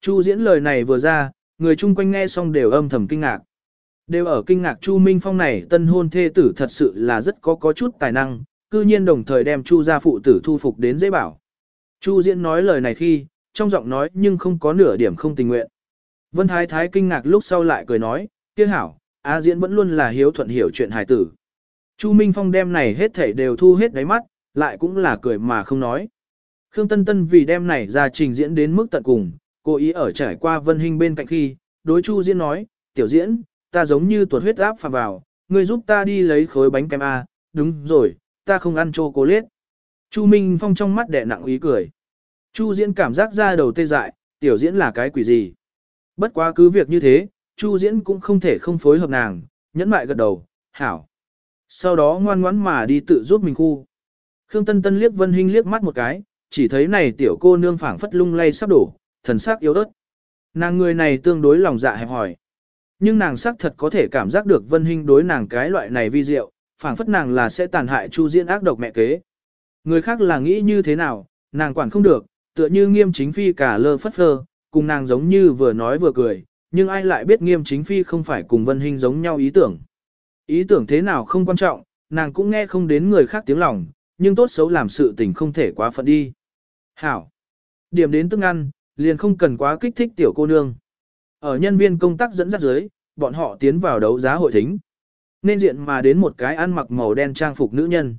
Chu diễn lời này vừa ra, người chung quanh nghe xong đều âm thầm kinh ngạc. Đều ở kinh ngạc Chu Minh Phong này tân hôn thê tử thật sự là rất có có chút tài năng, cư nhiên đồng thời đem Chu gia phụ tử thu phục đến dễ bảo. Chu diễn nói lời này khi, trong giọng nói nhưng không có nửa điểm không tình nguyện. Vân Thái Thái kinh ngạc lúc sau lại cười nói, kia hảo, A diễn vẫn luôn là hiếu thuận hiểu chuyện hài tử. Chu Minh Phong đem này hết thảy đều thu hết đáy mắt, lại cũng là cười mà không nói. Khương Tân Tân vì đem này ra trình diễn đến mức tận cùng, cố ý ở trải qua Vân hình bên cạnh khi, đối Chu Diễn nói, tiểu diễn, ta giống như tuột huyết áp phạm vào, ngươi giúp ta đi lấy khối bánh kem A, đúng rồi, ta không ăn chocolate. Chu Minh Phong trong mắt đẻ nặng ý cười. Chu Diễn cảm giác ra đầu tê dại, tiểu diễn là cái quỷ gì. Bất quá cứ việc như thế, Chu Diễn cũng không thể không phối hợp nàng, nhẫn mại gật đầu, hảo. Sau đó ngoan ngoãn mà đi tự giúp mình khu. Khương Tân Tân liếc Vân Hinh liếc mắt một cái, chỉ thấy này tiểu cô nương phảng phất lung lay sắp đổ, thần sắc yếu ớt. Nàng người này tương đối lòng dạ hẹp hỏi. Nhưng nàng sắc thật có thể cảm giác được Vân hình đối nàng cái loại này vi diệu, phảng phất nàng là sẽ tàn hại Chu Diễn ác độc mẹ kế. Người khác là nghĩ như thế nào, nàng quản không được, tựa như nghiêm chính phi cả lơ phất phơ, cùng nàng giống như vừa nói vừa cười, nhưng ai lại biết nghiêm chính phi không phải cùng Vân hình giống nhau ý tưởng. Ý tưởng thế nào không quan trọng, nàng cũng nghe không đến người khác tiếng lòng, nhưng tốt xấu làm sự tình không thể quá phận đi. Hảo. Điểm đến tức ăn, liền không cần quá kích thích tiểu cô nương. Ở nhân viên công tác dẫn dắt dưới, bọn họ tiến vào đấu giá hội thính. Nên diện mà đến một cái ăn mặc màu đen trang phục nữ nhân.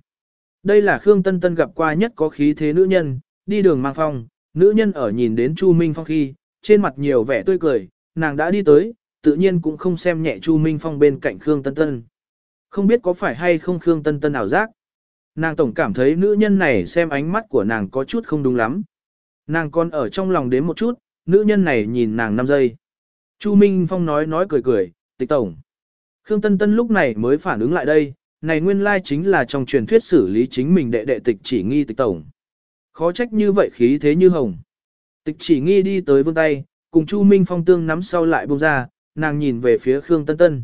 Đây là Khương Tân Tân gặp qua nhất có khí thế nữ nhân, đi đường mang phong, nữ nhân ở nhìn đến Chu Minh Phong khi, trên mặt nhiều vẻ tươi cười, nàng đã đi tới, tự nhiên cũng không xem nhẹ Chu Minh Phong bên cạnh Khương Tân Tân. Không biết có phải hay không Khương Tân Tân ảo giác. Nàng tổng cảm thấy nữ nhân này xem ánh mắt của nàng có chút không đúng lắm. Nàng còn ở trong lòng đến một chút, nữ nhân này nhìn nàng 5 giây. Chu Minh Phong nói nói cười cười, tịch tổng. Khương Tân Tân lúc này mới phản ứng lại đây, này nguyên lai chính là trong truyền thuyết xử lý chính mình đệ đệ tịch chỉ nghi tịch tổng. Khó trách như vậy khí thế như hồng. Tịch chỉ nghi đi tới vương tay, cùng Chu Minh Phong tương nắm sau lại buông ra, nàng nhìn về phía Khương Tân Tân.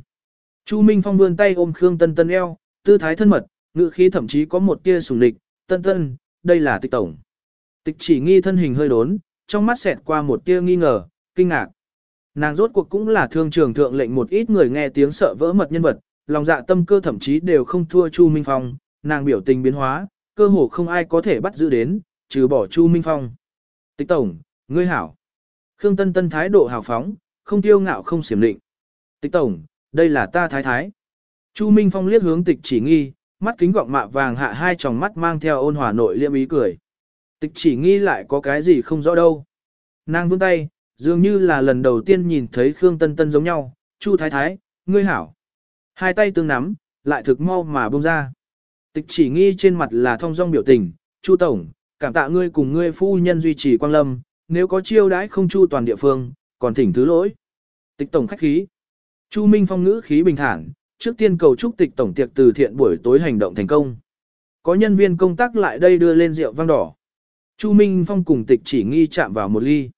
Chu Minh Phong vươn tay ôm Khương Tân Tân eo, tư thái thân mật, ngữ khí thậm chí có một tia sùng địch, Tân Tân, đây là tịch tổng. Tịch chỉ nghi thân hình hơi đốn, trong mắt xẹt qua một tia nghi ngờ, kinh ngạc. Nàng rốt cuộc cũng là thương trường thượng lệnh một ít người nghe tiếng sợ vỡ mật nhân vật, lòng dạ tâm cơ thậm chí đều không thua Chu Minh Phong, nàng biểu tình biến hóa, cơ hồ không ai có thể bắt giữ đến, trừ bỏ Chu Minh Phong. Tịch tổng, ngươi hảo. Khương Tân Tân thái độ hào phóng, không tiêu ngạo không xiểm định. Tịch tổng, đây là ta thái thái. Chu Minh Phong liếc hướng tịch chỉ nghi, mắt kính gọng mạ vàng hạ hai tròng mắt mang theo ôn hòa nội liêm ý cười. Tịch chỉ nghi lại có cái gì không rõ đâu. Nàng vươn tay, dường như là lần đầu tiên nhìn thấy Khương Tân Tân giống nhau, Chu Thái Thái, ngươi hảo. Hai tay tương nắm, lại thực mau mà buông ra. Tịch chỉ nghi trên mặt là thong dong biểu tình, Chu Tổng, cảm tạ ngươi cùng ngươi phu nhân duy trì quang lâm, nếu có chiêu đãi không chu toàn địa phương, còn thỉnh thứ lỗi. Tịch Tổng khách khí. Chu Minh Phong ngữ khí bình thản, trước tiên cầu chúc tịch tổng tiệc từ thiện buổi tối hành động thành công. Có nhân viên công tác lại đây đưa lên rượu vang đỏ. Chu Minh Phong cùng tịch chỉ nghi chạm vào một ly.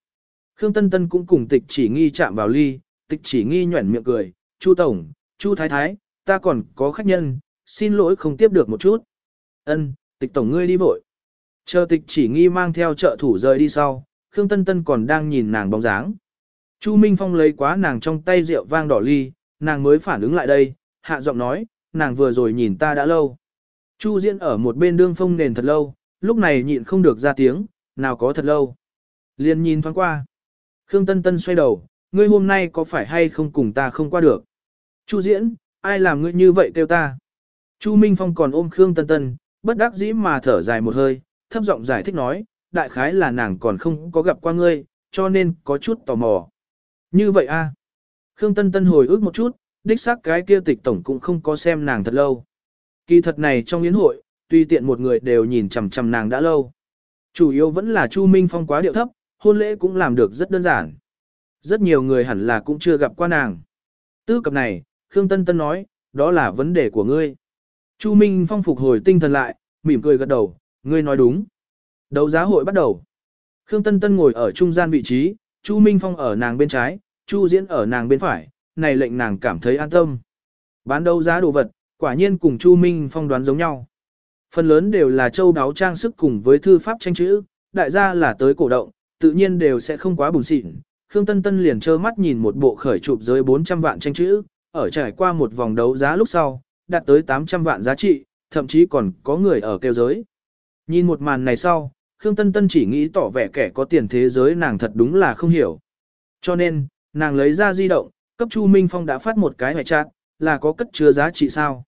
Khương Tân Tân cũng cùng tịch chỉ nghi chạm vào ly, tịch chỉ nghi nhuẩn miệng cười, Chu Tổng, Chu Thái Thái, ta còn có khách nhân, xin lỗi không tiếp được một chút. Ân, tịch Tổng ngươi đi vội. Chờ tịch chỉ nghi mang theo trợ thủ rời đi sau, Khương Tân Tân còn đang nhìn nàng bóng dáng. Chu Minh Phong lấy quá nàng trong tay rượu vang đỏ ly, nàng mới phản ứng lại đây, hạ giọng nói, nàng vừa rồi nhìn ta đã lâu. Chu Diễn ở một bên đương phong nền thật lâu, lúc này nhịn không được ra tiếng, nào có thật lâu. Liên nhìn thoáng qua. Khương Tân Tân xoay đầu, ngươi hôm nay có phải hay không cùng ta không qua được. Chu Diễn, ai làm ngươi như vậy kêu ta. Chu Minh Phong còn ôm Khương Tân Tân, bất đắc dĩ mà thở dài một hơi, thấp giọng giải thích nói, đại khái là nàng còn không có gặp qua ngươi, cho nên có chút tò mò. Như vậy a? À? Khương Tân Tân hồi ức một chút, đích xác cái kia tịch tổng cũng không có xem nàng thật lâu. Kỳ thật này trong yến hội, tuy tiện một người đều nhìn chằm chằm nàng đã lâu. Chủ yếu vẫn là Chu Minh Phong quá điệu thấp, hôn lễ cũng làm được rất đơn giản. Rất nhiều người hẳn là cũng chưa gặp qua nàng. Tư cập này, Khương Tân Tân nói, đó là vấn đề của ngươi. Chu Minh Phong phục hồi tinh thần lại, mỉm cười gật đầu, ngươi nói đúng. Đấu giá hội bắt đầu. Khương Tân Tân ngồi ở trung gian vị trí, Chu Minh Phong ở nàng bên trái, Chu Diễn ở nàng bên phải, này lệnh nàng cảm thấy an tâm. Bán đấu giá đồ vật, quả nhiên cùng Chu Minh Phong đoán giống nhau. Phần lớn đều là châu đáo trang sức cùng với thư pháp tranh chữ, đại gia là tới cổ động, tự nhiên đều sẽ không quá bùn xịn, Khương Tân Tân liền trơ mắt nhìn một bộ khởi chụp dưới 400 vạn tranh chữ, ở trải qua một vòng đấu giá lúc sau, đạt tới 800 vạn giá trị, thậm chí còn có người ở kêu giới. Nhìn một màn này sau, Khương Tân Tân chỉ nghĩ tỏ vẻ kẻ có tiền thế giới nàng thật đúng là không hiểu. Cho nên, nàng lấy ra di động, cấp Chu Minh Phong đã phát một cái hoại chát, là có cất chứa giá trị sao.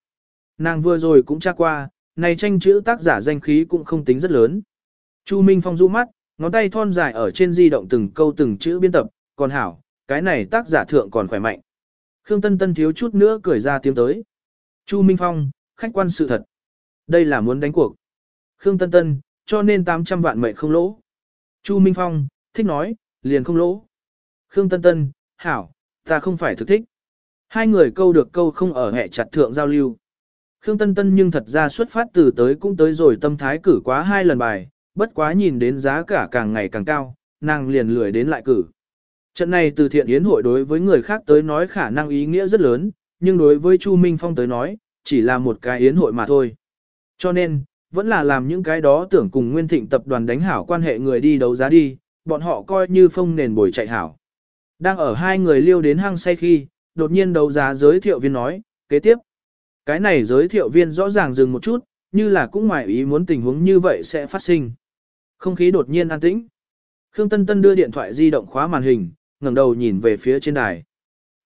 Nàng vừa rồi cũng tra qua, này tranh chữ tác giả danh khí cũng không tính rất lớn. Chu Minh Phong du mắt, ngón tay thon dài ở trên di động từng câu từng chữ biên tập, còn hảo, cái này tác giả thượng còn khỏe mạnh. Khương Tân Tân thiếu chút nữa cười ra tiếng tới. Chu Minh Phong, khách quan sự thật. Đây là muốn đánh cuộc. Khương Tân Tân, cho nên 800 vạn mệnh không lỗ. Chu Minh Phong, thích nói, liền không lỗ. Khương Tân Tân, hảo, ta không phải thực thích. Hai người câu được câu không ở hệ chặt thượng giao lưu. Khương Tân Tân nhưng thật ra xuất phát từ tới cũng tới rồi tâm thái cử quá hai lần bài, bất quá nhìn đến giá cả càng ngày càng cao, nàng liền lười đến lại cử. Trận này từ thiện yến hội đối với người khác tới nói khả năng ý nghĩa rất lớn, nhưng đối với Chu Minh Phong tới nói, chỉ là một cái yến hội mà thôi. Cho nên, vẫn là làm những cái đó tưởng cùng Nguyên Thịnh tập đoàn đánh hảo quan hệ người đi đấu giá đi, bọn họ coi như phong nền bồi chạy hảo. Đang ở hai người liêu đến hang say khi, đột nhiên đấu giá giới thiệu viên nói, kế tiếp. Cái này giới thiệu viên rõ ràng dừng một chút, như là cũng ngoài ý muốn tình huống như vậy sẽ phát sinh. Không khí đột nhiên an tĩnh. Khương Tân Tân đưa điện thoại di động khóa màn hình, ngẩng đầu nhìn về phía trên đài.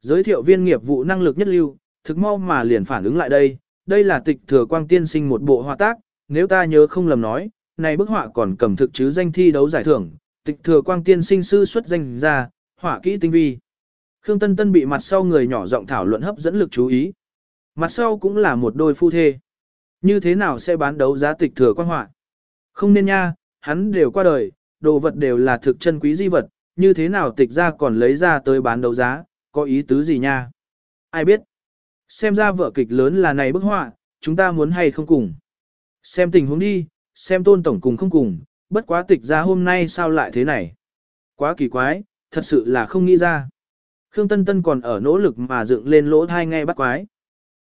Giới thiệu viên nghiệp vụ năng lực nhất lưu, thực mau mà liền phản ứng lại đây, đây là tịch thừa quang tiên sinh một bộ họa tác, nếu ta nhớ không lầm nói, này bức họa còn cầm thực chứ danh thi đấu giải thưởng, tịch thừa quang tiên sinh sư xuất danh ra, họa kỹ tinh vi. Khương Tân Tân bị mặt sau người nhỏ giọng thảo luận hấp dẫn lực chú ý. Mặt sau cũng là một đôi phu thê. Như thế nào sẽ bán đấu giá tịch thừa quan họa? Không nên nha, hắn đều qua đời, đồ vật đều là thực chân quý di vật, như thế nào tịch ra còn lấy ra tới bán đấu giá, có ý tứ gì nha? Ai biết? Xem ra vợ kịch lớn là này bức họa, chúng ta muốn hay không cùng. Xem tình huống đi, xem tôn tổng cùng không cùng, bất quá tịch ra hôm nay sao lại thế này. Quá kỳ quái, thật sự là không nghĩ ra. Khương Tân Tân còn ở nỗ lực mà dựng lên lỗ thai nghe bắt quái.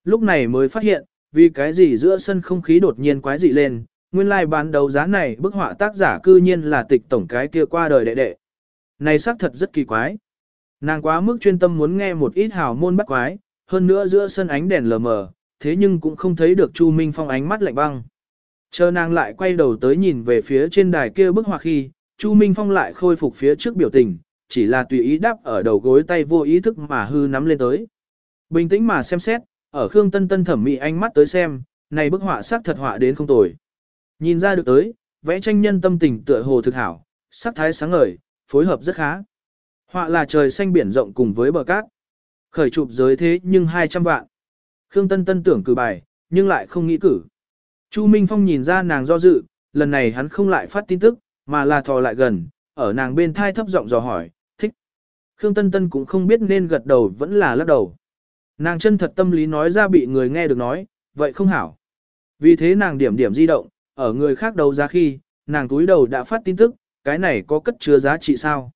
Lúc này mới phát hiện, vì cái gì giữa sân không khí đột nhiên quái dị lên, nguyên lai like bán đấu giá này bức họa tác giả cư nhiên là tịch tổng cái kia qua đời đệ đệ. Này xác thật rất kỳ quái. Nàng quá mức chuyên tâm muốn nghe một ít hào môn bắt quái, hơn nữa giữa sân ánh đèn lờ mờ, thế nhưng cũng không thấy được Chu Minh Phong ánh mắt lạnh băng. Chờ nàng lại quay đầu tới nhìn về phía trên đài kia bức họa khi, Chu Minh Phong lại khôi phục phía trước biểu tình, chỉ là tùy ý đáp ở đầu gối tay vô ý thức mà hư nắm lên tới. Bình tĩnh mà xem xét, ở Khương Tân Tân thẩm mỹ ánh mắt tới xem, này bức họa sắc thật họa đến không tồi. Nhìn ra được tới, vẽ tranh nhân tâm tình tựa hồ thực hảo, sắc thái sáng ngời, phối hợp rất khá. Họa là trời xanh biển rộng cùng với bờ cát. Khởi chụp giới thế nhưng 200 vạn. Khương Tân Tân tưởng cử bài, nhưng lại không nghĩ cử. Chu Minh Phong nhìn ra nàng do dự, lần này hắn không lại phát tin tức, mà là thò lại gần, ở nàng bên thai thấp giọng dò hỏi, thích. Khương Tân Tân cũng không biết nên gật đầu vẫn là lắc đầu. Nàng chân thật tâm lý nói ra bị người nghe được nói, vậy không hảo. Vì thế nàng điểm điểm di động, ở người khác đầu ra khi, nàng túi đầu đã phát tin tức, cái này có cất chứa giá trị sao?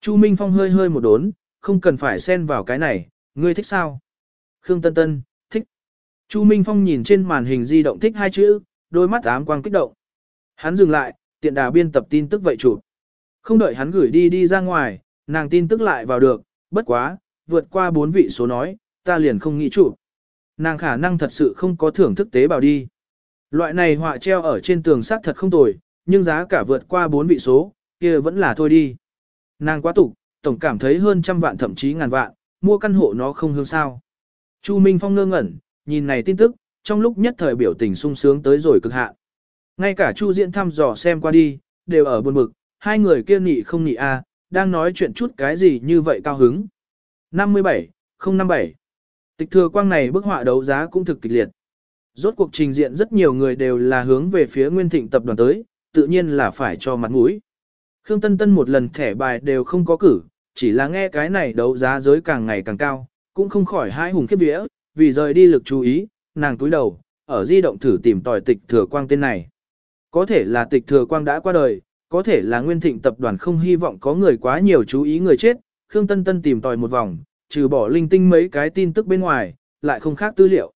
Chu Minh Phong hơi hơi một đốn, không cần phải xen vào cái này, ngươi thích sao? Khương Tân Tân, thích. Chu Minh Phong nhìn trên màn hình di động thích hai chữ, đôi mắt ám quang kích động. Hắn dừng lại, tiện đà biên tập tin tức vậy chủ Không đợi hắn gửi đi đi ra ngoài, nàng tin tức lại vào được, bất quá, vượt qua bốn vị số nói, ta liền không nghĩ chụp. Nàng khả năng thật sự không có thưởng thức tế bào đi. Loại này họa treo ở trên tường xác thật không tồi, nhưng giá cả vượt qua bốn vị số, kia vẫn là thôi đi. Nàng quá tục, tổng cảm thấy hơn trăm vạn thậm chí ngàn vạn, mua căn hộ nó không hương sao. Chu Minh Phong ngơ ngẩn, nhìn này tin tức, trong lúc nhất thời biểu tình sung sướng tới rồi cực hạn. Ngay cả Chu Diễn thăm dò xem qua đi, đều ở buồn bực, hai người kia nị không nị a, đang nói chuyện chút cái gì như vậy cao hứng. 57, 057. Tịch thừa quang này bức họa đấu giá cũng thực kịch liệt. Rốt cuộc trình diện rất nhiều người đều là hướng về phía Nguyên Thịnh tập đoàn tới, tự nhiên là phải cho mặt mũi. Khương Tân Tân một lần thẻ bài đều không có cử, chỉ là nghe cái này đấu giá giới càng ngày càng cao, cũng không khỏi hai hùng khiếp vía, vì rời đi lực chú ý, nàng túi đầu, ở di động thử tìm tòi tịch thừa quang tên này. Có thể là tịch thừa quang đã qua đời, có thể là Nguyên Thịnh tập đoàn không hy vọng có người quá nhiều chú ý người chết, Khương Tân Tân tìm tòi một vòng, trừ bỏ linh tinh mấy cái tin tức bên ngoài, lại không khác tư liệu.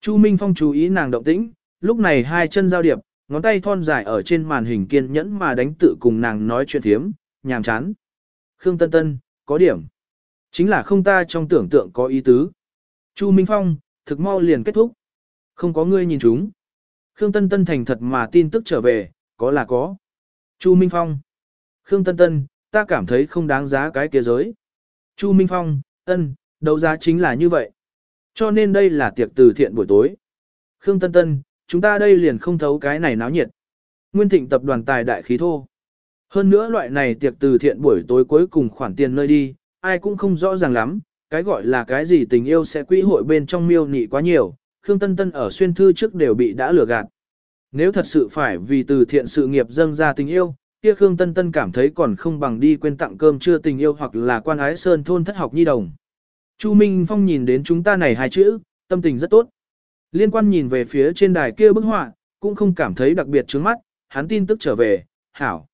Chu Minh Phong chú ý nàng động tĩnh, lúc này hai chân giao điệp, ngón tay thon dài ở trên màn hình kiên nhẫn mà đánh tự cùng nàng nói chuyện thiếm, nhàm chán. Khương Tân Tân, có điểm. Chính là không ta trong tưởng tượng có ý tứ. Chu Minh Phong, thực mau liền kết thúc. Không có ngươi nhìn chúng. Khương Tân Tân thành thật mà tin tức trở về, có là có. Chu Minh Phong. Khương Tân Tân, ta cảm thấy không đáng giá cái kia giới. Chu Minh Phong, ân, đấu giá chính là như vậy. Cho nên đây là tiệc từ thiện buổi tối. Khương Tân Tân, chúng ta đây liền không thấu cái này náo nhiệt. Nguyên Thịnh tập đoàn tài đại khí thô. Hơn nữa loại này tiệc từ thiện buổi tối cuối cùng khoản tiền nơi đi, ai cũng không rõ ràng lắm, cái gọi là cái gì tình yêu sẽ quỹ hội bên trong miêu nị quá nhiều, Khương Tân Tân ở xuyên thư trước đều bị đã lừa gạt. Nếu thật sự phải vì từ thiện sự nghiệp dâng ra tình yêu, kia Khương Tân Tân cảm thấy còn không bằng đi quên tặng cơm trưa tình yêu hoặc là quan ái sơn thôn thất học nhi đồng. Chu Minh Phong nhìn đến chúng ta này hai chữ, tâm tình rất tốt. Liên quan nhìn về phía trên đài kia bức họa, cũng không cảm thấy đặc biệt trướng mắt, hắn tin tức trở về, hảo.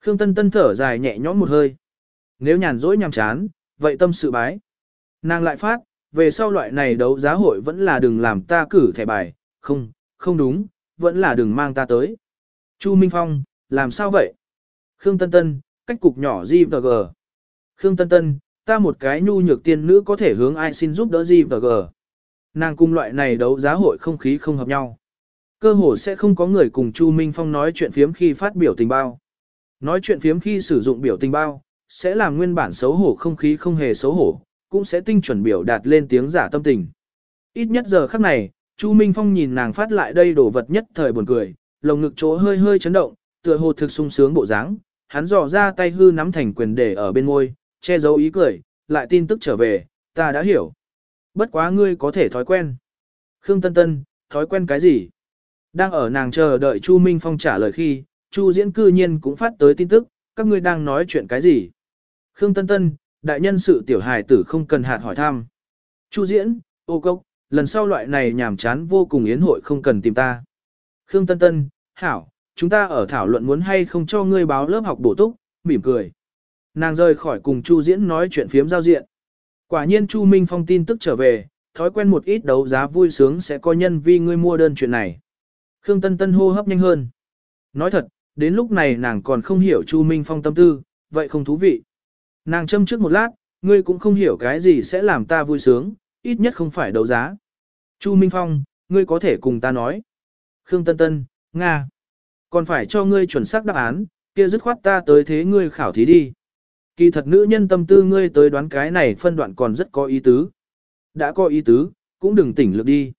Khương Tân Tân thở dài nhẹ nhõm một hơi. Nếu nhàn rỗi nhàm chán, vậy tâm sự bái. Nàng lại phát, về sau loại này đấu giá hội vẫn là đừng làm ta cử thẻ bài, không, không đúng, vẫn là đừng mang ta tới. Chu Minh Phong, làm sao vậy? Khương Tân Tân, cách cục nhỏ GVG. Khương Tân Tân, ta một cái nhu nhược tiên nữ có thể hướng ai xin giúp đỡ GVG. Nàng cùng loại này đấu giá hội không khí không hợp nhau. Cơ hồ sẽ không có người cùng Chu Minh Phong nói chuyện phiếm khi phát biểu tình bao. Nói chuyện phiếm khi sử dụng biểu tình bao, sẽ làm nguyên bản xấu hổ không khí không hề xấu hổ, cũng sẽ tinh chuẩn biểu đạt lên tiếng giả tâm tình. Ít nhất giờ khắc này, Chu Minh Phong nhìn nàng phát lại đây đổ vật nhất thời buồn cười, lồng ngực chỗ hơi hơi chấn động, tựa hồ thực sung sướng bộ dáng, hắn dò ra tay hư nắm thành quyền để ở bên môi, che giấu ý cười, lại tin tức trở về, ta đã hiểu. Bất quá ngươi có thể thói quen. Khương Tân Tân, thói quen cái gì? Đang ở nàng chờ đợi Chu Minh Phong trả lời khi, Chu Diễn cư nhiên cũng phát tới tin tức, các ngươi đang nói chuyện cái gì? Khương Tân Tân, đại nhân sự tiểu hài tử không cần hạt hỏi thăm. Chu Diễn, ô cốc, lần sau loại này nhảm chán vô cùng yến hội không cần tìm ta. Khương Tân Tân, hảo, chúng ta ở thảo luận muốn hay không cho ngươi báo lớp học bổ túc, mỉm cười. Nàng rời khỏi cùng Chu Diễn nói chuyện phiếm giao diện. Quả nhiên Chu Minh Phong tin tức trở về, thói quen một ít đấu giá vui sướng sẽ có nhân vi ngươi mua đơn chuyện này. Khương Tân Tân hô hấp nhanh hơn. Nói thật, đến lúc này nàng còn không hiểu Chu Minh Phong tâm tư, vậy không thú vị. Nàng châm trước một lát, ngươi cũng không hiểu cái gì sẽ làm ta vui sướng, ít nhất không phải đấu giá. Chu Minh Phong, ngươi có thể cùng ta nói. Khương Tân Tân, Nga. Còn phải cho ngươi chuẩn xác đáp án, kia dứt khoát ta tới thế ngươi khảo thí đi. Kỳ thật nữ nhân tâm tư ngươi tới đoán cái này phân đoạn còn rất có ý tứ. Đã có ý tứ, cũng đừng tỉnh lực đi.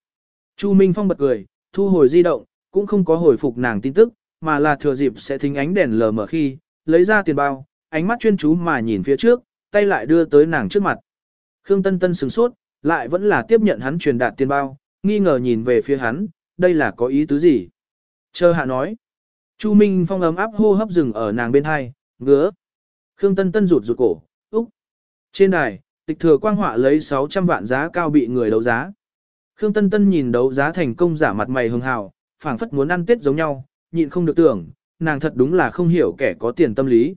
Chu Minh Phong bật cười, thu hồi di động, cũng không có hồi phục nàng tin tức, mà là thừa dịp sẽ thính ánh đèn lờ mở khi, lấy ra tiền bao, ánh mắt chuyên chú mà nhìn phía trước, tay lại đưa tới nàng trước mặt. Khương Tân Tân sửng sốt, lại vẫn là tiếp nhận hắn truyền đạt tiền bao, nghi ngờ nhìn về phía hắn, đây là có ý tứ gì? Chờ hạ nói. Chu Minh Phong ấm áp hô hấp rừng ở nàng bên hai, ngứa. Khương Tân Tân rụt rụt cổ, úc. Trên đài, tịch thừa quang họa lấy 600 vạn giá cao bị người đấu giá. Khương Tân Tân nhìn đấu giá thành công giả mặt mày hưng hào, phảng phất muốn ăn tết giống nhau, nhịn không được tưởng, nàng thật đúng là không hiểu kẻ có tiền tâm lý.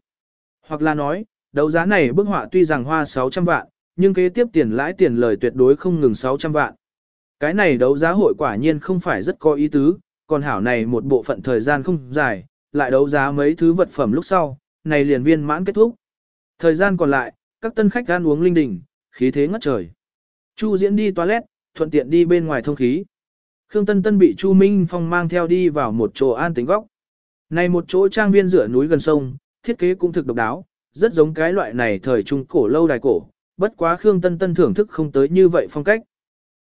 Hoặc là nói, đấu giá này bức họa tuy rằng hoa 600 vạn, nhưng kế tiếp tiền lãi tiền lời tuyệt đối không ngừng 600 vạn. Cái này đấu giá hội quả nhiên không phải rất có ý tứ, còn hảo này một bộ phận thời gian không dài, lại đấu giá mấy thứ vật phẩm lúc sau, này liền viên mãn kết thúc. Thời gian còn lại, các tân khách ăn uống linh đình, khí thế ngất trời. Chu diễn đi toilet, thuận tiện đi bên ngoài thông khí. Khương Tân Tân bị Chu Minh Phong mang theo đi vào một chỗ an tính góc. Này một chỗ trang viên rửa núi gần sông, thiết kế cũng thực độc đáo, rất giống cái loại này thời trung cổ lâu đài cổ, bất quá Khương Tân Tân thưởng thức không tới như vậy phong cách.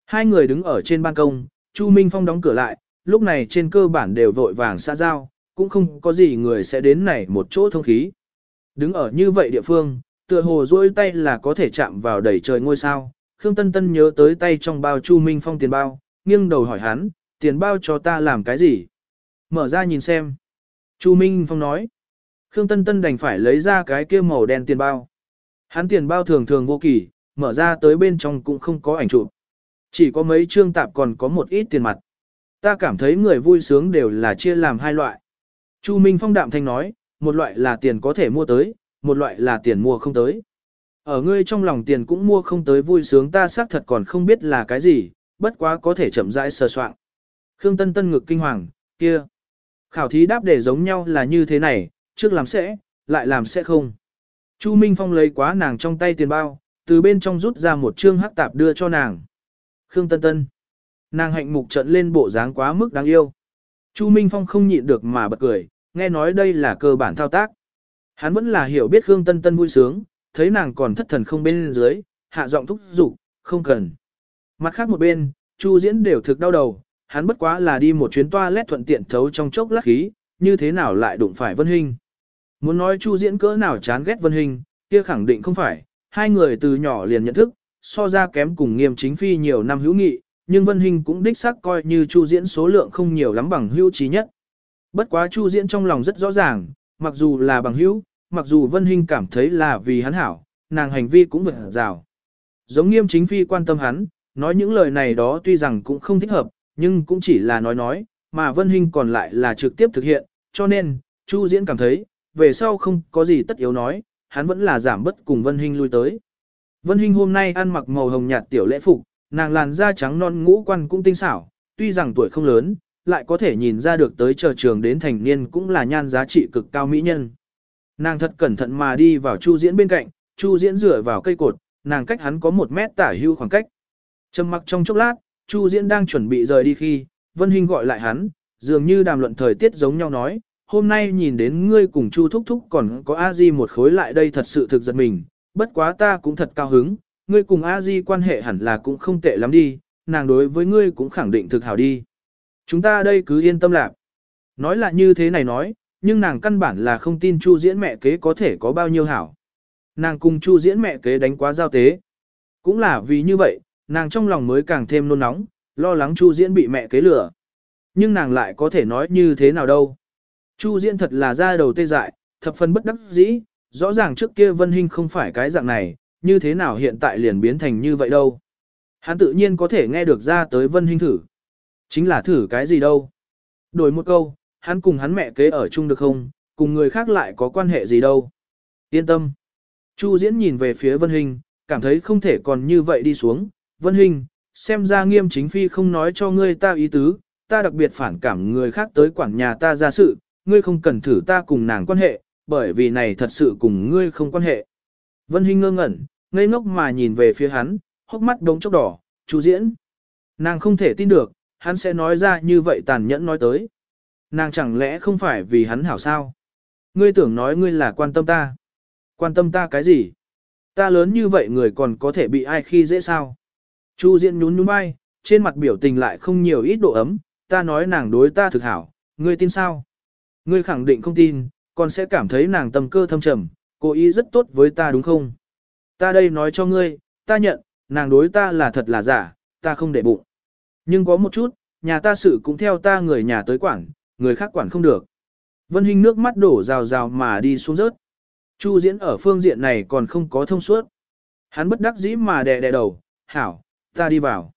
Hai người đứng ở trên ban công, Chu Minh Phong đóng cửa lại, lúc này trên cơ bản đều vội vàng xa giao, cũng không có gì người sẽ đến này một chỗ thông khí. Đứng ở như vậy địa phương, tựa hồ duỗi tay là có thể chạm vào đầy trời ngôi sao. Khương Tân Tân nhớ tới tay trong bao Chu Minh Phong tiền bao, nghiêng đầu hỏi hắn, tiền bao cho ta làm cái gì? Mở ra nhìn xem. Chu Minh Phong nói. Khương Tân Tân đành phải lấy ra cái kia màu đen tiền bao. Hắn tiền bao thường thường vô kỳ, mở ra tới bên trong cũng không có ảnh chụp. Chỉ có mấy trương tạp còn có một ít tiền mặt. Ta cảm thấy người vui sướng đều là chia làm hai loại. Chu Minh Phong đạm thanh nói, một loại là tiền có thể mua tới, một loại là tiền mua không tới. Ở ngươi trong lòng tiền cũng mua không tới vui sướng ta xác thật còn không biết là cái gì, bất quá có thể chậm rãi sờ soạn. Khương Tân Tân ngực kinh hoàng, kia. Khảo thí đáp để giống nhau là như thế này, trước làm sẽ, lại làm sẽ không. Chu Minh Phong lấy quá nàng trong tay tiền bao, từ bên trong rút ra một trương hắc tạp đưa cho nàng. Khương Tân Tân. Nàng hạnh mục trận lên bộ dáng quá mức đáng yêu. Chu Minh Phong không nhịn được mà bật cười, nghe nói đây là cơ bản thao tác. Hắn vẫn là hiểu biết Khương Tân Tân vui sướng, thấy nàng còn thất thần không bên dưới, hạ giọng thúc giục, không cần. Mặt khác một bên, Chu Diễn đều thực đau đầu, hắn bất quá là đi một chuyến toa lét thuận tiện thấu trong chốc lát khí, như thế nào lại đụng phải Vân Hinh. Muốn nói Chu Diễn cỡ nào chán ghét Vân Hinh, kia khẳng định không phải, hai người từ nhỏ liền nhận thức, so ra kém cùng nghiêm chính phi nhiều năm hữu nghị, nhưng Vân Hinh cũng đích xác coi như Chu Diễn số lượng không nhiều lắm bằng hữu trí nhất. Bất quá Chu Diễn trong lòng rất rõ ràng, mặc dù là bằng hữu, mặc dù Vân Hinh cảm thấy là vì hắn hảo, nàng hành vi cũng vượt rào. Giống nghiêm chính phi quan tâm hắn, nói những lời này đó tuy rằng cũng không thích hợp, nhưng cũng chỉ là nói nói, mà Vân Hinh còn lại là trực tiếp thực hiện, cho nên, Chu Diễn cảm thấy, về sau không có gì tất yếu nói, hắn vẫn là giảm bất cùng Vân Hinh lui tới. Vân Hinh hôm nay ăn mặc màu hồng nhạt tiểu lễ phục, nàng làn da trắng non ngũ quan cũng tinh xảo, tuy rằng tuổi không lớn, lại có thể nhìn ra được tới chờ trường đến thành niên cũng là nhan giá trị cực cao mỹ nhân. Nàng thật cẩn thận mà đi vào Chu Diễn bên cạnh, Chu Diễn dựa vào cây cột, nàng cách hắn có một mét tả hưu khoảng cách. Trầm mặc trong chốc lát, Chu Diễn đang chuẩn bị rời đi khi, Vân Hinh gọi lại hắn, dường như đàm luận thời tiết giống nhau nói, hôm nay nhìn đến ngươi cùng Chu Thúc Thúc còn có A Di một khối lại đây thật sự thực giật mình, bất quá ta cũng thật cao hứng, ngươi cùng A Di quan hệ hẳn là cũng không tệ lắm đi, nàng đối với ngươi cũng khẳng định thực hảo đi. Chúng ta đây cứ yên tâm lạc. Nói là như thế này nói, nhưng nàng căn bản là không tin Chu Diễn mẹ kế có thể có bao nhiêu hảo. Nàng cùng Chu Diễn mẹ kế đánh quá giao tế. Cũng là vì như vậy, nàng trong lòng mới càng thêm nôn nóng, lo lắng Chu Diễn bị mẹ kế lừa. Nhưng nàng lại có thể nói như thế nào đâu. Chu Diễn thật là ra đầu tê dại, thập phần bất đắc dĩ, rõ ràng trước kia Vân Hinh không phải cái dạng này, như thế nào hiện tại liền biến thành như vậy đâu. Hắn tự nhiên có thể nghe được ra tới Vân Hinh thử. Chính là thử cái gì đâu. Đổi một câu, hắn cùng hắn mẹ kế ở chung được không, cùng người khác lại có quan hệ gì đâu. Yên tâm. Chu Diễn nhìn về phía Vân Hinh, cảm thấy không thể còn như vậy đi xuống. Vân Hinh, xem ra nghiêm chính phi không nói cho ngươi ta ý tứ, ta đặc biệt phản cảm người khác tới quản nhà ta ra sự, ngươi không cần thử ta cùng nàng quan hệ, bởi vì này thật sự cùng ngươi không quan hệ. Vân Hinh ngơ ngẩn, ngây ngốc mà nhìn về phía hắn, hốc mắt đống chốc đỏ, Chu Diễn. Nàng không thể tin được, hắn sẽ nói ra như vậy tàn nhẫn nói tới. Nàng chẳng lẽ không phải vì hắn hảo sao? Ngươi tưởng nói ngươi là quan tâm ta. Quan tâm ta cái gì? Ta lớn như vậy người còn có thể bị ai khi dễ sao? Chu Diễn nhún nhún vai, trên mặt biểu tình lại không nhiều ít độ ấm, ta nói nàng đối ta thực hảo, ngươi tin sao? Ngươi khẳng định không tin, còn sẽ cảm thấy nàng tâm cơ thâm trầm, Cô ý rất tốt với ta đúng không? Ta đây nói cho ngươi, ta nhận, nàng đối ta là thật là giả, ta không để bụng. Nhưng có một chút, nhà ta sự cũng theo ta người nhà tới quản, người khác quản không được. Vân Hinh nước mắt đổ rào rào mà đi xuống rớt. Chu diễn ở phương diện này còn không có thông suốt. Hắn bất đắc dĩ mà đè đè đầu, hảo, ta đi vào.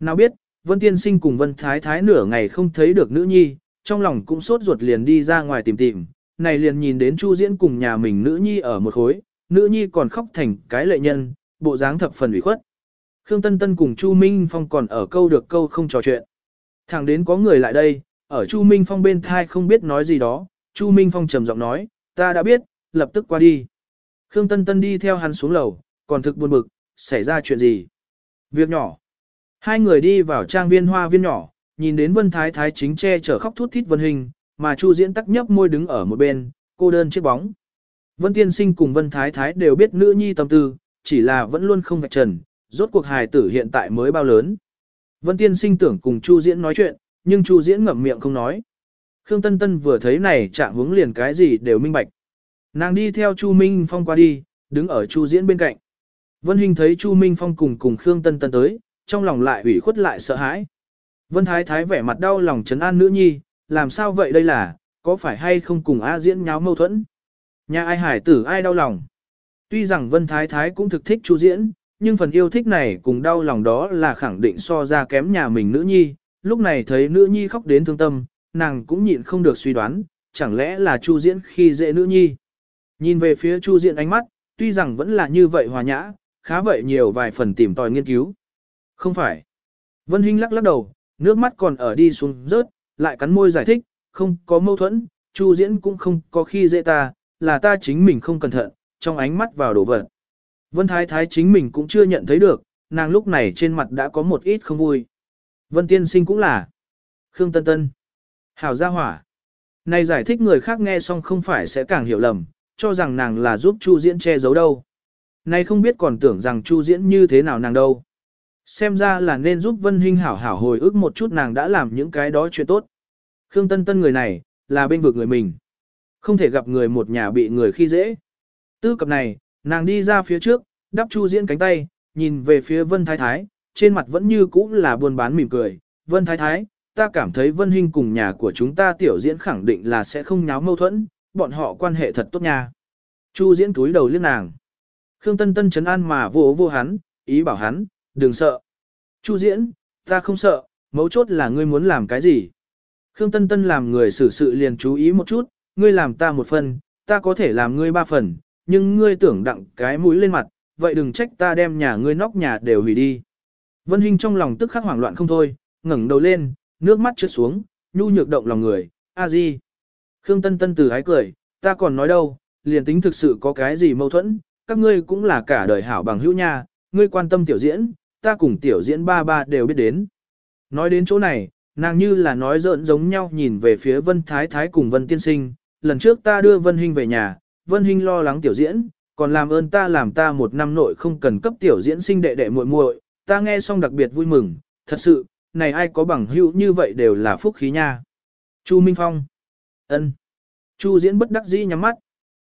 Nào biết, Vân Tiên Sinh cùng Vân Thái Thái nửa ngày không thấy được nữ nhi, trong lòng cũng sốt ruột liền đi ra ngoài tìm tìm, này liền nhìn đến Chu Diễn cùng nhà mình nữ nhi ở một khối, nữ nhi còn khóc thành cái lệ nhân, bộ dáng thập phần ủy khuất. Khương Tân Tân cùng Chu Minh Phong còn ở câu được câu không trò chuyện. Thẳng đến có người lại đây, ở Chu Minh Phong bên thai không biết nói gì đó, Chu Minh Phong trầm giọng nói, ta đã biết, lập tức qua đi. Khương Tân Tân đi theo hắn xuống lầu, còn thực buồn bực, xảy ra chuyện gì? Việc nhỏ. Hai người đi vào trang viên hoa viên nhỏ, nhìn đến Vân Thái Thái chính che chở khóc thút thít Vân Hình, mà Chu Diễn tắc nhấp môi đứng ở một bên, cô đơn chiếc bóng. Vân Tiên Sinh cùng Vân Thái Thái đều biết nữ nhi tâm tư, chỉ là vẫn luôn không vạch trần, rốt cuộc hài tử hiện tại mới bao lớn. Vân Tiên Sinh tưởng cùng Chu Diễn nói chuyện, nhưng Chu Diễn ngậm miệng không nói. Khương Tân Tân vừa thấy này trạng hướng liền cái gì đều minh bạch. Nàng đi theo Chu Minh Phong qua đi, đứng ở Chu Diễn bên cạnh. Vân Hình thấy Chu Minh Phong cùng cùng Khương Tân Tân tới, trong lòng lại ủy khuất lại sợ hãi. Vân Thái Thái vẻ mặt đau lòng trấn an nữ nhi, làm sao vậy đây là, có phải hay không cùng A Diễn nháo mâu thuẫn? Nhà ai hải tử ai đau lòng? Tuy rằng Vân Thái Thái cũng thực thích Chu Diễn, nhưng phần yêu thích này cùng đau lòng đó là khẳng định so ra kém nhà mình nữ nhi, lúc này thấy nữ nhi khóc đến thương tâm, nàng cũng nhịn không được suy đoán, chẳng lẽ là Chu Diễn khi dễ nữ nhi. Nhìn về phía Chu Diễn ánh mắt, tuy rằng vẫn là như vậy hòa nhã, khá vậy nhiều vài phần tìm tòi nghiên cứu. Không phải. Vân Hinh lắc lắc đầu, nước mắt còn ở đi xuống rớt, lại cắn môi giải thích, không có mâu thuẫn, Chu Diễn cũng không có khi dễ ta, là ta chính mình không cẩn thận, trong ánh mắt vào đổ vật. Vân Thái Thái chính mình cũng chưa nhận thấy được, nàng lúc này trên mặt đã có một ít không vui. Vân Tiên Sinh cũng là. Khương Tân Tân. Hảo Gia Hỏa. Này giải thích người khác nghe xong không phải sẽ càng hiểu lầm, cho rằng nàng là giúp Chu Diễn che giấu đâu. Này không biết còn tưởng rằng Chu Diễn như thế nào nàng đâu. Xem ra là nên giúp Vân Hinh hảo hảo hồi ức một chút nàng đã làm những cái đó chuyện tốt. Khương Tân Tân người này, là bên vực người mình. Không thể gặp người một nhà bị người khi dễ. Tư cập này, nàng đi ra phía trước, đắp Chu Diễn cánh tay, nhìn về phía Vân Thái Thái, trên mặt vẫn như cũ là buồn bán mỉm cười. Vân Thái Thái, ta cảm thấy Vân Hinh cùng nhà của chúng ta tiểu diễn khẳng định là sẽ không nháo mâu thuẫn, bọn họ quan hệ thật tốt nha. Chu Diễn túi đầu liếc nàng. Khương Tân Tân chấn an mà vô vô hắn, ý bảo hắn, đừng sợ. Chu Diễn, ta không sợ, mấu chốt là ngươi muốn làm cái gì. Khương Tân Tân làm người xử sự liền chú ý một chút, ngươi làm ta một phần, ta có thể làm ngươi ba phần, nhưng ngươi tưởng đặng cái mũi lên mặt, vậy đừng trách ta đem nhà ngươi nóc nhà đều hủy đi. Vân Hinh trong lòng tức khắc hoảng loạn không thôi, ngẩng đầu lên, nước mắt trượt xuống, nhu nhược động lòng người, a di. Khương Tân Tân từ ái cười, ta còn nói đâu, liền tính thực sự có cái gì mâu thuẫn, các ngươi cũng là cả đời hảo bằng hữu nha, ngươi quan tâm tiểu diễn, ta cùng tiểu diễn ba ba đều biết đến. Nói đến chỗ này, nàng như là nói giỡn giống nhau nhìn về phía Vân Thái Thái cùng Vân Tiên Sinh, lần trước ta đưa Vân Hinh về nhà, Vân Hinh lo lắng tiểu diễn, còn làm ơn ta làm ta một năm nội không cần cấp tiểu diễn sinh đệ đệ muội muội, ta nghe xong đặc biệt vui mừng, thật sự, này ai có bằng hữu như vậy đều là phúc khí nha. Chu Minh Phong. ân. Chu diễn bất đắc dĩ nhắm mắt.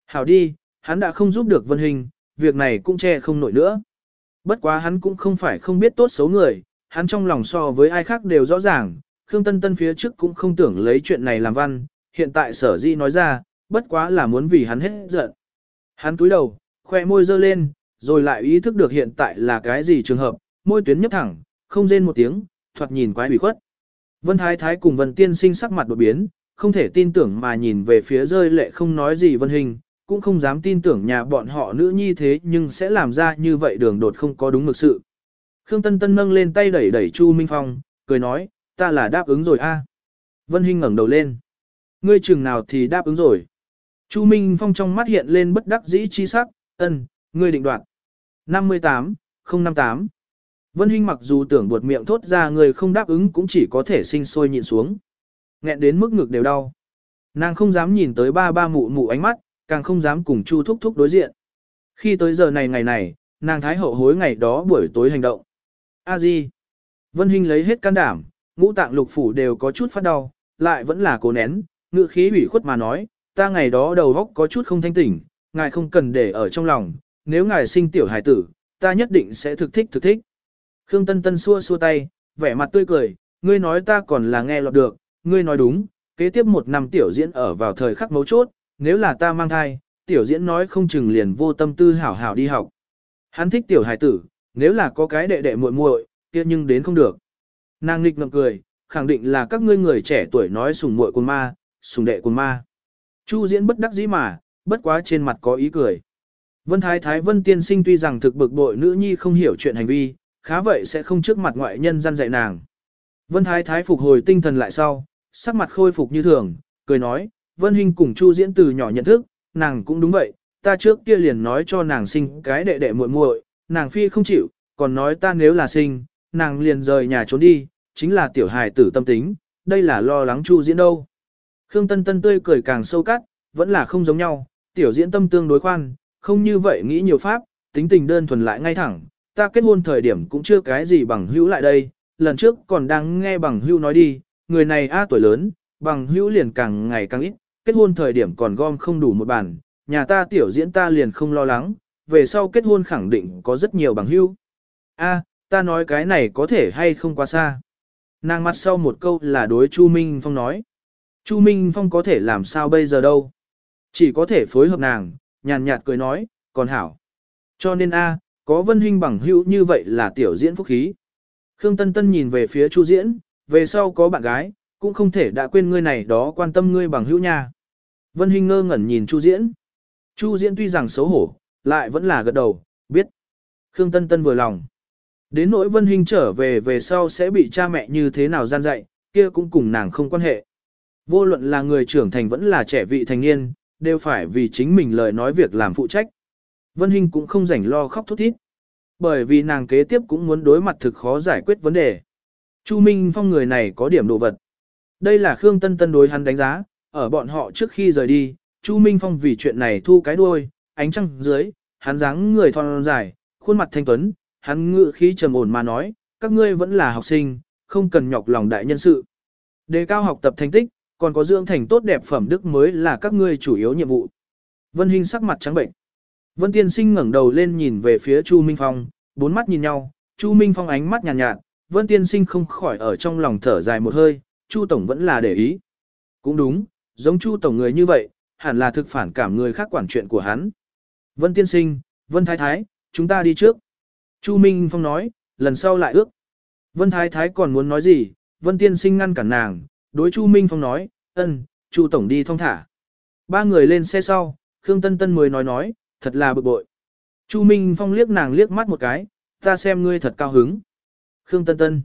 Hảo đi, hắn đã không giúp được Vân Hình, việc này cũng che không nổi nữa. Bất quá hắn cũng không phải không biết tốt xấu người, hắn trong lòng so với ai khác đều rõ ràng, Khương Tân Tân phía trước cũng không tưởng lấy chuyện này làm văn, hiện tại sở di nói ra, bất quá là muốn vì hắn hết giận. Hắn túi đầu, khoe môi dơ lên, rồi lại ý thức được hiện tại là cái gì trường hợp, môi tuyến nhấp thẳng, không rên một tiếng, thoạt nhìn quái ủy khuất. Vân Thái Thái cùng Vân Tiên Sinh sắc mặt đột biến, không thể tin tưởng mà nhìn về phía rơi lệ không nói gì Vân Hình, cũng không dám tin tưởng nhà bọn họ nữ nhi thế nhưng sẽ làm ra như vậy đường đột không có đúng mực sự. Khương Tân Tân nâng lên tay đẩy đẩy Chu Minh Phong, cười nói, ta là đáp ứng rồi a. Vân Hinh ngẩng đầu lên. Ngươi chừng nào thì đáp ứng rồi. Chu Minh Phong trong mắt hiện lên bất đắc dĩ chi sắc, ân, ngươi định đoạt. 58, 058. Vân Hinh mặc dù tưởng buột miệng thốt ra người không đáp ứng cũng chỉ có thể sinh sôi nhịn xuống. Nghẹn đến mức ngực đều đau. Nàng không dám nhìn tới ba ba mụ mụ ánh mắt, càng không dám cùng Chu Thúc Thúc đối diện. Khi tới giờ này ngày này, nàng thái hậu hối ngày đó buổi tối hành động. A Di. Vân Hinh lấy hết can đảm, ngũ tạng lục phủ đều có chút phát đau, lại vẫn là cố nén, ngự khí ủy khuất mà nói, ta ngày đó đầu óc có chút không thanh tỉnh, ngài không cần để ở trong lòng, nếu ngài sinh tiểu hài tử, ta nhất định sẽ thực thích thực thích. Khương Tân Tân xua xua tay, vẻ mặt tươi cười, ngươi nói ta còn là nghe lọt được, ngươi nói đúng, kế tiếp một năm tiểu diễn ở vào thời khắc mấu chốt, nếu là ta mang thai, tiểu diễn nói không chừng liền vô tâm tư hảo hảo đi học. Hắn thích tiểu hài tử, nếu là có cái đệ đệ muội muội, kia nhưng đến không được. Nàng nịch ngậm cười, khẳng định là các ngươi người trẻ tuổi nói sùng muội của ma, sùng đệ của ma. Chu diễn bất đắc dĩ mà, bất quá trên mặt có ý cười. Vân Thái Thái Vân Tiên Sinh tuy rằng thực bực bội nữ nhi không hiểu chuyện hành vi, khá vậy sẽ không trước mặt ngoại nhân gian dạy nàng. Vân Thái Thái phục hồi tinh thần lại sau, sắc mặt khôi phục như thường, cười nói, Vân Hinh cùng Chu diễn từ nhỏ nhận thức, nàng cũng đúng vậy, ta trước kia liền nói cho nàng sinh cái đệ đệ muội muội, nàng phi không chịu, còn nói ta nếu là sinh, nàng liền rời nhà trốn đi, chính là tiểu hài tử tâm tính, đây là lo lắng Chu diễn đâu. Khương Tân Tân tươi cười càng sâu cắt, vẫn là không giống nhau, tiểu diễn tâm tương đối khoan, không như vậy nghĩ nhiều pháp, tính tình đơn thuần lại ngay thẳng, ta kết hôn thời điểm cũng chưa cái gì bằng hữu lại đây, lần trước còn đang nghe bằng hữu nói đi, người này a tuổi lớn, bằng hữu liền càng ngày càng ít, kết hôn thời điểm còn gom không đủ một bàn, nhà ta tiểu diễn ta liền không lo lắng, về sau kết hôn khẳng định có rất nhiều bằng hữu. A, ta nói cái này có thể hay không quá xa. Nàng mặt sau một câu là đối Chu Minh Phong nói. Chu Minh Phong có thể làm sao bây giờ đâu. Chỉ có thể phối hợp nàng, nhàn nhạt cười nói, còn hảo. Cho nên a, có vân huynh bằng hữu như vậy là tiểu diễn phúc khí. Khương Tân Tân nhìn về phía Chu Diễn, về sau có bạn gái, cũng không thể đã quên ngươi này đó quan tâm ngươi bằng hữu nha. Vân Hinh ngơ ngẩn nhìn Chu Diễn. Chu Diễn tuy rằng xấu hổ, lại vẫn là gật đầu, biết. Khương Tân Tân vừa lòng. Đến nỗi Vân Hinh trở về về sau sẽ bị cha mẹ như thế nào gian dạy, kia cũng cùng nàng không quan hệ. Vô luận là người trưởng thành vẫn là trẻ vị thành niên, đều phải vì chính mình lời nói việc làm phụ trách. Vân Hinh cũng không rảnh lo khóc thút thít. Bởi vì nàng kế tiếp cũng muốn đối mặt thực khó giải quyết vấn đề. Chu Minh Phong người này có điểm đồ vật. Đây là Khương Tân Tân đối hắn đánh giá, ở bọn họ trước khi rời đi, Chu Minh Phong vì chuyện này thu cái đuôi, ánh trăng dưới, hắn dáng người thon dài, khuôn mặt thanh tuấn, hắn ngự khí trầm ổn mà nói, các ngươi vẫn là học sinh, không cần nhọc lòng đại nhân sự. Đề cao học tập thành tích, còn có dưỡng thành tốt đẹp phẩm đức mới là các ngươi chủ yếu nhiệm vụ. Vân Hinh sắc mặt trắng bệnh. Vân Tiên Sinh ngẩng đầu lên nhìn về phía Chu Minh Phong, bốn mắt nhìn nhau, Chu Minh Phong ánh mắt nhàn nhạt, nhạt, Vân Tiên Sinh không khỏi ở trong lòng thở dài một hơi, Chu Tổng vẫn là để ý. Cũng đúng, giống Chu Tổng người như vậy, hẳn là thực phản cảm người khác quản chuyện của hắn. Vân Tiên Sinh, Vân Thái Thái, chúng ta đi trước. Chu Minh Phong nói, lần sau lại ước. Vân Thái Thái còn muốn nói gì, Vân Tiên Sinh ngăn cản nàng, đối Chu Minh Phong nói, ân, Chu Tổng đi thong thả. Ba người lên xe sau, Khương Tân Tân mới nói nói, thật là bực bội. Chu Minh Phong liếc nàng liếc mắt một cái, ta xem ngươi thật cao hứng. Khương Tân Tân.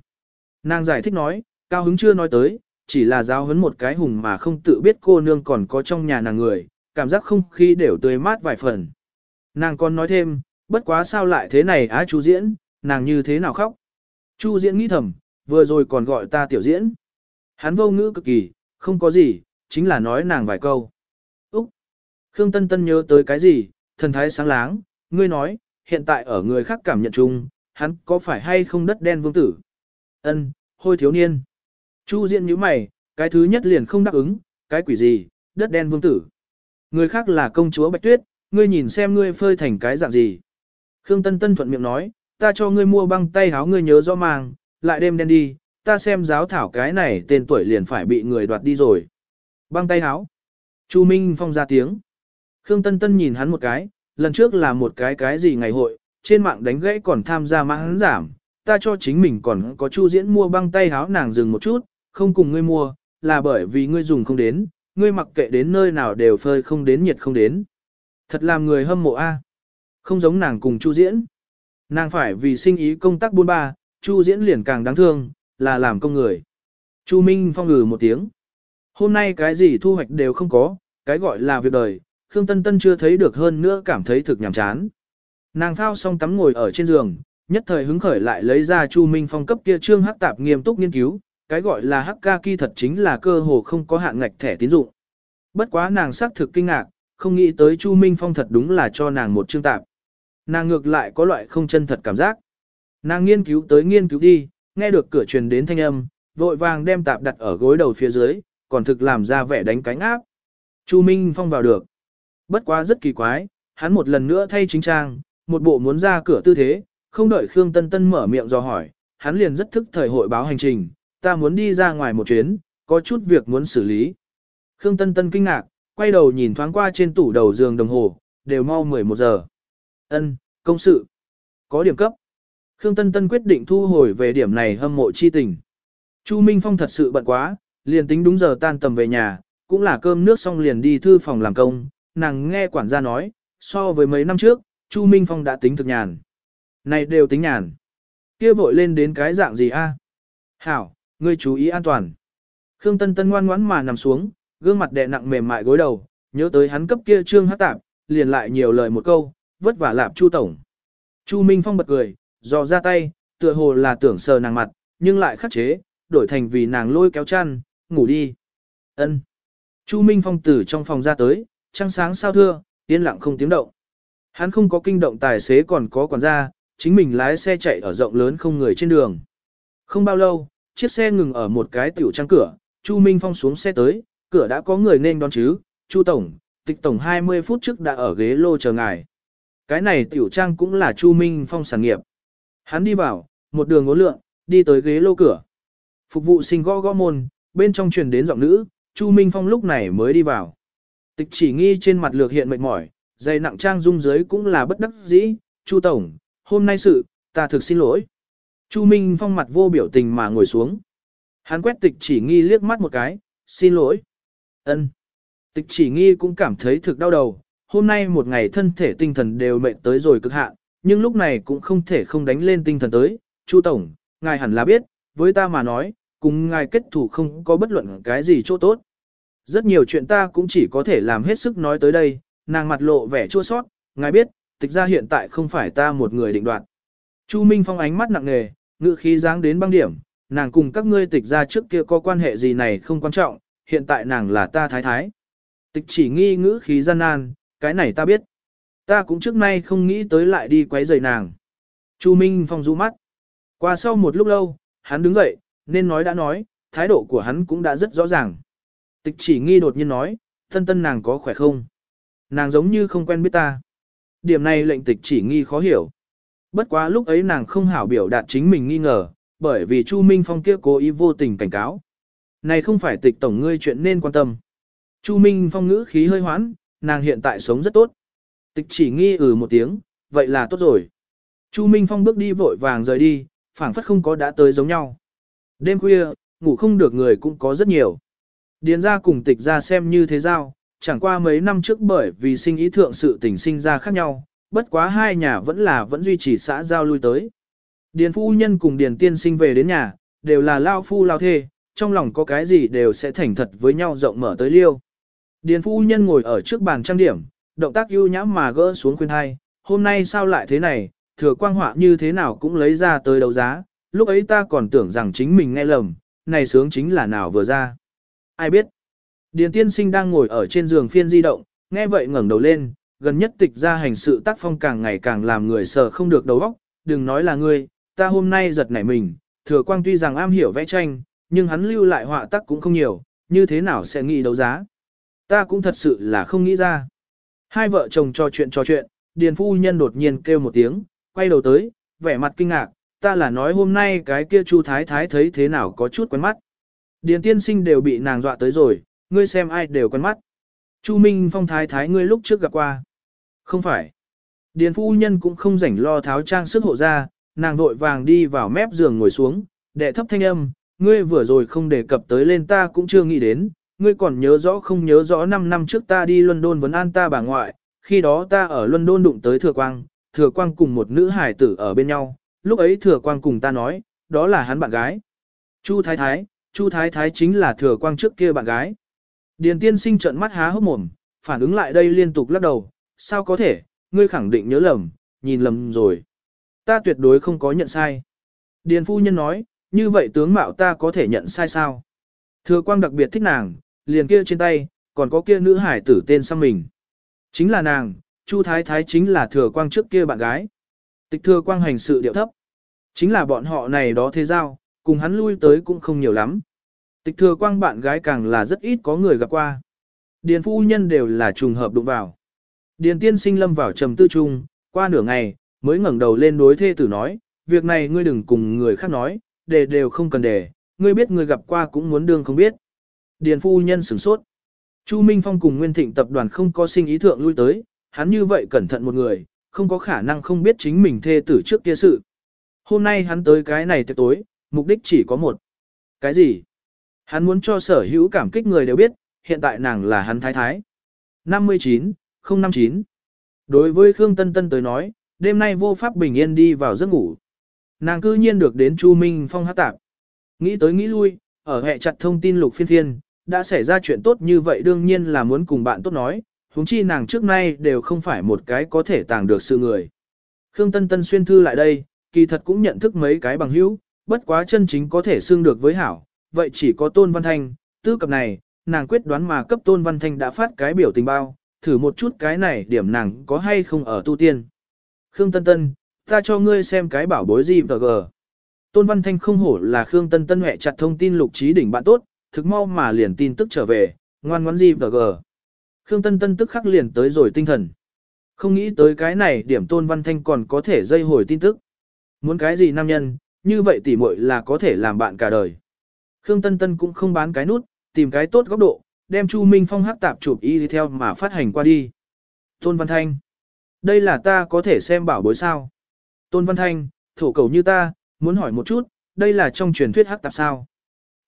Nàng giải thích nói, cao hứng chưa nói tới, chỉ là giáo huấn một cái hùng mà không tự biết cô nương còn có trong nhà nàng người, cảm giác không khí đều tươi mát vài phần. Nàng còn nói thêm, bất quá sao lại thế này á chú diễn, nàng như thế nào khóc. Chu diễn nghĩ thầm, vừa rồi còn gọi ta tiểu diễn. Hắn vô ngữ cực kỳ, không có gì, chính là nói nàng vài câu. Úc! Khương Tân Tân nhớ tới cái gì, thần thái sáng láng, ngươi nói, hiện tại ở người khác cảm nhận chung, hắn có phải hay không đất đen vương tử? Ân, hôi thiếu niên. Chu diễn như mày, cái thứ nhất liền không đáp ứng, cái quỷ gì, đất đen vương tử. Người khác là công chúa Bạch Tuyết, ngươi nhìn xem ngươi phơi thành cái dạng gì. Khương Tân Tân thuận miệng nói, ta cho ngươi mua băng tay háo ngươi nhớ rõ mang, lại đêm đen đi, ta xem giáo thảo cái này tên tuổi liền phải bị người đoạt đi rồi. Băng tay háo. Chu Minh Phong ra tiếng. Khương Tân Tân nhìn hắn một cái, lần trước là một cái cái gì ngày hội, trên mạng đánh gãy còn tham gia mãn giảm, ta cho chính mình còn có chu diễn mua băng tay háo nàng dừng một chút, không cùng ngươi mua, là bởi vì ngươi dùng không đến, ngươi mặc kệ đến nơi nào đều phơi không đến nhiệt không đến. Thật làm người hâm mộ a. À? Không giống nàng cùng chu diễn. Nàng phải vì sinh ý công tác buôn ba, chu diễn liền càng đáng thương, là làm công người. Chu Minh Phong ngừ một tiếng. Hôm nay cái gì thu hoạch đều không có, cái gọi là việc đời, Khương Tân Tân chưa thấy được hơn nữa cảm thấy thực nhàm chán. Nàng thao xong tắm ngồi ở trên giường, nhất thời hứng khởi lại lấy ra Chu Minh Phong cấp kia trương hắc tạp nghiêm túc nghiên cứu, cái gọi là hắc ca kỳ thật chính là cơ hồ không có hạn ngạch thẻ tín dụng. Bất quá nàng xác thực kinh ngạc, không nghĩ tới Chu Minh Phong thật đúng là cho nàng một chương tạp. Nàng ngược lại có loại không chân thật cảm giác. Nàng nghiên cứu tới nghiên cứu đi, nghe được cửa truyền đến thanh âm, vội vàng đem tạp đặt ở gối đầu phía dưới, còn thực làm ra vẻ đánh cánh áp. Chu Minh Phong vào được. Bất quá rất kỳ quái, hắn một lần nữa thay chính trang, một bộ muốn ra cửa tư thế, không đợi Khương Tân Tân mở miệng do hỏi, hắn liền rất thức thời hội báo hành trình, ta muốn đi ra ngoài một chuyến, có chút việc muốn xử lý. Khương Tân Tân kinh ngạc, quay đầu nhìn thoáng qua trên tủ đầu giường đồng hồ, đều mau 11 giờ. Ân, công sự. Có điểm cấp. Khương Tân Tân quyết định thu hồi về điểm này hâm mộ chi tình. Chu Minh Phong thật sự bận quá, liền tính đúng giờ tan tầm về nhà, cũng là cơm nước xong liền đi thư phòng làm công, nàng nghe quản gia nói, so với mấy năm trước, Chu Minh Phong đã tính thực nhàn. Này đều tính nhàn. Kia vội lên đến cái dạng gì a? Hảo, ngươi chú ý an toàn. Khương Tân Tân ngoan ngoãn mà nằm xuống, gương mặt đè nặng mềm mại gối đầu, nhớ tới hắn cấp kia trương hát tạp, liền lại nhiều lời một câu, vất vả lạp Chu Tổng. Chu Minh Phong bật cười, dò ra tay, tựa hồ là tưởng sờ nàng mặt, nhưng lại khắc chế, đổi thành vì nàng lôi kéo chăn, ngủ đi. Ân. Chu Minh Phong từ trong phòng ra tới, trăng sáng sao thưa, yên lặng không tiếng động. Hắn không có kinh động tài xế còn có quản gia, chính mình lái xe chạy ở rộng lớn không người trên đường. Không bao lâu, chiếc xe ngừng ở một cái tiểu trang cửa, Chu Minh Phong xuống xe tới, cửa đã có người nên đón chứ, Chu Tổng, tịch Tổng 20 phút trước đã ở ghế lô chờ ngài. Cái này tiểu trang cũng là Chu Minh Phong sản nghiệp. Hắn đi vào, một đường ngốn lượng, đi tới ghế lô cửa. Phục vụ sinh gõ gõ môn, bên trong truyền đến giọng nữ, Chu Minh Phong lúc này mới đi vào. Tịch chỉ nghi trên mặt lược hiện mệt mỏi, dày nặng trang dung dưới cũng là bất đắc dĩ, Chu Tổng, hôm nay sự, ta thực xin lỗi. Chu Minh Phong mặt vô biểu tình mà ngồi xuống. Hắn quét tịch chỉ nghi liếc mắt một cái, xin lỗi. ân Tịch chỉ nghi cũng cảm thấy thực đau đầu, hôm nay một ngày thân thể tinh thần đều mệt tới rồi cực hạn, nhưng lúc này cũng không thể không đánh lên tinh thần tới. Chu Tổng, ngài hẳn là biết, với ta mà nói, cùng ngài kết thủ không có bất luận cái gì chỗ tốt. Rất nhiều chuyện ta cũng chỉ có thể làm hết sức nói tới đây, nàng mặt lộ vẻ chua sót, ngài biết, tịch ra hiện tại không phải ta một người định đoạt. Chu Minh Phong ánh mắt nặng nề, ngữ khí dáng đến băng điểm, nàng cùng các ngươi tịch ra trước kia có quan hệ gì này không quan trọng, hiện tại nàng là ta thái thái. Tịch chỉ nghi ngữ khí gian nan, cái này ta biết. Ta cũng trước nay không nghĩ tới lại đi quấy rầy nàng. Chu Minh Phong rũ mắt. Qua sau một lúc lâu, hắn đứng dậy, nên nói đã nói, thái độ của hắn cũng đã rất rõ ràng. Tịch chỉ nghi đột nhiên nói, thân tân nàng có khỏe không? Nàng giống như không quen biết ta. Điểm này lệnh tịch chỉ nghi khó hiểu. Bất quá lúc ấy nàng không hảo biểu đạt chính mình nghi ngờ, bởi vì Chu Minh Phong kia cố ý vô tình cảnh cáo. Này không phải tịch tổng ngươi chuyện nên quan tâm. Chu Minh Phong ngữ khí hơi hoãn, nàng hiện tại sống rất tốt. Tịch chỉ nghi ừ một tiếng, vậy là tốt rồi. Chu Minh Phong bước đi vội vàng rời đi, phảng phất không có đã tới giống nhau. Đêm khuya, ngủ không được người cũng có rất nhiều. Điền ra cùng tịch ra xem như thế giao, chẳng qua mấy năm trước bởi vì sinh ý thượng sự tình sinh ra khác nhau, bất quá hai nhà vẫn là vẫn duy trì xã giao lui tới. Điền phu nhân cùng điền tiên sinh về đến nhà, đều là lao phu lao thê, trong lòng có cái gì đều sẽ thành thật với nhau rộng mở tới liêu. Điền phu nhân ngồi ở trước bàn trang điểm, động tác ưu nhãm mà gỡ xuống khuyên thai, hôm nay sao lại thế này, thừa quang họa như thế nào cũng lấy ra tới đấu giá, lúc ấy ta còn tưởng rằng chính mình nghe lầm, này sướng chính là nào vừa ra. Ai biết? Điền tiên sinh đang ngồi ở trên giường phiên di động, nghe vậy ngẩng đầu lên, gần nhất tịch ra hành sự tác phong càng ngày càng làm người sợ không được đầu óc, đừng nói là ngươi, ta hôm nay giật nảy mình, thừa quang tuy rằng am hiểu vẽ tranh, nhưng hắn lưu lại họa tác cũng không nhiều, như thế nào sẽ nghĩ đấu giá. Ta cũng thật sự là không nghĩ ra. Hai vợ chồng trò chuyện trò chuyện, điền phu nhân đột nhiên kêu một tiếng, quay đầu tới, vẻ mặt kinh ngạc, ta là nói hôm nay cái kia chu thái thái thấy thế nào có chút quen mắt. Điền tiên sinh đều bị nàng dọa tới rồi, ngươi xem ai đều quen mắt. Chu Minh Phong thái thái ngươi lúc trước gặp qua. Không phải. Điền phu nhân cũng không rảnh lo tháo trang sức hộ ra, nàng vội vàng đi vào mép giường ngồi xuống, đệ thấp thanh âm, ngươi vừa rồi không đề cập tới lên ta cũng chưa nghĩ đến, ngươi còn nhớ rõ không nhớ rõ 5 năm trước ta đi London vấn an ta bà ngoại, khi đó ta ở London đụng tới Thừa Quang, Thừa Quang cùng một nữ hải tử ở bên nhau, lúc ấy Thừa Quang cùng ta nói, đó là hắn bạn gái. Chu Thái Thái, Chu Thái Thái chính là Thừa Quang trước kia bạn gái. Điền tiên sinh trợn mắt há hốc mồm, phản ứng lại đây liên tục lắc đầu, sao có thể, ngươi khẳng định nhớ lầm, nhìn lầm rồi. Ta tuyệt đối không có nhận sai. Điền phu nhân nói, như vậy tướng mạo ta có thể nhận sai sao? Thừa quang đặc biệt thích nàng, liền kia trên tay, còn có kia nữ hải tử tên sang mình. Chính là nàng, Chu Thái Thái chính là thừa quang trước kia bạn gái. Tịch thừa quang hành sự điệu thấp. Chính là bọn họ này đó thế giao, cùng hắn lui tới cũng không nhiều lắm. Tịch thừa quang bạn gái càng là rất ít có người gặp qua. Điền phu nhân đều là trùng hợp đụng vào. Điền tiên sinh lâm vào trầm tư trung, qua nửa ngày, mới ngẩng đầu lên đối thê tử nói, việc này ngươi đừng cùng người khác nói, để đều không cần để, ngươi biết người gặp qua cũng muốn đương không biết. Điền phu nhân sửng sốt. Chu Minh Phong cùng Nguyên Thịnh tập đoàn không có sinh ý thượng lui tới, hắn như vậy cẩn thận một người, không có khả năng không biết chính mình thê tử trước kia sự. Hôm nay hắn tới cái này tiệc tối, mục đích chỉ có một. Cái gì? Hắn muốn cho sở hữu cảm kích người đều biết, hiện tại nàng là hắn thái thái. 59, 059. Đối với Khương Tân Tân tới nói, đêm nay vô pháp bình yên đi vào giấc ngủ. Nàng cư nhiên được đến Chu Minh Phong hát tạp. Nghĩ tới nghĩ lui, ở hệ chặt thông tin lục phiên phiên, đã xảy ra chuyện tốt như vậy đương nhiên là muốn cùng bạn tốt nói, huống chi nàng trước nay đều không phải một cái có thể tàng được sự người. Khương Tân Tân xuyên thư lại đây, kỳ thật cũng nhận thức mấy cái bằng hữu, bất quá chân chính có thể xương được với hảo, vậy chỉ có Tôn Văn Thanh, tư cập này, nàng quyết đoán mà cấp Tôn Văn Thanh đã phát cái biểu tình bao, thử một chút cái này điểm nàng có hay không ở tu tiên. Khương Tân Tân, ta cho ngươi xem cái bảo bối gì và gờ. Tôn Văn Thanh không hổ là Khương Tân Tân hẹ chặt thông tin lục trí đỉnh bạn tốt, thực mau mà liền tin tức trở về, ngoan ngoãn gì và gờ. Khương Tân Tân tức khắc liền tới rồi tinh thần. Không nghĩ tới cái này điểm Tôn Văn Thanh còn có thể dây hồi tin tức. Muốn cái gì nam nhân, như vậy tỉ muội là có thể làm bạn cả đời. Khương Tân Tân cũng không bán cái nút, tìm cái tốt góc độ, đem Chu Minh Phong hát tạp chụp y đi theo mà phát hành qua đi. Tôn Văn Thanh. Đây là ta có thể xem bảo bối sao. Tôn Văn Thanh, thổ cầu như ta, muốn hỏi một chút, đây là trong truyền thuyết hát tạp sao.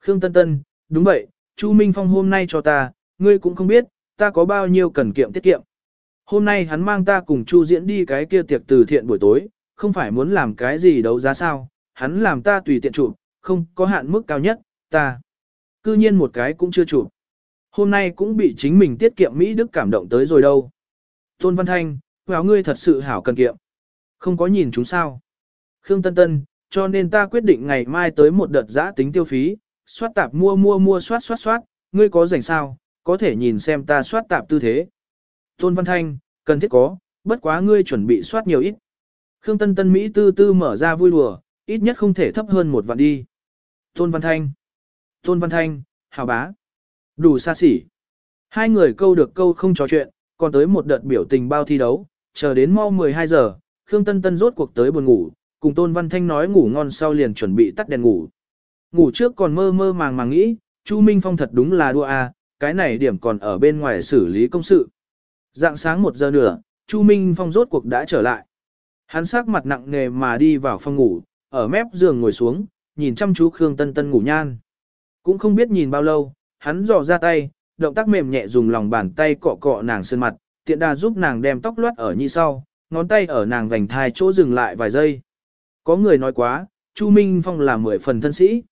Khương Tân Tân, đúng vậy, Chu Minh Phong hôm nay cho ta, ngươi cũng không biết, ta có bao nhiêu cần kiệm tiết kiệm. Hôm nay hắn mang ta cùng Chu diễn đi cái kia tiệc từ thiện buổi tối, không phải muốn làm cái gì đấu giá sao, hắn làm ta tùy tiện chụp, không có hạn mức cao nhất, ta. Cư nhiên một cái cũng chưa chụp. Hôm nay cũng bị chính mình tiết kiệm Mỹ Đức cảm động tới rồi đâu. Tôn Văn Thanh, Vào ngươi thật sự hảo cần kiệm. Không có nhìn chúng sao. Khương Tân Tân, cho nên ta quyết định ngày mai tới một đợt giã tính tiêu phí, soát tạp mua mua mua soát soát soát, ngươi có rảnh sao, có thể nhìn xem ta soát tạp tư thế. Tôn Văn Thanh, cần thiết có, bất quá ngươi chuẩn bị soát nhiều ít. Khương Tân Tân Mỹ tư tư mở ra vui đùa, ít nhất không thể thấp hơn một vạn đi. Tôn Văn Thanh, Tôn Văn Thanh, hào bá, đủ xa xỉ. Hai người câu được câu không trò chuyện, còn tới một đợt biểu tình bao thi đấu, chờ đến mau 12 giờ, Khương Tân Tân rốt cuộc tới buồn ngủ, cùng Tôn Văn Thanh nói ngủ ngon sau liền chuẩn bị tắt đèn ngủ. Ngủ trước còn mơ mơ màng màng nghĩ, Chu Minh Phong thật đúng là đua a, cái này điểm còn ở bên ngoài xử lý công sự. Dạng sáng một giờ nữa, Chu Minh Phong rốt cuộc đã trở lại. Hắn sắc mặt nặng nề mà đi vào phòng ngủ, ở mép giường ngồi xuống, nhìn chăm chú Khương Tân Tân ngủ nhan. Cũng không biết nhìn bao lâu, hắn dò ra tay, động tác mềm nhẹ dùng lòng bàn tay cọ cọ nàng sơn mặt, tiện đà giúp nàng đem tóc loát ở như sau, ngón tay ở nàng vành thai chỗ dừng lại vài giây. Có người nói quá, Chu Minh Phong là mười phần thân sĩ.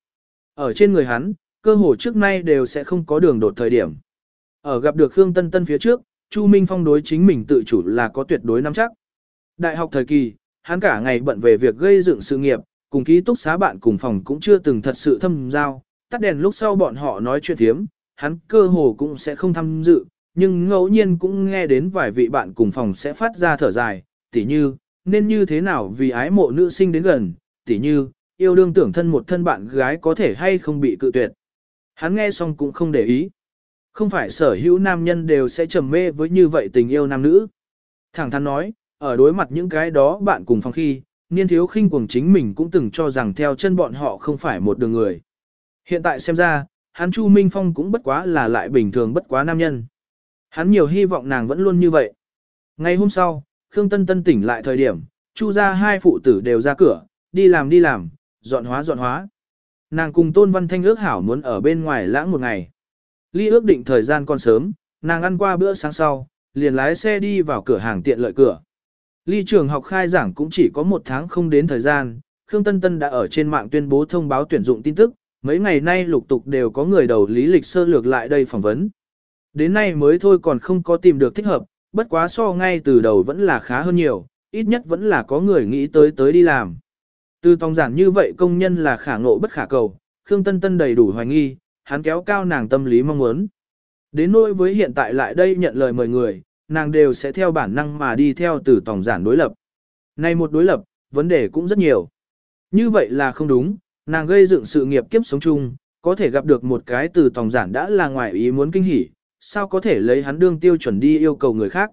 Ở trên người hắn, cơ hồ trước nay đều sẽ không có đường đột thời điểm. Ở gặp được Khương Tân Tân phía trước, Chu Minh Phong đối chính mình tự chủ là có tuyệt đối nắm chắc. Đại học thời kỳ, hắn cả ngày bận về việc gây dựng sự nghiệp, cùng ký túc xá bạn cùng phòng cũng chưa từng thật sự thâm giao, tắt đèn lúc sau bọn họ nói chuyện thiếm, hắn cơ hồ cũng sẽ không tham dự, nhưng ngẫu nhiên cũng nghe đến vài vị bạn cùng phòng sẽ phát ra thở dài, tỉ như, nên như thế nào vì ái mộ nữ sinh đến gần, tỉ như, yêu đương tưởng thân một thân bạn gái có thể hay không bị cự tuyệt. Hắn nghe xong cũng không để ý. Không phải sở hữu nam nhân đều sẽ trầm mê với như vậy tình yêu nam nữ. Thẳng thắn nói, ở đối mặt những cái đó bạn cùng phòng khi, niên thiếu khinh cuồng chính mình cũng từng cho rằng theo chân bọn họ không phải một đường người. Hiện tại xem ra, hắn Chu Minh Phong cũng bất quá là lại bình thường bất quá nam nhân. Hắn nhiều hy vọng nàng vẫn luôn như vậy. Ngày hôm sau, Khương Tân Tân tỉnh lại thời điểm, Chu ra hai phụ tử đều ra cửa, đi làm đi làm, dọn hóa dọn hóa. Nàng cùng Tôn Văn Thanh ước hảo muốn ở bên ngoài lãng một ngày. Ly ước định thời gian còn sớm, nàng ăn qua bữa sáng sau, liền lái xe đi vào cửa hàng tiện lợi cửa. Ly trường học khai giảng cũng chỉ có một tháng không đến thời gian, Khương Tân Tân đã ở trên mạng tuyên bố thông báo tuyển dụng tin tức, mấy ngày nay lục tục đều có người đầu lý lịch sơ lược lại đây phỏng vấn. Đến nay mới thôi còn không có tìm được thích hợp, bất quá so ngay từ đầu vẫn là khá hơn nhiều, ít nhất vẫn là có người nghĩ tới tới đi làm. Từ tòng giản như vậy công nhân là khả ngộ bất khả cầu, Khương Tân Tân đầy đủ hoài nghi, hắn kéo cao nàng tâm lý mong muốn. Đến nỗi với hiện tại lại đây nhận lời mời người, nàng đều sẽ theo bản năng mà đi theo từ tòng giản đối lập. Này một đối lập, vấn đề cũng rất nhiều. Như vậy là không đúng, nàng gây dựng sự nghiệp kiếp sống chung, có thể gặp được một cái từ tòng giản đã là ngoài ý muốn kinh hỉ, sao có thể lấy hắn đương tiêu chuẩn đi yêu cầu người khác.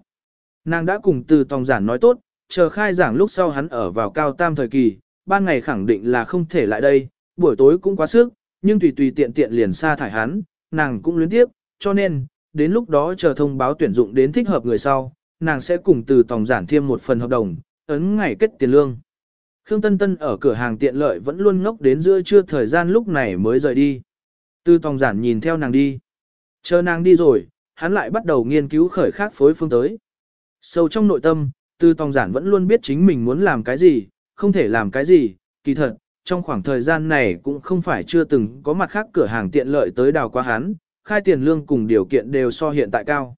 Nàng đã cùng từ tòng giản nói tốt, chờ khai giảng lúc sau hắn ở vào cao tam thời kỳ, ban ngày khẳng định là không thể lại đây, buổi tối cũng quá sức, nhưng tùy tùy tiện tiện liền sa thải hắn, nàng cũng luyến tiếp, cho nên, đến lúc đó chờ thông báo tuyển dụng đến thích hợp người sau, nàng sẽ cùng từ tòng giản thêm một phần hợp đồng, ấn ngày kết tiền lương. Khương Tân Tân ở cửa hàng tiện lợi vẫn luôn ngốc đến giữa trưa thời gian lúc này mới rời đi. Tư tòng giản nhìn theo nàng đi. Chờ nàng đi rồi, hắn lại bắt đầu nghiên cứu khởi khác phối phương tới. Sâu trong nội tâm, Tư tòng giản vẫn luôn biết chính mình muốn làm cái gì, không thể làm cái gì, kỳ thật, trong khoảng thời gian này cũng không phải chưa từng có mặt khác cửa hàng tiện lợi tới đào qua hắn, khai tiền lương cùng điều kiện đều so hiện tại cao.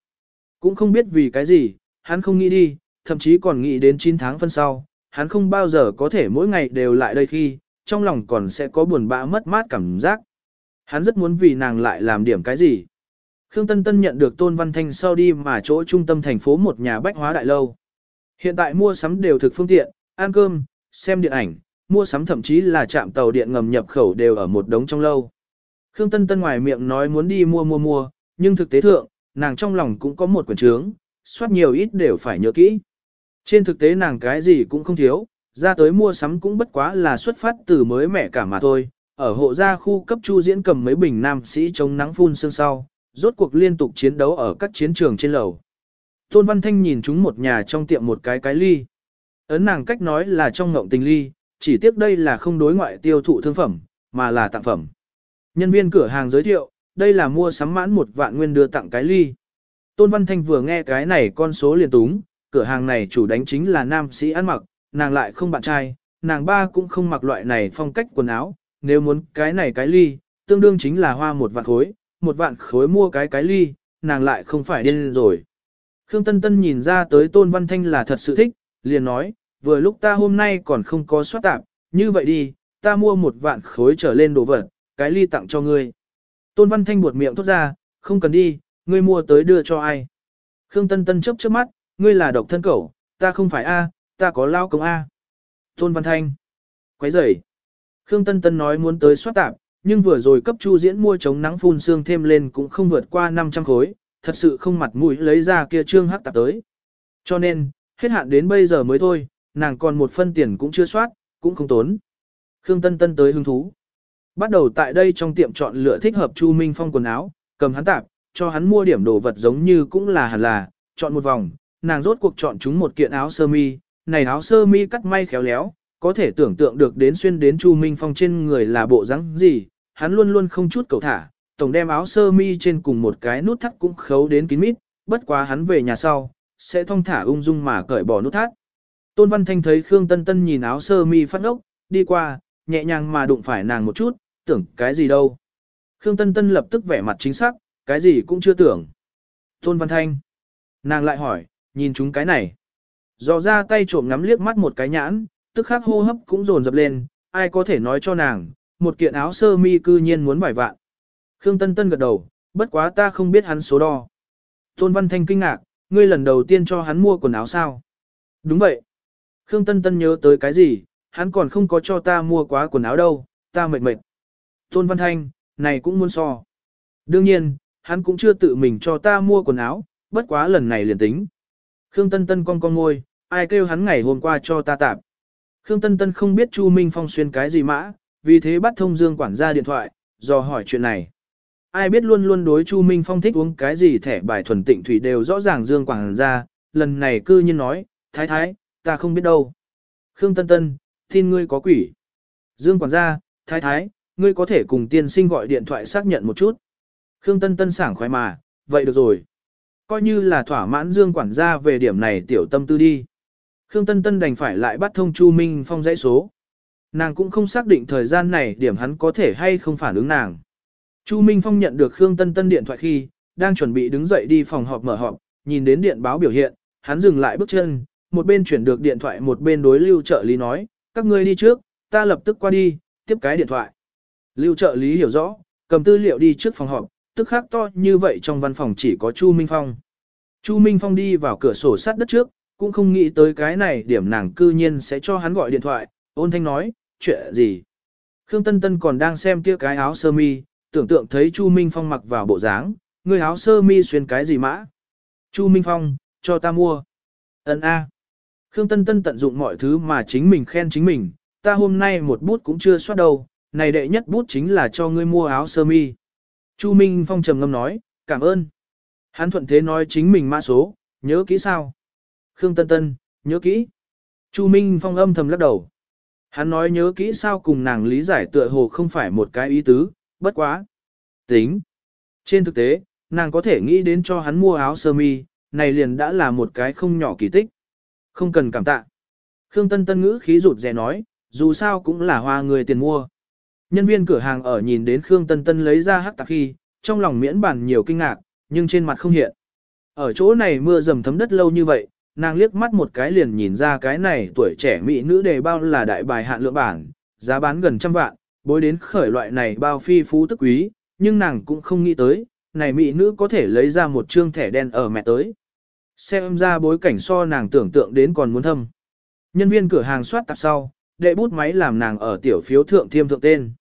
Cũng không biết vì cái gì, hắn không nghĩ đi, thậm chí còn nghĩ đến 9 tháng phân sau, hắn không bao giờ có thể mỗi ngày đều lại đây khi, trong lòng còn sẽ có buồn bã mất mát cảm giác. Hắn rất muốn vì nàng lại làm điểm cái gì. Khương Tân Tân nhận được Tôn Văn Thanh sau đi mà chỗ trung tâm thành phố một nhà bách hóa đại lâu. Hiện tại mua sắm đều thực phương tiện, ăn cơm, xem điện ảnh, mua sắm thậm chí là chạm tàu điện ngầm nhập khẩu đều ở một đống trong lâu. Khương Tân Tân ngoài miệng nói muốn đi mua mua mua, nhưng thực tế thượng, nàng trong lòng cũng có một quyển trướng, soát nhiều ít đều phải nhớ kỹ. Trên thực tế nàng cái gì cũng không thiếu, ra tới mua sắm cũng bất quá là xuất phát từ mới mẻ cả mà thôi. Ở hộ gia khu cấp chu diễn cầm mấy bình nam sĩ chống nắng phun sương sau, rốt cuộc liên tục chiến đấu ở các chiến trường trên lầu. Tôn Văn Thanh nhìn chúng một nhà trong tiệm một cái cái ly. Ấn nàng cách nói là trong ngộng tình ly, chỉ tiếc đây là không đối ngoại tiêu thụ thương phẩm, mà là tặng phẩm. Nhân viên cửa hàng giới thiệu, đây là mua sắm mãn một vạn nguyên đưa tặng cái ly. Tôn Văn Thanh vừa nghe cái này con số liền túng, cửa hàng này chủ đánh chính là nam sĩ ăn mặc, nàng lại không bạn trai, nàng ba cũng không mặc loại này phong cách quần áo, nếu muốn cái này cái ly, tương đương chính là hoa một vạn khối, một vạn khối mua cái cái ly, nàng lại không phải điên rồi. Khương Tân Tân nhìn ra tới Tôn Văn Thanh là thật sự thích, liền nói, vừa lúc ta hôm nay còn không có soát tạp, như vậy đi, ta mua một vạn khối trở lên đồ vật, cái ly tặng cho ngươi. Tôn Văn Thanh buột miệng thốt ra, không cần đi, ngươi mua tới đưa cho ai. Khương Tân Tân chớp chớp mắt, ngươi là độc thân cẩu, ta không phải A, ta có lao công A. Tôn Văn Thanh. Quấy rầy. Khương Tân Tân nói muốn tới soát tạp, nhưng vừa rồi cấp chu diễn mua chống nắng phun xương thêm lên cũng không vượt qua 500 khối, thật sự không mặt mũi lấy ra kia trương hắc tạp tới. Cho nên, hết hạn đến bây giờ mới thôi, nàng còn một phân tiền cũng chưa soát, cũng không tốn. Khương Tân Tân tới hứng thú. Bắt đầu tại đây trong tiệm chọn lựa thích hợp Chu Minh Phong quần áo, cầm hắn tạp, cho hắn mua điểm đồ vật giống như cũng là hẳn là, chọn một vòng, nàng rốt cuộc chọn chúng một kiện áo sơ mi, này áo sơ mi cắt may khéo léo, có thể tưởng tượng được đến xuyên đến Chu Minh Phong trên người là bộ dáng gì, hắn luôn luôn không chút cầu thả, tổng đem áo sơ mi trên cùng một cái nút thắt cũng khấu đến kín mít, bất quá hắn về nhà sau, sẽ thong thả ung dung mà cởi bỏ nút thắt. Tôn Văn Thanh thấy Khương Tân Tân nhìn áo sơ mi phát ốc, đi qua, nhẹ nhàng mà đụng phải nàng một chút, tưởng cái gì đâu. Khương Tân Tân lập tức vẻ mặt chính xác, cái gì cũng chưa tưởng. Tôn Văn Thanh. Nàng lại hỏi, nhìn chúng cái này. Dò ra tay trộm ngắm liếc mắt một cái nhãn, tức khắc hô hấp cũng dồn dập lên, ai có thể nói cho nàng, một kiện áo sơ mi cư nhiên muốn vài vạn. Khương Tân Tân gật đầu, bất quá ta không biết hắn số đo. Tôn Văn Thanh kinh ngạc, ngươi lần đầu tiên cho hắn mua quần áo sao? Đúng vậy. Khương Tân Tân nhớ tới cái gì, hắn còn không có cho ta mua quá quần áo đâu, ta mệt mệt. Tôn Văn Thanh, này cũng muốn so. Đương nhiên, hắn cũng chưa tự mình cho ta mua quần áo, bất quá lần này liền tính. Khương Tân Tân con con ngôi, ai kêu hắn ngày hôm qua cho ta tạp. Khương Tân Tân không biết Chu Minh Phong xuyên cái gì mã, vì thế bắt thông Dương quản gia điện thoại, do hỏi chuyện này. Ai biết luôn luôn đối Chu Minh Phong thích uống cái gì thẻ bài thuần tịnh thủy đều rõ ràng Dương quản gia, lần này cư nhiên nói, thái thái, ta không biết đâu. Khương Tân Tân, tin ngươi có quỷ. Dương quản gia, thái thái, ngươi có thể cùng tiên sinh gọi điện thoại xác nhận một chút. Khương Tân Tân sảng khoái mà, vậy được rồi. Coi như là thỏa mãn Dương quản gia về điểm này tiểu tâm tư đi. Khương Tân Tân đành phải lại bắt thông Chu Minh Phong dãy số. Nàng cũng không xác định thời gian này điểm hắn có thể hay không phản ứng nàng. Chu Minh Phong nhận được Khương Tân Tân điện thoại khi, đang chuẩn bị đứng dậy đi phòng họp mở họp, nhìn đến điện báo biểu hiện, hắn dừng lại bước chân, một bên chuyển được điện thoại một bên đối lưu trợ lý nói, các ngươi đi trước, ta lập tức qua đi, tiếp cái điện thoại. Lưu trợ lý hiểu rõ, cầm tư liệu đi trước phòng họp, tức khắc to như vậy trong văn phòng chỉ có Chu Minh Phong. Chu Minh Phong đi vào cửa sổ sát đất trước, cũng không nghĩ tới cái này điểm nàng cư nhiên sẽ cho hắn gọi điện thoại, ôn thanh nói, chuyện gì. Khương Tân Tân còn đang xem kia cái áo sơ mi, tưởng tượng thấy Chu Minh Phong mặc vào bộ dáng, người áo sơ mi xuyên cái gì mã. Chu Minh Phong, cho ta mua. Ấn A. Khương Tân Tân tận dụng mọi thứ mà chính mình khen chính mình, ta hôm nay một bút cũng chưa soát đâu, này đệ nhất bút chính là cho ngươi mua áo sơ mi. Chu Minh Phong trầm ngâm nói, cảm ơn. Hắn thuận thế nói chính mình mã số, nhớ kỹ sao? Khương Tân Tân, nhớ kỹ. Chu Minh Phong âm thầm lắc đầu. Hắn nói nhớ kỹ sao cùng nàng lý giải tựa hồ không phải một cái ý tứ, bất quá. Tính. Trên thực tế, nàng có thể nghĩ đến cho hắn mua áo sơ mi, này liền đã là một cái không nhỏ kỳ tích. Không cần cảm tạ. Khương Tân Tân ngữ khí rụt rè nói, dù sao cũng là hoa người tiền mua. Nhân viên cửa hàng ở nhìn đến Khương Tân Tân lấy ra hắc tạp khi, trong lòng miễn bản nhiều kinh ngạc, nhưng trên mặt không hiện. Ở chỗ này mưa dầm thấm đất lâu như vậy, nàng liếc mắt một cái liền nhìn ra cái này tuổi trẻ mỹ nữ đề bao là đại bài hạn lượng bản, giá bán gần trăm vạn, bối đến khởi loại này bao phi phú tức quý, nhưng nàng cũng không nghĩ tới, này mỹ nữ có thể lấy ra một trương thẻ đen ở mẹ tới. Xem ra bối cảnh so nàng tưởng tượng đến còn muốn thâm. Nhân viên cửa hàng soát tạp sau, đệ bút máy làm nàng ở tiểu phiếu thượng thiêm thượng tên.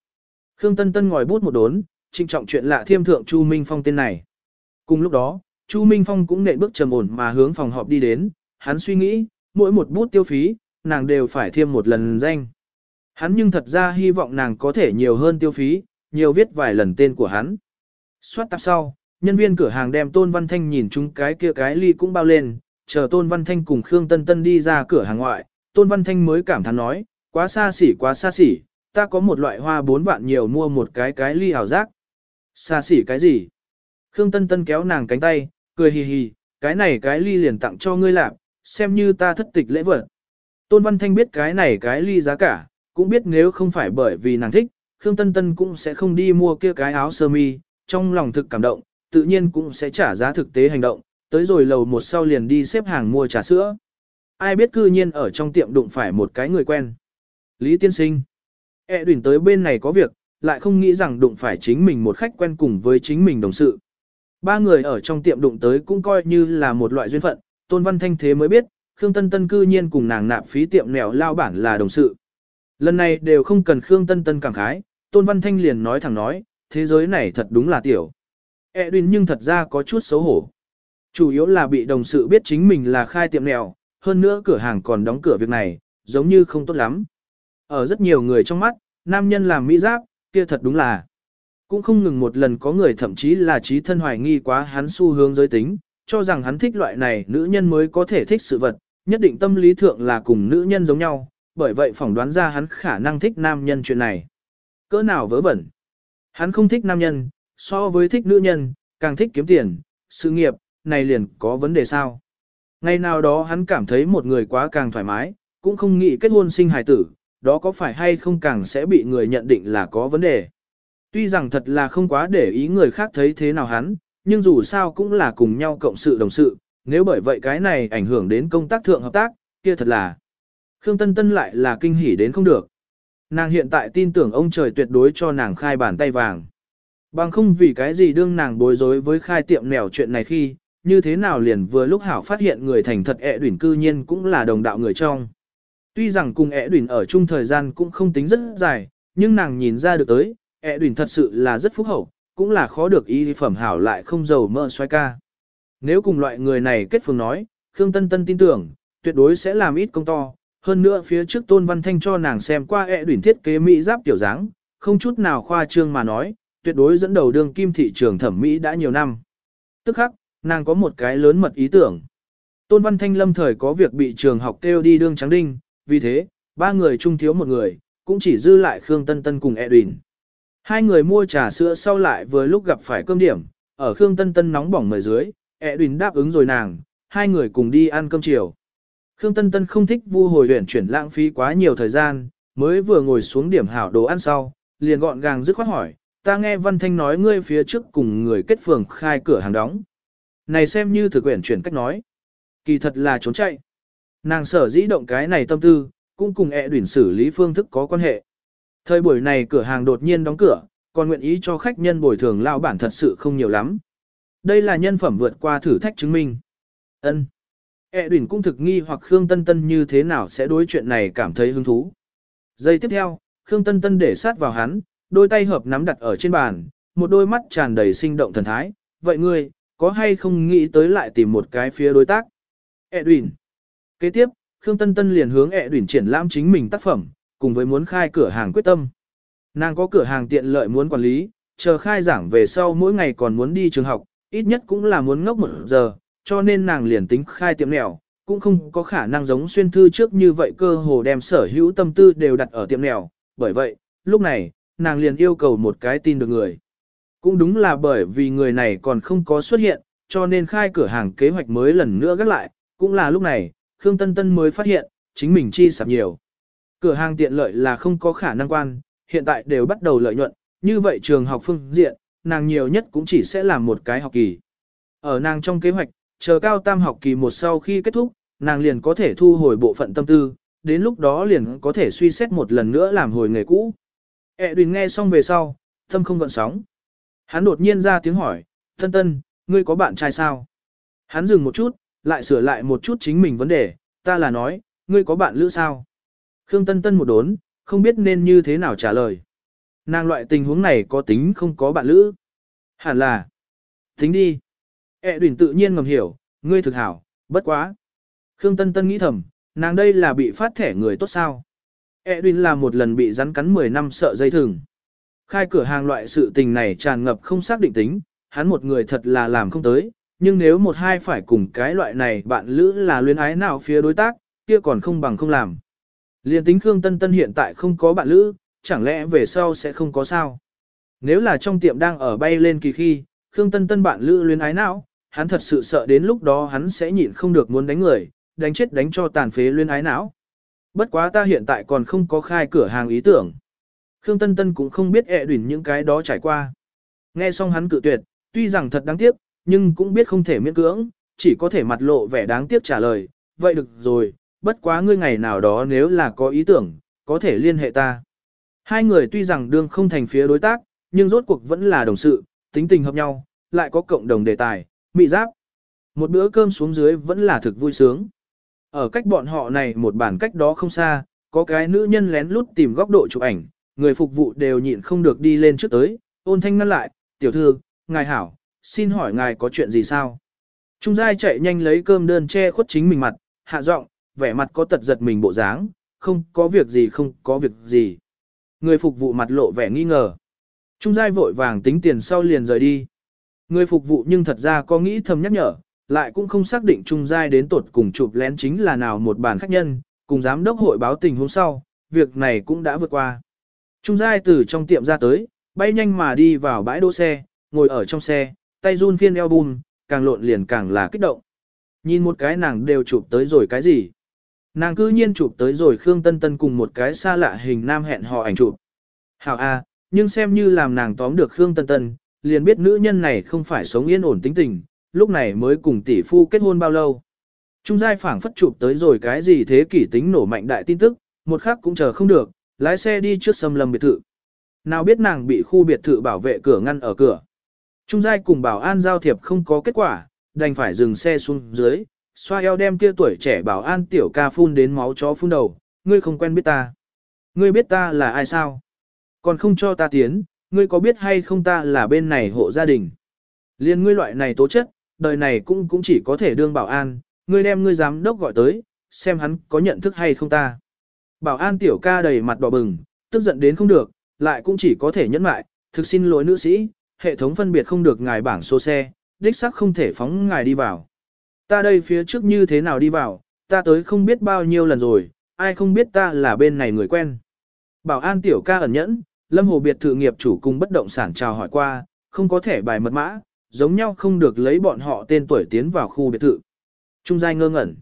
Khương Tân Tân ngồi bút một đốn, trinh trọng chuyện lạ thiêm thượng Chu Minh Phong tên này. Cùng lúc đó, Chu Minh Phong cũng nện bước trầm ổn mà hướng phòng họp đi đến, hắn suy nghĩ, mỗi một bút tiêu phí, nàng đều phải thiêm một lần danh. Hắn nhưng thật ra hy vọng nàng có thể nhiều hơn tiêu phí, nhiều viết vài lần tên của hắn. Xoát tạp sau, nhân viên cửa hàng đem Tôn Văn Thanh nhìn chúng cái kia cái ly cũng bao lên, chờ Tôn Văn Thanh cùng Khương Tân Tân đi ra cửa hàng ngoại, Tôn Văn Thanh mới cảm thán nói, quá xa xỉ quá xa xỉ, ta có một loại hoa bốn vạn nhiều mua một cái cái ly hảo giác. Xa xỉ cái gì? Khương Tân Tân kéo nàng cánh tay, cười hì hì, cái này cái ly liền tặng cho ngươi làm, xem như ta thất tịch lễ vật. Tôn Văn Thanh biết cái này cái ly giá cả, cũng biết nếu không phải bởi vì nàng thích, Khương Tân Tân cũng sẽ không đi mua kia cái áo sơ mi, trong lòng thực cảm động, tự nhiên cũng sẽ trả giá thực tế hành động, tới rồi lầu một sau liền đi xếp hàng mua trà sữa. Ai biết cư nhiên ở trong tiệm đụng phải một cái người quen. Lý tiên sinh. E đuyển tới bên này có việc, lại không nghĩ rằng đụng phải chính mình một khách quen cùng với chính mình đồng sự. Ba người ở trong tiệm đụng tới cũng coi như là một loại duyên phận, Tôn Văn Thanh thế mới biết, Khương Tân Tân cư nhiên cùng nàng nạp phí tiệm nẻo lao bản là đồng sự. Lần này đều không cần Khương Tân Tân cảm khái, Tôn Văn Thanh liền nói thẳng nói, thế giới này thật đúng là tiểu. E đuỳnh nhưng thật ra có chút xấu hổ. Chủ yếu là bị đồng sự biết chính mình là khai tiệm nẻo, hơn nữa cửa hàng còn đóng cửa việc này, giống như không tốt lắm. Ở rất nhiều người trong mắt, nam nhân làm mỹ giáp, kia thật đúng là. Cũng không ngừng một lần có người thậm chí là trí thân hoài nghi quá hắn xu hướng giới tính, cho rằng hắn thích loại này nữ nhân mới có thể thích sự vật, nhất định tâm lý thượng là cùng nữ nhân giống nhau, bởi vậy phỏng đoán ra hắn khả năng thích nam nhân chuyện này. Cỡ nào vớ vẩn. Hắn không thích nam nhân, so với thích nữ nhân, càng thích kiếm tiền, sự nghiệp, này liền có vấn đề sao. Ngày nào đó hắn cảm thấy một người quá càng thoải mái, cũng không nghĩ kết hôn sinh hài tử, đó có phải hay không càng sẽ bị người nhận định là có vấn đề. Tuy rằng thật là không quá để ý người khác thấy thế nào hắn, nhưng dù sao cũng là cùng nhau cộng sự đồng sự, nếu bởi vậy cái này ảnh hưởng đến công tác thượng hợp tác, kia thật là. Khương Tân Tân lại là kinh hỉ đến không được. Nàng hiện tại tin tưởng ông trời tuyệt đối cho nàng khai bàn tay vàng. Bằng không vì cái gì đương nàng bối rối với khai tiệm mèo chuyện này khi, như thế nào liền vừa lúc hảo phát hiện người thành thật ẹ đuyển cư nhiên cũng là đồng đạo người trong. Tuy rằng cùng e ẹ đuyển ở chung thời gian cũng không tính rất dài, nhưng nàng nhìn ra được tới, e ẹ đuyển thật sự là rất phúc hậu, cũng là khó được y phẩm hảo lại không giàu mỡ xoay ca. Nếu cùng loại người này kết phương nói, Khương Tân Tân tin tưởng, tuyệt đối sẽ làm ít công to. Hơn nữa phía trước Tôn Văn Thanh cho nàng xem qua e ẹ đuyển thiết kế Mỹ giáp tiểu dáng, không chút nào khoa trương mà nói, tuyệt đối dẫn đầu đường kim thị trường thẩm mỹ đã nhiều năm. Tức khắc, nàng có một cái lớn mật ý tưởng. Tôn Văn Thanh lâm thời có việc bị trường học kêu đi đương trắng đinh, vì thế, ba người chung thiếu một người, cũng chỉ dư lại Khương Tân Tân cùng Edwin. Hai người mua trà sữa sau lại vừa lúc gặp phải cơm điểm, ở Khương Tân Tân nóng bỏng mời dưới, Edwin đáp ứng rồi nàng, hai người cùng đi ăn cơm chiều. Khương Tân Tân không thích vu hồi luyện chuyển lãng phí quá nhiều thời gian, mới vừa ngồi xuống điểm hảo đồ ăn sau, liền gọn gàng dứt khoát hỏi, ta nghe Văn Thanh nói ngươi phía trước cùng người kết phường khai cửa hàng đóng. Này xem như thực quyển chuyển cách nói. Kỳ thật là trốn chạy. Nàng sở dĩ động cái này tâm tư, cũng cùng e ẹ đuyển xử lý phương thức có quan hệ. Thời buổi này cửa hàng đột nhiên đóng cửa, còn nguyện ý cho khách nhân bồi thường lao bản thật sự không nhiều lắm. Đây là nhân phẩm vượt qua thử thách chứng minh. Ân. E đuyển cũng thực nghi hoặc Khương Tân Tân như thế nào sẽ đối chuyện này cảm thấy hứng thú. Giây tiếp theo, Khương Tân Tân để sát vào hắn, đôi tay hợp nắm đặt ở trên bàn, một đôi mắt tràn đầy sinh động thần thái. Vậy ngươi, có hay không nghĩ tới lại tìm một cái phía đối tác? Edwin. Kế tiếp, Khương Tân Tân liền hướng Edwin triển lãm chính mình tác phẩm, cùng với muốn khai cửa hàng quyết tâm. Nàng có cửa hàng tiện lợi muốn quản lý, chờ khai giảng về sau mỗi ngày còn muốn đi trường học, ít nhất cũng là muốn ngốc một giờ, cho nên nàng liền tính khai tiệm nẻo, cũng không có khả năng giống xuyên thư trước như vậy cơ hồ đem sở hữu tâm tư đều đặt ở tiệm nẻo. Bởi vậy, lúc này, nàng liền yêu cầu một cái tin được người. Cũng đúng là bởi vì người này còn không có xuất hiện, cho nên khai cửa hàng kế hoạch mới lần nữa gác lại, cũng là lúc này, Khương Tân Tân mới phát hiện, chính mình chi sạp nhiều. Cửa hàng tiện lợi là không có khả năng quan, hiện tại đều bắt đầu lợi nhuận, như vậy trường học phương diện, nàng nhiều nhất cũng chỉ sẽ làm một cái học kỳ. Ở nàng trong kế hoạch, chờ cao tam học kỳ một sau khi kết thúc, nàng liền có thể thu hồi bộ phận tâm tư, đến lúc đó liền có thể suy xét một lần nữa làm hồi nghề cũ. E đùn nghe xong về sau, tâm không gợn sóng. Hắn đột nhiên ra tiếng hỏi, Tân Tân, ngươi có bạn trai sao? Hắn dừng một chút, lại sửa lại một chút chính mình vấn đề, ta là nói, ngươi có bạn lữ sao? Khương Tân Tân một đốn, không biết nên như thế nào trả lời. Nàng loại tình huống này có tính không có bạn lữ? Hẳn là. Tính đi. E đùn tự nhiên ngầm hiểu, ngươi thực hảo, bất quá. Khương Tân Tân nghĩ thầm, nàng đây là bị phát thẻ người tốt sao? E đùn là một lần bị rắn cắn 10 năm sợ dây thừng. Khai cửa hàng loại sự tình này tràn ngập không xác định tính, hắn một người thật là làm không tới, nhưng nếu một hai phải cùng cái loại này bạn lữ là luyến ái nào phía đối tác, kia còn không bằng không làm. Liên tính Khương Tân Tân hiện tại không có bạn lữ, chẳng lẽ về sau sẽ không có sao? Nếu là trong tiệm đang ở bay lên kỳ khi, Khương Tân Tân bạn lữ luyến ái não, hắn thật sự sợ đến lúc đó hắn sẽ nhịn không được muốn đánh người, đánh chết đánh cho tàn phế luyến ái não. Bất quá ta hiện tại còn không có khai cửa hàng ý tưởng. Khương Tân Tân cũng không biết ẹ đuỷn những cái đó trải qua. Nghe xong hắn cự tuyệt, tuy rằng thật đáng tiếc, nhưng cũng biết không thể miễn cưỡng, chỉ có thể mặt lộ vẻ đáng tiếc trả lời, vậy được rồi, bất quá ngươi ngày nào đó nếu là có ý tưởng, có thể liên hệ ta. Hai người tuy rằng đương không thành phía đối tác, nhưng rốt cuộc vẫn là đồng sự, tính tình hợp nhau, lại có cộng đồng đề tài, mị giáp. Một bữa cơm xuống dưới vẫn là thực vui sướng. Ở cách bọn họ này một bản cách đó không xa, có cái nữ nhân lén lút tìm góc độ chụp ảnh, người phục vụ đều nhịn không được đi lên trước tới, ôn thanh ngăn lại, tiểu thư, ngài hảo, xin hỏi ngài có chuyện gì sao? Trung giai chạy nhanh lấy cơm đơn che khuất chính mình mặt, hạ giọng, vẻ mặt có tật giật mình bộ dáng, không có việc gì không có việc gì. Người phục vụ mặt lộ vẻ nghi ngờ. Trung giai vội vàng tính tiền sau liền rời đi. Người phục vụ nhưng thật ra có nghĩ thầm nhắc nhở, lại cũng không xác định Trung giai đến tột cùng chụp lén chính là nào một bàn khách nhân, cùng giám đốc hội báo tình hôm sau, việc này cũng đã vượt qua. Trung giai từ trong tiệm ra tới, bay nhanh mà đi vào bãi đỗ xe, ngồi ở trong xe, tay run phiên album, càng lộn liền càng là kích động. Nhìn một cái nàng đều chụp tới rồi cái gì? Nàng cư nhiên chụp tới rồi Khương Tân Tân cùng một cái xa lạ hình nam hẹn hò ảnh chụp. Hảo a, nhưng xem như làm nàng tóm được Khương Tân Tân, liền biết nữ nhân này không phải sống yên ổn tính tình, lúc này mới cùng tỷ phu kết hôn bao lâu. Trung giai phảng phất chụp tới rồi cái gì thế kỷ tính nổ mạnh đại tin tức, một khắc cũng chờ không được, lái xe đi trước xâm lâm biệt thự. Nào biết nàng bị khu biệt thự bảo vệ cửa ngăn ở cửa. Trung giai cùng bảo an giao thiệp không có kết quả, đành phải dừng xe xuống dưới, xoa eo đem kia tuổi trẻ bảo an tiểu ca phun đến máu chó phun đầu, ngươi không quen biết ta. Ngươi biết ta là ai sao? Còn không cho ta tiến, ngươi có biết hay không ta là bên này hộ gia đình. Liên ngươi loại này tố chất, đời này cũng cũng chỉ có thể đương bảo an, ngươi đem ngươi giám đốc gọi tới, xem hắn có nhận thức hay không ta. Bảo an tiểu ca đầy mặt đỏ bừng, tức giận đến không được, lại cũng chỉ có thể nhẫn mại, thực xin lỗi nữ sĩ, hệ thống phân biệt không được ngài bảng số xe, đích xác không thể phóng ngài đi vào. Ta đây phía trước như thế nào đi vào, ta tới không biết bao nhiêu lần rồi, ai không biết ta là bên này người quen. Bảo an tiểu ca ẩn nhẫn, lâm hồ biệt thự nghiệp chủ cùng bất động sản chào hỏi qua, không có thể bài mật mã, giống nhau không được lấy bọn họ tên tuổi tiến vào khu biệt thự. Trung giai ngơ ngẩn.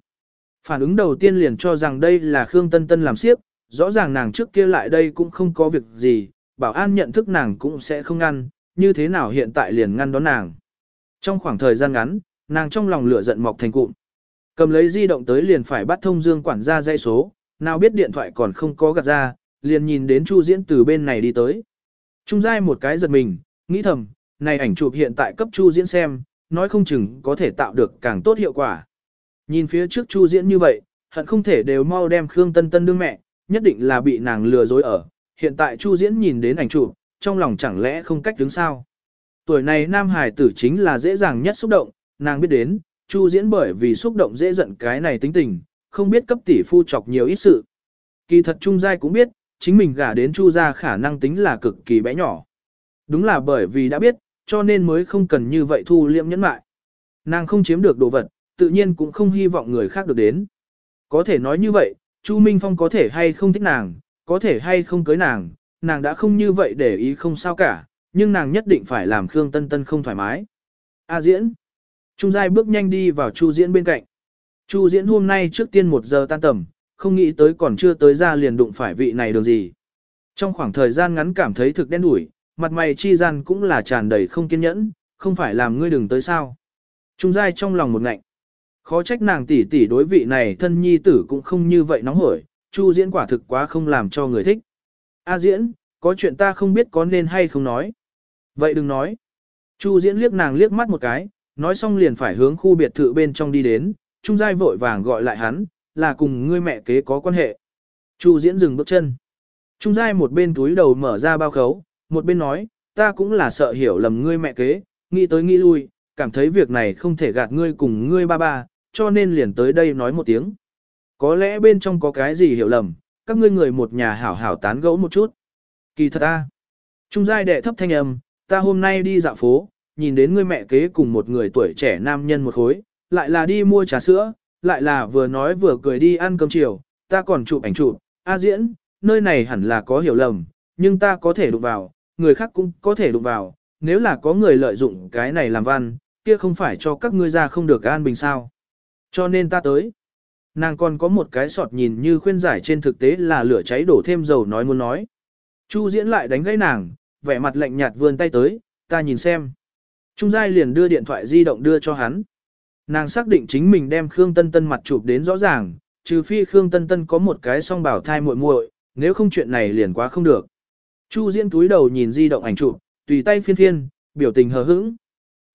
Phản ứng đầu tiên liền cho rằng đây là Khương Tân Tân làm siếp, rõ ràng nàng trước kia lại đây cũng không có việc gì, bảo an nhận thức nàng cũng sẽ không ngăn, như thế nào hiện tại liền ngăn đón nàng. Trong khoảng thời gian ngắn, nàng trong lòng lửa giận mọc thành cụm. Cầm lấy di động tới liền phải bắt thông dương quản gia dây số, nào biết điện thoại còn không có gạt ra, liền nhìn đến Chu Diễn từ bên này đi tới. Trung giai một cái giật mình, nghĩ thầm, này ảnh chụp hiện tại cấp Chu Diễn xem, nói không chừng có thể tạo được càng tốt hiệu quả. Nhìn phía trước Chu Diễn như vậy, hận không thể đều mau đem Khương Tân Tân đương mẹ, nhất định là bị nàng lừa dối ở. Hiện tại Chu Diễn nhìn đến ảnh chụp, trong lòng chẳng lẽ không cách đứng sao. Tuổi này nam hải tử chính là dễ dàng nhất xúc động, nàng biết đến, Chu Diễn bởi vì xúc động dễ giận cái này tính tình, không biết cấp tỷ phu chọc nhiều ít sự. Kỳ thật Trung Giai cũng biết, chính mình gả đến Chu gia khả năng tính là cực kỳ bé nhỏ. Đúng là bởi vì đã biết, cho nên mới không cần như vậy thu liệm nhẫn mại. Nàng không chiếm được đồ vật, tự nhiên cũng không hy vọng người khác được đến. Có thể nói như vậy, Chu Minh Phong có thể hay không thích nàng, có thể hay không cưới nàng, nàng đã không như vậy để ý không sao cả, nhưng nàng nhất định phải làm Khương Tân Tân không thoải mái. A diễn. Trung Giai bước nhanh đi vào Chu diễn bên cạnh. Chu diễn hôm nay trước tiên một giờ tan tầm, không nghĩ tới còn chưa tới ra liền đụng phải vị này đường gì. Trong khoảng thời gian ngắn cảm thấy thực đen đủi, mặt mày chi gian cũng là tràn đầy không kiên nhẫn, không phải làm ngươi đừng tới sao. Trung Giai trong lòng một ngạnh. Khó trách nàng tỷ tỷ đối vị này thân nhi tử cũng không như vậy nóng hổi, Chu diễn quả thực quá không làm cho người thích. A diễn, có chuyện ta không biết có nên hay không nói. Vậy đừng nói. Chu diễn liếc nàng liếc mắt một cái, nói xong liền phải hướng khu biệt thự bên trong đi đến, Trung Giai vội vàng gọi lại hắn, là cùng ngươi mẹ kế có quan hệ. Chu diễn dừng bước chân. Trung Giai một bên túi đầu mở ra bao khấu, một bên nói, ta cũng là sợ hiểu lầm ngươi mẹ kế, nghĩ tới nghĩ lui, cảm thấy việc này không thể gạt ngươi cùng ngươi ba ba, cho nên liền tới đây nói một tiếng. Có lẽ bên trong có cái gì hiểu lầm, các ngươi người một nhà hảo hảo tán gẫu một chút. Kỳ thật ta. Trung giai đệ thấp thanh âm, ta hôm nay đi dạo phố, nhìn đến ngươi mẹ kế cùng một người tuổi trẻ nam nhân một khối, lại là đi mua trà sữa, lại là vừa nói vừa cười đi ăn cơm chiều, ta còn chụp ảnh chụp, a diễn, nơi này hẳn là có hiểu lầm, nhưng ta có thể đụng vào, người khác cũng có thể đụng vào, nếu là có người lợi dụng cái này làm văn, kia không phải cho các ngươi ra không được an bình sao. Cho nên ta tới. Nàng còn có một cái sọt nhìn như khuyên giải trên thực tế là lửa cháy đổ thêm dầu nói muốn nói. Chu diễn lại đánh gãy nàng, vẻ mặt lạnh nhạt vươn tay tới, ta nhìn xem. Trung giai liền đưa điện thoại di động đưa cho hắn. Nàng xác định chính mình đem Khương Tân Tân mặt chụp đến rõ ràng, trừ phi Khương Tân Tân có một cái song bảo thai muội muội, nếu không chuyện này liền quá không được. Chu Diễn túi đầu nhìn di động ảnh chụp, tùy tay phiên phiên, biểu tình hờ hững.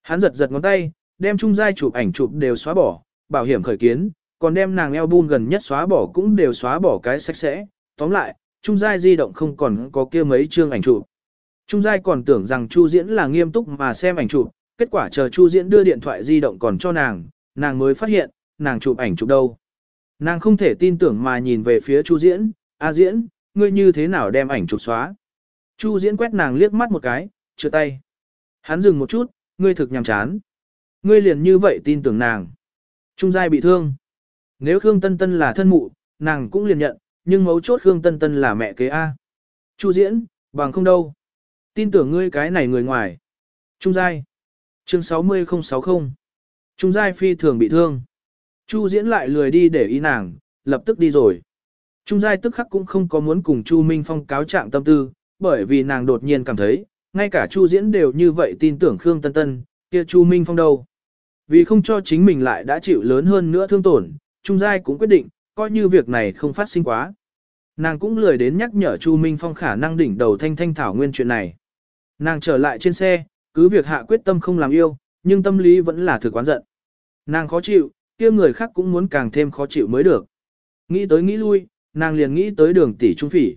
Hắn giật giật ngón tay, đem Trung giai chụp ảnh chụp đều xóa bỏ, bảo hiểm khởi kiến, còn đem nàng album gần nhất xóa bỏ cũng đều xóa bỏ cái sạch sẽ. Tóm lại, Trung Giai di động không còn có kia mấy chương ảnh chụp. Trung Giai còn tưởng rằng Chu Diễn là nghiêm túc mà xem ảnh chụp, kết quả chờ Chu Diễn đưa điện thoại di động còn cho nàng, nàng mới phát hiện, nàng chụp ảnh chụp đâu. Nàng không thể tin tưởng mà nhìn về phía Chu Diễn, A Diễn, ngươi như thế nào đem ảnh chụp xóa. Chu Diễn quét nàng liếc mắt một cái, chừa tay. Hắn dừng một chút, ngươi thực nhằm chán. Ngươi liền như vậy tin tưởng nàng. Trung Giai bị thương. Nếu Khương Tân Tân là thân mụ, nàng cũng liền nhận, nhưng mấu chốt Khương Tân Tân là mẹ kế A. Chu diễn, bằng không đâu. Tin tưởng ngươi cái này người ngoài. Trung Giai. Chương 60060. Trung Giai phi thường bị thương. Chu diễn lại lười đi để ý nàng, lập tức đi rồi. Trung Giai tức khắc cũng không có muốn cùng Chu Minh Phong cáo trạng tâm tư, bởi vì nàng đột nhiên cảm thấy, ngay cả Chu diễn đều như vậy tin tưởng Khương Tân Tân, kia Chu Minh Phong đâu. Vì không cho chính mình lại đã chịu lớn hơn nữa thương tổn, Trung Giai cũng quyết định, coi như việc này không phát sinh quá. Nàng cũng lười đến nhắc nhở Chu Minh Phong khả năng đỉnh đầu thanh thanh thảo nguyên chuyện này. Nàng trở lại trên xe, cứ việc hạ quyết tâm không làm yêu, nhưng tâm lý vẫn là thực quán giận. Nàng khó chịu, kia người khác cũng muốn càng thêm khó chịu mới được. Nghĩ tới nghĩ lui, nàng liền nghĩ tới đường tỷ Trung Phỉ.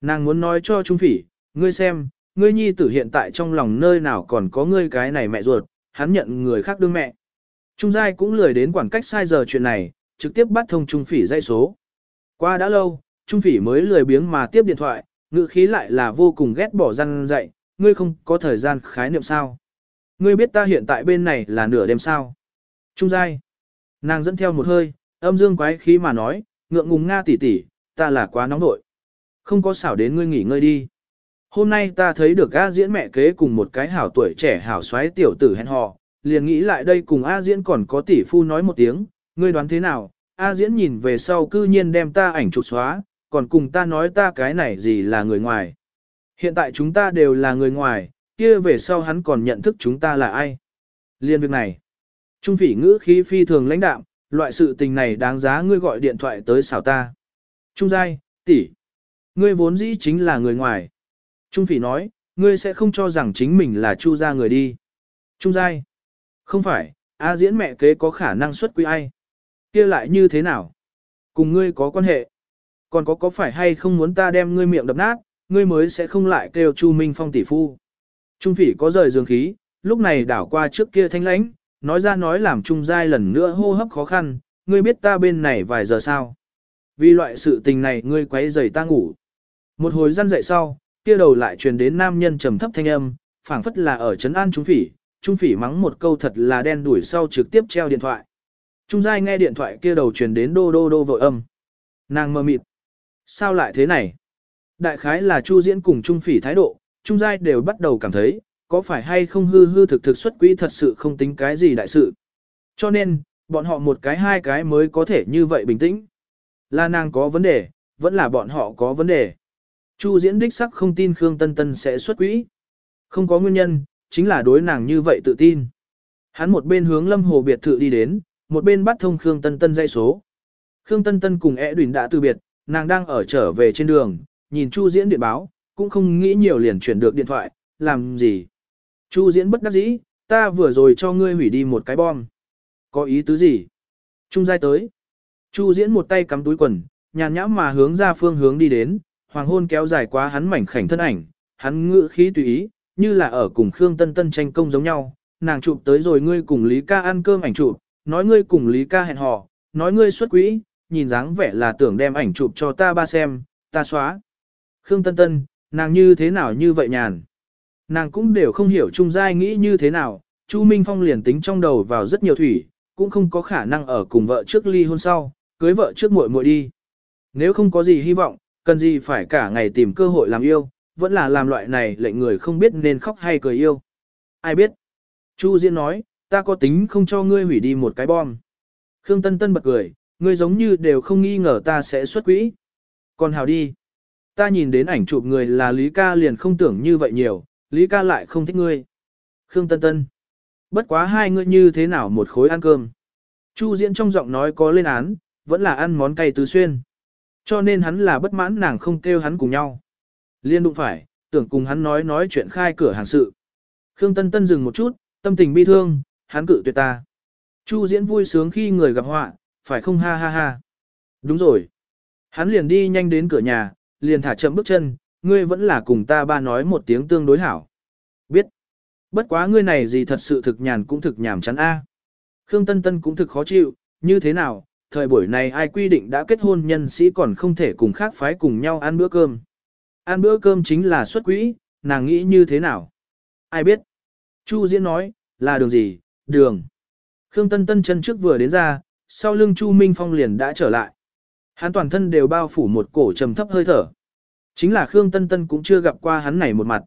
Nàng muốn nói cho Trung Phỉ, ngươi xem, ngươi nhi tử hiện tại trong lòng nơi nào còn có ngươi cái này mẹ ruột, hắn nhận người khác đương mẹ. Trung Giai cũng lười đến quản cách sai giờ chuyện này, trực tiếp bắt thông Trung Phỉ dây số. Qua đã lâu, Trung Phỉ mới lười biếng mà tiếp điện thoại, ngữ khí lại là vô cùng ghét bỏ răn dậy, ngươi không có thời gian khái niệm sao. Ngươi biết ta hiện tại bên này là nửa đêm sao. Trung Giai. Nàng dẫn theo một hơi, âm dương quái khí mà nói, ngượng ngùng nga tỉ tỉ, ta là quá nóng nội. Không có xảo đến ngươi nghỉ ngơi đi. Hôm nay ta thấy được A diễn mẹ kế cùng một cái hảo tuổi trẻ hảo xoáy tiểu tử hẹn hò, liền nghĩ lại đây cùng A diễn còn có tỷ phu nói một tiếng, ngươi đoán thế nào, A diễn nhìn về sau cư nhiên đem ta ảnh chụp xóa, còn cùng ta nói ta cái này gì là người ngoài. Hiện tại chúng ta đều là người ngoài, kia về sau hắn còn nhận thức chúng ta là ai. Liên việc này, trung phỉ ngữ khí phi thường lãnh đạm, loại sự tình này đáng giá ngươi gọi điện thoại tới xảo ta. Trung giai, tỷ, ngươi vốn dĩ chính là người ngoài. Trung phỉ nói, ngươi sẽ không cho rằng chính mình là chu gia người đi. Trung giai, không phải, A diễn mẹ kế có khả năng xuất quý ai kia lại như thế nào? Cùng ngươi có quan hệ. Còn có có phải hay không muốn ta đem ngươi miệng đập nát, ngươi mới sẽ không lại kêu Chu Minh Phong tỷ phu. Trung phỉ có rời dương khí, lúc này đảo qua trước kia thanh lãnh, nói ra nói làm Trung giai lần nữa hô hấp khó khăn, ngươi biết ta bên này vài giờ sao. Vì loại sự tình này ngươi quấy rầy ta ngủ. Một hồi răn dậy sau, kia đầu lại truyền đến nam nhân trầm thấp thanh âm, phảng phất là ở trấn an Trung phỉ, Trung phỉ mắng một câu thật là đen đuổi sau trực tiếp treo điện thoại. Trung giai nghe điện thoại kia đầu truyền đến đô đô đô vội âm. Nàng mơ mịt. Sao lại thế này? Đại khái là Chu diễn cùng Trung phỉ thái độ, Trung giai đều bắt đầu cảm thấy, có phải hay không hư hư thực thực xuất quỹ thật sự không tính cái gì đại sự. Cho nên, bọn họ một cái hai cái mới có thể như vậy bình tĩnh. Là nàng có vấn đề, vẫn là bọn họ có vấn đề. Chu diễn đích sắc không tin Khương Tân Tân sẽ xuất quỹ. Không có nguyên nhân, chính là đối nàng như vậy tự tin. Hắn một bên hướng lâm hồ biệt thự đi đến, một bên bắt thông Khương Tân Tân dây số. Khương Tân Tân cùng ẹ đùn đã từ biệt, nàng đang ở trở về trên đường, nhìn Chu diễn điện báo, cũng không nghĩ nhiều liền chuyển được điện thoại, làm gì. Chu diễn bất đắc dĩ, ta vừa rồi cho ngươi hủy đi một cái bom. Có ý tứ gì? Trung giai tới. Chu diễn một tay cắm túi quần, nhàn nhãm mà hướng ra phương hướng đi đến, hoàng hôn kéo dài quá hắn mảnh khảnh thân ảnh, hắn ngự khí tùy ý, như là ở cùng Khương Tân Tân tranh công giống nhau, nàng chụp tới rồi ngươi cùng Lý ca ăn cơm ảnh chụp, nói ngươi cùng Lý ca hẹn hò, nói ngươi xuất quỹ, nhìn dáng vẻ là tưởng đem ảnh chụp cho ta ba xem, ta xóa. Khương Tân Tân, nàng như thế nào như vậy nhàn. Nàng cũng đều không hiểu Trung Giai nghĩ như thế nào, Chu Minh Phong liền tính trong đầu vào rất nhiều thủy, cũng không có khả năng ở cùng vợ trước ly hôn sau, cưới vợ trước muội muội đi. Nếu không có gì hy vọng, cần gì phải cả ngày tìm cơ hội làm yêu, vẫn là làm loại này lệnh người không biết nên khóc hay cười yêu. Ai biết? Chu Diễn nói, ta có tính không cho ngươi hủy đi một cái bom. Khương Tân Tân bật cười, ngươi giống như đều không nghi ngờ ta sẽ xuất quỹ. Còn hào đi. Ta nhìn đến ảnh chụp người là Lý ca liền không tưởng như vậy nhiều, Lý ca lại không thích ngươi. Khương Tân Tân. Bất quá hai ngươi như thế nào một khối ăn cơm. Chu Diễn trong giọng nói có lên án, vẫn là ăn món cay tứ xuyên. Cho nên hắn là bất mãn nàng không kêu hắn cùng nhau. Liên đụng phải, tưởng cùng hắn nói nói chuyện khai cửa hàng sự. Khương Tân Tân dừng một chút, tâm tình bi thương, hắn cự tuyệt ta. Chu Diễn vui sướng khi người gặp họa, phải không ha ha ha. Đúng rồi. Hắn liền đi nhanh đến cửa nhà, liền thả chậm bước chân, ngươi vẫn là cùng ta ba nói một tiếng tương đối hảo. Biết. Bất quá ngươi này gì thật sự thực nhàn cũng thực nhảm chán a. À. Khương Tân Tân cũng thực khó chịu, như thế nào, thời buổi này ai quy định đã kết hôn nhân sĩ còn không thể cùng khác phái cùng nhau ăn bữa cơm. Ăn bữa cơm chính là xuất quỹ, nàng nghĩ như thế nào? Ai biết? Chu Diễn nói, là đường gì? Đường. Khương Tân Tân chân trước vừa đến ra, sau lưng Chu Minh Phong liền đã trở lại. Hắn toàn thân đều bao phủ một cổ trầm thấp hơi thở. Chính là Khương Tân Tân cũng chưa gặp qua hắn này một mặt.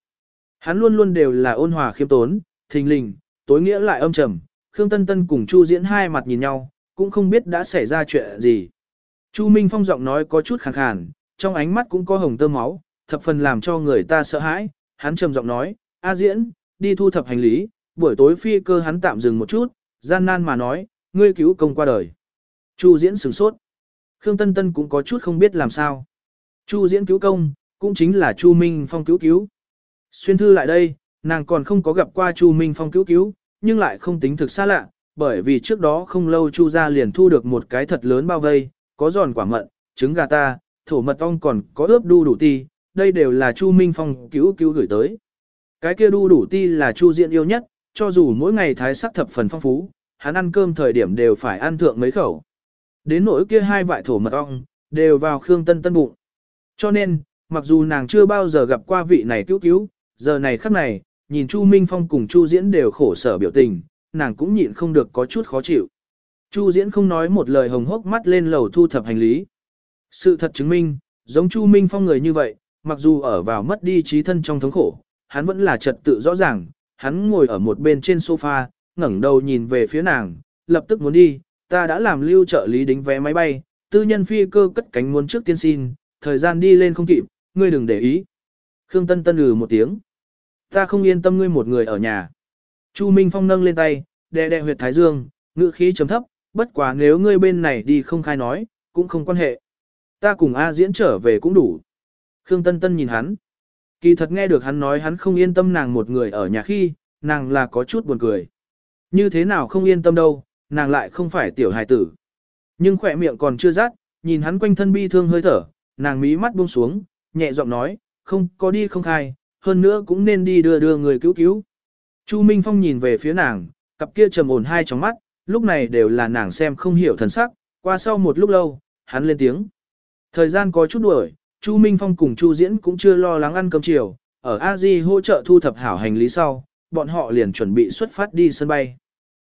Hắn luôn luôn đều là ôn hòa khiêm tốn, thình lình, tối nghĩa lại âm trầm. Khương Tân Tân cùng Chu Diễn hai mặt nhìn nhau, cũng không biết đã xảy ra chuyện gì. Chu Minh Phong giọng nói có chút khàn khàn, trong ánh mắt cũng có hồng tơ máu, thập phần làm cho người ta sợ hãi. Hắn trầm giọng nói, A Diễn, đi thu thập hành lý, buổi tối phi cơ hắn tạm dừng một chút, gian nan mà nói, ngươi cứu công qua đời. Chu Diễn sửng sốt. Khương Tân Tân cũng có chút không biết làm sao. Chu Diễn cứu công, cũng chính là Chu Minh Phong cứu cứu. Xuyên thư lại đây, nàng còn không có gặp qua Chu Minh Phong cứu cứu, nhưng lại không tính thực xa lạ, bởi vì trước đó không lâu Chu gia liền thu được một cái thật lớn bao vây, có giòn quả mận, trứng gà ta, thổ mật ong còn có ướp đu đủ ti, đây đều là Chu Minh Phong cứu cứu gửi tới. Cái kia đu đủ ti là Chu Diễn yêu nhất, cho dù mỗi ngày thái sắc thập phần phong phú, hắn ăn cơm thời điểm đều phải ăn thượng mấy khẩu. Đến nỗi kia hai vại thổ mật ong, đều vào Khương Tân Tân bụng. Cho nên, mặc dù nàng chưa bao giờ gặp qua vị này cứu cứu, giờ này khắc này, nhìn Chu Minh Phong cùng Chu Diễn đều khổ sở biểu tình, nàng cũng nhịn không được có chút khó chịu. Chu Diễn không nói một lời hồng hốc mắt lên lầu thu thập hành lý. Sự thật chứng minh, giống Chu Minh Phong người như vậy, mặc dù ở vào mất đi trí thân trong thống khổ, hắn vẫn là trật tự rõ ràng, hắn ngồi ở một bên trên sofa, ngẩng đầu nhìn về phía nàng, lập tức muốn đi, ta đã làm lưu trợ lý đính vé máy bay, tư nhân phi cơ cất cánh muốn trước tiên xin, thời gian đi lên không kịp, ngươi đừng để ý. Khương Tân Tân ừ một tiếng. Ta không yên tâm ngươi một người ở nhà. Chu Minh Phong nâng lên tay, đè đè huyệt thái dương, ngữ khí chấm thấp, bất quá nếu ngươi bên này đi không khai nói, cũng không quan hệ. Ta cùng A diễn trở về cũng đủ. Khương Tân Tân nhìn hắn. Kỳ thật nghe được hắn nói hắn không yên tâm nàng một người ở nhà khi, nàng là có chút buồn cười. Như thế nào không yên tâm đâu, nàng lại không phải tiểu hài tử. Nhưng khỏe miệng còn chưa rát, nhìn hắn quanh thân bi thương hơi thở, nàng mí mắt buông xuống, nhẹ giọng nói, không có đi không khai, hơn nữa cũng nên đi đưa đưa người cứu cứu. Chu Minh Phong nhìn về phía nàng, cặp kia trầm ổn hai trong mắt, lúc này đều là nàng xem không hiểu thần sắc, qua sau một lúc lâu, hắn lên tiếng. Thời gian có chút đuổi, Chu Minh Phong cùng Chu Diễn cũng chưa lo lắng ăn cơm chiều, ở A Di hỗ trợ thu thập hảo hành lý sau, bọn họ liền chuẩn bị xuất phát đi sân bay.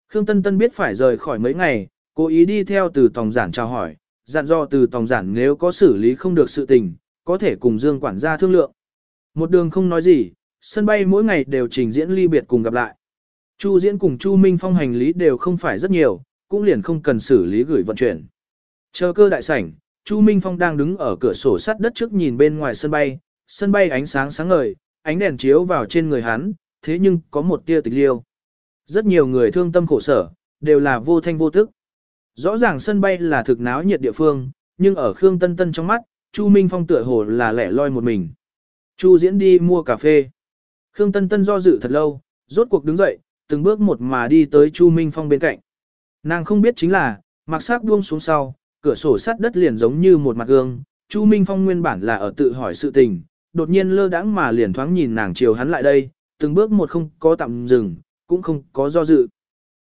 Khương Tân Tân biết phải rời khỏi mấy ngày, cố ý đi theo từ tòng giản chào hỏi, dặn dò từ tòng giản nếu có xử lý không được sự tình, có thể cùng Dương quản gia thương lượng. Một đường không nói gì, sân bay mỗi ngày đều trình diễn ly biệt cùng gặp lại. Chu diễn cùng Chu Minh Phong hành lý đều không phải rất nhiều, cũng liền không cần xử lý gửi vận chuyển. Chờ cơ đại sảnh, Chu Minh Phong đang đứng ở cửa sổ sắt đất trước nhìn bên ngoài sân bay, sân bay ánh sáng sáng ngời, ánh đèn chiếu vào trên người hắn, thế nhưng có một tia tịch liêu. Rất nhiều người thương tâm khổ sở, đều là vô thanh vô tức. Rõ ràng sân bay là thực náo nhiệt địa phương, nhưng ở Khương Tân Tân trong mắt, Chu Minh Phong tựa hồ là lẻ loi một mình. Chu diễn đi mua cà phê. Khương Tân Tân do dự thật lâu, rốt cuộc đứng dậy, từng bước một mà đi tới Chu Minh Phong bên cạnh. Nàng không biết chính là, mặc sắc buông xuống sau, cửa sổ sắt đất liền giống như một mặt gương, Chu Minh Phong nguyên bản là ở tự hỏi sự tình, đột nhiên lơ đãng mà liền thoáng nhìn nàng chiều hắn lại đây, từng bước một không có tạm dừng, cũng không có do dự.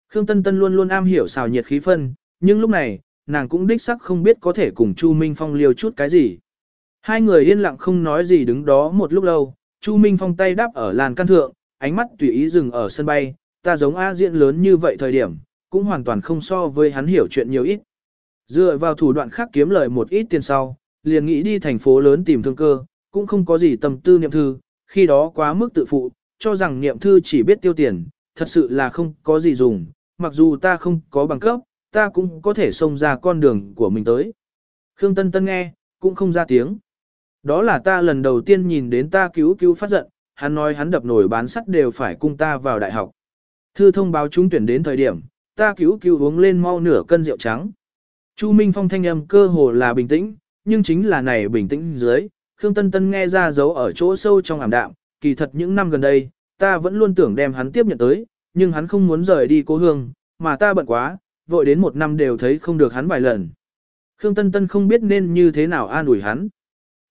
Khương Tân Tân luôn luôn am hiểu xào nhiệt khí phân, nhưng lúc này, nàng cũng đích sắc không biết có thể cùng Chu Minh Phong liều chút cái gì. Hai người yên lặng không nói gì đứng đó một lúc lâu, Chu Minh Phong tay đáp ở làn căn thượng, ánh mắt tùy ý dừng ở sân bay, ta giống A diễn lớn như vậy thời điểm, cũng hoàn toàn không so với hắn hiểu chuyện nhiều ít. Dựa vào thủ đoạn khác kiếm lời một ít tiền sau, liền nghĩ đi thành phố lớn tìm thương cơ, cũng không có gì tâm tư niệm thư, khi đó quá mức tự phụ, cho rằng niệm thư chỉ biết tiêu tiền, thật sự là không có gì dùng, mặc dù ta không có bằng cấp, ta cũng có thể xông ra con đường của mình tới. Khương Tân Tân nghe, cũng không ra tiếng. Đó là ta lần đầu tiên nhìn đến ta cứu cứu phát giận, hắn nói hắn đập nổi bán sắt đều phải cung ta vào đại học. Thư thông báo trúng tuyển đến thời điểm, ta cứu cứu uống lên mau nửa cân rượu trắng. Chu Minh Phong thanh âm cơ hồ là bình tĩnh, nhưng chính là này bình tĩnh dưới, Khương Tân Tân nghe ra dấu ở chỗ sâu trong ảm đạm, kỳ thật những năm gần đây, ta vẫn luôn tưởng đem hắn tiếp nhận tới, nhưng hắn không muốn rời đi cố hương, mà ta bận quá, vội đến một năm đều thấy không được hắn vài lần. Khương Tân Tân không biết nên như thế nào an ủi hắn.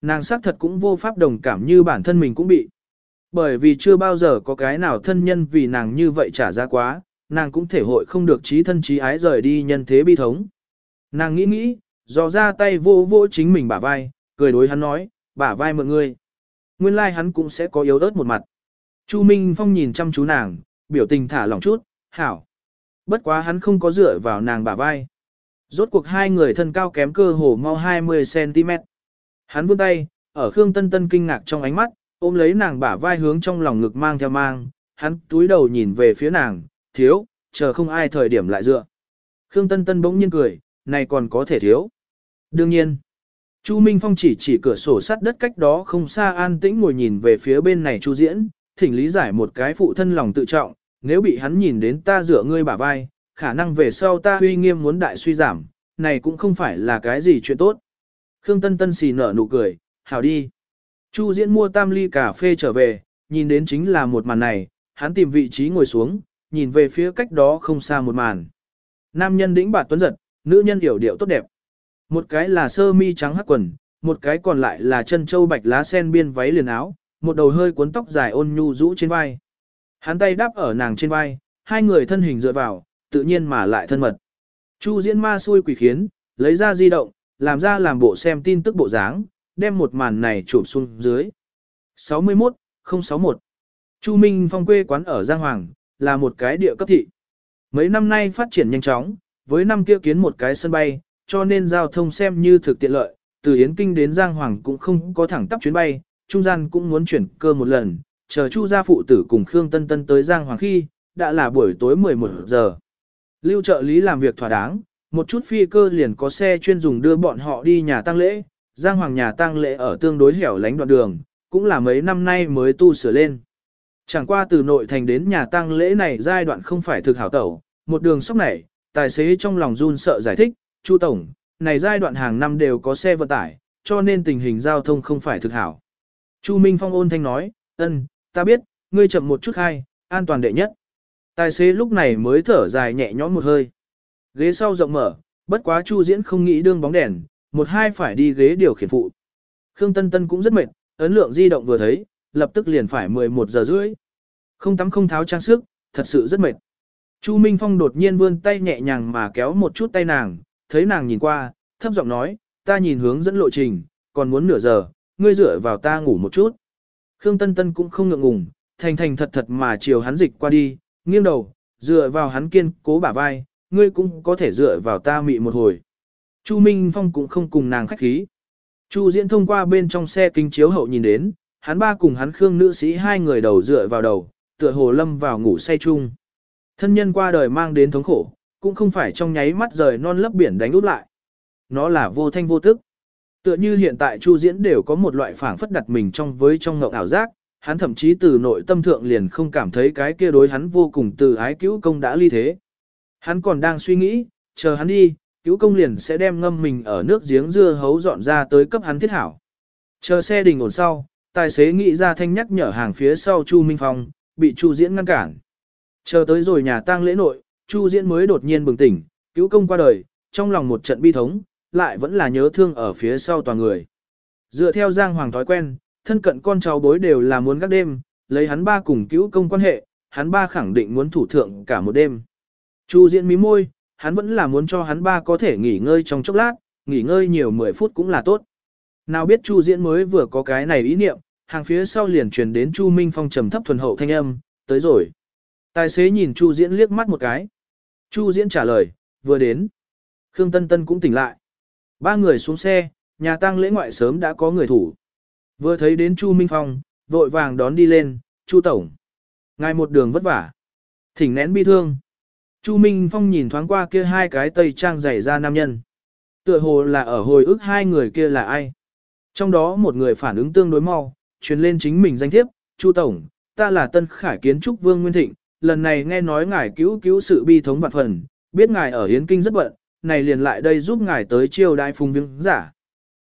Nàng xác thật cũng vô pháp đồng cảm như bản thân mình cũng bị. Bởi vì chưa bao giờ có cái nào thân nhân vì nàng như vậy trả ra quá, nàng cũng thể hội không được trí thân trí ái rời đi nhân thế bi thống. Nàng nghĩ nghĩ, dò ra tay vô vô chính mình bả vai, cười đối hắn nói, bả vai mượn ngươi. Nguyên lai like hắn cũng sẽ có yếu ớt một mặt. Chu Minh Phong nhìn chăm chú nàng, biểu tình thả lỏng chút, hảo. Bất quá hắn không có dựa vào nàng bả vai. Rốt cuộc hai người thân cao kém cơ hồ mau 20cm. Hắn vươn tay, ở Khương Tân Tân kinh ngạc trong ánh mắt, ôm lấy nàng bả vai hướng trong lòng ngực mang theo mang, hắn túi đầu nhìn về phía nàng, thiếu, chờ không ai thời điểm lại dựa. Khương Tân Tân bỗng nhiên cười, này còn có thể thiếu. Đương nhiên, Chu Minh Phong chỉ chỉ cửa sổ sắt đất cách đó không xa an tĩnh ngồi nhìn về phía bên này Chu Diễn, thỉnh lý giải một cái phụ thân lòng tự trọng, nếu bị hắn nhìn đến ta dựa ngươi bả vai, khả năng về sau ta uy nghiêm muốn đại suy giảm, này cũng không phải là cái gì chuyện tốt. Khương Tân Tân xì nở nụ cười, hảo đi. Chu Diễn mua tam ly cà phê trở về, nhìn đến chính là một màn này, hắn tìm vị trí ngồi xuống, nhìn về phía cách đó không xa một màn. Nam nhân đĩnh bạt tuấn giật, nữ nhân hiểu điệu tốt đẹp. Một cái là sơ mi trắng hắc quần, một cái còn lại là chân châu bạch lá sen biên váy liền áo, một đầu hơi cuốn tóc dài ôn nhu rũ trên vai. Hắn tay đáp ở nàng trên vai, hai người thân hình dựa vào, tự nhiên mà lại thân mật. Chu diễn ma xui quỷ khiến, lấy ra di động, làm ra làm bộ xem tin tức bộ dáng, đem một màn này chụp xuống dưới. 61, 061. Chu Minh Phong quê quán ở Giang Hoàng, là một cái địa cấp thị. Mấy năm nay phát triển nhanh chóng, với năm kia kiến một cái sân bay, cho nên giao thông xem như thực tiện lợi, từ Yến Kinh đến Giang Hoàng cũng không có thẳng tắp chuyến bay, trung gian cũng muốn chuyển cơ một lần, chờ Chu gia phụ tử cùng Khương Tân Tân tới Giang Hoàng khi, đã là buổi tối 11 giờ. Lưu trợ lý làm việc thỏa đáng, một chút phi cơ liền có xe chuyên dùng đưa bọn họ đi nhà tang lễ, Giang Hoàng nhà tang lễ ở tương đối hẻo lánh đoạn đường, cũng là mấy năm nay mới tu sửa lên. Chẳng qua từ nội thành đến nhà tang lễ này giai đoạn không phải thực hảo tẩu, một đường sóc này, tài xế trong lòng run sợ giải thích, Chu Tổng, này giai đoạn hàng năm đều có xe vận tải, cho nên tình hình giao thông không phải thực hảo. Chu Minh Phong ôn thanh nói, ân, ta biết, ngươi chậm một chút hay, an toàn đệ nhất. Tài xế lúc này mới thở dài nhẹ nhõm một hơi. Ghế sau rộng mở, bất quá Chu Diễn không nghĩ đương bóng đèn, một hai phải đi ghế điều khiển phụ. Khương Tân Tân cũng rất mệt, ấn lượng di động vừa thấy, lập tức liền phải 11 giờ rưỡi. Không tắm không tháo trang sức, thật sự rất mệt. Chu Minh Phong đột nhiên vươn tay nhẹ nhàng mà kéo một chút tay nàng, thấy nàng nhìn qua, thấp giọng nói, ta nhìn hướng dẫn lộ trình, còn muốn nửa giờ, ngươi dựa vào ta ngủ một chút. Khương Tân Tân cũng không ngượng ngùng, thành thành thật thật mà chiều hắn dịch qua đi, nghiêng đầu, dựa vào hắn kiên cố bả vai, ngươi cũng có thể dựa vào ta mị một hồi. Chu Minh Phong cũng không cùng nàng khách khí. Chu Diễn thông qua bên trong xe kính chiếu hậu nhìn đến, hắn ba cùng hắn Khương nữ sĩ hai người đầu dựa vào đầu, tựa hồ lâm vào ngủ say chung. Thân nhân qua đời mang đến thống khổ, cũng không phải trong nháy mắt rời non lấp biển đánh út lại. Nó là vô thanh vô tức. Tựa như hiện tại Chu Diễn đều có một loại phảng phất đặt mình trong với trong ngộng ảo giác, hắn thậm chí từ nội tâm thượng liền không cảm thấy cái kia đối hắn vô cùng từ ái cứu công đã ly thế. Hắn còn đang suy nghĩ, chờ hắn đi, cứu công liền sẽ đem ngâm mình ở nước giếng dưa hấu dọn ra tới cấp hắn thiết hảo. Chờ xe đình ổn sau, tài xế nghĩ ra thanh nhắc nhở hàng phía sau Chu Minh Phong, bị Chu Diễn ngăn cản. Chờ tới rồi nhà tang lễ nội, Chu Diễn mới đột nhiên bừng tỉnh, cứu công qua đời, trong lòng một trận bi thống, lại vẫn là nhớ thương ở phía sau toàn người. Dựa theo Giang Hoàng thói quen, thân cận con cháu bối đều là muốn gác đêm, lấy hắn ba cùng cứu công quan hệ, hắn ba khẳng định muốn thủ thượng cả một đêm. Chu Diễn mí môi, hắn vẫn là muốn cho hắn ba có thể nghỉ ngơi trong chốc lát, nghỉ ngơi nhiều 10 phút cũng là tốt. Nào biết Chu Diễn mới vừa có cái này ý niệm, hàng phía sau liền truyền đến Chu Minh Phong trầm thấp thuần hậu thanh âm, tới rồi. Tài xế nhìn Chu Diễn liếc mắt một cái. Chu Diễn trả lời, vừa đến. Khương Tân Tân cũng tỉnh lại. Ba người xuống xe, nhà tang lễ ngoại sớm đã có người thủ. Vừa thấy đến Chu Minh Phong, vội vàng đón đi lên, Chu Tổng. Ngài một đường vất vả. Thỉnh nén bi thương. Chu Minh Phong nhìn thoáng qua kia hai cái tây trang dày ra nam nhân. Tựa hồ là ở hồi ức hai người kia là ai. Trong đó một người phản ứng tương đối mau, truyền lên chính mình danh thiếp, Chu Tổng, ta là Tân Khải Kiến Trúc Vương Nguyên Thịnh, lần này nghe nói ngài cứu cứu sự bi thống vạn phần, biết ngài ở Yến Kinh rất bận, này liền lại đây giúp ngài tới chiêu đai phùng viếng giả.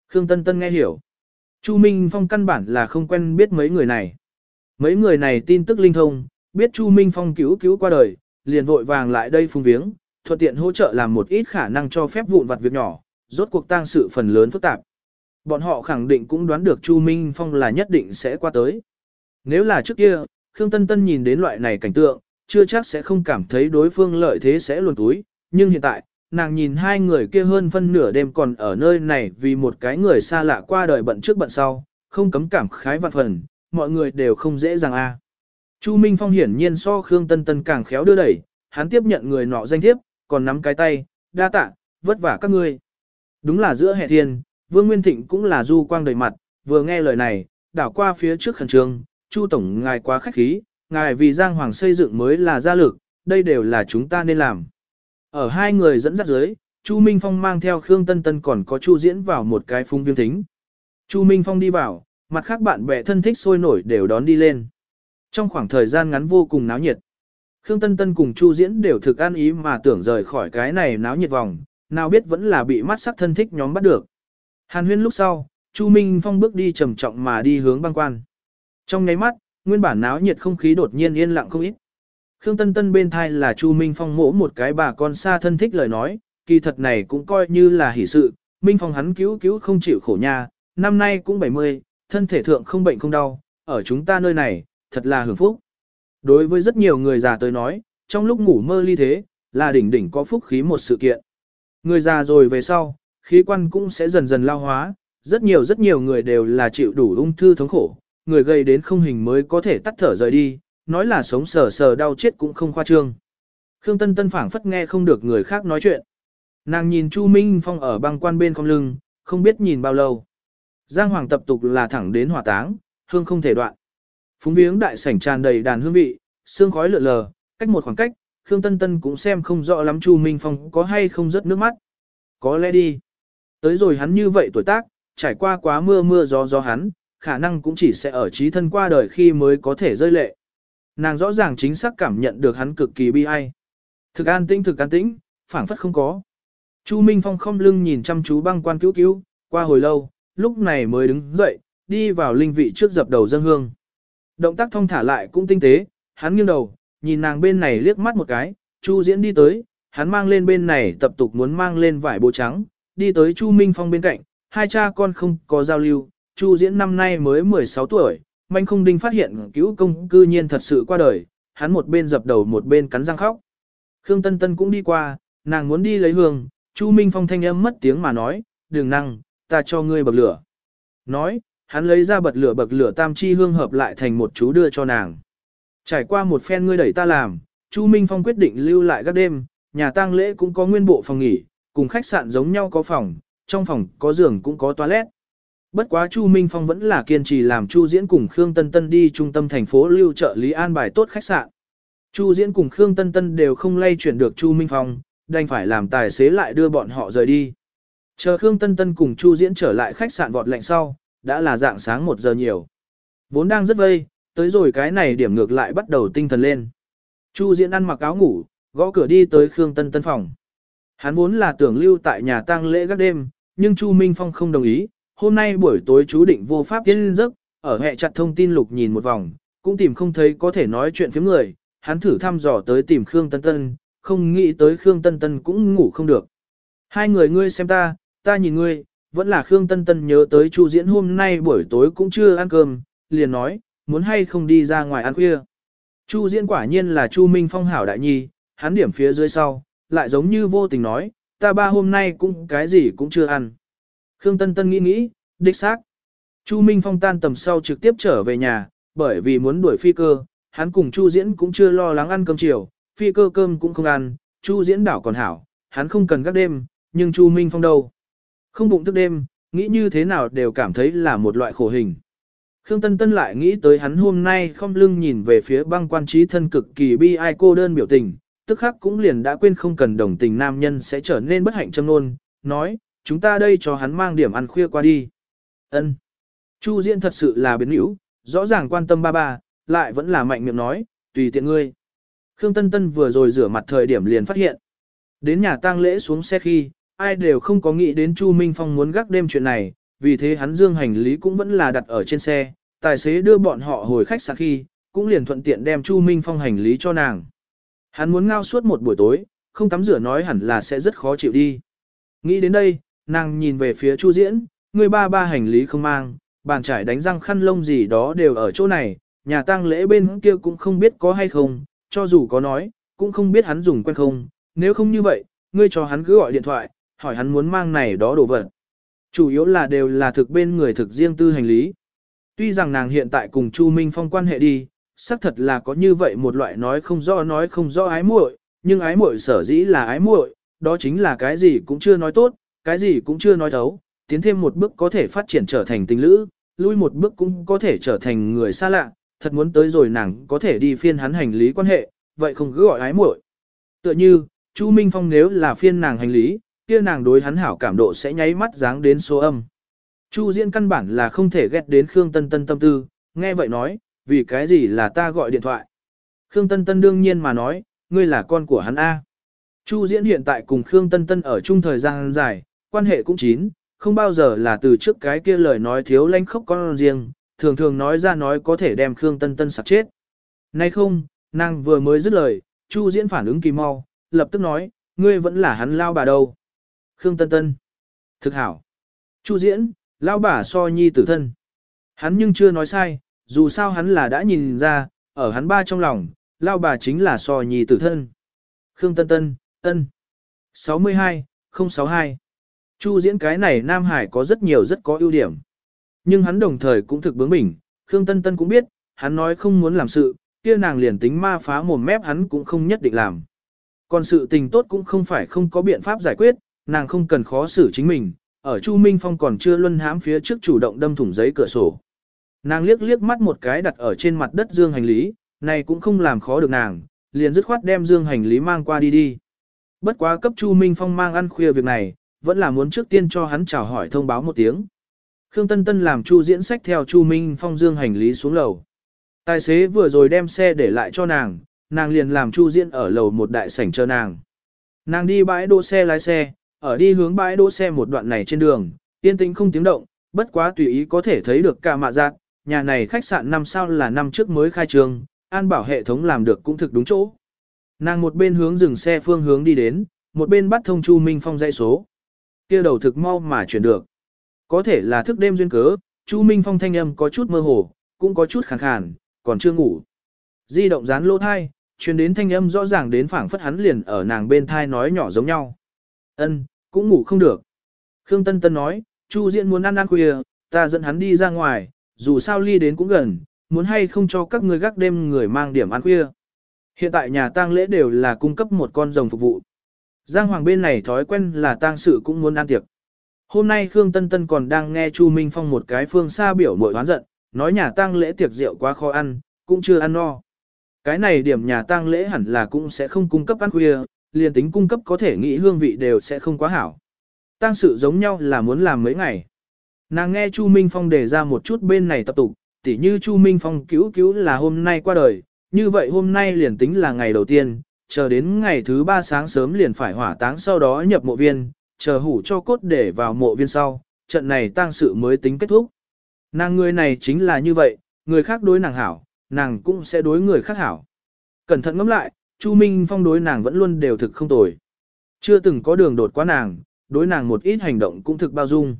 Khương Tân Tân nghe hiểu. Chu Minh Phong căn bản là không quen biết mấy người này. Mấy người này tin tức linh thông, biết Chu Minh Phong cứu cứu qua đời, liền vội vàng lại đây phùng viếng, thuận tiện hỗ trợ làm một ít khả năng cho phép vụn vặt việc nhỏ, rốt cuộc tang sự phần lớn phức tạp. Bọn họ khẳng định cũng đoán được Chu Minh Phong là nhất định sẽ qua tới. Nếu là trước kia, Khương Tân Tân nhìn đến loại này cảnh tượng, chưa chắc sẽ không cảm thấy đối phương lợi thế sẽ luồn túi, nhưng hiện tại, nàng nhìn hai người kia hơn phân nửa đêm còn ở nơi này vì một cái người xa lạ qua đời bận trước bận sau, không cấm cảm khái vạn phần, mọi người đều không dễ dàng a. Chu Minh Phong hiển nhiên so Khương Tân Tân càng khéo đưa đẩy, hắn tiếp nhận người nọ danh thiếp, còn nắm cái tay, đa tạ, vất vả các ngươi. Đúng là giữa hệ thiên, Vương Nguyên Thịnh cũng là du quang đầy mặt, vừa nghe lời này, đảo qua phía trước khẩn trương, Chu Tổng ngài quá khách khí, ngài vì Giang Hoàng xây dựng mới là gia lực, đây đều là chúng ta nên làm. Ở hai người dẫn dắt dưới, Chu Minh Phong mang theo Khương Tân Tân còn có Chu Diễn vào một cái phung viêm thính. Chu Minh Phong đi vào, mặt khác bạn bè thân thích sôi nổi đều đón đi lên. Trong khoảng thời gian ngắn vô cùng náo nhiệt. Khương Tân Tân cùng Chu Diễn đều thực an ý mà tưởng rời khỏi cái này náo nhiệt vòng, nào biết vẫn là bị mắt sắc thân thích nhóm bắt được. Hàn huyên lúc sau, Chu Minh Phong bước đi trầm trọng mà đi hướng băng quan. Trong nháy mắt, nguyên bản náo nhiệt không khí đột nhiên yên lặng không ít. Khương Tân Tân bên thai là Chu Minh Phong mỗ một cái bà con xa thân thích lời nói, kỳ thật này cũng coi như là hỷ sự, Minh Phong hắn cứu cứu không chịu khổ nha, năm nay cũng 70, thân thể thượng không bệnh không đau, ở chúng ta nơi này, thật là hưởng phúc. Đối với rất nhiều người già tới nói, trong lúc ngủ mơ ly thế, là đỉnh đỉnh có phúc khí một sự kiện. Người già rồi về sau, khí quan cũng sẽ dần dần lao hóa, rất nhiều rất nhiều người đều là chịu đủ ung thư thống khổ, người gây đến không hình mới có thể tắt thở rời đi, nói là sống sờ sờ đau chết cũng không khoa trương. Khương Tân Tân phảng phất nghe không được người khác nói chuyện. Nàng nhìn Chu Minh Phong ở băng quan bên không lưng, không biết nhìn bao lâu. Giang Hoàng tập tục là thẳng đến hỏa táng, hương không thể đoạn. Phúng viếng đại sảnh tràn đầy đàn hương vị, sương khói lượn lờ, cách một khoảng cách, Khương Tân Tân cũng xem không rõ lắm Chu Minh Phong có hay không rớt nước mắt. Có lẽ đi. Tới rồi hắn như vậy tuổi tác, trải qua quá mưa mưa gió gió hắn, khả năng cũng chỉ sẽ ở trí thân qua đời khi mới có thể rơi lệ. Nàng rõ ràng chính xác cảm nhận được hắn cực kỳ bi ai. Thực an tĩnh thực an tĩnh, phảng phất không có. Chu Minh Phong không lưng nhìn chăm chú băng quan cứu cứu, qua hồi lâu, lúc này mới đứng dậy, đi vào linh vị trước dập đầu dân hương. Động tác thông thả lại cũng tinh tế, hắn nghiêng đầu, nhìn nàng bên này liếc mắt một cái, Chu Diễn đi tới, hắn mang lên bên này tập tục muốn mang lên vải bố trắng, đi tới Chu Minh Phong bên cạnh, hai cha con không có giao lưu, Chu Diễn năm nay mới 16 tuổi, Mạnh không đinh phát hiện cứu công cư nhiên thật sự qua đời, hắn một bên dập đầu một bên cắn răng khóc. Khương Tân Tân cũng đi qua, nàng muốn đi lấy hương, Chu Minh Phong thanh âm mất tiếng mà nói, đừng năng, ta cho ngươi bậc lửa. Nói, hắn lấy ra bật lửa bậc lửa tam chi hương hợp lại thành một chú đưa cho nàng. Trải qua một phen ngươi đẩy ta làm, Chu Minh Phong quyết định lưu lại các đêm, nhà tang lễ cũng có nguyên bộ phòng nghỉ, cùng khách sạn giống nhau có phòng, trong phòng có giường cũng có toilet. Bất quá Chu Minh Phong vẫn là kiên trì làm Chu Diễn cùng Khương Tân Tân đi trung tâm thành phố lưu trợ Lý An bài tốt khách sạn. Chu Diễn cùng Khương Tân Tân đều không lay chuyển được Chu Minh Phong, đành phải làm tài xế lại đưa bọn họ rời đi. Chờ Khương Tân Tân cùng Chu Diễn trở lại khách sạn vọt lạnh sau, đã là dạng sáng một giờ nhiều. Vốn đang rất vây, tới rồi cái này điểm ngược lại bắt đầu tinh thần lên. Chu Diễn ăn mặc áo ngủ, gõ cửa đi tới Khương Tân Tân phòng. Hắn vốn là tưởng lưu tại nhà tang lễ các đêm, nhưng Chu Minh Phong không đồng ý, hôm nay buổi tối chú định vô pháp tiến giấc, ở hệ chặt thông tin lục nhìn một vòng, cũng tìm không thấy có thể nói chuyện phía người, hắn thử thăm dò tới tìm Khương Tân Tân, không nghĩ tới Khương Tân Tân cũng ngủ không được. Hai người ngươi xem ta, ta nhìn ngươi, vẫn là Khương Tân Tân nhớ tới Chu Diễn hôm nay buổi tối cũng chưa ăn cơm, liền nói, muốn hay không đi ra ngoài ăn khuya. Chu Diễn quả nhiên là Chu Minh Phong hảo đại nhi, hắn điểm phía dưới sau, lại giống như vô tình nói, ta ba hôm nay cũng cái gì cũng chưa ăn. Khương Tân Tân nghĩ nghĩ, đích xác. Chu Minh Phong tan tầm sau trực tiếp trở về nhà, bởi vì muốn đuổi phi cơ, hắn cùng Chu Diễn cũng chưa lo lắng ăn cơm chiều, phi cơ cơm cũng không ăn, Chu Diễn đảo còn hảo, hắn không cần gác đêm, nhưng Chu Minh Phong đâu. Không bụng thức đêm, nghĩ như thế nào đều cảm thấy là một loại khổ hình. Khương Tân Tân lại nghĩ tới hắn hôm nay không lưng nhìn về phía băng quan trí thân cực kỳ bi ai cô đơn biểu tình, tức khắc cũng liền đã quên không cần đồng tình nam nhân sẽ trở nên bất hạnh châm nôn, nói, chúng ta đây cho hắn mang điểm ăn khuya qua đi. Ân. Chu Diễn thật sự là biến hữu, rõ ràng quan tâm ba ba, lại vẫn là mạnh miệng nói, tùy tiện ngươi. Khương Tân Tân vừa rồi rửa mặt thời điểm liền phát hiện. Đến nhà tang lễ xuống xe khi, ai đều không có nghĩ đến Chu Minh Phong muốn gác đêm chuyện này, vì thế hắn dương hành lý cũng vẫn là đặt ở trên xe, tài xế đưa bọn họ hồi khách sạn khi, cũng liền thuận tiện đem Chu Minh Phong hành lý cho nàng. Hắn muốn ngao suốt một buổi tối, không tắm rửa nói hẳn là sẽ rất khó chịu đi. Nghĩ đến đây, nàng nhìn về phía Chu Diễn, người ba ba hành lý không mang, bàn trải đánh răng khăn lông gì đó đều ở chỗ này, nhà tang lễ bên kia cũng không biết có hay không, cho dù có nói, cũng không biết hắn dùng quen không, nếu không như vậy, ngươi cho hắn cứ gọi điện thoại, hỏi hắn muốn mang này đó đồ vật. Chủ yếu là đều là thực bên người thực riêng tư hành lý. Tuy rằng nàng hiện tại cùng Chu Minh Phong quan hệ đi, xác thật là có như vậy một loại nói không rõ nói không rõ ái muội, nhưng ái muội sở dĩ là ái muội, đó chính là cái gì cũng chưa nói tốt, cái gì cũng chưa nói thấu, tiến thêm một bước có thể phát triển trở thành tình lữ, lui một bước cũng có thể trở thành người xa lạ, thật muốn tới rồi nàng có thể đi phiên hắn hành lý quan hệ, vậy không cứ gọi ái muội. Tựa như, Chu Minh Phong nếu là phiên nàng hành lý, kia nàng đối hắn hảo cảm độ sẽ nháy mắt dáng đến số âm. Chu Diễn căn bản là không thể ghét đến Khương Tân Tân tâm tư, nghe vậy nói, vì cái gì là ta gọi điện thoại. Khương Tân Tân đương nhiên mà nói, ngươi là con của hắn A. Chu Diễn hiện tại cùng Khương Tân Tân ở chung thời gian dài, quan hệ cũng chín, không bao giờ là từ trước cái kia lời nói thiếu lanh khóc con riêng, thường thường nói ra nói có thể đem Khương Tân Tân sạc chết. Nay không, nàng vừa mới dứt lời, Chu Diễn phản ứng kỳ mau, lập tức nói, ngươi vẫn là hắn lao bà đâu. Khương Tân Tân. Thực hảo. Chu Diễn, lao bà so nhi tử thân. Hắn nhưng chưa nói sai, dù sao hắn là đã nhìn ra, ở hắn ba trong lòng, lao bà chính là so nhi tử thân. Khương Tân Tân, ân. 62, 062. Chu diễn cái này Nam Hải có rất nhiều rất có ưu điểm. Nhưng hắn đồng thời cũng thực bướng bỉnh, Khương Tân Tân cũng biết, hắn nói không muốn làm sự, kia nàng liền tính ma phá mồm mép hắn cũng không nhất định làm. Còn sự tình tốt cũng không phải không có biện pháp giải quyết, nàng không cần khó xử chính mình, ở Chu Minh Phong còn chưa luân hãm phía trước chủ động đâm thủng giấy cửa sổ. Nàng liếc liếc mắt một cái đặt ở trên mặt đất dương hành lý, này cũng không làm khó được nàng, liền dứt khoát đem dương hành lý mang qua đi đi. Bất quá cấp Chu Minh Phong mang ăn khuya việc này, vẫn là muốn trước tiên cho hắn chào hỏi thông báo một tiếng. Khương Tân Tân làm Chu diễn sách theo Chu Minh Phong dương hành lý xuống lầu. Tài xế vừa rồi đem xe để lại cho nàng, nàng liền làm Chu diễn ở lầu một đại sảnh chờ nàng. Nàng đi bãi đỗ xe lái xe, ở đi hướng bãi đỗ xe một đoạn này trên đường, yên tĩnh không tiếng động, bất quá tùy ý có thể thấy được cả mạ giác, nhà này khách sạn năm sao là năm trước mới khai trương, an bảo hệ thống làm được cũng thực đúng chỗ. Nàng một bên hướng dừng xe phương hướng đi đến, một bên bắt thông Chu Minh Phong dãy số. Kia đầu thực mau mà chuyển được. Có thể là thức đêm duyên cớ, Chu Minh Phong thanh âm có chút mơ hồ, cũng có chút khàn khàn, còn chưa ngủ. Di động dán lỗ thai, truyền đến thanh âm rõ ràng đến phảng phất hắn liền ở nàng bên thai nói nhỏ giống nhau. Ân, cũng ngủ không được. Khương Tân Tân nói, Chu Diễn muốn ăn ăn khuya, ta dẫn hắn đi ra ngoài, dù sao ly đến cũng gần, muốn hay không cho các người gác đêm người mang điểm ăn khuya. Hiện tại nhà tang lễ đều là cung cấp một con rồng phục vụ. Giang Hoàng bên này thói quen là tang sự cũng muốn ăn tiệc. Hôm nay Khương Tân Tân còn đang nghe Chu Minh Phong một cái phương xa biểu mội oán giận, nói nhà tang lễ tiệc rượu quá khó ăn, cũng chưa ăn no. Cái này điểm nhà tang lễ hẳn là cũng sẽ không cung cấp ăn khuya, liền tính cung cấp có thể nghĩ hương vị đều sẽ không quá hảo. Tang sự giống nhau là muốn làm mấy ngày. Nàng nghe Chu Minh Phong đề ra một chút bên này tập tục, tỉ như Chu Minh Phong cứu cứu là hôm nay qua đời, như vậy hôm nay liền tính là ngày đầu tiên, chờ đến ngày thứ ba sáng sớm liền phải hỏa táng sau đó nhập mộ viên, chờ hủ cho cốt để vào mộ viên sau, trận này tang sự mới tính kết thúc. Nàng người này chính là như vậy, người khác đối nàng hảo, nàng cũng sẽ đối người khác hảo. Cẩn thận ngẫm lại, Chu Minh Phong đối nàng vẫn luôn đều thực không tồi. Chưa từng có đường đột quá nàng, đối nàng một ít hành động cũng thực bao dung.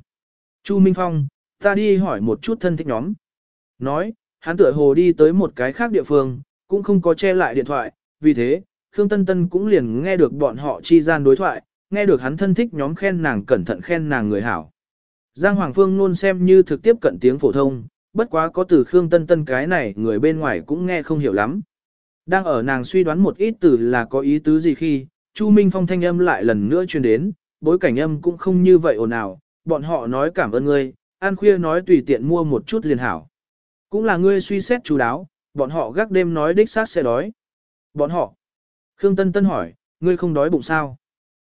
Chu Minh Phong, ta đi hỏi một chút thân thích nhóm. Nói, hắn tựa hồ đi tới một cái khác địa phương, cũng không có che lại điện thoại, vì thế, Khương Tân Tân cũng liền nghe được bọn họ chi gian đối thoại, nghe được hắn thân thích nhóm khen nàng cẩn thận khen nàng người hảo. Giang Hoàng Phương luôn xem như thực tiếp cận tiếng phổ thông, bất quá có từ Khương Tân Tân cái này người bên ngoài cũng nghe không hiểu lắm. Đang ở nàng suy đoán một ít từ là có ý tứ gì khi, Chu Minh Phong thanh âm lại lần nữa truyền đến, bối cảnh âm cũng không như vậy ồn ào, bọn họ nói cảm ơn ngươi, An Khuya nói tùy tiện mua một chút liền hảo. Cũng là ngươi suy xét chú đáo, bọn họ gác đêm nói đích xác sẽ đói. Bọn họ. Khương Tân Tân hỏi, ngươi không đói bụng sao?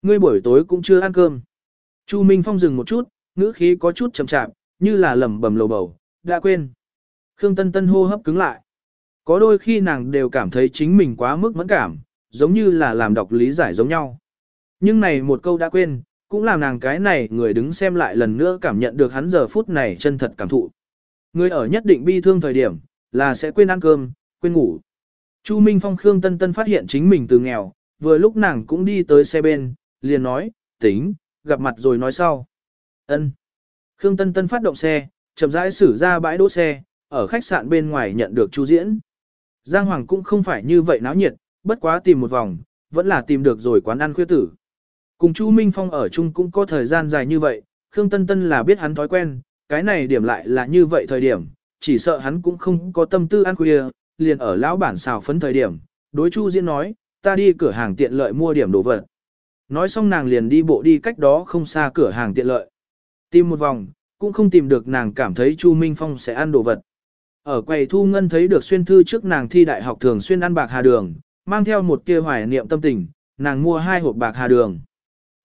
Ngươi buổi tối cũng chưa ăn cơm. Chu Minh Phong dừng một chút, ngữ khí có chút chậm chạp, như là lẩm bẩm lầu bầu, đã quên. Khương Tân Tân hô hấp cứng lại. Có đôi khi nàng đều cảm thấy chính mình quá mức mẫn cảm, giống như là làm đọc lý giải giống nhau. Nhưng này một câu đã quên, cũng làm nàng cái này người đứng xem lại lần nữa cảm nhận được hắn giờ phút này chân thật cảm thụ. Người ở nhất định bi thương thời điểm, là sẽ quên ăn cơm, quên ngủ. Chu Minh Phong Khương Tân Tân phát hiện chính mình từ nghèo, vừa lúc nàng cũng đi tới xe bên, liền nói, tính, gặp mặt rồi nói sau. ân Khương Tân Tân phát động xe, chậm rãi xử ra bãi đỗ xe, ở khách sạn bên ngoài nhận được Chu Diễn. Giang Hoàng cũng không phải như vậy náo nhiệt, bất quá tìm một vòng, vẫn là tìm được rồi quán ăn khuya tử. Cùng Chu Minh Phong ở chung cũng có thời gian dài như vậy, Khương Tân Tân là biết hắn thói quen, cái này điểm lại là như vậy thời điểm, chỉ sợ hắn cũng không có tâm tư ăn khuya, liền ở lão bản xào phấn thời điểm, đối Chu Diễn nói, ta đi cửa hàng tiện lợi mua điểm đồ vật. Nói xong nàng liền đi bộ đi cách đó không xa cửa hàng tiện lợi. Tìm một vòng, cũng không tìm được nàng cảm thấy Chu Minh Phong sẽ ăn đồ vật. Ở quầy thu ngân thấy được xuyên thư trước nàng thi đại học thường xuyên ăn bạc hà đường, mang theo một kia hoài niệm tâm tình, nàng mua hai hộp bạc hà đường.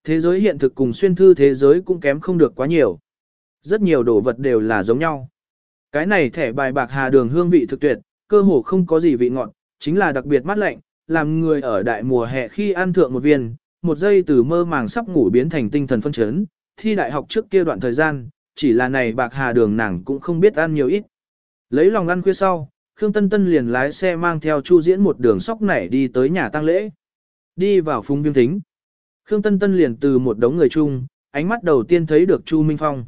Thế giới hiện thực cùng xuyên thư thế giới cũng kém không được quá nhiều. Rất nhiều đồ vật đều là giống nhau. Cái này thẻ bài bạc hà đường hương vị thực tuyệt, cơ hồ không có gì vị ngọt, chính là đặc biệt mát lạnh, làm người ở đại mùa hè khi ăn thượng một viên, một giây từ mơ màng sắp ngủ biến thành tinh thần phân chấn, thi đại học trước kia đoạn thời gian, chỉ là này bạc hà đường nàng cũng không biết ăn nhiều ít. Lấy lòng ăn khuya sau, Khương Tân Tân liền lái xe mang theo Chu Diễn một đường sóc nảy đi tới nhà tang lễ. Đi vào phung viêm thính. Khương Tân Tân liền từ một đống người chung, ánh mắt đầu tiên thấy được Chu Minh Phong.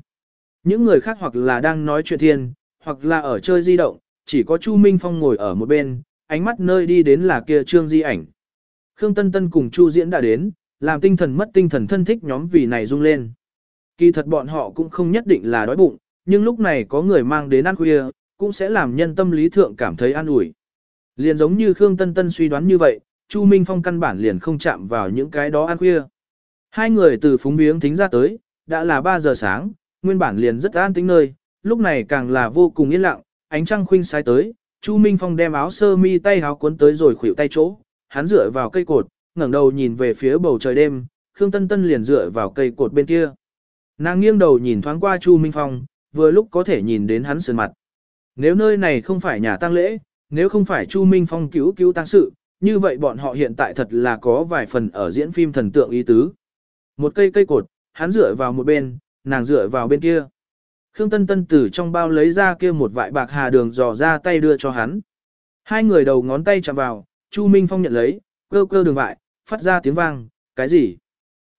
Những người khác hoặc là đang nói chuyện thiên, hoặc là ở chơi di động, chỉ có Chu Minh Phong ngồi ở một bên, ánh mắt nơi đi đến là kia trương di ảnh. Khương Tân Tân cùng Chu Diễn đã đến, làm tinh thần mất tinh thần thân thích nhóm vì này rung lên. Kỳ thật bọn họ cũng không nhất định là đói bụng, nhưng lúc này có người mang đến ăn khuya, cũng sẽ làm nhân tâm lý thượng cảm thấy an ủi. Liền giống như Khương Tân Tân suy đoán như vậy, Chu Minh Phong căn bản liền không chạm vào những cái đó ăn khuya. Hai người từ phúng biếng thính ra tới, đã là 3 giờ sáng, nguyên bản liền rất an tĩnh nơi, lúc này càng là vô cùng yên lặng, ánh trăng khuynh sai tới, Chu Minh Phong đem áo sơ mi tay áo cuốn tới rồi khuỷu tay chỗ, hắn dựa vào cây cột, ngẩng đầu nhìn về phía bầu trời đêm, Khương Tân Tân liền dựa vào cây cột bên kia. Nàng nghiêng đầu nhìn thoáng qua Chu Minh Phong, vừa lúc có thể nhìn đến hắn sườn mặt. Nếu nơi này không phải nhà tang lễ, nếu không phải Chu Minh Phong cứu cứu tang sự, như vậy bọn họ hiện tại thật là có vài phần ở diễn phim thần tượng ý tứ. Một cây cây cột, hắn dựa vào một bên, nàng dựa vào bên kia. Khương Tân Tân từ trong bao lấy ra kia một vại bạc hà đường dò ra tay đưa cho hắn. Hai người đầu ngón tay chạm vào, Chu Minh Phong nhận lấy, cơ cơ đường vại, phát ra tiếng vang, cái gì?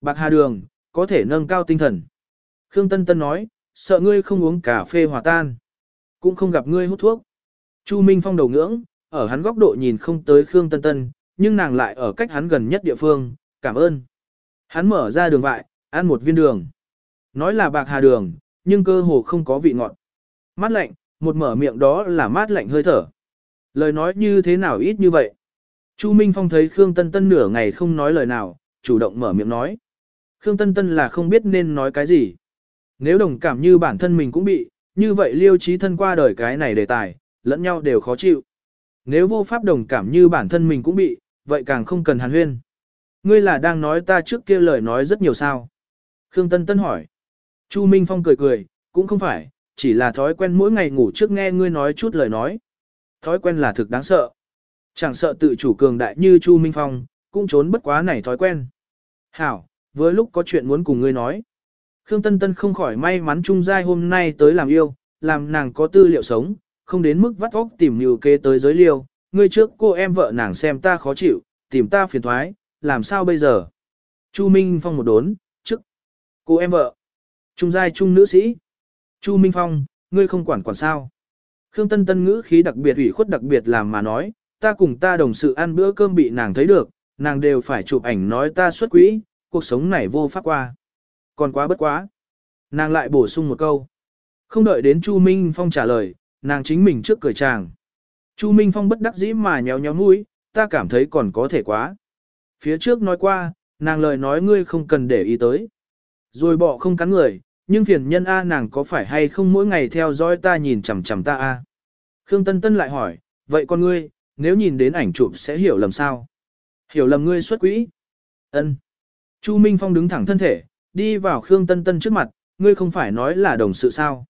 Bạc hà đường, có thể nâng cao tinh thần. Khương Tân Tân nói, sợ ngươi không uống cà phê hòa tan. Cũng không gặp ngươi hút thuốc. Chu Minh Phong đầu ngưỡng, ở hắn góc độ nhìn không tới Khương Tân Tân, nhưng nàng lại ở cách hắn gần nhất địa phương, cảm ơn. Hắn mở ra đường vại, ăn một viên đường. Nói là bạc hà đường, nhưng cơ hồ không có vị ngọt. Mát lạnh, một mở miệng đó là mát lạnh hơi thở. Lời nói như thế nào ít như vậy? Chu Minh Phong thấy Khương Tân Tân nửa ngày không nói lời nào, chủ động mở miệng nói. Khương Tân Tân là không biết nên nói cái gì. Nếu đồng cảm như bản thân mình cũng bị, như vậy liêu trí thân qua đời cái này đề tài, lẫn nhau đều khó chịu. Nếu vô pháp đồng cảm như bản thân mình cũng bị, vậy càng không cần hàn huyên. Ngươi là đang nói ta trước kia lời nói rất nhiều sao. Khương Tân Tân hỏi. Chu Minh Phong cười cười, cũng không phải, chỉ là thói quen mỗi ngày ngủ trước nghe ngươi nói chút lời nói. Thói quen là thực đáng sợ. Chẳng sợ tự chủ cường đại như Chu Minh Phong, cũng trốn bất quá này thói quen. Hảo, với lúc có chuyện muốn cùng ngươi nói. Khương Tân Tân không khỏi may mắn Trung Giai hôm nay tới làm yêu, làm nàng có tư liệu sống, không đến mức vắt óc tìm nhiều kế tới giới liêu. Ngươi trước cô em vợ nàng xem ta khó chịu, tìm ta phiền thoái, làm sao bây giờ? Chu Minh Phong một đốn, trước. Cô em vợ. Trung giai trung nữ sĩ. Chu Minh Phong, ngươi không quản quản sao. Khương Tân Tân ngữ khí đặc biệt ủy khuất đặc biệt làm mà nói, ta cùng ta đồng sự ăn bữa cơm bị nàng thấy được, nàng đều phải chụp ảnh nói ta xuất quỹ, cuộc sống này vô pháp qua. Còn quá bất quá. Nàng lại bổ sung một câu. Không đợi đến Chu Minh Phong trả lời, nàng chính mình trước cười chàng. Chu Minh Phong bất đắc dĩ mà nhéo nhéo mũi, ta cảm thấy còn có thể quá. Phía trước nói qua, nàng lời nói ngươi không cần để ý tới. Rồi bỏ không cắn người, nhưng phiền nhân A nàng có phải hay không mỗi ngày theo dõi ta nhìn chằm chằm ta A. Khương Tân Tân lại hỏi, vậy con ngươi, nếu nhìn đến ảnh chụp sẽ hiểu lầm sao? Hiểu lầm ngươi xuất quỹ. ân Chu Minh Phong đứng thẳng thân thể, đi vào Khương Tân Tân trước mặt, ngươi không phải nói là đồng sự sao?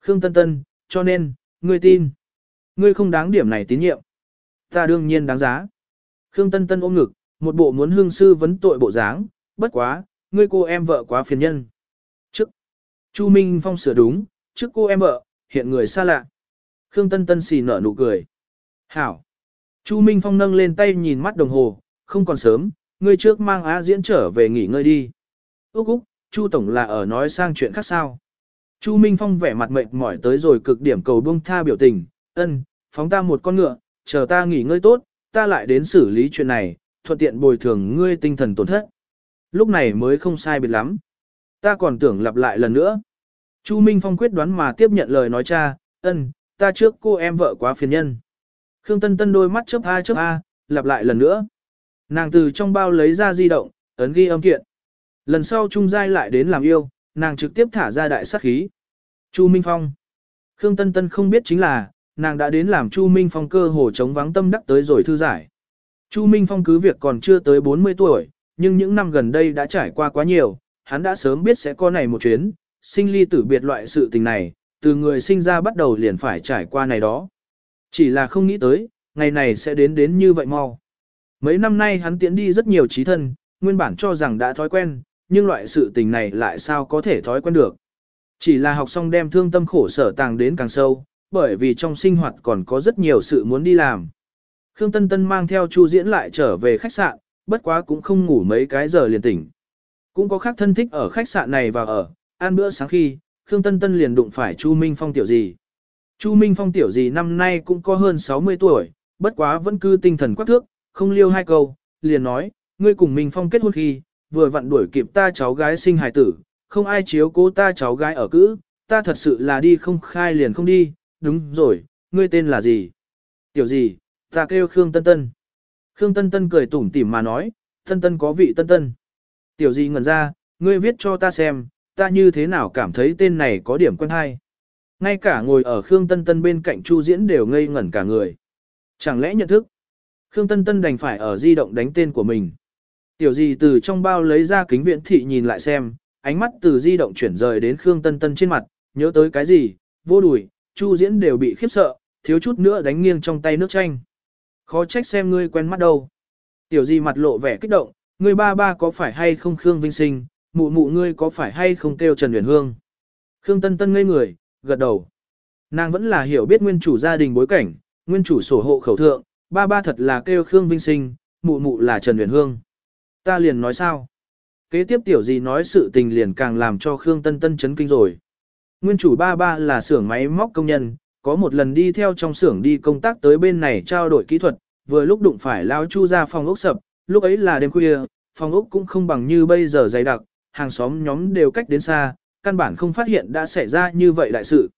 Khương Tân Tân, cho nên, ngươi tin. Ngươi không đáng điểm này tín nhiệm. Ta đương nhiên đáng giá. Khương Tân Tân ôm ngực, một bộ muốn hương sư vấn tội bộ dáng, bất quá, ngươi cô em vợ quá phiền nhân. Trước, Chu Minh Phong sửa đúng, trước cô em vợ, hiện người xa lạ. Khương Tân Tân xì nở nụ cười. Hảo. Chu Minh Phong nâng lên tay nhìn mắt đồng hồ, không còn sớm, ngươi trước mang Á diễn trở về nghỉ ngơi đi. Úc Úc, Chu Tổng là ở nói sang chuyện khác sao. Chu Minh Phong vẻ mặt mệt mỏi tới rồi cực điểm cầu buông tha biểu tình, ân, phóng ta một con ngựa, chờ ta nghỉ ngơi tốt, ta lại đến xử lý chuyện này, thuận tiện bồi thường ngươi tinh thần tổn thất. Lúc này mới không sai biệt lắm. Ta còn tưởng lặp lại lần nữa. Chu Minh Phong quyết đoán mà tiếp nhận lời nói cha, ân, ta trước cô em vợ quá phiền nhân. Khương Tân Tân đôi mắt chớp a chớp a, lặp lại lần nữa. Nàng từ trong bao lấy ra di động, ấn ghi âm kiện. Lần sau Trung Giai lại đến làm yêu, nàng trực tiếp thả ra đại sát khí. Chu Minh Phong. Khương Tân Tân không biết chính là, nàng đã đến làm Chu Minh Phong cơ hồ chống vắng tâm đắc tới rồi thư giải. Chu Minh Phong cứ việc còn chưa tới 40 tuổi, nhưng những năm gần đây đã trải qua quá nhiều, hắn đã sớm biết sẽ có này một chuyến, sinh ly tử biệt loại sự tình này, từ người sinh ra bắt đầu liền phải trải qua này đó. Chỉ là không nghĩ tới, ngày này sẽ đến đến như vậy mau. Mấy năm nay hắn tiễn đi rất nhiều trí thân, nguyên bản cho rằng đã thói quen, nhưng loại sự tình này lại sao có thể thói quen được. Chỉ là học xong đem thương tâm khổ sở tàng đến càng sâu, bởi vì trong sinh hoạt còn có rất nhiều sự muốn đi làm. Khương Tân Tân mang theo Chu Diễn lại trở về khách sạn, bất quá cũng không ngủ mấy cái giờ liền tỉnh. Cũng có khác thân thích ở khách sạn này và ở, ăn bữa sáng khi, Khương Tân Tân liền đụng phải Chu Minh Phong tiểu gì. Chu Minh Phong tiểu gì năm nay cũng có hơn 60 tuổi, bất quá vẫn cư tinh thần quắc thước, không liêu hai câu, liền nói, ngươi cùng Minh Phong kết hôn khi, vừa vặn đuổi kịp ta cháu gái sinh hài tử, không ai chiếu cố ta cháu gái ở cữ, ta thật sự là đi không khai liền không đi, đúng rồi, ngươi tên là gì? Tiểu gì, ta kêu Khương Tân Tân. Khương Tân Tân cười tủm tỉm mà nói, Tân Tân có vị Tân Tân. Tiểu gì ngẩn ra, ngươi viết cho ta xem, ta như thế nào cảm thấy tên này có điểm quen hay. Ngay cả ngồi ở Khương Tân Tân bên cạnh Chu Diễn đều ngây ngẩn cả người. Chẳng lẽ nhận thức? Khương Tân Tân đành phải ở di động đánh tên của mình. Tiểu gì từ trong bao lấy ra kính viễn thị nhìn lại xem, ánh mắt từ di động chuyển rời đến Khương Tân Tân trên mặt, nhớ tới cái gì, vô đùi, Chu Diễn đều bị khiếp sợ, thiếu chút nữa đánh nghiêng trong tay nước chanh. Khó trách xem ngươi quen mắt đâu. Tiểu gì mặt lộ vẻ kích động, ngươi ba ba có phải hay không Khương Vinh Sinh, mụ mụ ngươi có phải hay không kêu Trần uyển Hương. Khương Tân Tân ngây người, gật đầu. Nàng vẫn là hiểu biết nguyên chủ gia đình bối cảnh, nguyên chủ sổ hộ khẩu thượng, ba ba thật là kêu Khương Vinh Sinh, mụ mụ là Trần uyển Hương. Ta liền nói sao? Kế tiếp tiểu gì nói sự tình liền càng làm cho Khương Tân Tân chấn kinh rồi. Nguyên chủ ba ba là xưởng máy móc công nhân, có một lần đi theo trong xưởng đi công tác tới bên này trao đổi kỹ thuật, vừa lúc đụng phải lao chu ra phòng ốc sập, lúc ấy là đêm khuya, phòng ốc cũng không bằng như bây giờ dày đặc, hàng xóm nhóm đều cách đến xa, căn bản không phát hiện đã xảy ra như vậy đại sự.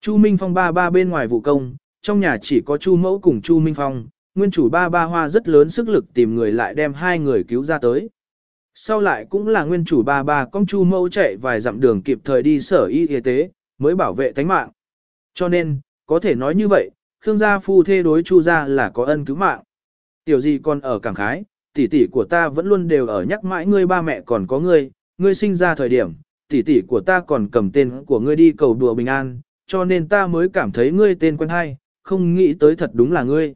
Chu Minh Phong ba ba bên ngoài vụ công, trong nhà chỉ có Chu Mẫu cùng Chu Minh Phong, nguyên chủ ba ba hoa rất lớn sức lực tìm người lại đem hai người cứu ra tới. Sau lại cũng là nguyên chủ ba ba con Chu Mẫu chạy vài dặm đường kịp thời đi sở y y tế, mới bảo vệ tánh mạng. Cho nên, có thể nói như vậy, Khương gia phu thê đối Chu gia là có ân cứu mạng. Tiểu gì còn ở cảng khái, tỷ tỷ của ta vẫn luôn đều ở nhắc mãi ngươi ba mẹ còn có ngươi, ngươi sinh ra thời điểm, tỷ tỷ của ta còn cầm tên của ngươi đi cầu đùa bình an, cho nên ta mới cảm thấy ngươi tên quen hay, không nghĩ tới thật đúng là ngươi.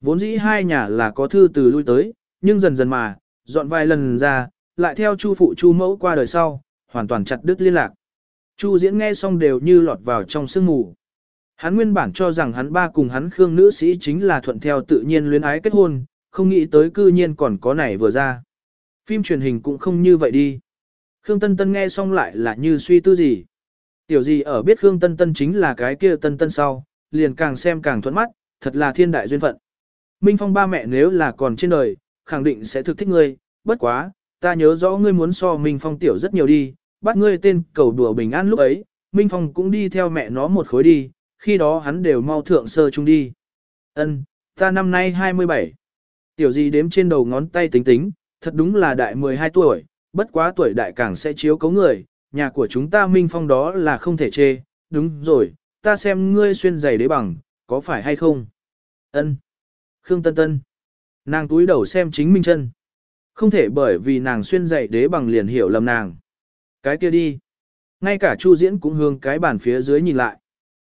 Vốn dĩ hai nhà là có thư từ lui tới, nhưng dần dần mà, dọn vài lần ra, lại theo chu phụ chu mẫu qua đời sau, hoàn toàn chặt đứt liên lạc. Chu diễn nghe xong đều như lọt vào trong sương mù. Hắn nguyên bản cho rằng hắn ba cùng hắn Khương nữ sĩ chính là thuận theo tự nhiên luyến ái kết hôn, không nghĩ tới cư nhiên còn có này vừa ra. Phim truyền hình cũng không như vậy đi. Khương Tân Tân nghe xong lại là như suy tư gì. Tiểu gì ở biết Khương Tân Tân chính là cái kia Tân Tân sau, liền càng xem càng thuận mắt, thật là thiên đại duyên phận. Minh Phong ba mẹ nếu là còn trên đời, khẳng định sẽ thực thích ngươi, bất quá, ta nhớ rõ ngươi muốn so Minh Phong tiểu rất nhiều đi, bắt ngươi tên cầu đùa bình an lúc ấy, Minh Phong cũng đi theo mẹ nó một khối đi, khi đó hắn đều mau thượng sơ chung đi. Ân, ta năm nay 27. Tiểu gì đếm trên đầu ngón tay tính tính, thật đúng là đại 12 tuổi, bất quá tuổi đại càng sẽ chiếu cấu người, nhà của chúng ta Minh Phong đó là không thể chê, đúng rồi, ta xem ngươi xuyên giày đế bằng, có phải hay không? Ân. Khương Tân Tân. Nàng túi đầu xem chính Minh chân. Không thể bởi vì nàng xuyên giày đế bằng liền hiểu lầm nàng. Cái kia đi. Ngay cả Chu Diễn cũng hướng cái bàn phía dưới nhìn lại.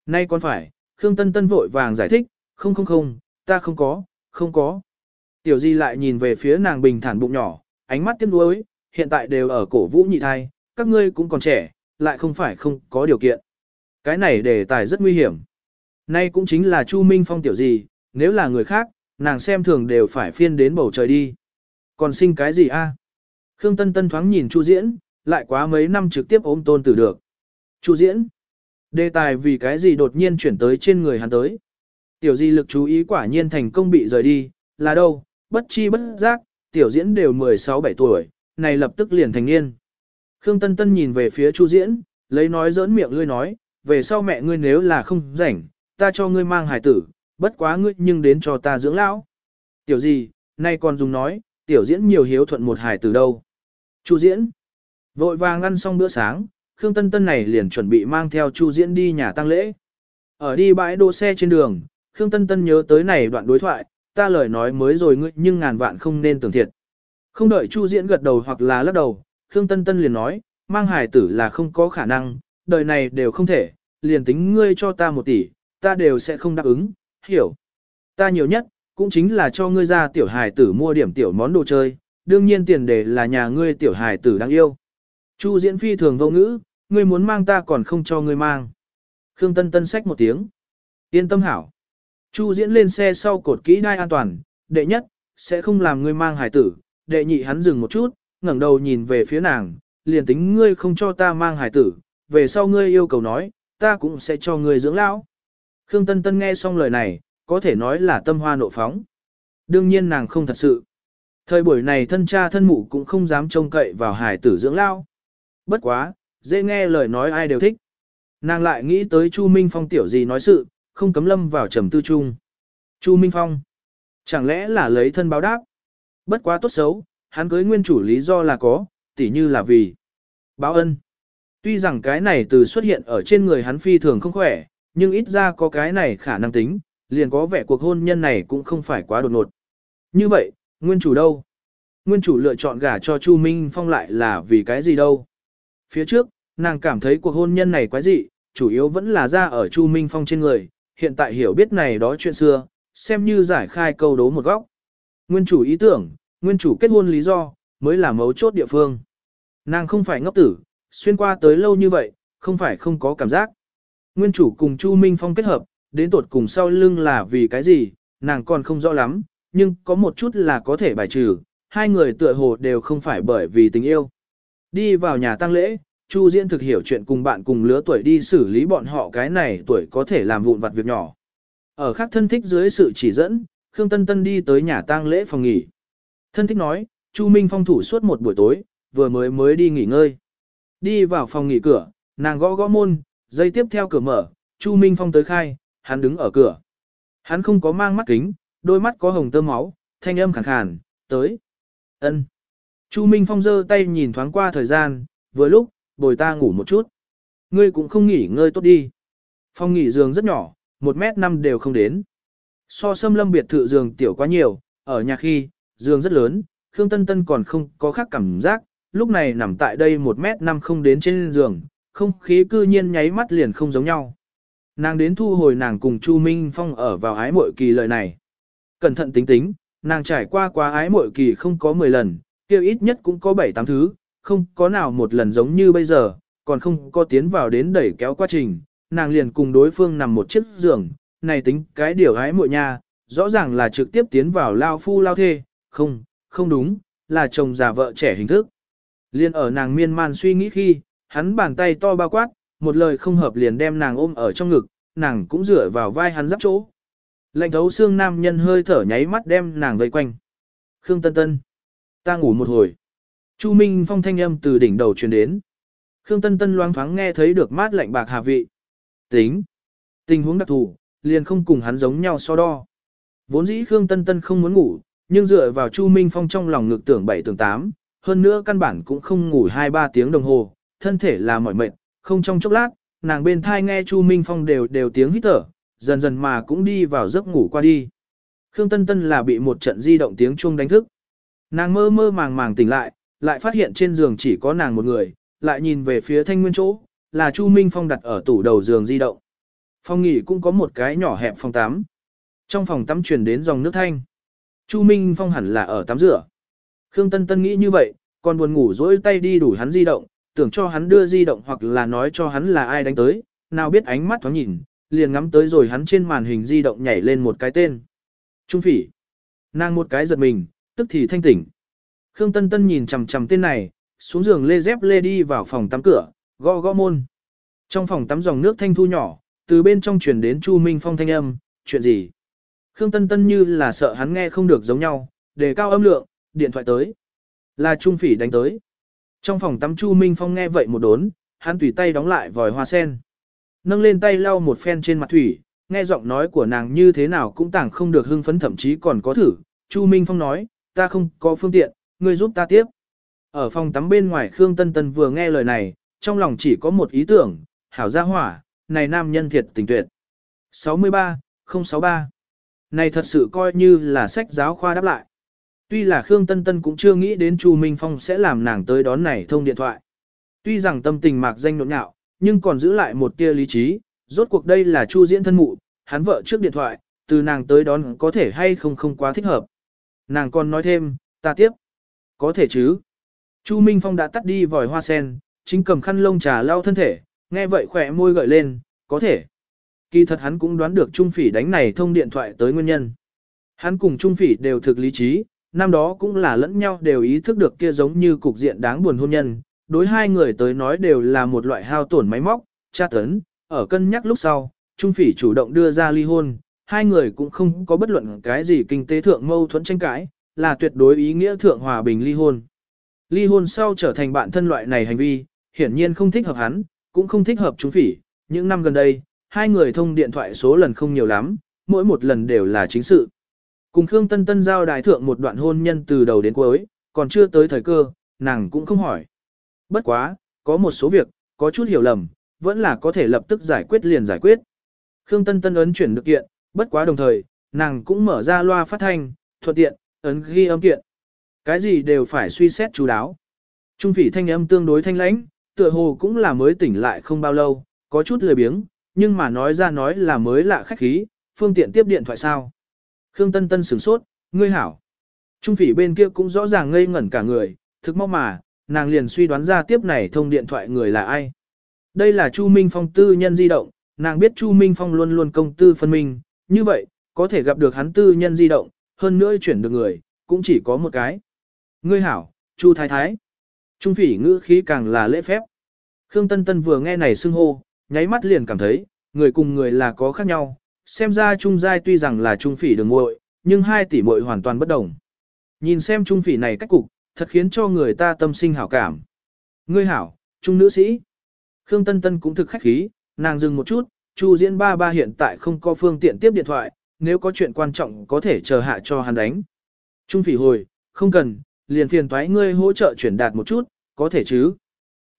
Nay còn phải, Khương Tân Tân vội vàng giải thích, không không không, ta không có, không có. Tiểu Di lại nhìn về phía nàng bình thản bụng nhỏ, ánh mắt tiếc nuối, hiện tại đều ở cổ vũ nhị thai, các ngươi cũng còn trẻ, lại không phải không có điều kiện. Cái này đề tài rất nguy hiểm. Nay cũng chính là Chu Minh Phong tiểu gì, nếu là người khác, nàng xem thường đều phải phiên đến bầu trời đi. Còn sinh cái gì a? Khương Tân Tân thoáng nhìn Chu Diễn, lại quá mấy năm trực tiếp ôm tôn tử được. Chu Diễn. Đề tài vì cái gì đột nhiên chuyển tới trên người hắn tới. Tiểu di lực chú ý quả nhiên thành công bị rời đi, là đâu, bất chi bất giác, tiểu diễn đều 16-17 tuổi, này lập tức liền thành niên. Khương Tân Tân nhìn về phía Chu Diễn, lấy nói giỡn miệng ngươi nói, về sau mẹ ngươi nếu là không rảnh, ta cho ngươi mang hài tử, bất quá ngươi nhưng đến cho ta dưỡng lão. Tiểu gì, nay còn dùng nói, tiểu diễn nhiều hiếu thuận một hài tử đâu. Chu Diễn, vội vàng ăn xong bữa sáng, Khương Tân Tân này liền chuẩn bị mang theo Chu Diễn đi nhà tang lễ. Ở đi bãi đỗ xe trên đường, Khương Tân Tân nhớ tới này đoạn đối thoại, ta lời nói mới rồi ngươi nhưng ngàn vạn không nên tưởng thiệt. Không đợi Chu Diễn gật đầu hoặc là lắc đầu, Khương Tân Tân liền nói, mang hài tử là không có khả năng, đời này đều không thể, liền tính ngươi cho ta một tỷ, ta đều sẽ không đáp ứng, hiểu. Ta nhiều nhất, cũng chính là cho ngươi ra tiểu hài tử mua điểm tiểu món đồ chơi, đương nhiên tiền đề là nhà ngươi tiểu hài tử đáng yêu. Chu Diễn phi thường vô ngữ, ngươi muốn mang ta còn không cho ngươi mang. Khương Tân Tân xách một tiếng. Yên tâm hảo. Chu Diễn lên xe sau cột kỹ đai an toàn, đệ nhất, sẽ không làm ngươi mang hải tử, đệ nhị hắn dừng một chút, ngẩng đầu nhìn về phía nàng, liền tính ngươi không cho ta mang hải tử, về sau ngươi yêu cầu nói, ta cũng sẽ cho ngươi dưỡng lão. Khương Tân Tân nghe xong lời này, có thể nói là tâm hoa nộ phóng. Đương nhiên nàng không thật sự. Thời buổi này thân cha thân mụ cũng không dám trông cậy vào hải tử dưỡng lão. Bất quá, dễ nghe lời nói ai đều thích. Nàng lại nghĩ tới Chu Minh Phong tiểu gì nói sự, không cấm lâm vào trầm tư chung. Chu Minh Phong, chẳng lẽ là lấy thân báo đáp? Bất quá tốt xấu, hắn cưới nguyên chủ lý do là có, tỉ như là vì báo ân. Tuy rằng cái này từ xuất hiện ở trên người hắn phi thường không khỏe, nhưng ít ra có cái này khả năng tính, liền có vẻ cuộc hôn nhân này cũng không phải quá đột ngột. Như vậy, nguyên chủ đâu? Nguyên chủ lựa chọn gả cho Chu Minh Phong lại là vì cái gì đâu? Phía trước, nàng cảm thấy cuộc hôn nhân này quái dị, chủ yếu vẫn là ra ở Chu Minh Phong trên người, hiện tại hiểu biết này đó chuyện xưa, xem như giải khai câu đố một góc. Nguyên chủ ý tưởng, nguyên chủ kết hôn lý do, mới là mấu chốt địa phương. Nàng không phải ngốc tử, xuyên qua tới lâu như vậy, không phải không có cảm giác. Nguyên chủ cùng Chu Minh Phong kết hợp, đến tột cùng sau lưng là vì cái gì, nàng còn không rõ lắm, nhưng có một chút là có thể bài trừ, hai người tựa hồ đều không phải bởi vì tình yêu. Đi vào nhà tang lễ, Chu Diễn thực hiểu chuyện cùng bạn cùng lứa tuổi đi xử lý bọn họ cái này tuổi có thể làm vụn vặt việc nhỏ. Ở khác thân thích dưới sự chỉ dẫn, Khương Tân Tân đi tới nhà tang lễ phòng nghỉ. Thân thích nói, Chu Minh Phong thủ suốt một buổi tối, vừa mới mới đi nghỉ ngơi. Đi vào phòng nghỉ cửa, nàng gõ gõ môn, dây tiếp theo cửa mở, Chu Minh Phong tới khai, hắn đứng ở cửa. Hắn không có mang mắt kính, đôi mắt có hồng tơ máu, thanh âm khàn khàn, tới. ân. Chu Minh Phong giơ tay nhìn thoáng qua thời gian, vừa lúc, bồi ta ngủ một chút. Ngươi cũng không nghỉ ngơi tốt đi. Phong nghỉ giường rất nhỏ, một mét năm đều không đến. So xâm lâm biệt thự giường tiểu quá nhiều, ở nhà khi, giường rất lớn, Khương Tân Tân còn không có khác cảm giác, lúc này nằm tại đây một mét năm không đến trên giường, không khí cư nhiên nháy mắt liền không giống nhau. Nàng đến thu hồi nàng cùng Chu Minh Phong ở vào ái mội kỳ lời này. Cẩn thận tính tính, nàng trải qua quá ái mội kỳ không có 10 lần, kia ít nhất cũng có 7-8 thứ, không có nào một lần giống như bây giờ, còn không có tiến vào đến đẩy kéo quá trình, nàng liền cùng đối phương nằm một chiếc giường, này tính cái điều hái muội nha, rõ ràng là trực tiếp tiến vào lao phu lao thê, không, không đúng, là chồng già vợ trẻ hình thức. Liên ở nàng miên man suy nghĩ khi, hắn bàn tay to bao quát, một lời không hợp liền đem nàng ôm ở trong ngực, nàng cũng dựa vào vai hắn giáp chỗ. Lạnh thấu xương nam nhân hơi thở nháy mắt đem nàng vây quanh. Khương Tân Tân. Ta ngủ một hồi. Chu Minh Phong thanh âm từ đỉnh đầu truyền đến. Khương Tân Tân loáng thoáng nghe thấy được mát lạnh bạc hà vị. Tính. Tình huống đặc thù, liền không cùng hắn giống nhau so đo. Vốn dĩ Khương Tân Tân không muốn ngủ, nhưng dựa vào Chu Minh Phong trong lòng ngực tưởng 7 tưởng 8, hơn nữa căn bản cũng không ngủ 2-3 tiếng đồng hồ, thân thể là mỏi mệt, không trong chốc lát, nàng bên thai nghe Chu Minh Phong đều đều tiếng hít thở, dần dần mà cũng đi vào giấc ngủ qua đi. Khương Tân Tân là bị một trận di động tiếng chuông đánh thức. Nàng mơ mơ màng màng tỉnh lại, lại phát hiện trên giường chỉ có nàng một người, lại nhìn về phía thanh nguyên chỗ, là Chu Minh Phong đặt ở tủ đầu giường di động. Phòng nghỉ cũng có một cái nhỏ hẹp phòng tắm. Trong phòng tắm truyền đến dòng nước thanh. Chu Minh Phong hẳn là ở tắm rửa. Khương Tân Tân nghĩ như vậy, còn buồn ngủ dỗi tay đi đủ hắn di động, tưởng cho hắn đưa di động hoặc là nói cho hắn là ai đánh tới, nào biết ánh mắt thoáng nhìn, liền ngắm tới rồi hắn trên màn hình di động nhảy lên một cái tên. Trung phỉ. Nàng một cái giật mình, tức thì thanh tỉnh. Khương Tân Tân nhìn chằm chằm tên này, xuống giường lê dép lê đi vào phòng tắm cửa, gõ gõ môn. Trong phòng tắm dòng nước thanh thu nhỏ, từ bên trong truyền đến Chu Minh Phong thanh âm, chuyện gì? Khương Tân Tân như là sợ hắn nghe không được giống nhau, đề cao âm lượng, điện thoại tới. Là Trung Phỉ đánh tới. Trong phòng tắm Chu Minh Phong nghe vậy một đốn, hắn tùy tay đóng lại vòi hoa sen. Nâng lên tay lau một phen trên mặt thủy, nghe giọng nói của nàng như thế nào cũng tảng không được hưng phấn thậm chí còn có thử. Chu Minh Phong nói, ta không có phương tiện, ngươi giúp ta tiếp. Ở phòng tắm bên ngoài Khương Tân Tân vừa nghe lời này, trong lòng chỉ có một ý tưởng, hảo gia hỏa, này nam nhân thiệt tình tuyệt. 63, 063. Này thật sự coi như là sách giáo khoa đáp lại. Tuy là Khương Tân Tân cũng chưa nghĩ đến Chu Minh Phong sẽ làm nàng tới đón này thông điện thoại. Tuy rằng tâm tình mạc danh nộn nhạo, nhưng còn giữ lại một tia lý trí, rốt cuộc đây là Chu diễn thân mụ, hắn vợ trước điện thoại, từ nàng tới đón có thể hay không không quá thích hợp. Nàng còn nói thêm, ta tiếp. Có thể chứ. Chu Minh Phong đã tắt đi vòi hoa sen, chính cầm khăn lông trà lau thân thể, nghe vậy khỏe môi gợi lên, có thể. Kỳ thật hắn cũng đoán được Trung Phỉ đánh này thông điện thoại tới nguyên nhân. Hắn cùng Trung Phỉ đều thực lý trí, năm đó cũng là lẫn nhau đều ý thức được kia giống như cục diện đáng buồn hôn nhân, đối hai người tới nói đều là một loại hao tổn máy móc, tra tấn, ở cân nhắc lúc sau, Trung Phỉ chủ động đưa ra ly hôn, hai người cũng không có bất luận cái gì kinh tế thượng mâu thuẫn tranh cãi, là tuyệt đối ý nghĩa thượng hòa bình ly hôn. Ly hôn sau trở thành bạn thân loại này hành vi, hiển nhiên không thích hợp hắn, cũng không thích hợp chúng Phỉ, những năm gần đây, hai người thông điện thoại số lần không nhiều lắm, mỗi một lần đều là chính sự. Cùng Khương Tân Tân giao đài thượng một đoạn hôn nhân từ đầu đến cuối, còn chưa tới thời cơ, nàng cũng không hỏi. Bất quá, có một số việc, có chút hiểu lầm, vẫn là có thể lập tức giải quyết liền giải quyết. Khương Tân Tân ấn chuyển được kiện, bất quá đồng thời, nàng cũng mở ra loa phát thanh, thuận tiện, ấn ghi âm kiện. Cái gì đều phải suy xét chú đáo. Trung phỉ thanh âm tương đối thanh lãnh, tựa hồ cũng là mới tỉnh lại không bao lâu, có chút lười biếng, nhưng mà nói ra nói là mới lạ khách khí, phương tiện tiếp điện thoại sao. Khương Tân Tân sửng sốt, ngươi hảo. Trung phỉ bên kia cũng rõ ràng ngây ngẩn cả người, thực mong mà, nàng liền suy đoán ra tiếp này thông điện thoại người là ai. Đây là Chu Minh Phong tư nhân di động, nàng biết Chu Minh Phong luôn luôn công tư phân minh, như vậy, có thể gặp được hắn tư nhân di động, hơn nữa chuyển được người, cũng chỉ có một cái. Ngươi hảo, Chu Thái Thái. Trung phỉ ngữ khí càng là lễ phép. Khương Tân Tân vừa nghe này xưng hô, nháy mắt liền cảm thấy, người cùng người là có khác nhau, xem ra Trung Giai tuy rằng là Trung phỉ đường muội nhưng hai tỷ muội hoàn toàn bất đồng. Nhìn xem Trung phỉ này cách cục, thật khiến cho người ta tâm sinh hảo cảm. Ngươi hảo, Trung nữ sĩ. Khương Tân Tân cũng thực khách khí, nàng dừng một chút, Chu Diễn ba ba hiện tại không có phương tiện tiếp điện thoại, nếu có chuyện quan trọng có thể chờ hạ cho hắn đánh. Trung phỉ hồi, không cần, liền phiền toái ngươi hỗ trợ chuyển đạt một chút, có thể chứ.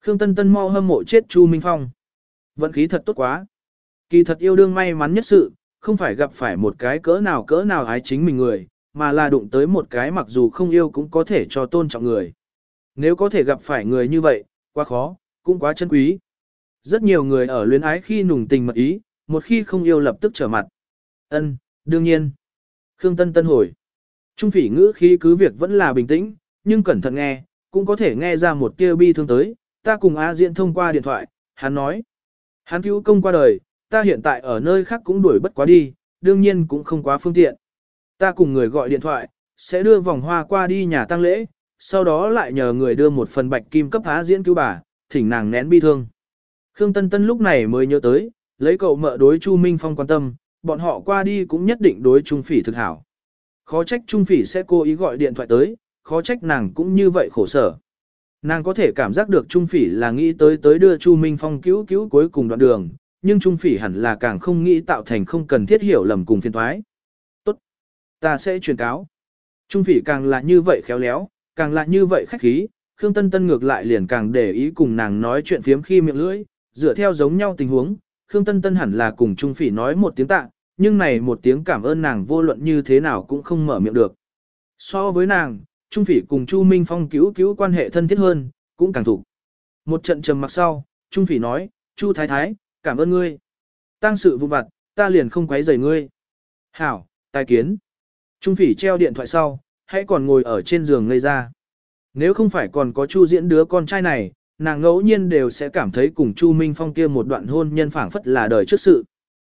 Khương Tân Tân mau hâm mộ chết Chu Minh Phong. Vận khí thật tốt quá. Kỳ thật yêu đương may mắn nhất sự, không phải gặp phải một cái cỡ nào cỡ nào ái chính mình người, mà là đụng tới một cái mặc dù không yêu cũng có thể cho tôn trọng người. Nếu có thể gặp phải người như vậy, quá khó, cũng quá chân quý. Rất nhiều người ở luyến ái khi nùng tình mật ý, một khi không yêu lập tức trở mặt. Ân, đương nhiên. Khương Tân Tân hồi. Trung phỉ ngữ khí cứ việc vẫn là bình tĩnh, nhưng cẩn thận nghe, cũng có thể nghe ra một tia bi thương tới. Ta cùng A Diễn thông qua điện thoại, hắn nói. Hắn cứu công qua đời, ta hiện tại ở nơi khác cũng đuổi bất quá đi, đương nhiên cũng không quá phương tiện. Ta cùng người gọi điện thoại, sẽ đưa vòng hoa qua đi nhà tăng lễ, sau đó lại nhờ người đưa một phần bạch kim cấp á diễn cứu bà, thỉnh nàng nén bi thương. Khương Tân Tân lúc này mới nhớ tới, lấy cậu mợ đối Chu Minh Phong quan tâm, bọn họ qua đi cũng nhất định đối Trung Phỉ thực hảo. Khó trách Trung Phỉ sẽ cố ý gọi điện thoại tới, khó trách nàng cũng như vậy khổ sở. Nàng có thể cảm giác được Trung Phỉ là nghĩ tới tới đưa Chu Minh Phong cứu cứu cuối cùng đoạn đường, nhưng Trung Phỉ hẳn là càng không nghĩ tạo thành không cần thiết hiểu lầm cùng phiền thoái. Tốt, ta sẽ truyền cáo. Trung Phỉ càng là như vậy khéo léo, càng là như vậy khách khí, Khương Tân Tân ngược lại liền càng để ý cùng nàng nói chuyện phiếm khi miệng lưỡi, dựa theo giống nhau tình huống, Khương Tân Tân hẳn là cùng Trung Phỉ nói một tiếng tạ, nhưng này một tiếng cảm ơn nàng vô luận như thế nào cũng không mở miệng được. So với nàng, Trung Phỉ cùng Chu Minh Phong cứu cứu quan hệ thân thiết hơn, cũng càng thủ. Một trận trầm mặc sau, Trung Phỉ nói, Chu Thái Thái, cảm ơn ngươi. Tăng sự vụ vặt, ta liền không quấy rầy ngươi. Hảo, tài kiến. Trung Phỉ treo điện thoại sau, hãy còn ngồi ở trên giường ngây ra. Nếu không phải còn có Chu Diễn đứa con trai này, nàng ngẫu nhiên đều sẽ cảm thấy cùng Chu Minh Phong kia một đoạn hôn nhân phảng phất là đời trước sự.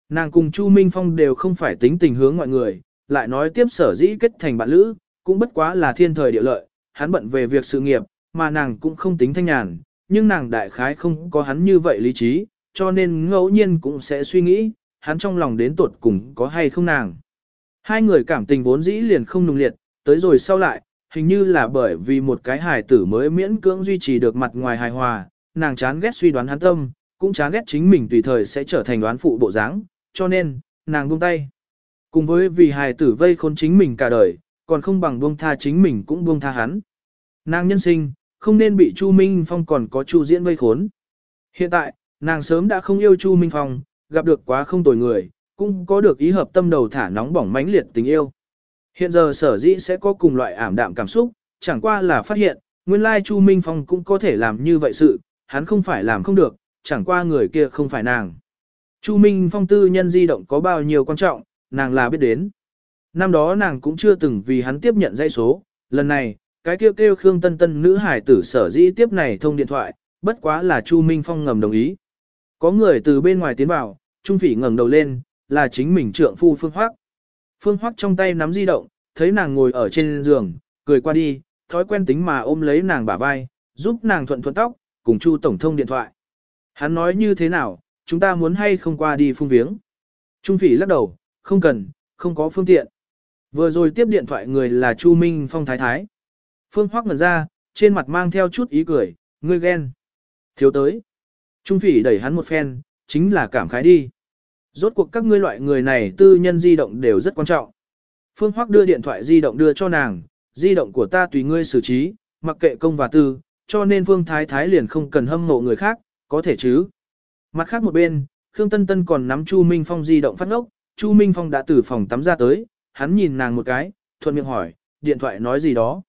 Nàng cùng Chu Minh Phong đều không phải tính tình hướng mọi người, lại nói tiếp sở dĩ kết thành bạn lữ, cũng bất quá là thiên thời địa lợi, hắn bận về việc sự nghiệp, mà nàng cũng không tính thanh nhàn, nhưng nàng đại khái không có hắn như vậy lý trí, cho nên ngẫu nhiên cũng sẽ suy nghĩ, hắn trong lòng đến tuột cùng có hay không nàng. Hai người cảm tình vốn dĩ liền không nùng liệt, tới rồi sau lại, hình như là bởi vì một cái hài tử mới miễn cưỡng duy trì được mặt ngoài hài hòa, nàng chán ghét suy đoán hắn tâm, cũng chán ghét chính mình tùy thời sẽ trở thành đoán phụ bộ dáng, cho nên, nàng buông tay. Cùng với vì hài tử vây khốn chính mình cả đời, còn không bằng buông tha chính mình cũng buông tha hắn. Nàng nhân sinh, không nên bị Chu Minh Phong còn có Chu Diễn vây khốn. Hiện tại, nàng sớm đã không yêu Chu Minh Phong, gặp được quá không tồi người, cũng có được ý hợp tâm đầu thả nóng bỏng mãnh liệt tình yêu. Hiện giờ sở dĩ sẽ có cùng loại ảm đạm cảm xúc, chẳng qua là phát hiện, nguyên lai Chu Minh Phong cũng có thể làm như vậy sự, hắn không phải làm không được, chẳng qua người kia không phải nàng. Chu Minh Phong tư nhân di động có bao nhiêu quan trọng, nàng là biết đến. Năm đó nàng cũng chưa từng vì hắn tiếp nhận dây số, lần này, cái kêu kêu Khương Tân Tân nữ hải tử sở dĩ tiếp này thông điện thoại, bất quá là Chu Minh Phong ngầm đồng ý. Có người từ bên ngoài tiến vào, Trung Phỉ ngẩng đầu lên, là chính mình trượng phu Phương Hoắc. Phương Hoắc trong tay nắm di động, thấy nàng ngồi ở trên giường, cười qua đi, thói quen tính mà ôm lấy nàng bả vai, giúp nàng thuận thuận tóc, cùng Chu tổng thông điện thoại. Hắn nói như thế nào, chúng ta muốn hay không qua đi phung viếng. Trung Phỉ lắc đầu, không cần, không có phương tiện. Vừa rồi tiếp điện thoại người là Chu Minh Phong Thái Thái. Phương Hoắc ngẩn ra, trên mặt mang theo chút ý cười, ngươi ghen. Thiếu tới. Trung Phỉ đẩy hắn một phen, chính là cảm khái đi. Rốt cuộc các ngươi loại người này tư nhân di động đều rất quan trọng. Phương Hoắc đưa điện thoại di động đưa cho nàng, di động của ta tùy ngươi xử trí, mặc kệ công và tư, cho nên Phương Thái Thái liền không cần hâm mộ người khác, có thể chứ. Mặt khác một bên, Khương Tân Tân còn nắm Chu Minh Phong di động phát ngốc, Chu Minh Phong đã từ phòng tắm ra tới, hắn nhìn nàng một cái, thuận miệng hỏi, điện thoại nói gì đó.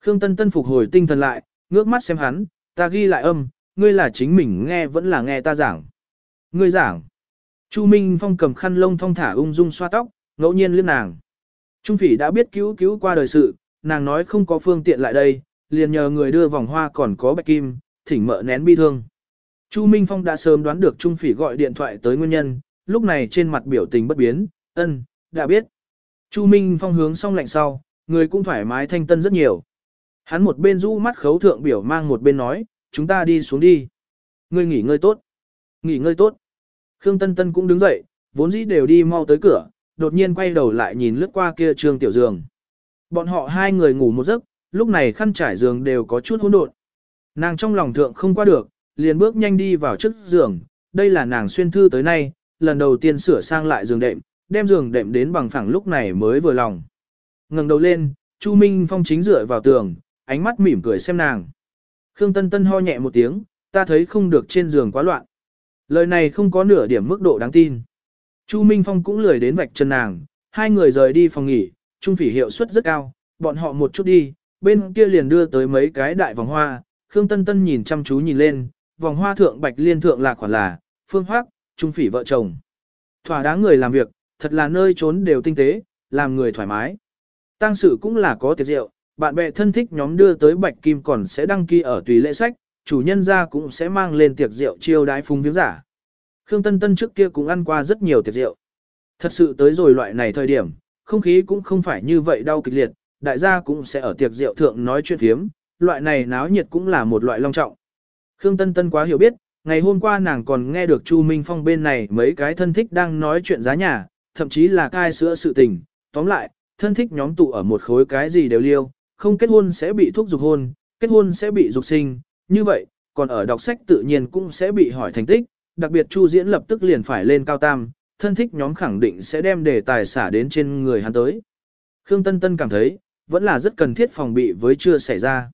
Khương Tân Tân phục hồi tinh thần lại, ngước mắt xem hắn, ta ghi lại âm, ngươi là chính mình nghe vẫn là nghe ta giảng. Ngươi giảng. Chu Minh Phong cầm khăn lông thong thả ung dung xoa tóc, ngẫu nhiên liếc nàng. Trung phỉ đã biết cứu cứu qua đời sự, nàng nói không có phương tiện lại đây, liền nhờ người đưa vòng hoa còn có bạch kim, thỉnh mợ nén bi thương. Chu Minh Phong đã sớm đoán được Trung phỉ gọi điện thoại tới nguyên nhân, lúc này trên mặt biểu tình bất biến, ân, đã biết. Chu Minh Phong hướng xong lạnh sau, người cũng thoải mái thanh tân rất nhiều. Hắn một bên rũ mắt khấu thượng biểu mang một bên nói, chúng ta đi xuống đi. Ngươi nghỉ ngơi tốt. Nghỉ ngơi tốt. Khương Tân Tân cũng đứng dậy, vốn dĩ đều đi mau tới cửa, đột nhiên quay đầu lại nhìn lướt qua kia trương tiểu giường. Bọn họ hai người ngủ một giấc, lúc này khăn trải giường đều có chút hỗn độn. Nàng trong lòng thượng không qua được, liền bước nhanh đi vào trước giường, đây là nàng xuyên thư tới nay, lần đầu tiên sửa sang lại giường đệm, đem giường đệm đến bằng phẳng lúc này mới vừa lòng. ngẩng đầu lên, Chu Minh Phong chính dựa vào tường, ánh mắt mỉm cười xem nàng. Khương Tân Tân ho nhẹ một tiếng, ta thấy không được trên giường quá loạn. Lời này không có nửa điểm mức độ đáng tin. Chu Minh Phong cũng lười đến vạch chân nàng, hai người rời đi phòng nghỉ, trung phỉ hiệu suất rất cao, bọn họ một chút đi, bên kia liền đưa tới mấy cái đại vòng hoa, Khương Tân Tân nhìn chăm chú nhìn lên, vòng hoa thượng bạch liên thượng là khoản là, phương hoác, trung phỉ vợ chồng. Thỏa đáng người làm việc, thật là nơi trốn đều tinh tế, làm người thoải mái. Tăng sự cũng là có tiệc rượu, bạn bè thân thích nhóm đưa tới bạch kim còn sẽ đăng ký ở tùy lễ sách, chủ nhân ra cũng sẽ mang lên tiệc rượu chiêu đái phung viếng giả. Khương Tân Tân trước kia cũng ăn qua rất nhiều tiệc rượu. Thật sự tới rồi loại này thời điểm, không khí cũng không phải như vậy đau kịch liệt, đại gia cũng sẽ ở tiệc rượu thượng nói chuyện phiếm, loại này náo nhiệt cũng là một loại long trọng. Khương Tân Tân quá hiểu biết, ngày hôm qua nàng còn nghe được Chu Minh Phong bên này mấy cái thân thích đang nói chuyện giá nhà, thậm chí là cai sữa sự tình. Tóm lại, thân thích nhóm tụ ở một khối cái gì đều liêu, không kết hôn sẽ bị thuốc dục hôn, kết hôn sẽ bị dục sinh, như vậy, còn ở đọc sách tự nhiên cũng sẽ bị hỏi thành tích, đặc biệt Chu Diễn lập tức liền phải lên cao tam, thân thích nhóm khẳng định sẽ đem đề tài xả đến trên người hắn tới. Khương Tân Tân cảm thấy, vẫn là rất cần thiết phòng bị với chưa xảy ra.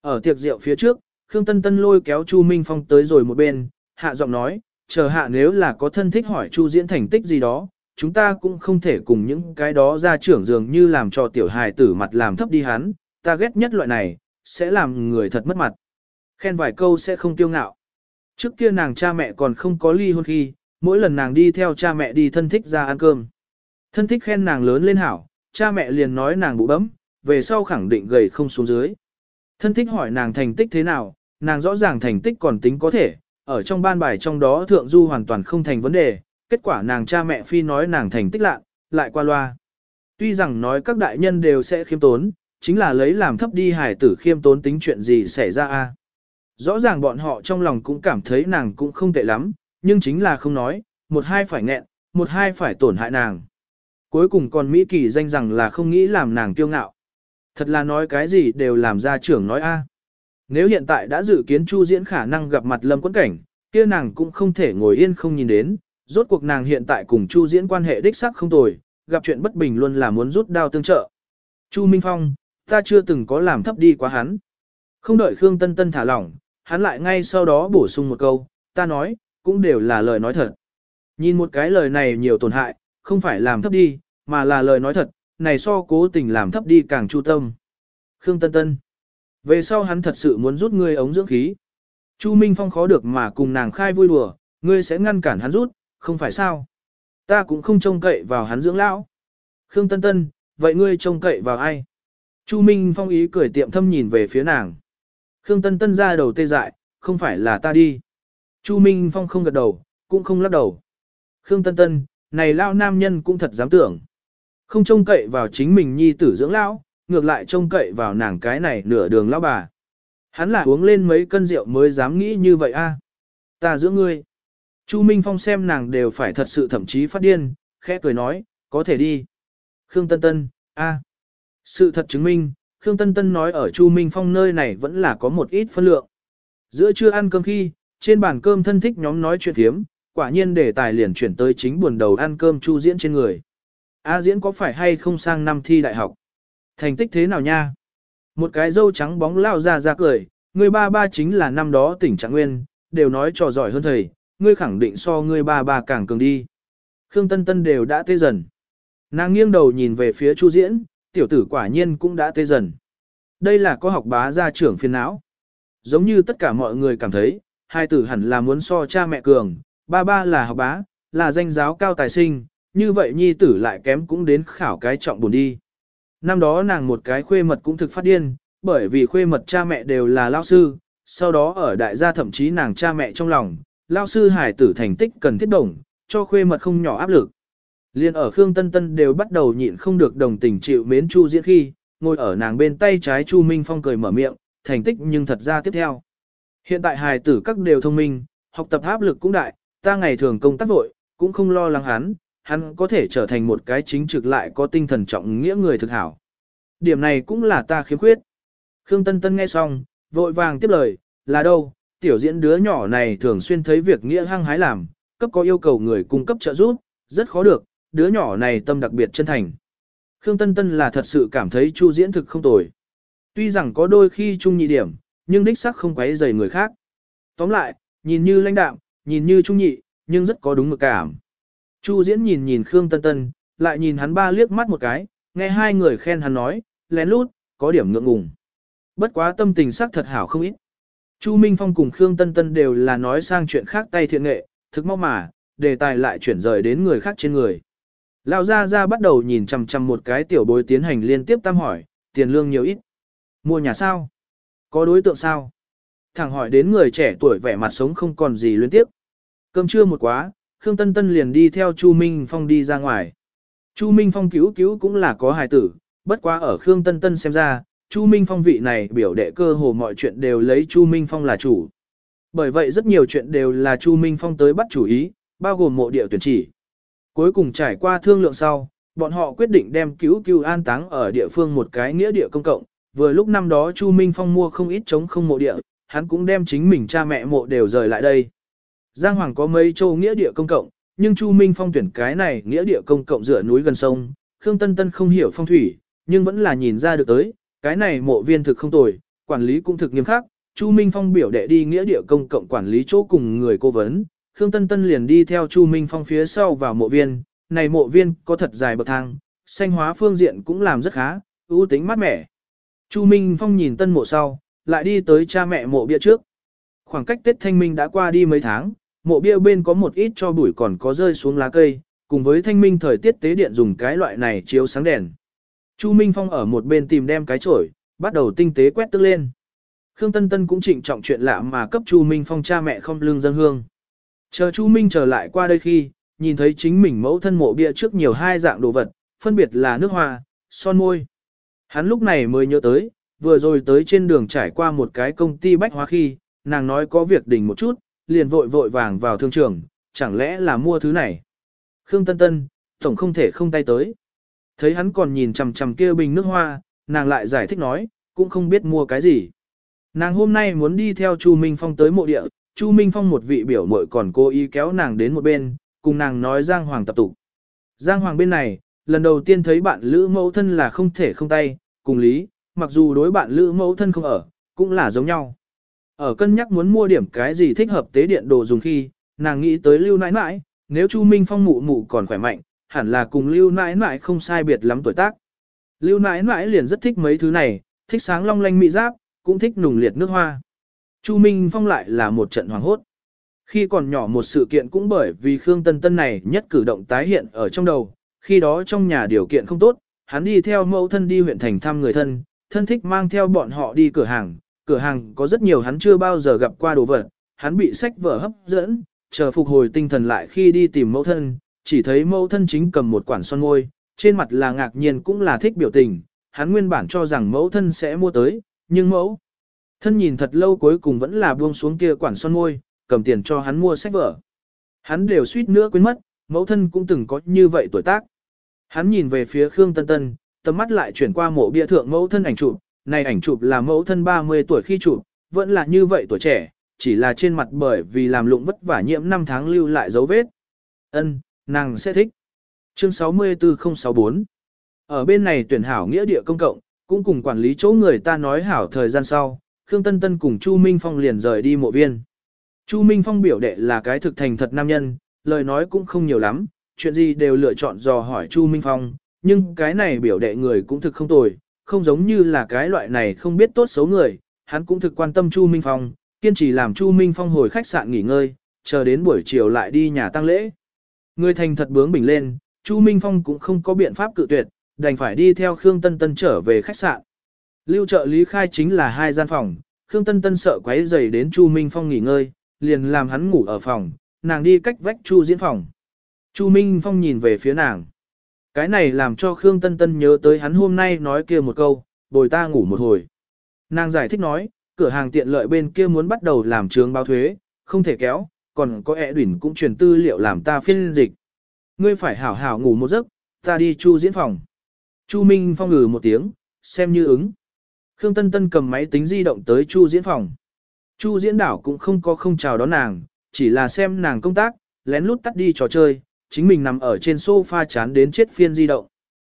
Ở tiệc rượu phía trước, Khương Tân Tân lôi kéo Chu Minh Phong tới rồi một bên, hạ giọng nói, chờ hạ nếu là có thân thích hỏi Chu Diễn thành tích gì đó, chúng ta cũng không thể cùng những cái đó ra trưởng dường như làm cho tiểu hài tử mặt làm thấp đi hắn, ta ghét nhất loại này, sẽ làm người thật mất mặt. Khen vài câu sẽ không tiêu ngạo. Trước kia nàng cha mẹ còn không có ly hôn khi, mỗi lần nàng đi theo cha mẹ đi thân thích ra ăn cơm. Thân thích khen nàng lớn lên hảo, cha mẹ liền nói nàng bụ bấm, về sau khẳng định gầy không xuống dưới. Thân thích hỏi nàng thành tích thế nào, nàng rõ ràng thành tích còn tính có thể, ở trong ban bài trong đó thượng du hoàn toàn không thành vấn đề, kết quả nàng cha mẹ phi nói nàng thành tích lạ, lại qua loa. Tuy rằng nói các đại nhân đều sẽ khiêm tốn, chính là lấy làm thấp đi hài tử khiêm tốn tính chuyện gì xảy ra a Rõ ràng bọn họ trong lòng cũng cảm thấy nàng cũng không tệ lắm, nhưng chính là không nói, một hai phải nghẹn, một hai phải tổn hại nàng. Cuối cùng còn Mỹ Kỳ danh rằng là không nghĩ làm nàng kiêu ngạo. Thật là nói cái gì đều làm ra trưởng nói a. Nếu hiện tại đã dự kiến Chu Diễn khả năng gặp mặt Lâm Quẫn Cảnh, kia nàng cũng không thể ngồi yên không nhìn đến, rốt cuộc nàng hiện tại cùng Chu Diễn quan hệ đích sắc không tồi, gặp chuyện bất bình luôn là muốn rút đao tương trợ. Chu Minh Phong, ta chưa từng có làm thấp đi quá hắn. Không đợi Khương Tân Tân thả lỏng, hắn lại ngay sau đó bổ sung một câu, ta nói, cũng đều là lời nói thật. Nhìn một cái lời này nhiều tổn hại, không phải làm thấp đi, mà là lời nói thật, này so cố tình làm thấp đi càng chu tâm. Khương Tân Tân. Về sau hắn thật sự muốn rút ngươi ống dưỡng khí. Chu Minh Phong khó được mà cùng nàng khai vui đùa, ngươi sẽ ngăn cản hắn rút, không phải sao. Ta cũng không trông cậy vào hắn dưỡng lão. Khương Tân Tân, vậy ngươi trông cậy vào ai? Chu Minh Phong ý cười tiệm thâm nhìn về phía nàng. Khương Tân Tân ra đầu tê dại, không phải là ta đi. Chu Minh Phong không gật đầu, cũng không lắc đầu. Khương Tân Tân, này lao nam nhân cũng thật dám tưởng. Không trông cậy vào chính mình nhi tử dưỡng lão, ngược lại trông cậy vào nàng cái này nửa đường lão bà. Hắn là uống lên mấy cân rượu mới dám nghĩ như vậy a. À? Ta dưỡng ngươi. Chu Minh Phong xem nàng đều phải thật sự thậm chí phát điên, khẽ cười nói, có thể đi. Khương Tân Tân, a. Sự thật chứng minh, Khương Tân Tân nói ở Chu Minh Phong nơi này vẫn là có một ít phân lượng. Giữa trưa ăn cơm khi, trên bàn cơm thân thích nhóm nói chuyện thiếm, quả nhiên đề tài liền chuyển tới chính buồn đầu ăn cơm Chu Diễn trên người. A Diễn có phải hay không sang năm thi đại học? Thành tích thế nào nha? Một cái dâu trắng bóng lao ra ra cười, người ba ba chính là năm đó tỉnh Trạng Nguyên, đều nói trò giỏi hơn thầy, ngươi khẳng định so ngươi ba ba càng cường đi. Khương Tân Tân đều đã tê dần. Nàng nghiêng đầu nhìn về phía Chu Diễn, tiểu tử quả nhiên cũng đã tê dần. Đây là có học bá gia trưởng phiền não. Giống như tất cả mọi người cảm thấy, hai tử hẳn là muốn so cha mẹ cường, ba ba là học bá, là danh giáo cao tài sinh, như vậy nhi tử lại kém cũng đến khảo cái trọng buồn đi. Năm đó nàng một cái khuê mật cũng thực phát điên, bởi vì khuê mật cha mẹ đều là lao sư, sau đó ở đại gia thậm chí nàng cha mẹ trong lòng, lao sư hải tử thành tích cần thiết đồng, cho khuê mật không nhỏ áp lực. Liên ở Khương Tân Tân đều bắt đầu nhịn không được đồng tình chịu mến Chu Diễn khi, ngồi ở nàng bên tay trái Chu Minh Phong cười mở miệng, thành tích nhưng thật ra tiếp theo. Hiện tại hài tử các đều thông minh, học tập áp lực cũng đại, ta ngày thường công tác vội, cũng không lo lắng hắn, hắn có thể trở thành một cái chính trực lại có tinh thần trọng nghĩa người thực hảo. Điểm này cũng là ta khiếm khuyết. Khương Tân Tân nghe xong, vội vàng tiếp lời, là đâu, tiểu diễn đứa nhỏ này thường xuyên thấy việc nghĩa hăng hái làm, cấp có yêu cầu người cung cấp trợ giúp, rất khó được, đứa nhỏ này tâm đặc biệt chân thành. Khương Tân Tân là thật sự cảm thấy Chu diễn thực không tồi. Tuy rằng có đôi khi trung nhị điểm, nhưng đích sắc không quấy rầy người khác. Tóm lại, nhìn như lãnh đạm, nhìn như trung nhị, nhưng rất có đúng mực cảm. Chu diễn nhìn nhìn Khương Tân Tân, lại nhìn hắn ba liếc mắt một cái, nghe hai người khen hắn nói, lén lút, có điểm ngượng ngùng. Bất quá tâm tình sắc thật hảo không ít. Chu Minh Phong cùng Khương Tân Tân đều là nói sang chuyện khác tay thiện nghệ, thực mau mà, đề tài lại chuyển rời đến người khác trên người. Lão gia gia bắt đầu nhìn chằm chằm một cái tiểu bối tiến hành liên tiếp tam hỏi, tiền lương nhiều ít. Mua nhà sao? Có đối tượng sao? Thẳng hỏi đến người trẻ tuổi vẻ mặt sống không còn gì liên tiếp. Cơm trưa một quá, Khương Tân Tân liền đi theo Chu Minh Phong đi ra ngoài. Chu Minh Phong cứu cứu cũng là có hài tử, bất quá ở Khương Tân Tân xem ra, Chu Minh Phong vị này biểu đệ cơ hồ mọi chuyện đều lấy Chu Minh Phong là chủ. Bởi vậy rất nhiều chuyện đều là Chu Minh Phong tới bắt chủ ý, bao gồm mộ địa tuyển chỉ. Cuối cùng trải qua thương lượng sau, bọn họ quyết định đem cứu cứu an táng ở địa phương một cái nghĩa địa công cộng. Vừa lúc năm đó Chu Minh Phong mua không ít chống không mộ địa, hắn cũng đem chính mình cha mẹ mộ đều rời lại đây. Giang Hoàng có mấy châu nghĩa địa công cộng, nhưng Chu Minh Phong tuyển cái này nghĩa địa công cộng dựa núi gần sông, Khương Tân Tân không hiểu phong thủy, nhưng vẫn là nhìn ra được tới, cái này mộ viên thực không tồi, quản lý cũng thực nghiêm khắc. Chu Minh Phong biểu đệ đi nghĩa địa công cộng quản lý chỗ cùng người cố vấn, Khương Tân Tân liền đi theo Chu Minh Phong phía sau vào mộ viên, này mộ viên có thật dài bậc thang, xanh hóa phương diện cũng làm rất khá, ưu tính mát mẻ. Chu Minh Phong nhìn tân mộ sau, lại đi tới cha mẹ mộ bia trước. Khoảng cách Tết Thanh Minh đã qua đi mấy tháng, mộ bia bên có một ít cho bụi còn có rơi xuống lá cây, cùng với Thanh Minh thời tiết tế điện dùng cái loại này chiếu sáng đèn. Chu Minh Phong ở một bên tìm đem cái chổi, bắt đầu tinh tế quét tức lên. Khương Tân Tân cũng trịnh trọng chuyện lạ mà cấp Chu Minh Phong cha mẹ không lương dân hương. Chờ Chu Minh trở lại qua đây khi, nhìn thấy chính mình mẫu thân mộ bia trước nhiều hai dạng đồ vật, phân biệt là nước hoa, son môi. Hắn lúc này mới nhớ tới, vừa rồi tới trên đường trải qua một cái công ty bách hóa khi, nàng nói có việc đình một chút, liền vội vội vàng vào thương trường, chẳng lẽ là mua thứ này. Khương Tân Tân, tổng không thể không tay tới. Thấy hắn còn nhìn chằm chằm kia bình nước hoa, nàng lại giải thích nói, cũng không biết mua cái gì. Nàng hôm nay muốn đi theo Chu Minh Phong tới mộ địa, Chu Minh Phong một vị biểu muội còn cố ý kéo nàng đến một bên, cùng nàng nói Giang Hoàng tập tụ. Giang Hoàng bên này, lần đầu tiên thấy bạn lữ mẫu thân là không thể không tay, cùng lý, mặc dù đối bạn lữ mẫu thân không ở, cũng là giống nhau. Ở cân nhắc muốn mua điểm cái gì thích hợp tế điện đồ dùng khi, nàng nghĩ tới lưu nãi nãi, nếu Chu Minh Phong mụ mụ còn khỏe mạnh, hẳn là cùng lưu nãi nãi không sai biệt lắm tuổi tác. Lưu nãi nãi liền rất thích mấy thứ này, thích sáng long lanh mỹ giáp, cũng thích nùng liệt nước hoa. Chu Minh Phong lại là một trận hoàng hốt. Khi còn nhỏ một sự kiện cũng bởi vì Khương Tân Tân này nhất cử động tái hiện ở trong đầu, khi đó trong nhà điều kiện không tốt, hắn đi theo mẫu thân đi huyện thành thăm người thân, thân thích mang theo bọn họ đi cửa hàng, cửa hàng có rất nhiều hắn chưa bao giờ gặp qua đồ vật, hắn bị sách vở hấp dẫn, chờ phục hồi tinh thần lại khi đi tìm mẫu thân, chỉ thấy mẫu thân chính cầm một quản son môi, trên mặt là ngạc nhiên cũng là thích biểu tình, hắn nguyên bản cho rằng mẫu thân sẽ mua tới, nhưng mẫu thân nhìn thật lâu cuối cùng vẫn là buông xuống kia quản son môi, cầm tiền cho hắn mua sách vở. Hắn đều suýt nữa quên mất, mẫu thân cũng từng có như vậy tuổi tác. Hắn nhìn về phía Khương Tân Tân, tầm mắt lại chuyển qua mộ bia thượng mẫu thân ảnh chụp, này ảnh chụp là mẫu thân 30 tuổi khi chụp, vẫn là như vậy tuổi trẻ, chỉ là trên mặt bởi vì làm lụng vất vả nhiễm năm tháng lưu lại dấu vết. Ân, nàng sẽ thích. Chương 64064 Ở bên này tuyển hảo nghĩa địa công cộng, cũng cùng quản lý chỗ người ta nói hảo thời gian sau, Khương Tân Tân cùng Chu Minh Phong liền rời đi mộ viên. Chu Minh Phong biểu đệ là cái thực thành thật nam nhân, lời nói cũng không nhiều lắm, chuyện gì đều lựa chọn dò hỏi Chu Minh Phong, nhưng cái này biểu đệ người cũng thực không tồi, không giống như là cái loại này không biết tốt xấu người, hắn cũng thực quan tâm Chu Minh Phong, kiên trì làm Chu Minh Phong hồi khách sạn nghỉ ngơi, chờ đến buổi chiều lại đi nhà tăng lễ. Người thành thật bướng bỉnh lên, Chu Minh Phong cũng không có biện pháp cự tuyệt, đành phải đi theo Khương Tân Tân trở về khách sạn. Lưu trợ lý khai chính là hai gian phòng, Khương Tân Tân sợ quấy rầy đến Chu Minh Phong nghỉ ngơi, liền làm hắn ngủ ở phòng, nàng đi cách vách Chu diễn phòng. Chu Minh Phong nhìn về phía nàng. Cái này làm cho Khương Tân Tân nhớ tới hắn hôm nay nói kia một câu, bồi ta ngủ một hồi. Nàng giải thích nói, cửa hàng tiện lợi bên kia muốn bắt đầu làm trường báo thuế, không thể kéo, còn có ẹ đuỷn cũng truyền tư liệu làm ta phiên dịch. Ngươi phải hảo hảo ngủ một giấc, ta đi Chu diễn phòng. Chu Minh Phong ngừ một tiếng, xem như ứng. Khương Tân Tân cầm máy tính di động tới Chu diễn phòng. Chu diễn đảo cũng không có không chào đón nàng, chỉ là xem nàng công tác, lén lút tắt đi trò chơi, chính mình nằm ở trên sofa chán đến chết phiên di động.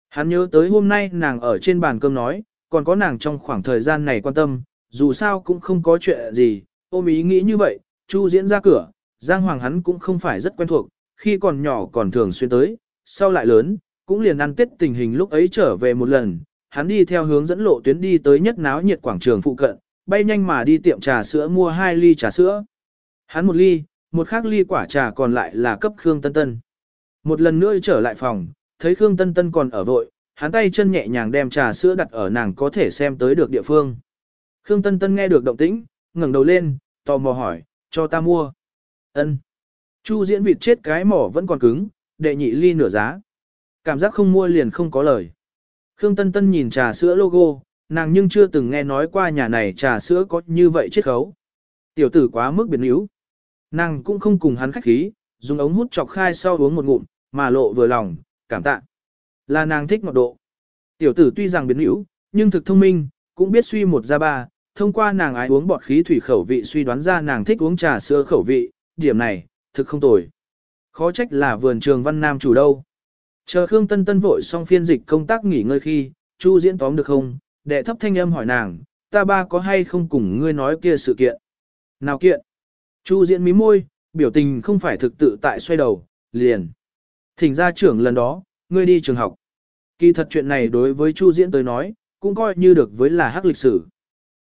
Hắn nhớ tới hôm nay nàng ở trên bàn cơm nói, còn có nàng trong khoảng thời gian này quan tâm, dù sao cũng không có chuyện gì, ôm ý nghĩ như vậy, Chu diễn ra cửa, Giang Hoàng hắn cũng không phải rất quen thuộc, khi còn nhỏ còn thường xuyên tới, sau lại lớn, cũng liền ăn tết tình hình lúc ấy trở về một lần, hắn đi theo hướng dẫn lộ tuyến đi tới nhất náo nhiệt quảng trường phụ cận, bay nhanh mà đi tiệm trà sữa mua hai ly trà sữa. Hắn một ly, một khác ly quả trà còn lại là cấp Khương Tân Tân. Một lần nữa trở lại phòng, thấy Khương Tân Tân còn ở vội, hắn tay chân nhẹ nhàng đem trà sữa đặt ở nàng có thể xem tới được địa phương. Khương Tân Tân nghe được động tĩnh, ngẩng đầu lên, tò mò hỏi, cho ta mua. Ân. Chu diễn vịt chết cái mỏ vẫn còn cứng, đệ nhị ly nửa giá. Cảm giác không mua liền không có lời. Khương Tân Tân nhìn trà sữa logo, nàng nhưng chưa từng nghe nói qua nhà này trà sữa có như vậy chết khấu. Tiểu tử quá mức biến yếu. Nàng cũng không cùng hắn khách khí, dùng ống hút chọc khai sau uống một ngụm, mà lộ vừa lòng, cảm tạ. Là nàng thích ngọt độ. Tiểu tử tuy rằng biến yếu, nhưng thực thông minh, cũng biết suy một ra ba, thông qua nàng ái uống bọt khí thủy khẩu vị suy đoán ra nàng thích uống trà sữa khẩu vị, điểm này, thực không tồi. Khó trách là vườn trường văn nam chủ đâu. Chờ Khương Tân Tân vội xong phiên dịch công tác nghỉ ngơi khi, Chu diễn tóm được không, đệ thấp thanh âm hỏi nàng, ta ba có hay không cùng ngươi nói kia sự kiện. Nào kiện? Chu diễn mí môi, biểu tình không phải thực tự tại xoay đầu, liền. Thỉnh ra trưởng lần đó, ngươi đi trường học. Kỳ thật chuyện này đối với Chu diễn tới nói, cũng coi như được với là hắc lịch sử.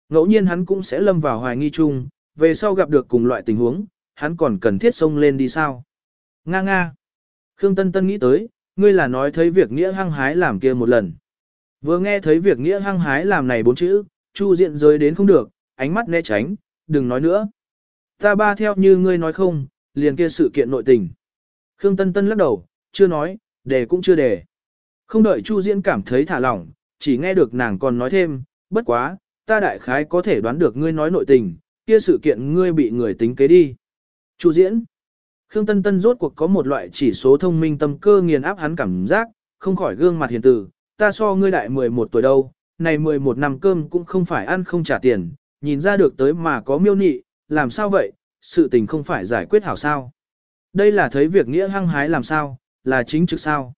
Ngẫu nhiên hắn cũng sẽ lâm vào hoài nghi chung, về sau gặp được cùng loại tình huống, hắn còn cần thiết xông lên đi sao. Nga nga. Khương Tân Tân nghĩ tới, ngươi là nói thấy việc nghĩa hăng hái làm kia một lần. Vừa nghe thấy việc nghĩa hăng hái làm này bốn chữ, Chu diện rơi đến không được, ánh mắt né tránh, đừng nói nữa. Ta ba theo như ngươi nói không, liền kia sự kiện nội tình. Khương Tân Tân lắc đầu, chưa nói, đề cũng chưa đề. Không đợi Chu Diễn cảm thấy thả lỏng, chỉ nghe được nàng còn nói thêm, bất quá, ta đại khái có thể đoán được ngươi nói nội tình, kia sự kiện ngươi bị người tính kế đi. Chu Diễn Khương Tân Tân rốt cuộc có một loại chỉ số thông minh tâm cơ nghiền áp hắn cảm giác, không khỏi gương mặt hiền từ, ta so ngươi đại 11 tuổi đâu, này 11 năm cơm cũng không phải ăn không trả tiền, nhìn ra được tới mà có miêu nị, làm sao vậy, sự tình không phải giải quyết hảo sao. Đây là thấy việc nghĩa hăng hái làm sao, là chính trực sao.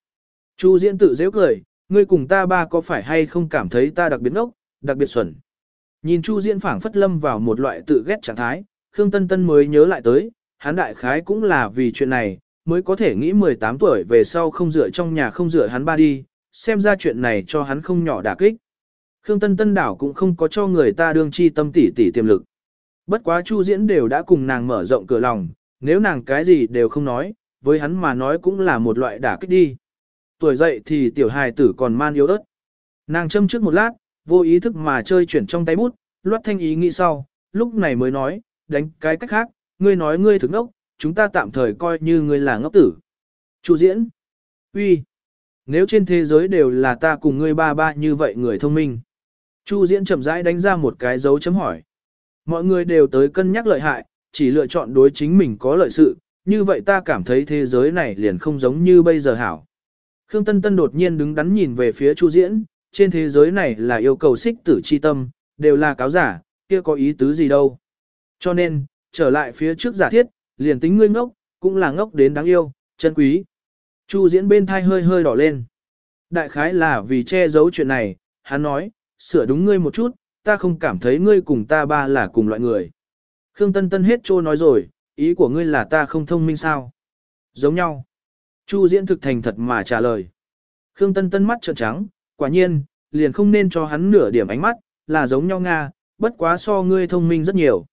Chu diễn tự dễ cười, ngươi cùng ta ba có phải hay không cảm thấy ta đặc biệt ngốc, đặc biệt xuẩn. Nhìn Chu diễn phảng phất lâm vào một loại tự ghét trạng thái, Khương Tân Tân mới nhớ lại tới, hắn đại khái cũng là vì chuyện này, mới có thể nghĩ 18 tuổi về sau không dựa trong nhà không dựa hắn ba đi, xem ra chuyện này cho hắn không nhỏ đả kích. Khương Tân Tân đảo cũng không có cho người ta đương chi tâm tỉ tỉ tiềm lực. Bất quá Chu Diễn đều đã cùng nàng mở rộng cửa lòng, nếu nàng cái gì đều không nói, với hắn mà nói cũng là một loại đả kích đi. Tuổi dậy thì tiểu hài tử còn man yếu ớt. Nàng châm trước một lát, vô ý thức mà chơi chuyển trong tay bút, loát thanh ý nghĩ sau, lúc này mới nói, đánh cái cách khác, ngươi nói ngươi thực ngốc, chúng ta tạm thời coi như ngươi là ngốc tử. Chu Diễn, uy, nếu trên thế giới đều là ta cùng ngươi ba ba như vậy người thông minh. Chu Diễn chậm rãi đánh ra một cái dấu chấm hỏi. Mọi người đều tới cân nhắc lợi hại, chỉ lựa chọn đối chính mình có lợi sự, như vậy ta cảm thấy thế giới này liền không giống như bây giờ hảo. Khương Tân Tân đột nhiên đứng đắn nhìn về phía Chu Diễn, trên thế giới này là yêu cầu xích tử chi tâm, đều là cáo giả, kia có ý tứ gì đâu. Cho nên, trở lại phía trước giả thiết, liền tính ngươi ngốc, cũng là ngốc đến đáng yêu, chân quý. Chu Diễn bên thai hơi hơi đỏ lên. Đại khái là vì che giấu chuyện này, hắn nói, sửa đúng ngươi một chút, ta không cảm thấy ngươi cùng ta ba là cùng loại người. Khương Tân Tân hết trô nói rồi, ý của ngươi là ta không thông minh sao? Giống nhau. Chu Diễn thực thành thật mà trả lời. Khương Tân Tân mắt trợn trắng, quả nhiên, liền không nên cho hắn nửa điểm ánh mắt, là giống nhau Nga, bất quá so ngươi thông minh rất nhiều.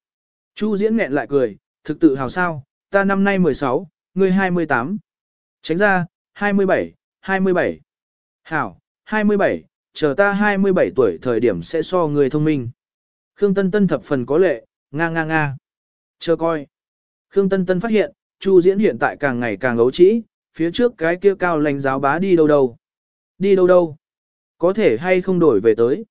Chu Diễn nghẹn lại cười, thực tự hào sao, ta năm nay 16, ngươi 28. Tránh ra, 27, 27. Hảo, 27, chờ ta 27 tuổi thời điểm sẽ so ngươi thông minh. Khương Tân Tân thập phần có lệ, nga nga nga. Chờ coi. Khương Tân Tân phát hiện, Chu Diễn hiện tại càng ngày càng ấu trĩ, phía trước cái kia cao lãnh giáo bá đi đâu đâu. Đi đâu đâu. Có thể hay không đổi về tới.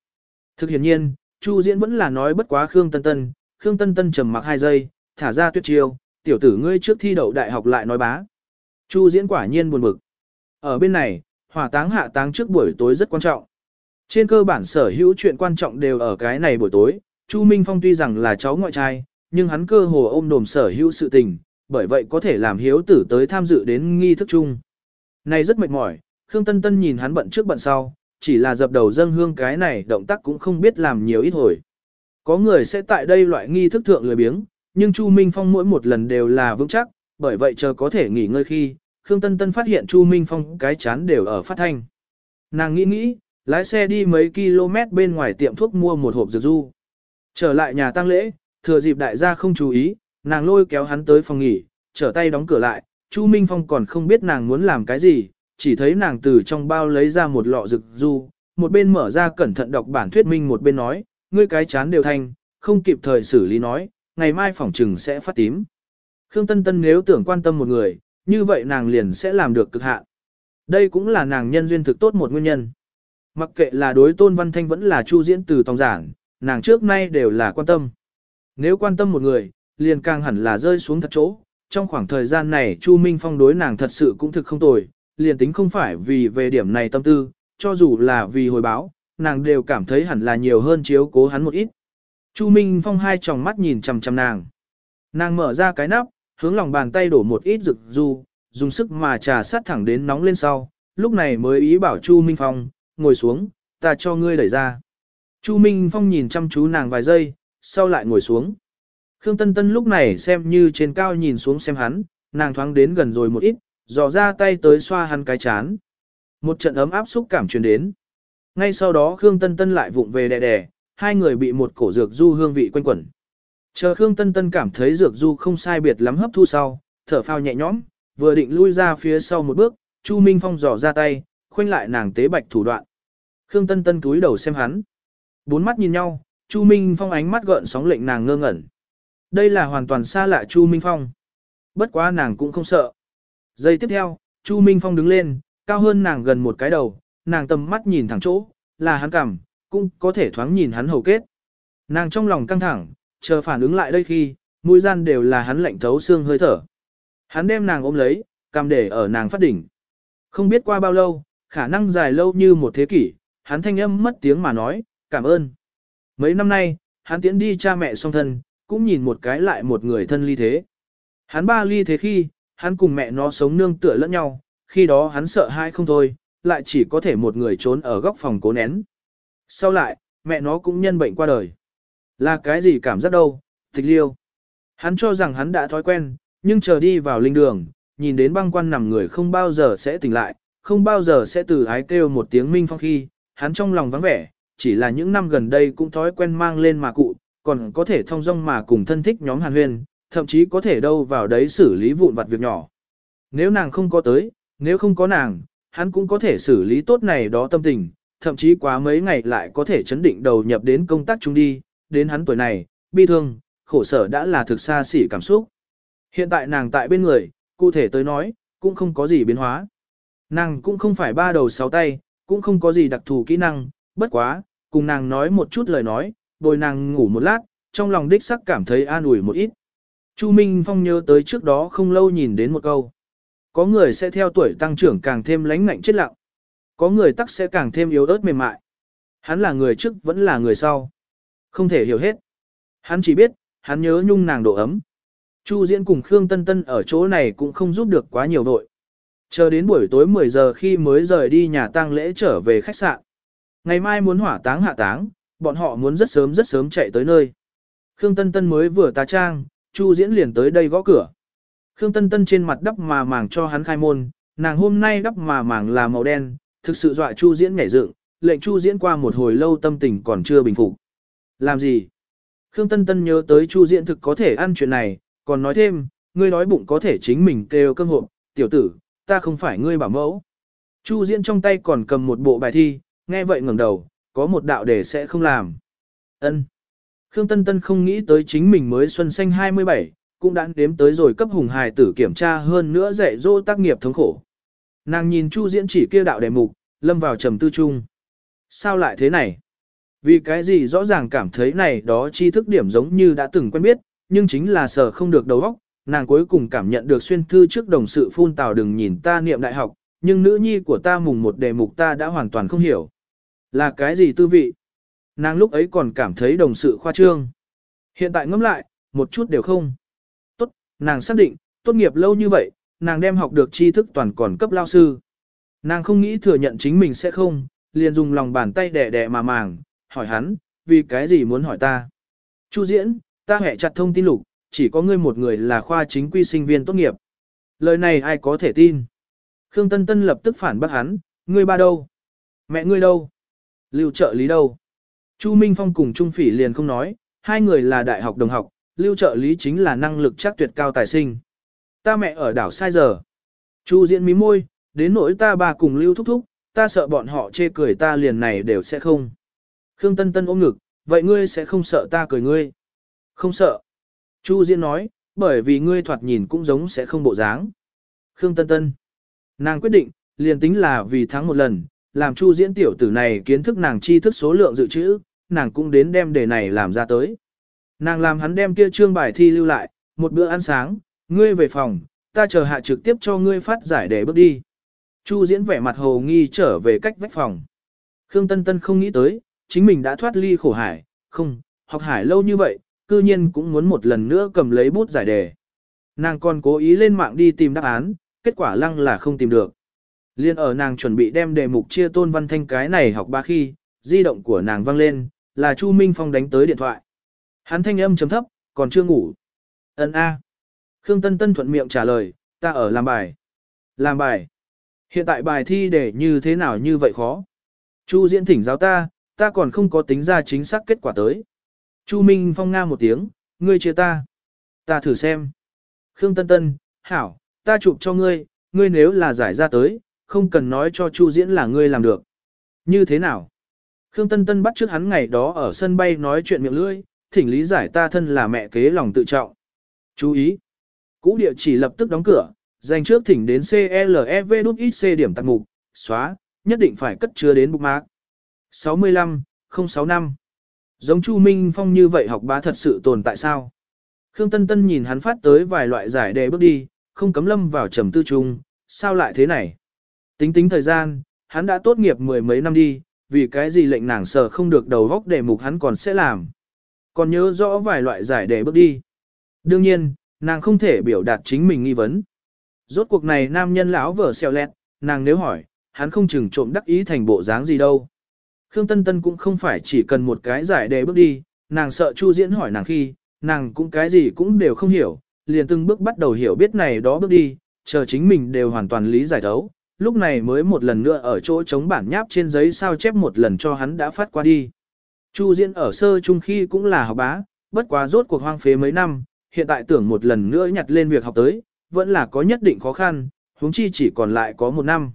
Thực hiện nhiên, Chu Diễn vẫn là nói bất quá Khương Tân Tân, Khương Tân Tân trầm mặc hai giây, thả ra tuyết chiêu, tiểu tử ngươi trước thi đậu đại học lại nói bá. Chu Diễn quả nhiên buồn bực. Ở bên này, hỏa táng hạ táng trước buổi tối rất quan trọng. Trên cơ bản sở hữu chuyện quan trọng đều ở cái này buổi tối, Chu Minh Phong tuy rằng là cháu ngoại trai, nhưng hắn cơ hồ ôm đồm sở hữu sự tình, bởi vậy có thể làm hiếu tử tới tham dự đến nghi thức chung. Này rất mệt mỏi, Khương Tân Tân nhìn hắn bận trước bận sau, chỉ là dập đầu dâng hương cái này động tác cũng không biết làm nhiều ít hồi. Có người sẽ tại đây loại nghi thức thượng lười biếng, nhưng Chu Minh Phong mỗi một lần đều là vững chắc, bởi vậy chờ có thể nghỉ ngơi khi, Khương Tân Tân phát hiện Chu Minh Phong cái chán đều ở phát thanh. Nàng nghĩ nghĩ, lái xe đi mấy km bên ngoài tiệm thuốc mua một hộp dược du. Trở lại nhà tang lễ, thừa dịp đại gia không chú ý, nàng lôi kéo hắn tới phòng nghỉ, trở tay đóng cửa lại, Chu Minh Phong còn không biết nàng muốn làm cái gì, chỉ thấy nàng từ trong bao lấy ra một lọ dược du, một bên mở ra cẩn thận đọc bản thuyết minh một bên nói, ngươi cái chán đều thành, không kịp thời xử lý nói, ngày mai phòng trừng sẽ phát tím. Khương Tân Tân nếu tưởng quan tâm một người, như vậy nàng liền sẽ làm được cực hạn. Đây cũng là nàng nhân duyên thực tốt một nguyên nhân. Mặc kệ là đối tôn văn thanh vẫn là chu diễn từ tòng giảng, nàng trước nay đều là quan tâm. Nếu quan tâm một người, liền càng hẳn là rơi xuống thật chỗ. Trong khoảng thời gian này Chu Minh Phong đối nàng thật sự cũng thực không tồi, liền tính không phải vì về điểm này tâm tư, cho dù là vì hồi báo, nàng đều cảm thấy hẳn là nhiều hơn chiếu cố hắn một ít. Chu Minh Phong hai tròng mắt nhìn chằm chằm nàng. Nàng mở ra cái nắp, hướng lòng bàn tay đổ một ít rực du, dùng sức mà trà sát thẳng đến nóng lên sau, lúc này mới ý bảo Chu Minh Phong, ngồi xuống, ta cho ngươi đẩy ra. Chu Minh Phong nhìn chăm chú nàng vài giây, sau lại ngồi xuống. Khương Tân Tân lúc này xem như trên cao nhìn xuống xem hắn, nàng thoáng đến gần rồi một ít, dò ra tay tới xoa hắn cái chán. Một trận ấm áp xúc cảm truyền đến. Ngay sau đó Khương Tân Tân lại vụng về đè đè, hai người bị một cổ dược du hương vị quanh quẩn. Chờ Khương Tân Tân cảm thấy dược du không sai biệt lắm hấp thu sau, thở phao nhẹ nhõm, vừa định lui ra phía sau một bước, Chu Minh Phong dò ra tay, khoanh lại nàng tế bạch thủ đoạn. Khương Tân Tân cúi đầu xem hắn. Bốn mắt nhìn nhau, Chu Minh Phong ánh mắt gợn sóng lệnh nàng ngơ ngẩn. Đây là hoàn toàn xa lạ Chu Minh Phong. Bất quá nàng cũng không sợ. Giây tiếp theo, Chu Minh Phong đứng lên, cao hơn nàng gần một cái đầu, nàng tầm mắt nhìn thẳng chỗ, là hắn cảm, cũng có thể thoáng nhìn hắn hầu kết. Nàng trong lòng căng thẳng, chờ phản ứng lại đây khi, mũi gian đều là hắn lạnh thấu xương hơi thở. Hắn đem nàng ôm lấy, cầm để ở nàng phát đỉnh. Không biết qua bao lâu, khả năng dài lâu như một thế kỷ, hắn thanh âm mất tiếng mà nói, cảm ơn. Mấy năm nay, hắn tiễn đi cha mẹ song thân, cũng nhìn một cái lại một người thân ly thế. Hắn ba ly thế khi, hắn cùng mẹ nó sống nương tựa lẫn nhau, khi đó hắn sợ hãi không thôi, lại chỉ có thể một người trốn ở góc phòng cố nén. Sau lại, mẹ nó cũng nhân bệnh qua đời. Là cái gì cảm giác đâu, tịch liêu. Hắn cho rằng hắn đã thói quen, nhưng chờ đi vào linh đường, nhìn đến băng quan nằm người không bao giờ sẽ tỉnh lại, không bao giờ sẽ từ ái kêu một tiếng minh phong khi, hắn trong lòng vắng vẻ, chỉ là những năm gần đây cũng thói quen mang lên mà cụ, còn có thể thông dong mà cùng thân thích nhóm hàn huyên, thậm chí có thể đâu vào đấy xử lý vụn vặt việc nhỏ. Nếu nàng không có tới, nếu không có nàng, hắn cũng có thể xử lý tốt này đó tâm tình, thậm chí quá mấy ngày lại có thể chấn định đầu nhập đến công tác chung đi, đến hắn tuổi này, bi thương, khổ sở đã là thực xa xỉ cảm xúc. Hiện tại nàng tại bên người, cụ thể tới nói, cũng không có gì biến hóa. Nàng cũng không phải ba đầu sáu tay, cũng không có gì đặc thù kỹ năng, bất quá, cùng nàng nói một chút lời nói, bồi nàng ngủ một lát, trong lòng đích sắc cảm thấy an ủi một ít. Chu Minh Phong nhớ tới trước đó không lâu nhìn đến một câu. Có người sẽ theo tuổi tăng trưởng càng thêm lánh ngạnh chết lặng. Có người tắc sẽ càng thêm yếu ớt mềm mại. Hắn là người trước vẫn là người sau. Không thể hiểu hết. Hắn chỉ biết, hắn nhớ nhung nàng độ ấm. Chu Diễn cùng Khương Tân Tân ở chỗ này cũng không giúp được quá nhiều vội. Chờ đến buổi tối 10 giờ khi mới rời đi nhà tang lễ trở về khách sạn. Ngày mai muốn hỏa táng hạ táng, bọn họ muốn rất sớm rất sớm chạy tới nơi. Khương Tân Tân mới vừa tá trang, Chu Diễn liền tới đây gõ cửa. Khương Tân Tân trên mặt đắp mà màng cho hắn khai môn, nàng hôm nay đắp mà màng là màu đen, thực sự dọa Chu Diễn nhảy dựng, lệnh Chu Diễn qua một hồi lâu tâm tình còn chưa bình phục. Làm gì? Khương Tân Tân nhớ tới Chu Diễn thực có thể ăn chuyện này, còn nói thêm, ngươi nói bụng có thể chính mình kêu cơm hộp, tiểu tử, ta không phải ngươi bảo mẫu. Chu Diễn trong tay còn cầm một bộ bài thi, nghe vậy ngẩng đầu, có một đạo đề sẽ không làm. Ân. Khương Tân Tân không nghĩ tới chính mình mới xuân xanh 27, cũng đã đếm tới rồi cấp hùng hài tử kiểm tra hơn nữa dạy dỗ tác nghiệp thống khổ. Nàng nhìn Chu Diễn chỉ kia đạo đề mục, lâm vào trầm tư chung. Sao lại thế này? Vì cái gì rõ ràng cảm thấy này đó tri thức điểm giống như đã từng quen biết, nhưng chính là sở không được đầu óc, nàng cuối cùng cảm nhận được xuyên thư trước đồng sự phun tào đừng nhìn ta niệm đại học, nhưng nữ nhi của ta mùng một đề mục ta đã hoàn toàn không hiểu. Là cái gì tư vị? Nàng lúc ấy còn cảm thấy đồng sự khoa trương. Hiện tại ngẫm lại, một chút đều không. Nàng xác định, tốt nghiệp lâu như vậy, nàng đem học được tri thức toàn còn cấp lao sư. Nàng không nghĩ thừa nhận chính mình sẽ không, liền dùng lòng bàn tay đẻ đẻ mà màng, hỏi hắn, vì cái gì muốn hỏi ta. Chu diễn, ta hẹ chặt thông tin lục, chỉ có ngươi một người là khoa chính quy sinh viên tốt nghiệp. Lời này ai có thể tin? Khương Tân Tân lập tức phản bác hắn, ngươi ba đâu? Mẹ ngươi đâu? Lưu trợ lý đâu? Chu Minh Phong cùng Trung Phỉ liền không nói, hai người là đại học đồng học, lưu trợ lý chính là năng lực chắc tuyệt cao tài sinh. Ta mẹ ở đảo sai giờ. Chu diễn mí môi, đến nỗi ta bà cùng lưu thúc thúc, ta sợ bọn họ chê cười ta liền này đều sẽ không. Khương Tân Tân ôm ngực, vậy ngươi sẽ không sợ ta cười ngươi? Không sợ. Chu Diễn nói, bởi vì ngươi thoạt nhìn cũng giống sẽ không bộ dáng. Khương Tân Tân. Nàng quyết định, liền tính là vì thắng một lần, làm Chu Diễn tiểu tử này kiến thức nàng chi thức số lượng dự trữ, nàng cũng đến đem đề này làm ra tới. Nàng làm hắn đem kia trương bài thi lưu lại, một bữa ăn sáng, ngươi về phòng, ta chờ hạ trực tiếp cho ngươi phát giải để bước đi. Chu Diễn vẻ mặt hồ nghi trở về cách vách phòng. Khương Tân Tân không nghĩ tới, chính mình đã thoát ly khổ hải, không, học hải lâu như vậy, cư nhiên cũng muốn một lần nữa cầm lấy bút giải đề. Nàng còn cố ý lên mạng đi tìm đáp án, kết quả lăng là không tìm được. Liên ở nàng chuẩn bị đem đề mục chia tôn văn thanh cái này học ba khi, di động của nàng vang lên, là Chu Minh Phong đánh tới điện thoại. Hắn thanh âm chấm thấp, còn chưa ngủ. Ấn A. Khương Tân Tân thuận miệng trả lời, ta ở làm bài. Làm bài. Hiện tại bài thi để như thế nào như vậy khó. Chu diễn thỉnh giáo ta, ta còn không có tính ra chính xác kết quả tới. Chu Minh Phong nga một tiếng, ngươi chia ta. Ta thử xem. Khương Tân Tân, hảo, ta chụp cho ngươi, ngươi nếu là giải ra tới, không cần nói cho Chu Diễn là ngươi làm được. Như thế nào? Khương Tân Tân bắt trước hắn ngày đó ở sân bay nói chuyện miệng lưỡi, thỉnh lý giải ta thân là mẹ kế lòng tự trọng. Chú ý! Cũ địa chỉ lập tức đóng cửa, dành trước thỉnh đến CLEV đút C điểm tặng mục, xóa, nhất định phải cất chứa đến bookmark. 65, 065. Giống Chu Minh Phong như vậy học bá thật sự tồn tại sao? Khương Tân Tân nhìn hắn phát tới vài loại giải đề bước đi, không cấm lâm vào trầm tư trung, sao lại thế này? Tính tính thời gian, hắn đã tốt nghiệp mười mấy năm đi, vì cái gì lệnh nàng sợ không được đầu góc đề mục hắn còn sẽ làm. Còn nhớ rõ vài loại giải để bước đi. Đương nhiên, nàng không thể biểu đạt chính mình nghi vấn. Rốt cuộc này nam nhân lão vở xèo lẹt, nàng nếu hỏi, hắn không chừng trộm đắc ý thành bộ dáng gì đâu. Khương Tân Tân cũng không phải chỉ cần một cái giải đề bước đi, nàng sợ Chu Diễn hỏi nàng khi, nàng cũng cái gì cũng đều không hiểu, liền từng bước bắt đầu hiểu biết này đó bước đi, chờ chính mình đều hoàn toàn lý giải thấu, lúc này mới một lần nữa ở chỗ chống bản nháp trên giấy sao chép một lần cho hắn đã phát qua đi. Chu Diễn ở sơ trung khi cũng là học bá, bất quá rốt cuộc hoang phế mấy năm, hiện tại tưởng một lần nữa nhặt lên việc học tới, vẫn là có nhất định khó khăn, huống chi chỉ còn lại có một năm.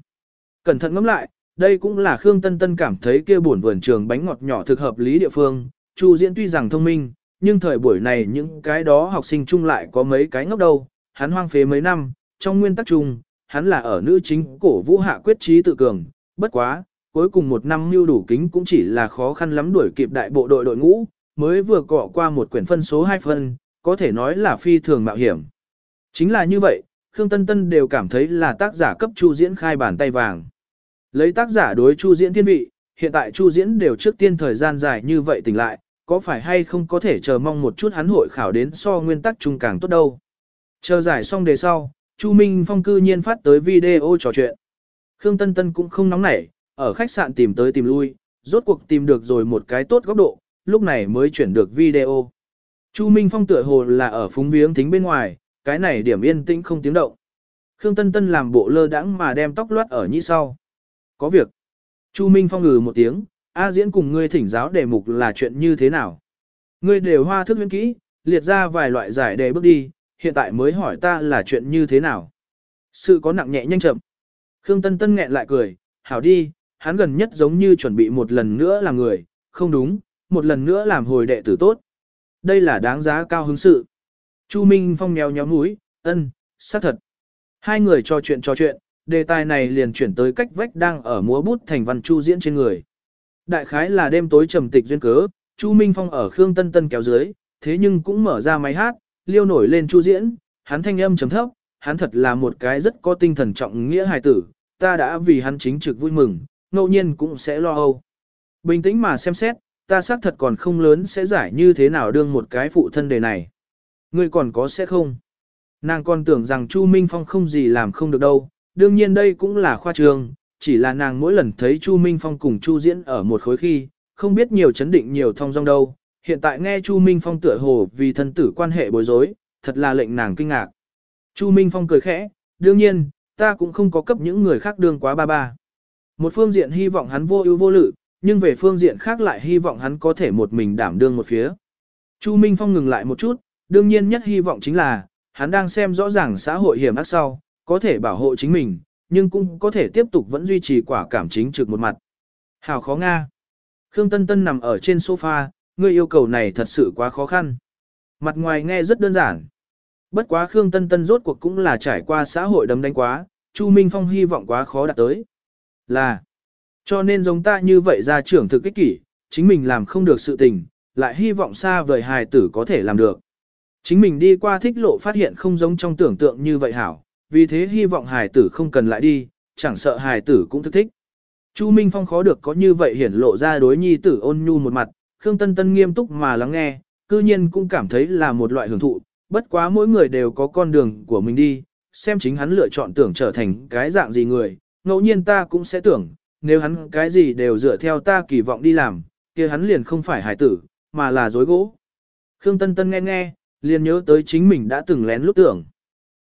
Cẩn thận ngẫm lại, đây cũng là Khương Tân Tân cảm thấy kia buồn vườn trường bánh ngọt nhỏ thực hợp lý địa phương, Chu Diễn tuy rằng thông minh, nhưng thời buổi này những cái đó học sinh chung lại có mấy cái ngốc đâu, hắn hoang phế mấy năm, trong nguyên tắc chung, hắn là ở nữ chính cổ vũ hạ quyết trí tự cường, bất quá, cuối cùng một năm mưu đủ kính cũng chỉ là khó khăn lắm đuổi kịp đại bộ đội đội ngũ, mới vừa cọ qua một quyển phân số 2 phân, có thể nói là phi thường mạo hiểm. Chính là như vậy, Khương Tân Tân đều cảm thấy là tác giả cấp Chu Diễn khai bàn tay vàng. Lấy tác giả đối Chu Diễn thiên vị, hiện tại Chu Diễn đều trước tiên thời gian dài như vậy tỉnh lại, có phải hay không có thể chờ mong một chút hắn hội khảo đến so nguyên tắc chung càng tốt đâu. Chờ giải xong đề sau, Chu Minh Phong cư nhiên phát tới video trò chuyện. Khương Tân Tân cũng không nóng nảy, ở khách sạn tìm tới tìm lui, rốt cuộc tìm được rồi một cái tốt góc độ, lúc này mới chuyển được video. Chu Minh Phong tựa hồ là ở phúng viếng thính bên ngoài, cái này điểm yên tĩnh không tiếng động. Khương Tân Tân làm bộ lơ đãng mà đem tóc loát ở nhĩ sau. Có việc. Chu Minh Phong ngừ một tiếng, A diễn cùng ngươi thỉnh giáo đề mục là chuyện như thế nào. Ngươi đều hoa thức huyễn kỹ, liệt ra vài loại giải đề bước đi, hiện tại mới hỏi ta là chuyện như thế nào. Sự có nặng nhẹ nhanh chậm. Khương Tân Tân nghẹn lại cười, hảo đi, hắn gần nhất giống như chuẩn bị một lần nữa làm người, không đúng, một lần nữa làm hồi đệ tử tốt. Đây là đáng giá cao hứng sự. Chu Minh Phong mèo nhéo mũi, ân, xác thật. Hai người trò chuyện trò chuyện, đề tài này liền chuyển tới cách vách đang ở múa bút thành văn chu diễn trên người. Đại khái là đêm tối trầm tịch duyên cớ, Chu Minh Phong ở Khương Tân Tân kéo dưới, thế nhưng cũng mở ra máy hát, liêu nổi lên chu diễn, hắn thanh âm trầm thấp, hắn thật là một cái rất có tinh thần trọng nghĩa hài tử, ta đã vì hắn chính trực vui mừng, ngẫu nhiên cũng sẽ lo âu. Bình tĩnh mà xem xét, ta xác thật còn không lớn sẽ giải như thế nào đương một cái phụ thân đề này. Ngươi còn có sẽ không? Nàng còn tưởng rằng Chu Minh Phong không gì làm không được đâu, đương nhiên đây cũng là khoa trường, chỉ là nàng mỗi lần thấy Chu Minh Phong cùng Chu Diễn ở một khối khi, không biết nhiều chấn định nhiều thong dong đâu, hiện tại nghe Chu Minh Phong tựa hồ vì thân tử quan hệ bối rối, thật là lệnh nàng kinh ngạc. Chu Minh Phong cười khẽ, đương nhiên, ta cũng không có cấp những người khác đương quá ba ba. Một phương diện hy vọng hắn vô ưu vô lự, nhưng về phương diện khác lại hy vọng hắn có thể một mình đảm đương một phía. Chu Minh Phong ngừng lại một chút, đương nhiên nhất hy vọng chính là, hắn đang xem rõ ràng xã hội hiểm ác sau, có thể bảo hộ chính mình, nhưng cũng có thể tiếp tục vẫn duy trì quả cảm chính trực một mặt. Hào khó Nga. Khương Tân Tân nằm ở trên sofa, ngươi yêu cầu này thật sự quá khó khăn. Mặt ngoài nghe rất đơn giản. Bất quá Khương Tân Tân rốt cuộc cũng là trải qua xã hội đấm đánh quá, Chu Minh Phong hy vọng quá khó đạt tới. Là, cho nên giống ta như vậy ra trưởng thực kích kỷ, chính mình làm không được sự tình, lại hy vọng xa vời hài tử có thể làm được. Chính mình đi qua thích lộ phát hiện không giống trong tưởng tượng như vậy hảo, vì thế hy vọng hài tử không cần lại đi, chẳng sợ hài tử cũng thức thích. Chu Minh Phong khó được có như vậy hiển lộ ra đối nhi tử ôn nhu một mặt, Khương Tân Tân nghiêm túc mà lắng nghe, cư nhiên cũng cảm thấy là một loại hưởng thụ, bất quá mỗi người đều có con đường của mình đi, xem chính hắn lựa chọn tưởng trở thành cái dạng gì người, ngẫu nhiên ta cũng sẽ tưởng, nếu hắn cái gì đều dựa theo ta kỳ vọng đi làm, kia hắn liền không phải hải tử, mà là dối gỗ. Khương Tân Tân nghe nghe, liền nhớ tới chính mình đã từng lén lúc tưởng.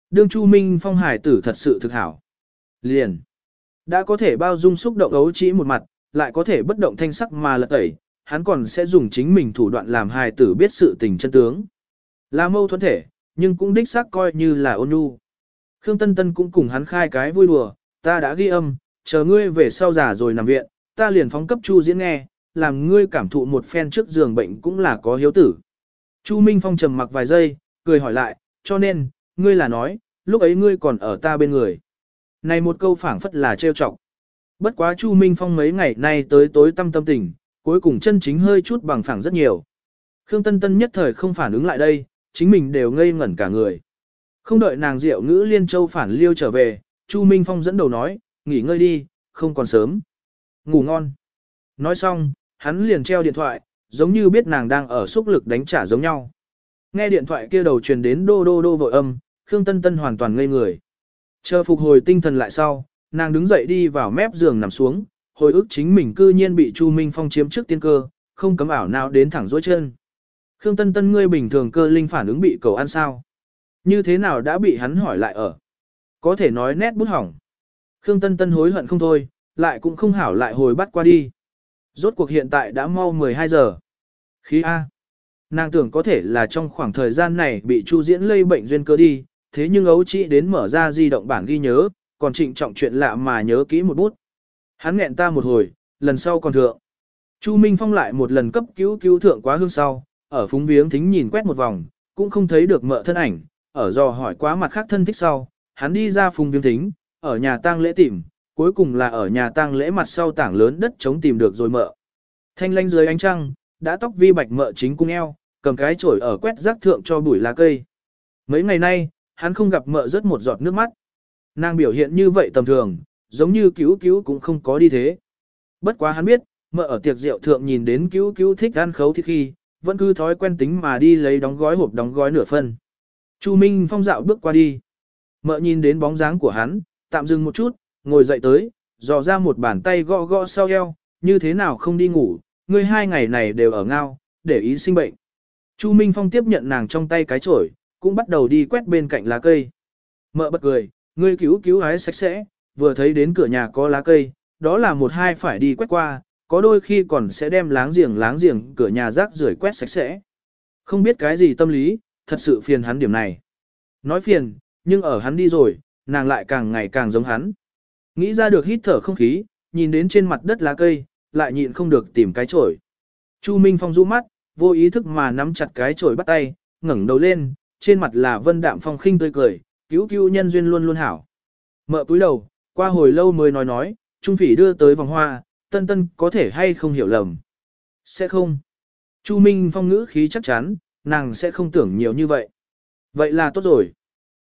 Đương Chu Minh Phong hải tử thật sự thực hảo. Liền. Đã có thể bao dung xúc động ấu chỉ một mặt, lại có thể bất động thanh sắc mà lật tẩy, hắn còn sẽ dùng chính mình thủ đoạn làm hài tử biết sự tình chân tướng. Là mâu thuẫn thể, nhưng cũng đích xác coi như là ôn nhu. Khương Tân Tân cũng cùng hắn khai cái vui đùa, ta đã ghi âm, chờ ngươi về sau giả rồi nằm viện, ta liền phóng cấp Chu diễn nghe, làm ngươi cảm thụ một phen trước giường bệnh cũng là có hiếu tử. Chu Minh Phong trầm mặc vài giây, cười hỏi lại, cho nên, ngươi là nói, lúc ấy ngươi còn ở ta bên người. Này một câu phảng phất là trêu chọc. Bất quá Chu Minh Phong mấy ngày nay tới tối tâm tâm tình, cuối cùng chân chính hơi chút bằng phẳng rất nhiều. Khương Tân Tân nhất thời không phản ứng lại đây, chính mình đều ngây ngẩn cả người. Không đợi nàng Diệu Ngữ Liên Châu phản liêu trở về, Chu Minh Phong dẫn đầu nói, nghỉ ngơi đi, không còn sớm. Ngủ ngon. Nói xong, hắn liền treo điện thoại, giống như biết nàng đang ở xúc lực đánh trả giống nhau. Nghe điện thoại kia đầu truyền đến đô đô đô vội âm, Khương Tân Tân hoàn toàn ngây người. Chờ phục hồi tinh thần lại sau, nàng đứng dậy đi vào mép giường nằm xuống, hồi ức chính mình cư nhiên bị Chu Minh Phong chiếm trước tiên cơ, không cấm ảo nào đến thẳng dối chân. Khương Tân Tân ngươi bình thường cơ linh phản ứng bị cầu ăn sao? Như thế nào đã bị hắn hỏi lại ở? Có thể nói nét bút hỏng. Khương Tân Tân hối hận không thôi, lại cũng không hảo lại hồi bắt qua đi. Rốt cuộc hiện tại đã mau 12 giờ. Khí A. Nàng tưởng có thể là trong khoảng thời gian này bị Chu Diễn lây bệnh duyên cơ đi, thế nhưng ấu chỉ đến mở ra di động bản ghi nhớ, còn trịnh trọng chuyện lạ mà nhớ kỹ một bút. Hắn nghẹn ta một hồi, lần sau còn thượng. Chu Minh Phong lại một lần cấp cứu cứu thượng quá hương sau, ở phúng viếng thính nhìn quét một vòng, cũng không thấy được mợ thân ảnh, ở dò hỏi quá mặt khác thân thích sau, hắn đi ra phùng viếng thính, ở nhà tang lễ tìm, cuối cùng là ở nhà tang lễ mặt sau tảng lớn đất chống tìm được rồi mợ. Thanh lanh dưới ánh trăng, đã tóc vi bạch mợ chính cung eo, cầm cái chổi ở quét rác thượng cho bụi lá cây. Mấy ngày nay, hắn không gặp mợ rớt một giọt nước mắt. Nàng biểu hiện như vậy tầm thường, giống như cứu cứu cũng không có đi thế. Bất quá hắn biết, mợ ở tiệc rượu thượng nhìn đến cứu cứu thích ăn khấu thịt khi, vẫn cứ thói quen tính mà đi lấy đóng gói hộp đóng gói nửa phân. Chu Minh Phong dạo bước qua đi. Mợ nhìn đến bóng dáng của hắn, tạm dừng một chút, ngồi dậy tới, dò ra một bàn tay gõ gõ sau eo, như thế nào không đi ngủ, ngươi hai ngày này đều ở ngao, để ý sinh bệnh. Chu Minh Phong tiếp nhận nàng trong tay cái chổi, cũng bắt đầu đi quét bên cạnh lá cây. Mợ bật cười, ngươi cứu cứu hái sạch sẽ, vừa thấy đến cửa nhà có lá cây, đó là một hai phải đi quét qua, có đôi khi còn sẽ đem láng giềng láng giềng cửa nhà rác rưởi quét sạch sẽ. Không biết cái gì tâm lý, thật sự phiền hắn điểm này. Nói phiền, nhưng ở hắn đi rồi, nàng lại càng ngày càng giống hắn. Nghĩ ra được hít thở không khí, nhìn đến trên mặt đất lá cây, lại nhịn không được tìm cái chổi. Chu Minh Phong rũ mắt, vô ý thức mà nắm chặt cái chổi bắt tay, ngẩng đầu lên, trên mặt là vân đạm phong khinh tươi cười, cứu cứu nhân duyên luôn luôn hảo. Mợ cúi đầu, qua hồi lâu mới nói nói, Trung Phỉ đưa tới vòng hoa, tân tân có thể hay không hiểu lầm. Sẽ không. Chu Minh Phong ngữ khí chắc chắn, nàng sẽ không tưởng nhiều như vậy. Vậy là tốt rồi.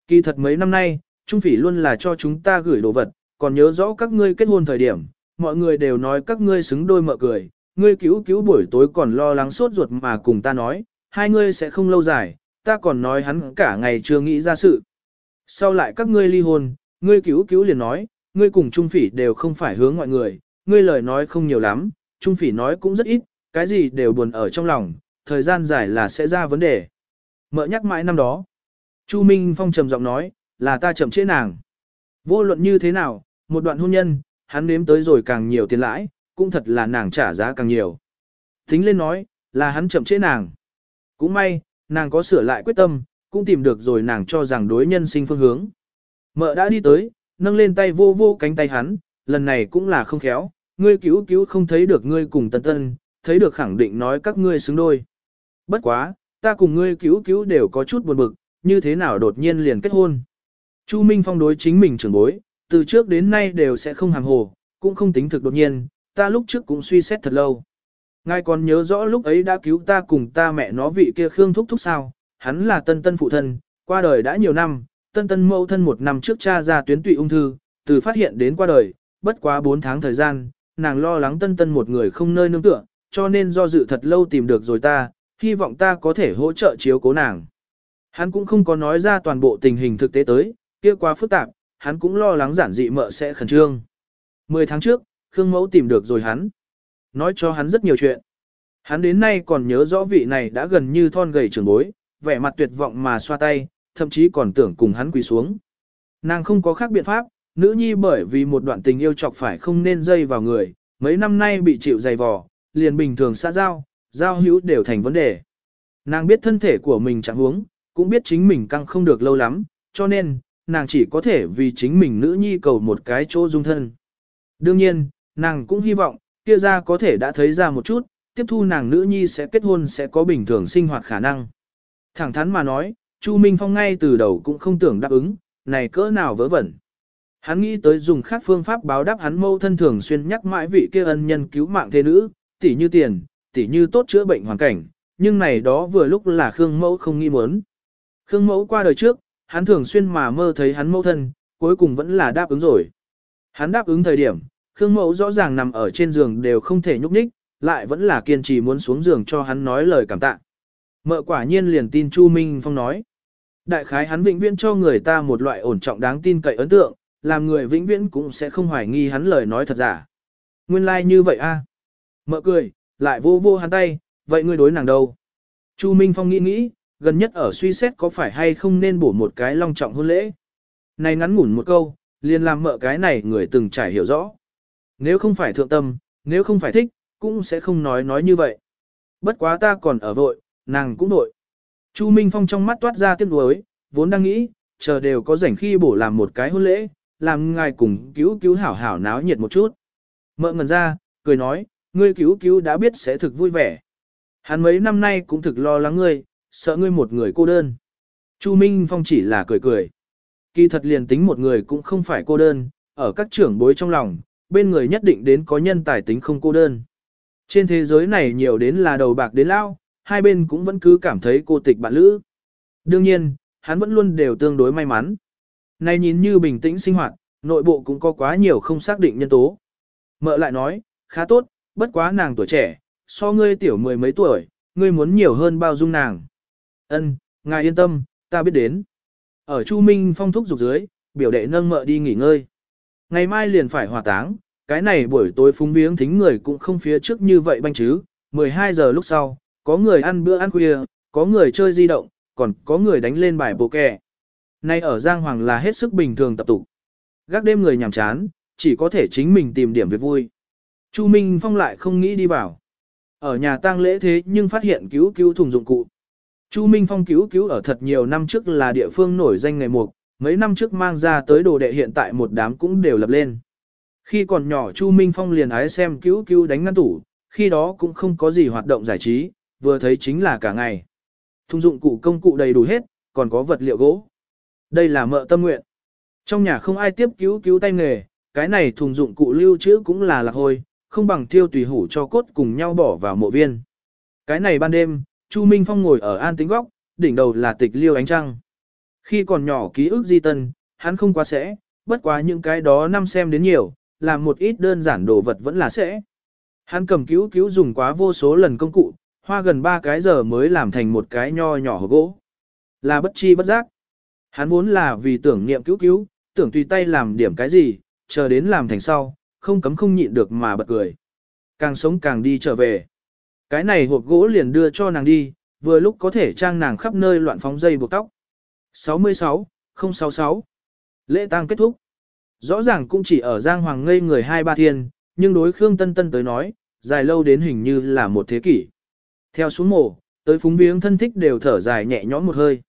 Kỳ thật mấy năm nay, Trung Phỉ luôn là cho chúng ta gửi đồ vật, còn nhớ rõ các ngươi kết hôn thời điểm, mọi người đều nói các ngươi xứng đôi mợ cười, ngươi cứu cứu buổi tối còn lo lắng sốt ruột mà cùng ta nói, hai ngươi sẽ không lâu dài, ta còn nói hắn cả ngày chưa nghĩ ra sự. Sau lại các ngươi ly hôn, ngươi cứu cứu liền nói, ngươi cùng Trung Phỉ đều không phải hướng mọi người, ngươi lời nói không nhiều lắm, Trung Phỉ nói cũng rất ít, cái gì đều buồn ở trong lòng, thời gian dài là sẽ ra vấn đề. Mợ nhắc mãi năm đó. Chu Minh Phong trầm giọng nói, là ta chậm trễ nàng. Vô luận như thế nào, một đoạn hôn nhân, hắn nếm tới rồi càng nhiều tiền lãi, cũng thật là nàng trả giá càng nhiều. Tính lên nói, là hắn chậm trễ nàng. Cũng may, nàng có sửa lại quyết tâm, cũng tìm được rồi nàng cho rằng đối nhân sinh phương hướng. Mợ đã đi tới, nâng lên tay vô vô cánh tay hắn, lần này cũng là không khéo, ngươi cứu cứu không thấy được ngươi cùng tân tân, thấy được khẳng định nói các ngươi xứng đôi. Bất quá, ta cùng ngươi cứu cứu đều có chút buồn bực, như thế nào đột nhiên liền kết hôn. Chu Minh Phong đối chính mình trưởng bối, từ trước đến nay đều sẽ không hàng hồ, cũng không tính thực đột nhiên, ta lúc trước cũng suy xét thật lâu. Ngài còn nhớ rõ lúc ấy đã cứu ta cùng ta mẹ nó vị kia Khương Thúc Thúc sao, hắn là tân tân phụ thân, qua đời đã nhiều năm, tân tân mẫu thân một năm trước cha ra tuyến tụy ung thư, từ phát hiện đến qua đời, bất quá 4 tháng thời gian, nàng lo lắng tân tân một người không nơi nương tựa, cho nên do dự thật lâu tìm được rồi ta, hy vọng ta có thể hỗ trợ chiếu cố nàng. Hắn cũng không có nói ra toàn bộ tình hình thực tế tới, kia quá phức tạp, hắn cũng lo lắng giản dị mợ sẽ khẩn trương. Mười tháng trước, Khương Mẫu tìm được rồi hắn. Nói cho hắn rất nhiều chuyện. Hắn đến nay còn nhớ rõ vị này đã gần như thon gầy trưởng bối, vẻ mặt tuyệt vọng mà xoa tay, thậm chí còn tưởng cùng hắn quỳ xuống. Nàng không có khác biện pháp, nữ nhi bởi vì một đoạn tình yêu chọc phải không nên dây vào người, mấy năm nay bị chịu dày vò, liền bình thường xã giao, giao hữu đều thành vấn đề. Nàng biết thân thể của mình chẳng huống, cũng biết chính mình căng không được lâu lắm, cho nên, nàng chỉ có thể vì chính mình nữ nhi cầu một cái chỗ dung thân. Đương nhiên, nàng cũng hy vọng, kia ra có thể đã thấy ra một chút, tiếp thu nàng nữ nhi sẽ kết hôn sẽ có bình thường sinh hoạt khả năng. Thẳng thắn mà nói, Chu Minh Phong ngay từ đầu cũng không tưởng đáp ứng, này cỡ nào vớ vẩn. Hắn nghĩ tới dùng khác phương pháp báo đáp hắn mâu thân thường xuyên nhắc mãi vị kia ân nhân cứu mạng thế nữ, tỉ như tiền, tỉ như tốt chữa bệnh hoàn cảnh, nhưng này đó vừa lúc là Khương Mẫu không nghĩ muốn. Khương Mẫu qua đời trước, hắn thường xuyên mà mơ thấy hắn mẫu thân, cuối cùng vẫn là đáp ứng rồi. Hắn đáp ứng thời điểm, Khương Mẫu rõ ràng nằm ở trên giường đều không thể nhúc nhích, lại vẫn là kiên trì muốn xuống giường cho hắn nói lời cảm tạ. Mợ quả nhiên liền tin Chu Minh Phong nói. Đại khái hắn vĩnh viễn cho người ta một loại ổn trọng đáng tin cậy ấn tượng, làm người vĩnh viễn cũng sẽ không hoài nghi hắn lời nói thật giả. Nguyên lai like như vậy a. Mợ cười, lại vô vô hắn tay, vậy ngươi đối nàng đâu? Chu Minh Phong nghĩ nghĩ, gần nhất ở suy xét có phải hay không nên bổ một cái long trọng hôn lễ. Này ngắn ngủn một câu, liền làm mợ cái này người từng trải hiểu rõ. Nếu không phải thượng tâm, nếu không phải thích, cũng sẽ không nói nói như vậy. Bất quá ta còn ở vội, nàng cũng vội. Chu Minh Phong trong mắt toát ra tiếc nuối, vốn đang nghĩ, chờ đều có rảnh khi bổ làm một cái hôn lễ, làm ngài cùng cứu cứu hảo hảo náo nhiệt một chút. Mợ ngần ra, cười nói, ngươi cứu cứu đã biết sẽ thực vui vẻ. Hắn mấy năm nay cũng thực lo lắng ngươi, sợ ngươi một người cô đơn. Chu Minh Phong chỉ là cười cười. Kỳ thật liền tính một người cũng không phải cô đơn, ở các trưởng bối trong lòng, bên người nhất định đến có nhân tài tính không cô đơn. Trên thế giới này nhiều đến là đầu bạc đến lao, hai bên cũng vẫn cứ cảm thấy cô tịch bạn lữ. Đương nhiên, hắn vẫn luôn đều tương đối may mắn. Này nhìn như bình tĩnh sinh hoạt, nội bộ cũng có quá nhiều không xác định nhân tố. Mợ lại nói, khá tốt, bất quá nàng tuổi trẻ, so ngươi tiểu mười mấy tuổi, ngươi muốn nhiều hơn bao dung nàng. Ân, ngài yên tâm, ta biết đến. Ở Chu Minh phong thúc dục dưới, biểu đệ nâng mợ đi nghỉ ngơi. Ngày mai liền phải hỏa táng, cái này buổi tối phúng viếng thính người cũng không phía trước như vậy banh chứ. 12 giờ lúc sau, có người ăn bữa ăn khuya, có người chơi di động, còn có người đánh lên bài bộ kè. Nay ở Giang Hoàng là hết sức bình thường tập tụ. Gác đêm người nhàm chán, chỉ có thể chính mình tìm điểm việc vui. Chu Minh Phong lại không nghĩ đi vào. Ở nhà tang lễ thế nhưng phát hiện cứu cứu thùng dụng cụ. Chu Minh Phong cứu cứu ở thật nhiều năm trước là địa phương nổi danh nghề mục, mấy năm trước mang ra tới đồ đệ hiện tại một đám cũng đều lập lên. Khi còn nhỏ Chu Minh Phong liền ái xem cứu cứu đánh ngăn tủ, khi đó cũng không có gì hoạt động giải trí, vừa thấy chính là cả ngày. Thung dụng cụ công cụ đầy đủ hết, còn có vật liệu gỗ. Đây là mợ tâm nguyện. Trong nhà không ai tiếp cứu cứu tay nghề, cái này thùng dụng cụ lưu trữ cũng là lạc hôi, không bằng thiêu tùy hủ cho cốt cùng nhau bỏ vào mộ viên. Cái này ban đêm, Chu Minh Phong ngồi ở an tính góc, đỉnh đầu là tịch liêu ánh trăng. Khi còn nhỏ ký ức di tân, hắn không quá sẽ, bất quá những cái đó năm xem đến nhiều, làm một ít đơn giản đồ vật vẫn là sẽ. Hắn cầm cứu cứu dùng quá vô số lần công cụ, hoa gần 3 cái giờ mới làm thành một cái nho nhỏ hộp gỗ. Là bất chi bất giác. Hắn vốn là vì tưởng niệm cứu cứu, tưởng tùy tay làm điểm cái gì, chờ đến làm thành sau, không cấm không nhịn được mà bật cười. Càng sống càng đi trở về. Cái này hộp gỗ liền đưa cho nàng đi, vừa lúc có thể trang nàng khắp nơi loạn phóng dây buộc tóc. 66, 066. Lễ tang kết thúc. Rõ ràng cũng chỉ ở Giang Hoàng ngây người hai ba thiên, nhưng đối Khương Tân Tân tới nói, dài lâu đến hình như là một thế kỷ. Theo xuống mổ, tới phúng viếng thân thích đều thở dài nhẹ nhõm một hơi.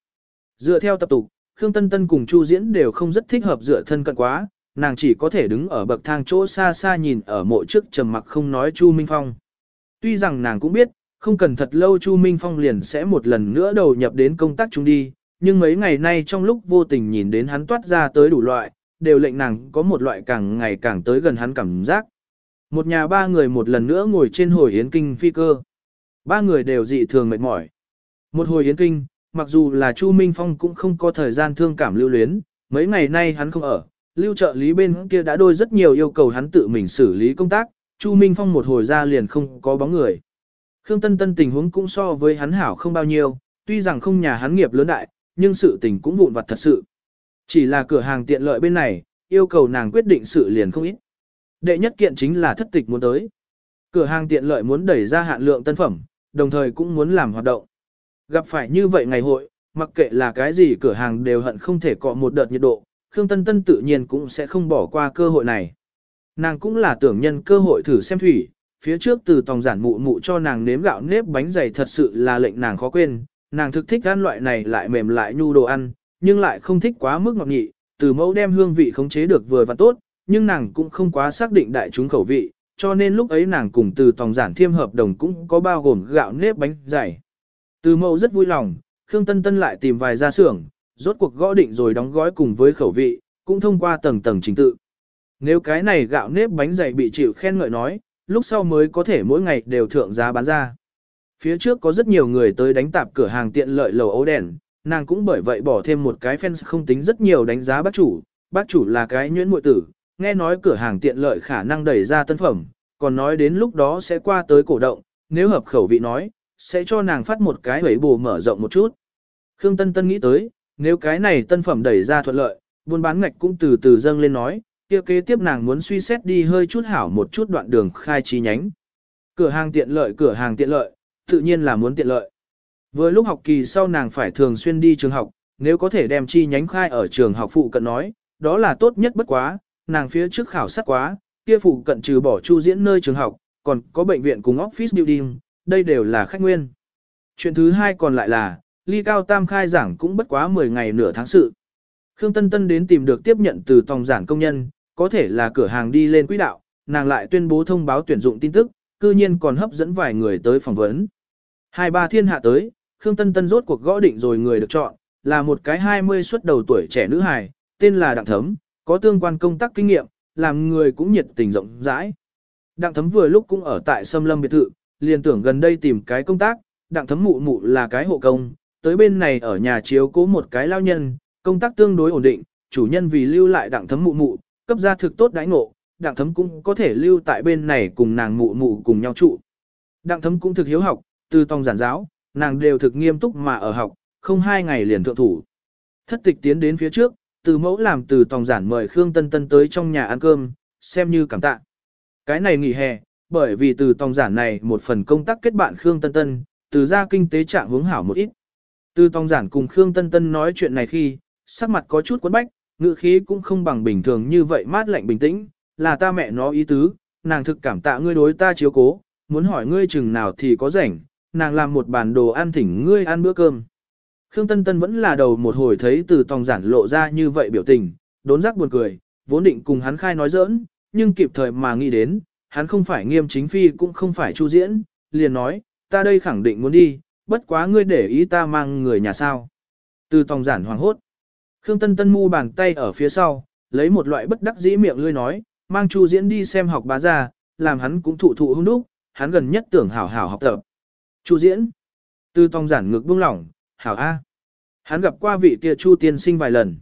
Dựa theo tập tục, Khương Tân Tân cùng Chu Diễn đều không rất thích hợp dựa thân cận quá, nàng chỉ có thể đứng ở bậc thang chỗ xa xa nhìn ở mộ trước trầm mặc không nói Chu Minh Phong. Tuy rằng nàng cũng biết, không cần thật lâu Chu Minh Phong liền sẽ một lần nữa đầu nhập đến công tác chúng đi, nhưng mấy ngày nay trong lúc vô tình nhìn đến hắn toát ra tới đủ loại, đều lệnh nàng có một loại càng ngày càng tới gần hắn cảm giác. Một nhà ba người một lần nữa ngồi trên hồi yến kinh phi cơ. Ba người đều dị thường mệt mỏi. Một hồi yến kinh, mặc dù là Chu Minh Phong cũng không có thời gian thương cảm lưu luyến, mấy ngày nay hắn không ở, lưu trợ lý bên kia đã đôi rất nhiều yêu cầu hắn tự mình xử lý công tác, Chu Minh Phong một hồi ra liền không có bóng người. Khương Tân Tân tình huống cũng so với hắn hảo không bao nhiêu, tuy rằng không nhà hắn nghiệp lớn đại, nhưng sự tình cũng vụn vặt thật sự. Chỉ là cửa hàng tiện lợi bên này, yêu cầu nàng quyết định sự liền không ít. Đệ nhất kiện chính là thất tịch muốn tới. Cửa hàng tiện lợi muốn đẩy ra hạn lượng tân phẩm, đồng thời cũng muốn làm hoạt động. Gặp phải như vậy ngày hội, mặc kệ là cái gì cửa hàng đều hận không thể cọ một đợt nhiệt độ, Khương Tân Tân tự nhiên cũng sẽ không bỏ qua cơ hội này. Nàng cũng là tưởng nhân cơ hội thử xem thủy, phía trước từ tòng giản mụ mụ cho nàng nếm gạo nếp bánh dày thật sự là lệnh nàng khó quên, nàng thực thích ăn loại này lại mềm lại nhu đồ ăn, nhưng lại không thích quá mức ngọt nhị, từ mẫu đem hương vị khống chế được vừa và tốt, nhưng nàng cũng không quá xác định đại chúng khẩu vị, cho nên lúc ấy nàng cùng từ tòng giản thiêm hợp đồng cũng có bao gồm gạo nếp bánh dày. Từ mẫu rất vui lòng, Khương Tân Tân lại tìm vài gia xưởng, rốt cuộc gõ định rồi đóng gói cùng với khẩu vị, cũng thông qua tầng tầng trình tự. Nếu cái này gạo nếp bánh dày bị chịu khen ngợi nói, lúc sau mới có thể mỗi ngày đều thượng giá bán ra. Phía trước có rất nhiều người tới đánh tạp cửa hàng tiện lợi lầu ấu đèn, nàng cũng bởi vậy bỏ thêm một cái fans không tính rất nhiều đánh giá bác chủ, bác chủ là cái nhuyễn muội tử, nghe nói cửa hàng tiện lợi khả năng đẩy ra tân phẩm, còn nói đến lúc đó sẽ qua tới cổ động, nếu hợp khẩu vị nói, sẽ cho nàng phát một cái hủy bù mở rộng một chút. Khương Tân Tân nghĩ tới, nếu cái này tân phẩm đẩy ra thuận lợi, buôn bán ngạch cũng từ từ dâng lên nói, kia kế tiếp nàng muốn suy xét đi hơi chút hảo một chút đoạn đường khai chi nhánh. Cửa hàng tiện lợi cửa hàng tiện lợi, tự nhiên là muốn tiện lợi. Vừa lúc học kỳ sau nàng phải thường xuyên đi trường học, nếu có thể đem chi nhánh khai ở trường học phụ cận nói, đó là tốt nhất bất quá, nàng phía trước khảo sát quá, kia phụ cận trừ bỏ chu diễn nơi trường học, còn có bệnh viện cùng office building, đây đều là khách nguyên. Chuyện thứ hai còn lại là, ly cao tam khai giảng cũng bất quá 10 ngày nửa tháng sự. Khương Tân Tân đến tìm được tiếp nhận từ tòng giảng công nhân, có thể là cửa hàng đi lên quỹ đạo, nàng lại tuyên bố thông báo tuyển dụng tin tức, cư nhiên còn hấp dẫn vài người tới phỏng vấn. Hai ba thiên hạ tới, Khương Tân Tân rốt cuộc gõ định rồi người được chọn, là một cái 20 xuất đầu tuổi trẻ nữ hài, tên là Đặng Thấm, có tương quan công tác kinh nghiệm, làm người cũng nhiệt tình rộng rãi. Đặng Thấm vừa lúc cũng ở tại Sâm Lâm biệt thự, liền tưởng gần đây tìm cái công tác, Đặng Thấm mụ mụ là cái hộ công, tới bên này ở nhà chiếu cố một cái lao nhân, công tác tương đối ổn định, chủ nhân vì lưu lại Đặng Thấm mụ mụ, cấp ra thực tốt đãi ngộ, Đặng Thấm cũng có thể lưu tại bên này cùng nàng mụ mụ cùng nhau trụ. Đặng Thấm cũng thực hiếu học, từ tòng giản giáo, nàng đều thực nghiêm túc mà ở học, không hai ngày liền thượng thủ. Thất tịch tiến đến phía trước, từ mẫu làm từ tòng giản mời Khương Tân Tân tới trong nhà ăn cơm, xem như cảm tạ. Cái này nghỉ hè, bởi vì từ tòng giản này một phần công tác kết bạn Khương Tân Tân, từ ra kinh tế trạng hướng hảo một ít. Từ tòng giản cùng Khương Tân Tân nói chuyện này khi, sắc mặt có chút quấn bách, ngữ khí cũng không bằng bình thường như vậy mát lạnh bình tĩnh, là ta mẹ nó ý tứ, nàng thực cảm tạ ngươi đối ta chiếu cố, muốn hỏi ngươi chừng nào thì có rảnh, nàng làm một bản đồ ăn thỉnh ngươi ăn bữa cơm. Khương Tân Tân vẫn là đầu một hồi thấy từ tòng giản lộ ra như vậy biểu tình, đốn giác buồn cười, vốn định cùng hắn khai nói giỡn, nhưng kịp thời mà nghĩ đến, hắn không phải nghiêm chính phi cũng không phải chu diễn, liền nói, ta đây khẳng định muốn đi, bất quá ngươi để ý ta mang người nhà sao. Từ tòng giản hoàng hốt. Khương Tân Tân mu bàn tay ở phía sau, lấy một loại bất đắc dĩ miệng lươi nói, mang chu diễn đi xem học bá ra, làm hắn cũng thụ thụ hung đúc, hắn gần nhất tưởng hảo hảo học tập. Chu diễn. Tư Tông giản ngực buông lỏng, hảo A. Hắn gặp qua vị kia Chu tiên sinh vài lần.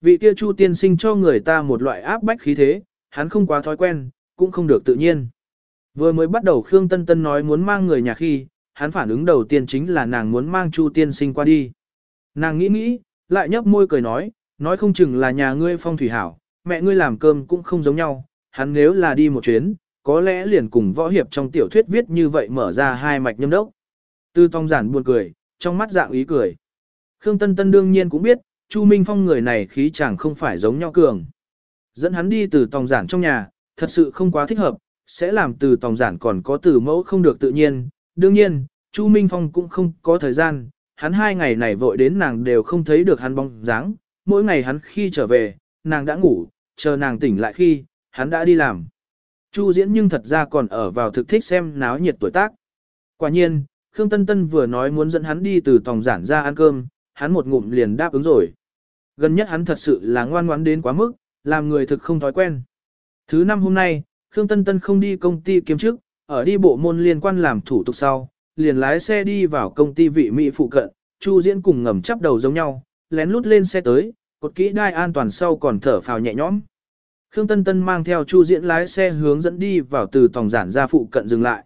Vị kia Chu tiên sinh cho người ta một loại áp bách khí thế, hắn không quá thói quen, cũng không được tự nhiên. Vừa mới bắt đầu Khương Tân Tân nói muốn mang người nhà khi, hắn phản ứng đầu tiên chính là nàng muốn mang Chu tiên sinh qua đi. Nàng nghĩ nghĩ, lại nhấp môi cười nói, nói không chừng là nhà ngươi phong thủy hảo, mẹ ngươi làm cơm cũng không giống nhau, hắn nếu là đi một chuyến, có lẽ liền cùng võ hiệp trong tiểu thuyết viết như vậy mở ra hai mạch nhâm đốc. Tư Tông giản buồn cười, trong mắt dạng ý cười. Khương Tân Tân đương nhiên cũng biết, Chu Minh Phong người này khí chẳng không phải giống nhau cường. Dẫn hắn đi từ tòng giản trong nhà, thật sự không quá thích hợp, sẽ làm từ tòng giản còn có từ mẫu không được tự nhiên. Đương nhiên, Chu Minh Phong cũng không có thời gian, hắn hai ngày này vội đến nàng đều không thấy được hắn bóng dáng. Mỗi ngày hắn khi trở về, nàng đã ngủ, chờ nàng tỉnh lại khi, hắn đã đi làm. Chu diễn nhưng thật ra còn ở vào thực thích xem náo nhiệt tuổi tác. Quả nhiên, Khương Tân Tân vừa nói muốn dẫn hắn đi từ tòng giản ra ăn cơm, hắn một ngụm liền đáp ứng rồi. Gần nhất hắn thật sự là ngoan ngoãn đến quá mức, làm người thực không thói quen. Thứ năm hôm nay, Khương Tân Tân không đi công ty kiếm chức, ở đi bộ môn liên quan làm thủ tục sau, liền lái xe đi vào công ty vị Mỹ phụ cận, Chu Diễn cùng ngầm chắp đầu giống nhau, lén lút lên xe tới, cột kỹ đai an toàn sau còn thở phào nhẹ nhõm. Khương Tân Tân mang theo Chu Diễn lái xe hướng dẫn đi vào từ tòng giản ra phụ cận dừng lại.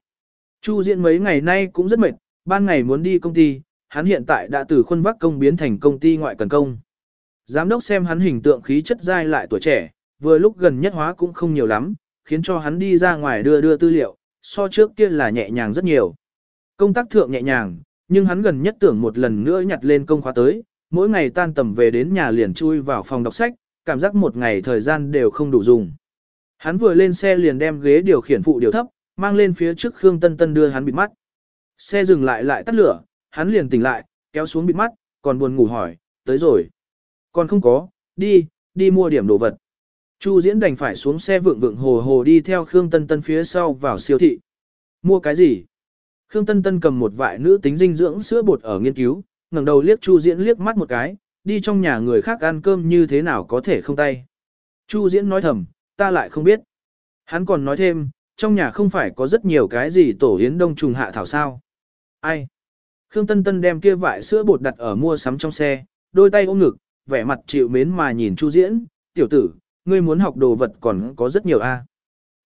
Chu Diễn mấy ngày nay cũng rất mệt, ban ngày muốn đi công ty, hắn hiện tại đã từ khuôn vác công biến thành công ty ngoại cần công. Giám đốc xem hắn hình tượng khí chất dai lại tuổi trẻ, vừa lúc gần nhất hóa cũng không nhiều lắm, khiến cho hắn đi ra ngoài đưa đưa tư liệu, so trước kia là nhẹ nhàng rất nhiều. Công tác thượng nhẹ nhàng, nhưng hắn gần nhất tưởng một lần nữa nhặt lên công khóa tới, mỗi ngày tan tầm về đến nhà liền chui vào phòng đọc sách, cảm giác một ngày thời gian đều không đủ dùng. Hắn vừa lên xe liền đem ghế điều khiển phụ điều thấp, mang lên phía trước Khương Tân Tân đưa hắn bịt mắt. Xe dừng lại lại tắt lửa, hắn liền tỉnh lại, kéo xuống bịt mắt, còn buồn ngủ hỏi, tới rồi. Còn không có, đi, đi mua điểm đồ vật. Chu Diễn đành phải xuống xe vượng vượng hồ hồ đi theo Khương Tân Tân phía sau vào siêu thị. Mua cái gì? Khương Tân Tân cầm một vại nữ tính dinh dưỡng sữa bột ở nghiên cứu, ngẩng đầu liếc Chu Diễn liếc mắt một cái, đi trong nhà người khác ăn cơm như thế nào có thể không tay. Chu Diễn nói thầm, ta lại không biết. Hắn còn nói thêm, trong nhà không phải có rất nhiều cái gì tổ yến đông trùng hạ thảo sao. Ai? Khương Tân Tân đem kia vại sữa bột đặt ở mua sắm trong xe, đôi tay ôm ngực, vẻ mặt chịu mến mà nhìn Chu Diễn, tiểu tử, ngươi muốn học đồ vật còn có rất nhiều a.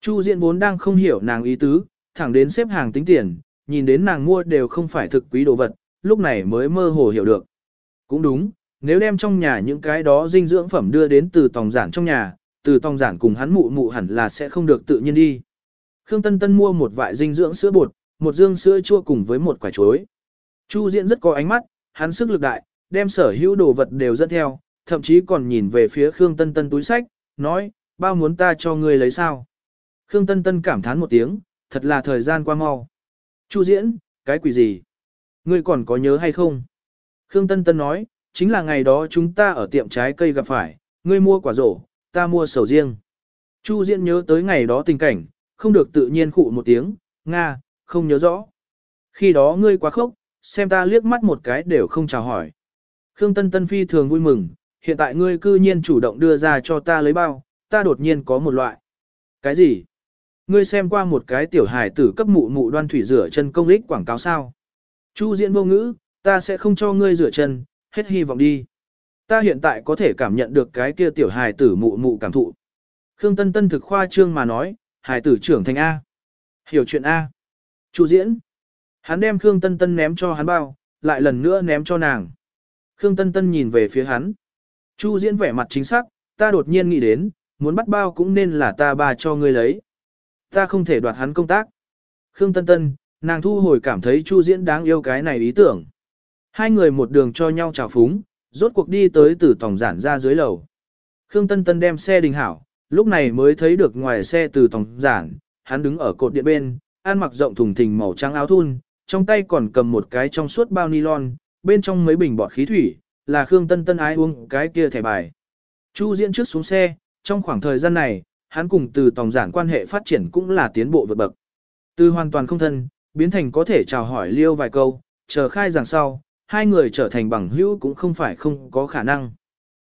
Chu Diễn vốn đang không hiểu nàng ý tứ, thẳng đến xếp hàng tính tiền, nhìn đến nàng mua đều không phải thực quý đồ vật, lúc này mới mơ hồ hiểu được. Cũng đúng, nếu đem trong nhà những cái đó dinh dưỡng phẩm đưa đến từ tòng giản trong nhà, từ tòng giản cùng hắn mụ mụ hẳn là sẽ không được tự nhiên đi. Khương Tân Tân mua một vại dinh dưỡng sữa bột, một dương sữa chua cùng với một quả chuối. Chu Diễn rất có ánh mắt, hắn sức lực đại, đem sở hữu đồ vật đều dẫn theo, thậm chí còn nhìn về phía Khương Tân Tân túi sách, nói, bao muốn ta cho ngươi lấy sao. Khương Tân Tân cảm thán một tiếng, thật là thời gian qua mau. Chu Diễn, cái quỷ gì? Ngươi còn có nhớ hay không? Khương Tân Tân nói, chính là ngày đó chúng ta ở tiệm trái cây gặp phải, ngươi mua quả rổ, ta mua sầu riêng. Chu Diễn nhớ tới ngày đó tình cảnh, không được tự nhiên khụ một tiếng, Nga, không nhớ rõ. Khi đó ngươi quá khốc, xem ta liếc mắt một cái đều không chào hỏi. Khương Tân Tân phi thường vui mừng, hiện tại ngươi cư nhiên chủ động đưa ra cho ta lấy bao, ta đột nhiên có một loại. Cái gì? Ngươi xem qua một cái tiểu hài tử cấp mụ mụ đoan thủy rửa chân công lích quảng cáo sao? Chu diễn vô ngữ, ta sẽ không cho ngươi rửa chân, hết hy vọng đi. Ta hiện tại có thể cảm nhận được cái kia tiểu hài tử mụ mụ cảm thụ. Khương Tân Tân thực khoa trương mà nói, hài tử trưởng thành A. Hiểu chuyện A. Chu diễn. Hắn đem Khương Tân Tân ném cho hắn bao, lại lần nữa ném cho nàng. Khương Tân Tân nhìn về phía hắn. Chu diễn vẻ mặt chính xác, ta đột nhiên nghĩ đến, muốn bắt bao cũng nên là ta bà cho ngươi lấy. Ta không thể đoạt hắn công tác. Khương Tân Tân, nàng thu hồi cảm thấy Chu diễn đáng yêu cái này ý tưởng. Hai người một đường cho nhau chào phúng, rốt cuộc đi tới từ tổng giản ra dưới lầu. Khương Tân Tân đem xe đình hảo, lúc này mới thấy được ngoài xe từ tổng giản, hắn đứng ở cột điện bên, ăn mặc rộng thùng thình màu trắng áo thun, trong tay còn cầm một cái trong suốt bao nylon, bên trong mấy bình bọt khí thủy, là Khương Tân Tân ái uống cái kia thẻ bài. Chu Diễn trước xuống xe, trong khoảng thời gian này, hắn cùng từ tổng giản quan hệ phát triển cũng là tiến bộ vượt bậc. Từ hoàn toàn không thân, biến thành có thể chào hỏi liêu vài câu, chờ khai giảng sau, hai người trở thành bằng hữu cũng không phải không có khả năng.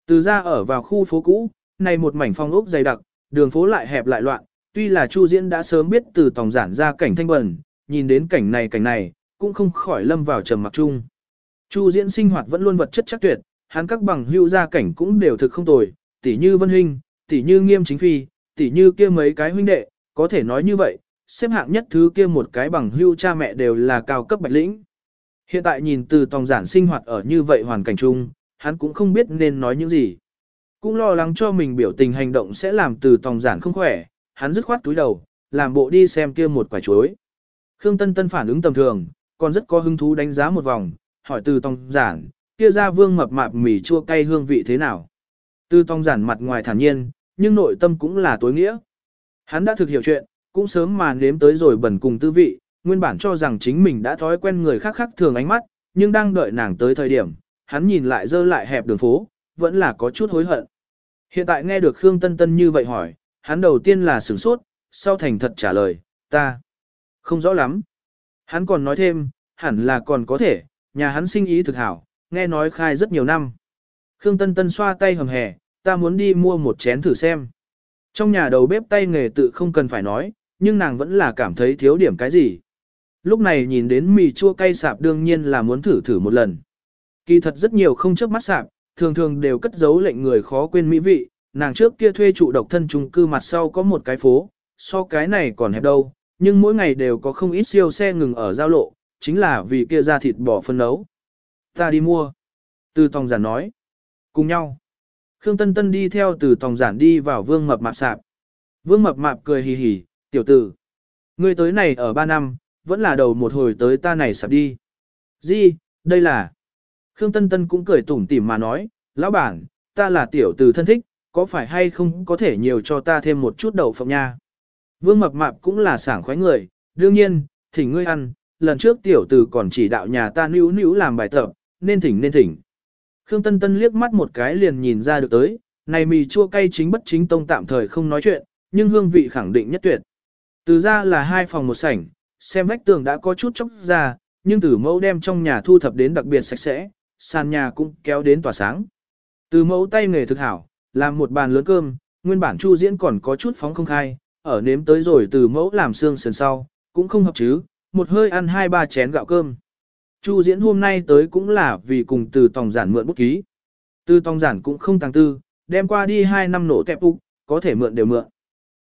Từ ra ở vào khu phố cũ, này một mảnh phong ốc dày đặc, đường phố lại hẹp lại loạn, tuy là Chu Diễn đã sớm biết từ tổng giản ra cảnh thanh bẩn, nhìn đến cảnh này cảnh này, cũng không khỏi lâm vào trầm mặc chung. Chu Diễn sinh hoạt vẫn luôn vật chất chắc tuyệt, hắn các bằng hữu gia cảnh cũng đều thực không tồi, tỷ như Vân Huynh, tỷ như Nghiêm Chính Phi, tỉ như kia mấy cái huynh đệ, có thể nói như vậy, xếp hạng nhất thứ kia một cái bằng hưu cha mẹ đều là cao cấp bạch lĩnh. Hiện tại nhìn từ tòng giản sinh hoạt ở như vậy hoàn cảnh chung, hắn cũng không biết nên nói những gì. Cũng lo lắng cho mình biểu tình hành động sẽ làm từ tòng giản không khỏe, hắn dứt khoát túi đầu, làm bộ đi xem kia một quả chuối. Khương Tân Tân phản ứng tầm thường, còn rất có hứng thú đánh giá một vòng, hỏi từ tòng giản, kia ra vương mập mạp mì chua cay hương vị thế nào. Từ tòng giản mặt ngoài thản nhiên, nhưng nội tâm cũng là tối nghĩa. Hắn đã thực hiểu chuyện, cũng sớm mà nếm tới rồi bẩn cùng tư vị, nguyên bản cho rằng chính mình đã thói quen người khác khác thường ánh mắt, nhưng đang đợi nàng tới thời điểm, hắn nhìn lại dơ lại hẹp đường phố, vẫn là có chút hối hận. Hiện tại nghe được Khương Tân Tân như vậy hỏi, hắn đầu tiên là sửng sốt, sau thành thật trả lời, ta không rõ lắm. Hắn còn nói thêm, hẳn là còn có thể, nhà hắn sinh ý thực hảo, nghe nói khai rất nhiều năm. Khương Tân Tân xoa tay hầm hè, ta muốn đi mua một chén thử xem. Trong nhà đầu bếp tay nghề tự không cần phải nói, nhưng nàng vẫn là cảm thấy thiếu điểm cái gì. Lúc này nhìn đến mì chua cay sạp đương nhiên là muốn thử thử một lần. Kỳ thật rất nhiều không trước mắt sạp, thường thường đều cất giấu lệnh người khó quên mỹ vị, nàng trước kia thuê trụ độc thân chung cư mặt sau có một cái phố, so cái này còn hẹp đâu, nhưng mỗi ngày đều có không ít siêu xe ngừng ở giao lộ, chính là vì kia ra thịt bò phân nấu. Ta đi mua. Từ tòng giản nói. Cùng nhau. Khương Tân Tân đi theo từ tòng giản đi vào vương mập mạp sạp. Vương mập mạp cười hì hì, tiểu tử. Ngươi tới này ở ba năm, vẫn là đầu một hồi tới ta này sạp đi. Di, đây là... Khương Tân Tân cũng cười tủm tỉm mà nói, lão bản, ta là tiểu tử thân thích, có phải hay không có thể nhiều cho ta thêm một chút đậu phộng nha. Vương mập mạp cũng là sảng khoái người, đương nhiên, thỉnh ngươi ăn, lần trước tiểu tử còn chỉ đạo nhà ta níu níu làm bài tập, nên thỉnh nên thỉnh. Khương Tân Tân liếc mắt một cái liền nhìn ra được tới, này mì chua cay chính bất chính tông tạm thời không nói chuyện, nhưng hương vị khẳng định nhất tuyệt. Từ ra là hai phòng một sảnh, xem vách tường đã có chút chốc ra, nhưng từ mẫu đem trong nhà thu thập đến đặc biệt sạch sẽ, sàn nhà cũng kéo đến tỏa sáng. Từ mẫu tay nghề thực hảo, làm một bàn lớn cơm, nguyên bản chu diễn còn có chút phóng không khai, ở nếm tới rồi từ mẫu làm xương sườn sau, cũng không hợp chứ, một hơi ăn hai ba chén gạo cơm. Chu diễn hôm nay tới cũng là vì cùng từ tòng giản mượn bút ký. Từ tòng giản cũng không tăng tư, đem qua đi hai năm nổ kẹp úc, có thể mượn đều mượn.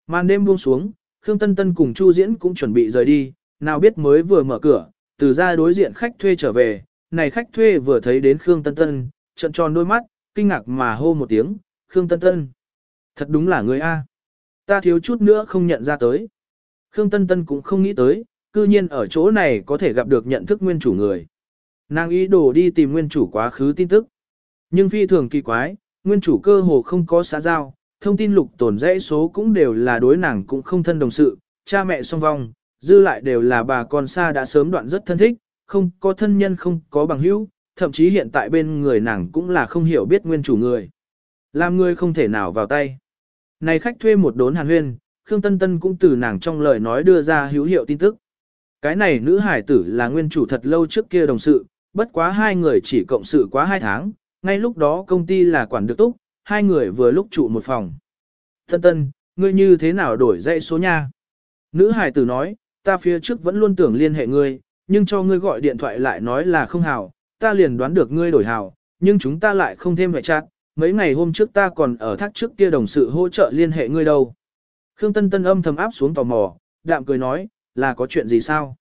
Màn đêm buông xuống, Khương Tân Tân cùng Chu diễn cũng chuẩn bị rời đi, nào biết mới vừa mở cửa, từ ra đối diện khách thuê trở về, này khách thuê vừa thấy đến Khương Tân Tân, trận tròn đôi mắt, kinh ngạc mà hô một tiếng, Khương Tân Tân. Thật đúng là người A. Ta thiếu chút nữa không nhận ra tới. Khương Tân Tân cũng không nghĩ tới, cư nhiên ở chỗ này có thể gặp được nhận thức nguyên chủ người. Nàng ý đồ đi tìm nguyên chủ quá khứ tin tức. Nhưng phi thường kỳ quái, nguyên chủ cơ hồ không có xã giao, thông tin lục tổn dãy số cũng đều là đối nàng cũng không thân đồng sự, cha mẹ song vong, dư lại đều là bà con xa đã sớm đoạn rất thân thích, không có thân nhân không có bằng hữu, thậm chí hiện tại bên người nàng cũng là không hiểu biết nguyên chủ người. Làm người không thể nào vào tay. Này khách thuê một đốn hàn huyên, Khương Tân Tân cũng từ nàng trong lời nói đưa ra hữu hiệu tin tức. Cái này nữ hải tử là nguyên chủ thật lâu trước kia đồng sự, bất quá hai người chỉ cộng sự quá hai tháng, ngay lúc đó công ty là quản được túc, hai người vừa lúc trụ một phòng. Tân Tân, ngươi như thế nào đổi dãy số nha? Nữ hải tử nói, ta phía trước vẫn luôn tưởng liên hệ ngươi, nhưng cho ngươi gọi điện thoại lại nói là không hảo, ta liền đoán được ngươi đổi hảo, nhưng chúng ta lại không thêm hệ chặt, mấy ngày hôm trước ta còn ở thác trước kia đồng sự hỗ trợ liên hệ ngươi đâu. Khương Tân Tân âm thầm áp xuống tò mò, đạm cười nói, là có chuyện gì sao?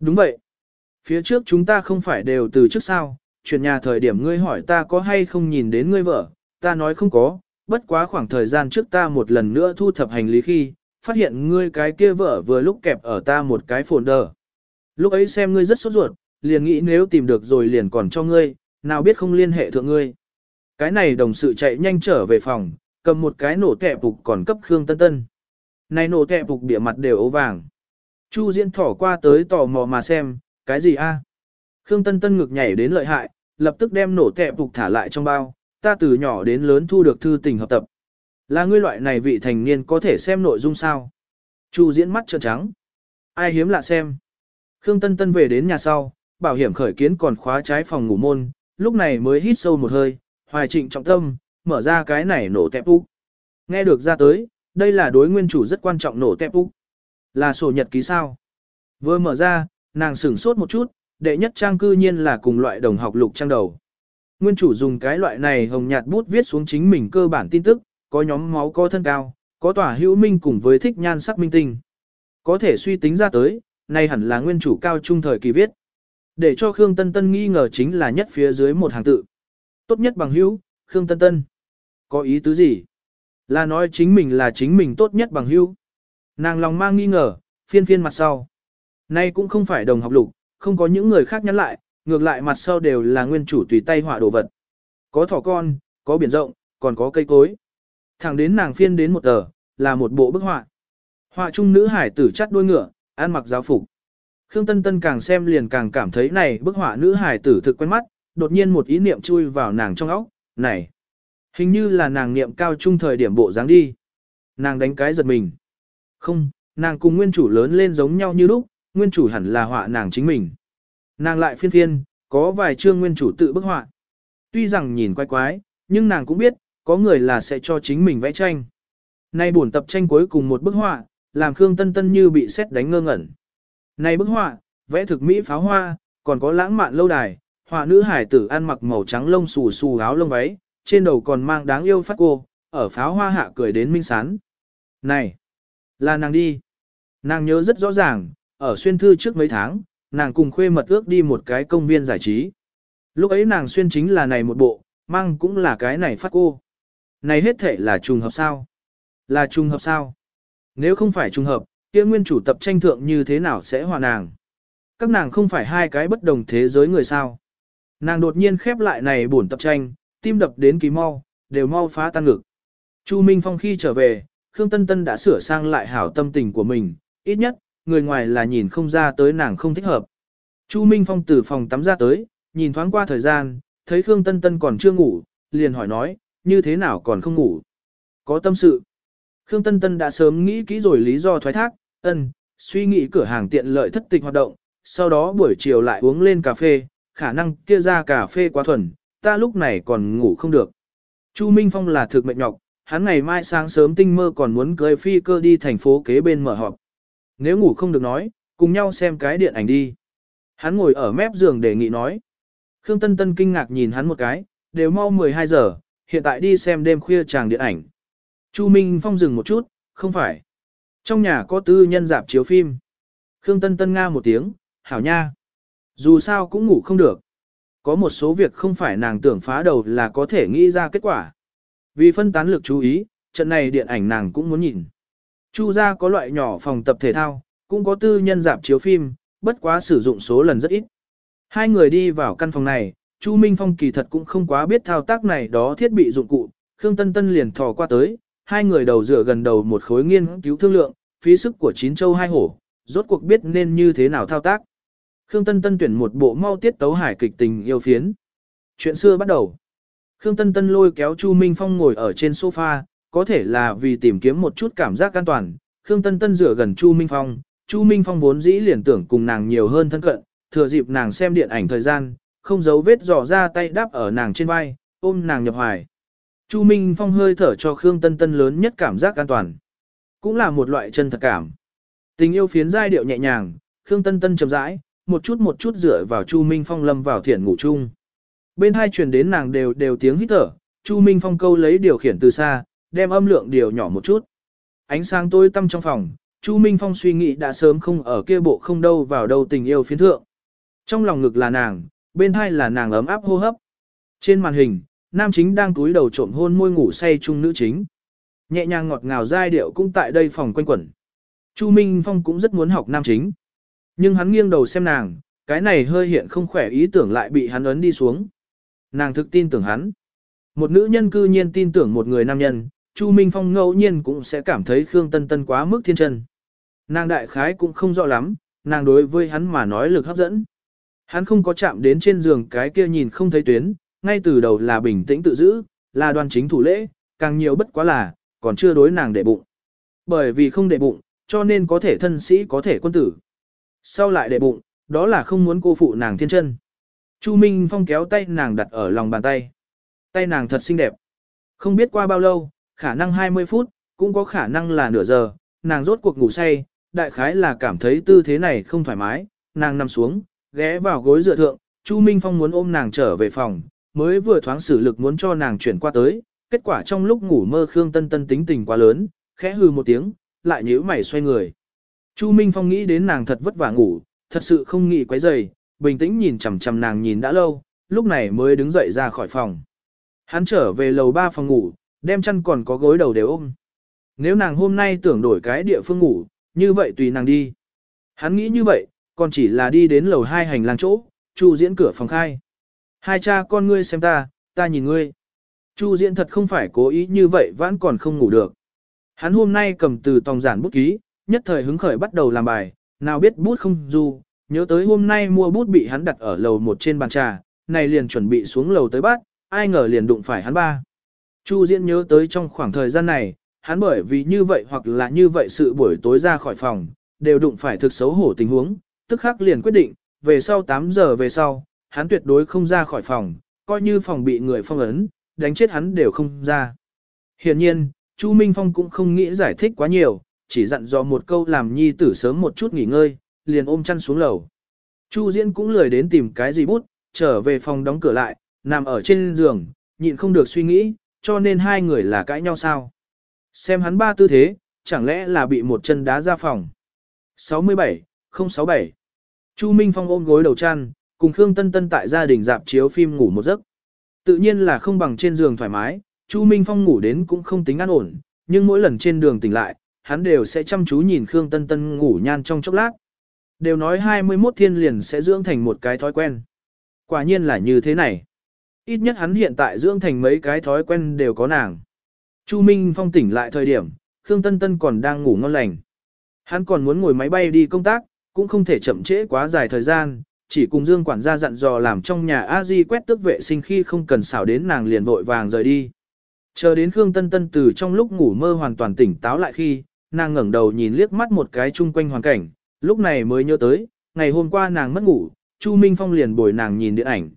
Đúng vậy. Phía trước chúng ta không phải đều từ trước sao, chuyện nhà thời điểm ngươi hỏi ta có hay không nhìn đến ngươi vợ, ta nói không có, bất quá khoảng thời gian trước ta một lần nữa thu thập hành lý khi, phát hiện ngươi cái kia vợ vừa lúc kẹp ở ta một cái folder. Lúc ấy xem ngươi rất sốt ruột, liền nghĩ nếu tìm được rồi liền còn cho ngươi, nào biết không liên hệ thượng ngươi. Cái này đồng sự chạy nhanh trở về phòng, cầm một cái nổ kẹp phục còn cấp Khương Tân Tân. Này nổ kẹp phục địa mặt đều ố vàng. Chu Diễn thỏ qua tới tò mò mà xem, cái gì a? Khương Tân Tân ngực nhảy đến lợi hại, lập tức đem nổ kẹp phục thả lại trong bao, ta từ nhỏ đến lớn thu được thư tình hợp tập. Là ngươi loại này vị thành niên có thể xem nội dung sao? Chu Diễn mắt trợn trắng. Ai hiếm lạ xem. Khương Tân Tân về đến nhà sau, bảo hiểm khởi kiến còn khóa trái phòng ngủ môn, lúc này mới hít sâu một hơi, hoài trịnh trọng tâm, mở ra cái này nổ tẹp úc. Nghe được ra tới, đây là đối nguyên chủ rất quan trọng nổ tẹp úc. Là sổ nhật ký sao? Vừa mở ra, nàng sửng sốt một chút, đệ nhất trang cư nhiên là cùng loại đồng học lục trang đầu. Nguyên chủ dùng cái loại này hồng nhạt bút viết xuống chính mình cơ bản tin tức, có nhóm máu có thân cao, có tỏa hữu minh cùng với thích nhan sắc minh tinh. Có thể suy tính ra tới, nay hẳn là nguyên chủ cao trung thời kỳ viết. Để cho Khương Tân Tân nghi ngờ chính là nhất phía dưới một hàng tự. Tốt nhất bằng hữu, Khương Tân Tân. Có ý tứ gì? Là nói chính mình là chính mình tốt nhất bằng hữu. Nàng lòng mang nghi ngờ, phiên phiên mặt sau. Nay cũng không phải đồng học lục, không có những người khác nhắn lại, ngược lại mặt sau đều là nguyên chủ tùy tay họa đồ vật. Có thỏ con, có biển rộng, còn có cây cối. Thẳng đến nàng phiên đến một tờ, là một bộ bức họa. Họa trung nữ hải tử chắt đuôi ngựa, ăn mặc giáo phục. Khương Tân Tân càng xem liền càng cảm thấy này bức họa nữ hải tử thực quen mắt, đột nhiên một ý niệm chui vào nàng trong óc, này. Hình như là nàng niệm cao trung thời điểm bộ dáng đi. Nàng đánh cái giật mình. Không, nàng cùng nguyên chủ lớn lên giống nhau như lúc, nguyên chủ hẳn là họa nàng chính mình. Nàng lại phiên phiên, có vài chương nguyên chủ tự bức họa. Tuy rằng nhìn quái quái, nhưng nàng cũng biết, có người là sẽ cho chính mình vẽ tranh. Nay buồn tập tranh cuối cùng một bức họa, làm Khương Tân Tân như bị xét đánh ngơ ngẩn. Nay bức họa, vẽ thực mỹ pháo hoa, còn có lãng mạn lâu đài, họa nữ hải tử ăn mặc màu trắng lông xù xù áo lông váy, trên đầu còn mang đáng yêu phát cô, ở pháo hoa hạ cười đến minh sán. Này, là nàng đi. Nàng nhớ rất rõ ràng, ở xuyên thư trước mấy tháng, nàng cùng khuê mật ước đi một cái công viên giải trí. Lúc ấy nàng xuyên chính là này một bộ, mang cũng là cái này phát cô. Này hết thể là trùng hợp sao? Là trùng hợp sao? Nếu không phải trùng hợp, kia nguyên chủ tập tranh thượng như thế nào sẽ hòa nàng? Các nàng không phải hai cái bất đồng thế giới người sao? Nàng đột nhiên khép lại này buồn tập tranh, tim đập đến kỳ mau, đều mau phá tan ngực. Chu Minh Phong khi trở về, Khương Tân Tân đã sửa sang lại hảo tâm tình của mình, ít nhất, người ngoài là nhìn không ra tới nàng không thích hợp. Chu Minh Phong từ phòng tắm ra tới, nhìn thoáng qua thời gian, thấy Khương Tân Tân còn chưa ngủ, liền hỏi nói, như thế nào còn không ngủ. Có tâm sự. Khương Tân Tân đã sớm nghĩ kỹ rồi lý do thoái thác, ân, suy nghĩ cửa hàng tiện lợi thất tịch hoạt động, sau đó buổi chiều lại uống lên cà phê, khả năng kia ra cà phê quá thuần, ta lúc này còn ngủ không được. Chu Minh Phong là thực mệnh nhọc, hắn ngày mai sáng sớm tinh mơ còn muốn cưới phi cơ đi thành phố kế bên mở họp. Nếu ngủ không được nói, cùng nhau xem cái điện ảnh đi. Hắn ngồi ở mép giường để nghị nói. Khương Tân Tân kinh ngạc nhìn hắn một cái, đều mau 12 giờ, hiện tại đi xem đêm khuya chàng điện ảnh. Chu Minh Phong dừng một chút, không phải. Trong nhà có tư nhân dạp chiếu phim. Khương Tân Tân nga một tiếng, hảo nha. Dù sao cũng ngủ không được. Có một số việc không phải nàng tưởng phá đầu là có thể nghĩ ra kết quả. Vì phân tán lực chú ý, trận này điện ảnh nàng cũng muốn nhìn. Chu gia có loại nhỏ phòng tập thể thao, cũng có tư nhân dạp chiếu phim, bất quá sử dụng số lần rất ít. Hai người đi vào căn phòng này, Chu Minh Phong kỳ thật cũng không quá biết thao tác này đó thiết bị dụng cụ, Khương Tân Tân liền thò qua tới, hai người đầu dựa gần đầu một khối nghiên cứu thương lượng, phí sức của chín châu hai hổ, rốt cuộc biết nên như thế nào thao tác. Khương Tân Tân tuyển một bộ mau tiết tấu hải kịch tình yêu phiến. Chuyện xưa bắt đầu. Khương Tân Tân lôi kéo Chu Minh Phong ngồi ở trên sofa, có thể là vì tìm kiếm một chút cảm giác an toàn. Khương Tân Tân dựa gần Chu Minh Phong, Chu Minh Phong vốn dĩ liền tưởng cùng nàng nhiều hơn thân cận, thừa dịp nàng xem điện ảnh thời gian, không giấu vết dò ra tay đáp ở nàng trên vai, ôm nàng nhập hoài. Chu Minh Phong hơi thở cho Khương Tân Tân lớn nhất cảm giác an toàn. Cũng là một loại chân thật cảm. Tình yêu phiến giai điệu nhẹ nhàng, Khương Tân Tân chậm rãi, một chút một chút dựa vào Chu Minh Phong lâm vào thiện ngủ chung. Bên hai truyền đến nàng đều đều tiếng hít thở, Chu Minh Phong câu lấy điều khiển từ xa, đem âm lượng điều nhỏ một chút. Ánh sáng tối tăm trong phòng, Chu Minh Phong suy nghĩ đã sớm không ở kia bộ không đâu vào đâu tình yêu phiến thượng. Trong lòng ngực là nàng, bên hai là nàng ấm áp hô hấp. Trên màn hình, nam chính đang túi đầu trộm hôn môi ngủ say chung nữ chính. Nhẹ nhàng ngọt ngào giai điệu cũng tại đây phòng quanh quẩn. Chu Minh Phong cũng rất muốn học nam chính. Nhưng hắn nghiêng đầu xem nàng, cái này hơi hiện không khỏe ý tưởng lại bị hắn ấn đi xuống. Nàng thực tin tưởng hắn. Một nữ nhân cư nhiên tin tưởng một người nam nhân, Chu Minh Phong ngẫu nhiên cũng sẽ cảm thấy Khương Tân Tân quá mức thiên chân. Nàng đại khái cũng không rõ lắm, nàng đối với hắn mà nói lực hấp dẫn. Hắn không có chạm đến trên giường cái kia nhìn không thấy tuyến, ngay từ đầu là bình tĩnh tự giữ, là đoan chính thủ lễ, càng nhiều bất quá là, còn chưa đối nàng để bụng. Bởi vì không để bụng, cho nên có thể thân sĩ có thể quân tử. Sau lại để bụng, đó là không muốn cô phụ nàng thiên chân. Chu Minh Phong kéo tay nàng đặt ở lòng bàn tay. Tay nàng thật xinh đẹp. Không biết qua bao lâu, khả năng 20 phút, cũng có khả năng là nửa giờ, nàng rốt cuộc ngủ say, đại khái là cảm thấy tư thế này không thoải mái, nàng nằm xuống, ghé vào gối dựa thượng, Chu Minh Phong muốn ôm nàng trở về phòng, mới vừa thoáng xử lực muốn cho nàng chuyển qua tới, kết quả trong lúc ngủ mơ Khương Tân Tân tính tình quá lớn, khẽ hừ một tiếng, lại nhíu mày xoay người. Chu Minh Phong nghĩ đến nàng thật vất vả ngủ, thật sự không nghĩ quấy rầy, bình tĩnh nhìn chằm chằm nàng nhìn đã lâu, lúc này mới đứng dậy ra khỏi phòng. Hắn trở về lầu ba phòng ngủ, đem chăn còn có gối đầu đều ôm. Nếu nàng hôm nay tưởng đổi cái địa phương ngủ, như vậy tùy nàng đi. Hắn nghĩ như vậy, còn chỉ là đi đến lầu hai hành lang chỗ, Chu Diễn cửa phòng khai. Hai cha con ngươi xem ta, ta nhìn ngươi. Chu Diễn thật không phải cố ý như vậy vẫn còn không ngủ được. Hắn hôm nay cầm từ tòng giản bút ký, nhất thời hứng khởi bắt đầu làm bài, nào biết bút không du, nhớ tới hôm nay mua bút bị hắn đặt ở lầu một trên bàn trà, này liền chuẩn bị xuống lầu tới bắt, ai ngờ liền đụng phải hắn ba. Chu Diễn nhớ tới trong khoảng thời gian này, hắn bởi vì như vậy hoặc là như vậy sự buổi tối ra khỏi phòng, đều đụng phải thực xấu hổ tình huống, tức khắc liền quyết định, về sau 8 giờ về sau, hắn tuyệt đối không ra khỏi phòng, coi như phòng bị người phong ấn, đánh chết hắn đều không ra. Hiển nhiên, Chu Minh Phong cũng không nghĩ giải thích quá nhiều, chỉ dặn dò một câu làm nhi tử sớm một chút nghỉ ngơi, liền ôm chăn xuống lầu. Chu Diễn cũng lười đến tìm cái gì bút, trở về phòng đóng cửa lại, nằm ở trên giường, nhịn không được suy nghĩ, cho nên hai người là cãi nhau sao. Xem hắn ba tư thế, chẳng lẽ là bị một chân đá ra phòng. 67, 067 Chu Minh Phong ôm gối đầu chăn, cùng Khương Tân Tân tại gia đình dạp chiếu phim ngủ một giấc. Tự nhiên là không bằng trên giường thoải mái, Chu Minh Phong ngủ đến cũng không tính an ổn, nhưng mỗi lần trên đường tỉnh lại, hắn đều sẽ chăm chú nhìn Khương Tân Tân ngủ nhan trong chốc lát. Đều nói 21 thiên liền sẽ dưỡng thành một cái thói quen. Quả nhiên là như thế này. Ít nhất hắn hiện tại dưỡng thành mấy cái thói quen đều có nàng. Chu Minh Phong tỉnh lại thời điểm, Khương Tân Tân còn đang ngủ ngon lành. Hắn còn muốn ngồi máy bay đi công tác, cũng không thể chậm trễ quá dài thời gian, chỉ cùng Dương quản gia dặn dò làm trong nhà A Di quét tước vệ sinh khi không cần xảo đến nàng liền vội vàng rời đi. Chờ đến Khương Tân Tân từ trong lúc ngủ mơ hoàn toàn tỉnh táo lại khi, nàng ngẩng đầu nhìn liếc mắt một cái chung quanh hoàn cảnh, lúc này mới nhớ tới, ngày hôm qua nàng mất ngủ, Chu Minh Phong liền bồi nàng nhìn điện ảnh.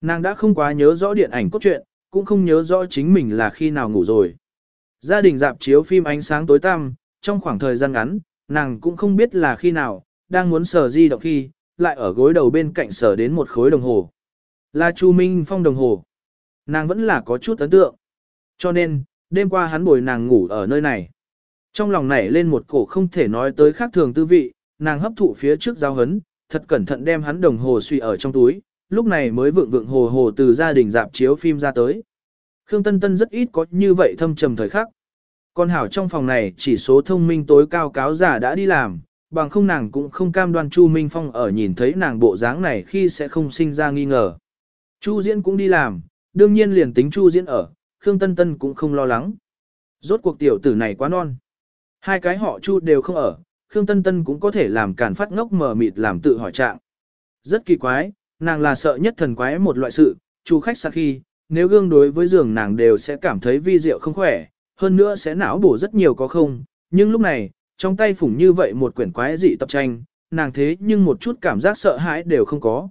Nàng đã không quá nhớ rõ điện ảnh cốt truyện, cũng không nhớ rõ chính mình là khi nào ngủ rồi. Gia đình dạp chiếu phim ánh sáng tối tăm, trong khoảng thời gian ngắn, nàng cũng không biết là khi nào, đang muốn sờ di động khi, lại ở gối đầu bên cạnh sờ đến một khối đồng hồ. Là Chu Minh Phong đồng hồ. Nàng vẫn là có chút ấn tượng. Cho nên, đêm qua hắn bồi nàng ngủ ở nơi này. Trong lòng nảy lên một cổ không thể nói tới khác thường tư vị, nàng hấp thụ phía trước giao hấn, thật cẩn thận đem hắn đồng hồ suy ở trong túi, lúc này mới vượng vượng hồ hồ từ gia đình dạp chiếu phim ra tới. Khương Tân Tân rất ít có như vậy thâm trầm thời khắc. Con hảo trong phòng này chỉ số thông minh tối cao cáo giả đã đi làm, bằng không nàng cũng không cam đoan Chu Minh Phong ở nhìn thấy nàng bộ dáng này khi sẽ không sinh ra nghi ngờ. Chu Diễn cũng đi làm, đương nhiên liền tính Chu Diễn ở, Khương Tân Tân cũng không lo lắng. Rốt cuộc tiểu tử này quá non. Hai cái họ Chu đều không ở, Khương Tân Tân cũng có thể làm cản phát ngốc mờ mịt làm tự hỏi trạng. Rất kỳ quái, nàng là sợ nhất thần quái một loại sự, Chủ khách xa khi, nếu gương đối với giường nàng đều sẽ cảm thấy vi diệu không khỏe, hơn nữa sẽ não bổ rất nhiều có không, nhưng lúc này, trong tay phủng như vậy một quyển quái dị tập tranh, nàng thế nhưng một chút cảm giác sợ hãi đều không có.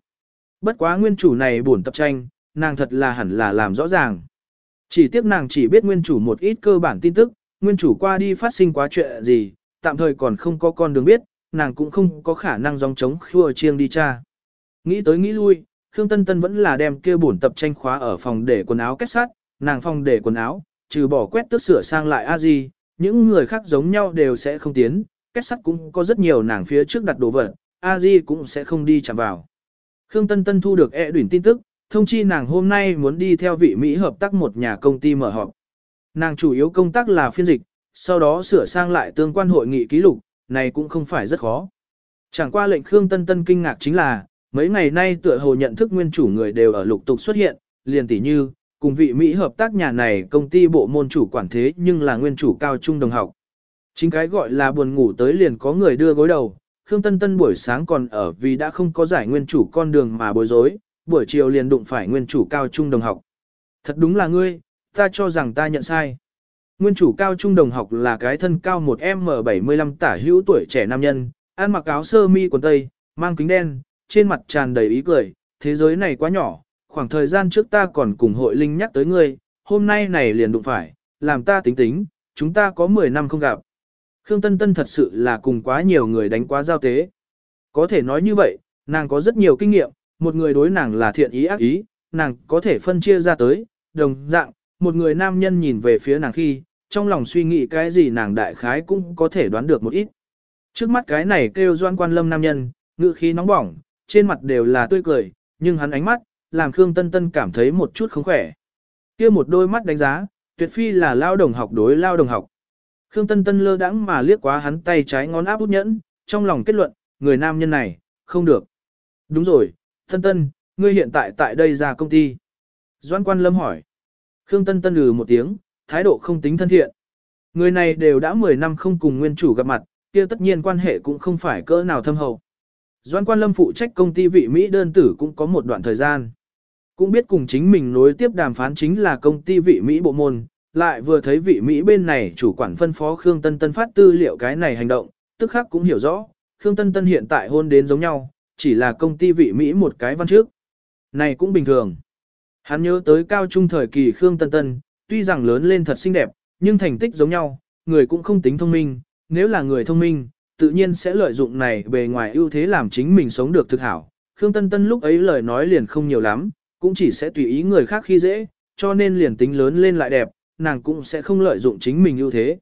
Bất quá nguyên chủ này buồn tập tranh, nàng thật là hẳn là làm rõ ràng. Chỉ tiếc nàng chỉ biết nguyên chủ một ít cơ bản tin tức, nguyên chủ qua đi phát sinh quá chuyện gì, tạm thời còn không có con đường biết, nàng cũng không có khả năng dòng chống khua chiêng đi cha. Nghĩ tới nghĩ lui, Khương Tân Tân vẫn là đem kia bổn tập tranh khóa ở phòng để quần áo kết sắt, nàng phòng để quần áo, trừ bỏ quét tước sửa sang lại a gì, những người khác giống nhau đều sẽ không tiến, kết sắt cũng có rất nhiều nàng phía trước đặt đồ vật, a di cũng sẽ không đi chạm vào. Khương Tân Tân thu được e đuyển tin tức, thông chi nàng hôm nay muốn đi theo vị Mỹ hợp tác một nhà công ty mở họp. Nàng chủ yếu công tác là phiên dịch, sau đó sửa sang lại tương quan hội nghị ký lục, này cũng không phải rất khó. Chẳng qua lệnh Khương Tân Tân kinh ngạc chính là, mấy ngày nay tựa hồ nhận thức nguyên chủ người đều ở lục tục xuất hiện, liền tỷ như, cùng vị Mỹ hợp tác nhà này công ty bộ môn chủ quản thế nhưng là nguyên chủ cao trung đồng học. Chính cái gọi là buồn ngủ tới liền có người đưa gối đầu, Khương Tân Tân buổi sáng còn ở vì đã không có giải nguyên chủ con đường mà bối rối, buổi chiều liền đụng phải nguyên chủ cao trung đồng học. Thật đúng là ngươi, ta cho rằng ta nhận sai. Nguyên chủ cao trung đồng học là cái thân cao 1M75 tả hữu tuổi trẻ nam nhân, ăn mặc áo sơ mi quần tây, mang kính đen, trên mặt tràn đầy ý cười, thế giới này quá nhỏ, khoảng thời gian trước ta còn cùng hội linh nhắc tới ngươi, hôm nay này liền đụng phải, làm ta tính tính, chúng ta có 10 năm không gặp. Khương Tân Tân thật sự là cùng quá nhiều người đánh quá giao tế. Có thể nói như vậy, nàng có rất nhiều kinh nghiệm, một người đối nàng là thiện ý ác ý, nàng có thể phân chia ra tới, đồng dạng, một người nam nhân nhìn về phía nàng khi, trong lòng suy nghĩ cái gì nàng đại khái cũng có thể đoán được một ít. Trước mắt cái này kêu doan quan lâm nam nhân, ngự khí nóng bỏng, trên mặt đều là tươi cười, nhưng hắn ánh mắt, làm Khương Tân Tân cảm thấy một chút không khỏe. kia một đôi mắt đánh giá, tuyệt phi là lao đồng học đối lao đồng học. Khương Tân Tân lơ đãng mà liếc quá hắn tay trái ngón áp út nhẫn, trong lòng kết luận, người nam nhân này, không được. Đúng rồi, Tân Tân, ngươi hiện tại tại đây ra công ty. Doan quan lâm hỏi. Khương Tân Tân ừ một tiếng, thái độ không tính thân thiện. Người này đều đã 10 năm không cùng nguyên chủ gặp mặt, kia tất nhiên quan hệ cũng không phải cỡ nào thâm hậu. Doan quan lâm phụ trách công ty vị Mỹ đơn tử cũng có một đoạn thời gian. Cũng biết cùng chính mình nối tiếp đàm phán chính là công ty vị Mỹ bộ môn, lại vừa thấy vị Mỹ bên này chủ quản phân phó Khương Tân Tân phát tư liệu cái này hành động, tức khắc cũng hiểu rõ, Khương Tân Tân hiện tại hôn đến giống nhau, chỉ là công ty vị Mỹ một cái văn trước. Này cũng bình thường. Hắn nhớ tới cao trung thời kỳ Khương Tân Tân, tuy rằng lớn lên thật xinh đẹp, nhưng thành tích giống nhau, người cũng không tính thông minh, nếu là người thông minh, tự nhiên sẽ lợi dụng này bề ngoài ưu thế làm chính mình sống được thực hảo. Khương Tân Tân lúc ấy lời nói liền không nhiều lắm, cũng chỉ sẽ tùy ý người khác khi dễ, cho nên liền tính lớn lên lại đẹp, nàng cũng sẽ không lợi dụng chính mình ưu thế.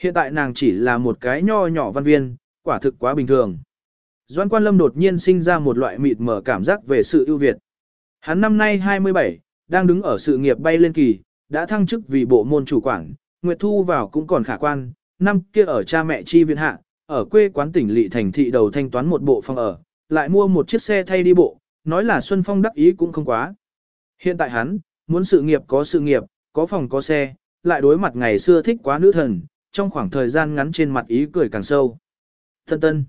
Hiện tại nàng chỉ là một cái nho nhỏ văn viên, quả thực quá bình thường. Doan Quan Lâm đột nhiên sinh ra một loại mịt mở cảm giác về sự ưu việt. Hắn năm nay 27, đang đứng ở sự nghiệp bay lên kỳ, đã thăng chức vì bộ môn chủ quản, Nguyệt Thu vào cũng còn khả quan, năm kia ở cha mẹ chi viện hạ, ở quê quán tỉnh lỵ thành thị đầu thanh toán một bộ phòng ở, lại mua một chiếc xe thay đi bộ, nói là Xuân Phong đắc ý cũng không quá. Hiện tại hắn, muốn sự nghiệp có sự nghiệp, có phòng có xe, lại đối mặt ngày xưa thích quá nữ thần, trong khoảng thời gian ngắn trên mặt ý cười càng sâu. Tân Tân.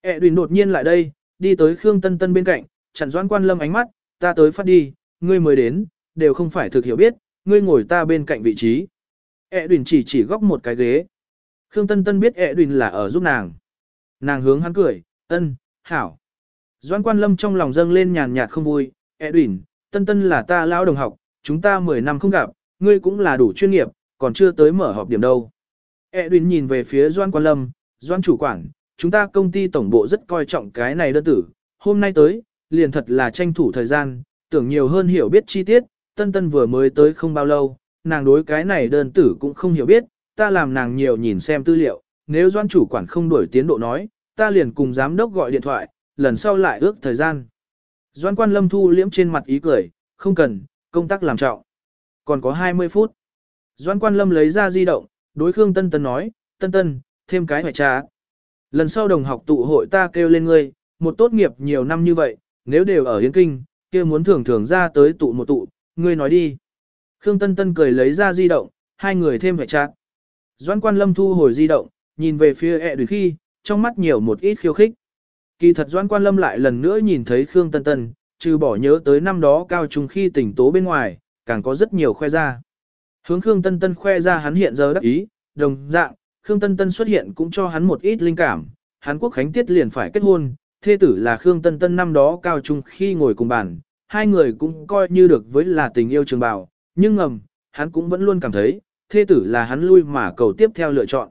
E đùn đột nhiên lại đây, đi tới Khương Tân Tân bên cạnh, chặn doãn quan lâm ánh mắt, ta tới phát đi, ngươi mới đến, đều không phải thực hiểu biết, ngươi ngồi ta bên cạnh vị trí. E đùn chỉ chỉ góc một cái ghế. Khương Tân Tân biết E đùn là ở giúp nàng. Nàng hướng hắn cười, ân, hảo. Doan Quan Lâm trong lòng dâng lên nhàn nhạt không vui, E đùn, Tân Tân là ta lão đồng học, chúng ta 10 năm không gặp, ngươi cũng là đủ chuyên nghiệp, còn chưa tới mở họp điểm đâu. E đùn nhìn về phía Doan Quan Lâm, Doan chủ quản, chúng ta công ty tổng bộ rất coi trọng cái này đơn tử, hôm nay tới, liền thật là tranh thủ thời gian, tưởng nhiều hơn hiểu biết chi tiết, Tân Tân vừa mới tới không bao lâu, nàng đối cái này đơn tử cũng không hiểu biết, ta làm nàng nhiều nhìn xem tư liệu, nếu Doan chủ quản không đuổi tiến độ nói, ta liền cùng giám đốc gọi điện thoại, lần sau lại ước thời gian. Doan quan lâm thu liễm trên mặt ý cười, không cần, công tác làm trọng. Còn có 20 phút. Doan quan lâm lấy ra di động, đối Khương Tân Tân nói, Tân Tân, thêm cái hoài trà. Lần sau đồng học tụ hội ta kêu lên ngươi, một tốt nghiệp nhiều năm như vậy, nếu đều ở Yến Kinh, kia muốn thường thường ra tới tụ một tụ, ngươi nói đi. Khương Tân Tân cười lấy ra di động, hai người thêm vẻ chặt. Doãn quan lâm thu hồi di động, nhìn về phía ẹ e khi, trong mắt nhiều một ít khiêu khích. Kỳ thật Doãn Quan Lâm lại lần nữa nhìn thấy Khương Tân Tân, trừ bỏ nhớ tới năm đó cao trung khi tỉnh tố bên ngoài, càng có rất nhiều khoe ra. Hướng Khương Tân Tân khoe ra hắn hiện giờ đắc ý, đồng dạng, Khương Tân Tân xuất hiện cũng cho hắn một ít linh cảm, Hán quốc khánh tiết liền phải kết hôn, thê tử là Khương Tân Tân năm đó cao trung khi ngồi cùng bàn, hai người cũng coi như được với là tình yêu trường bào, nhưng ngầm, hắn cũng vẫn luôn cảm thấy, thê tử là hắn lui mà cầu tiếp theo lựa chọn.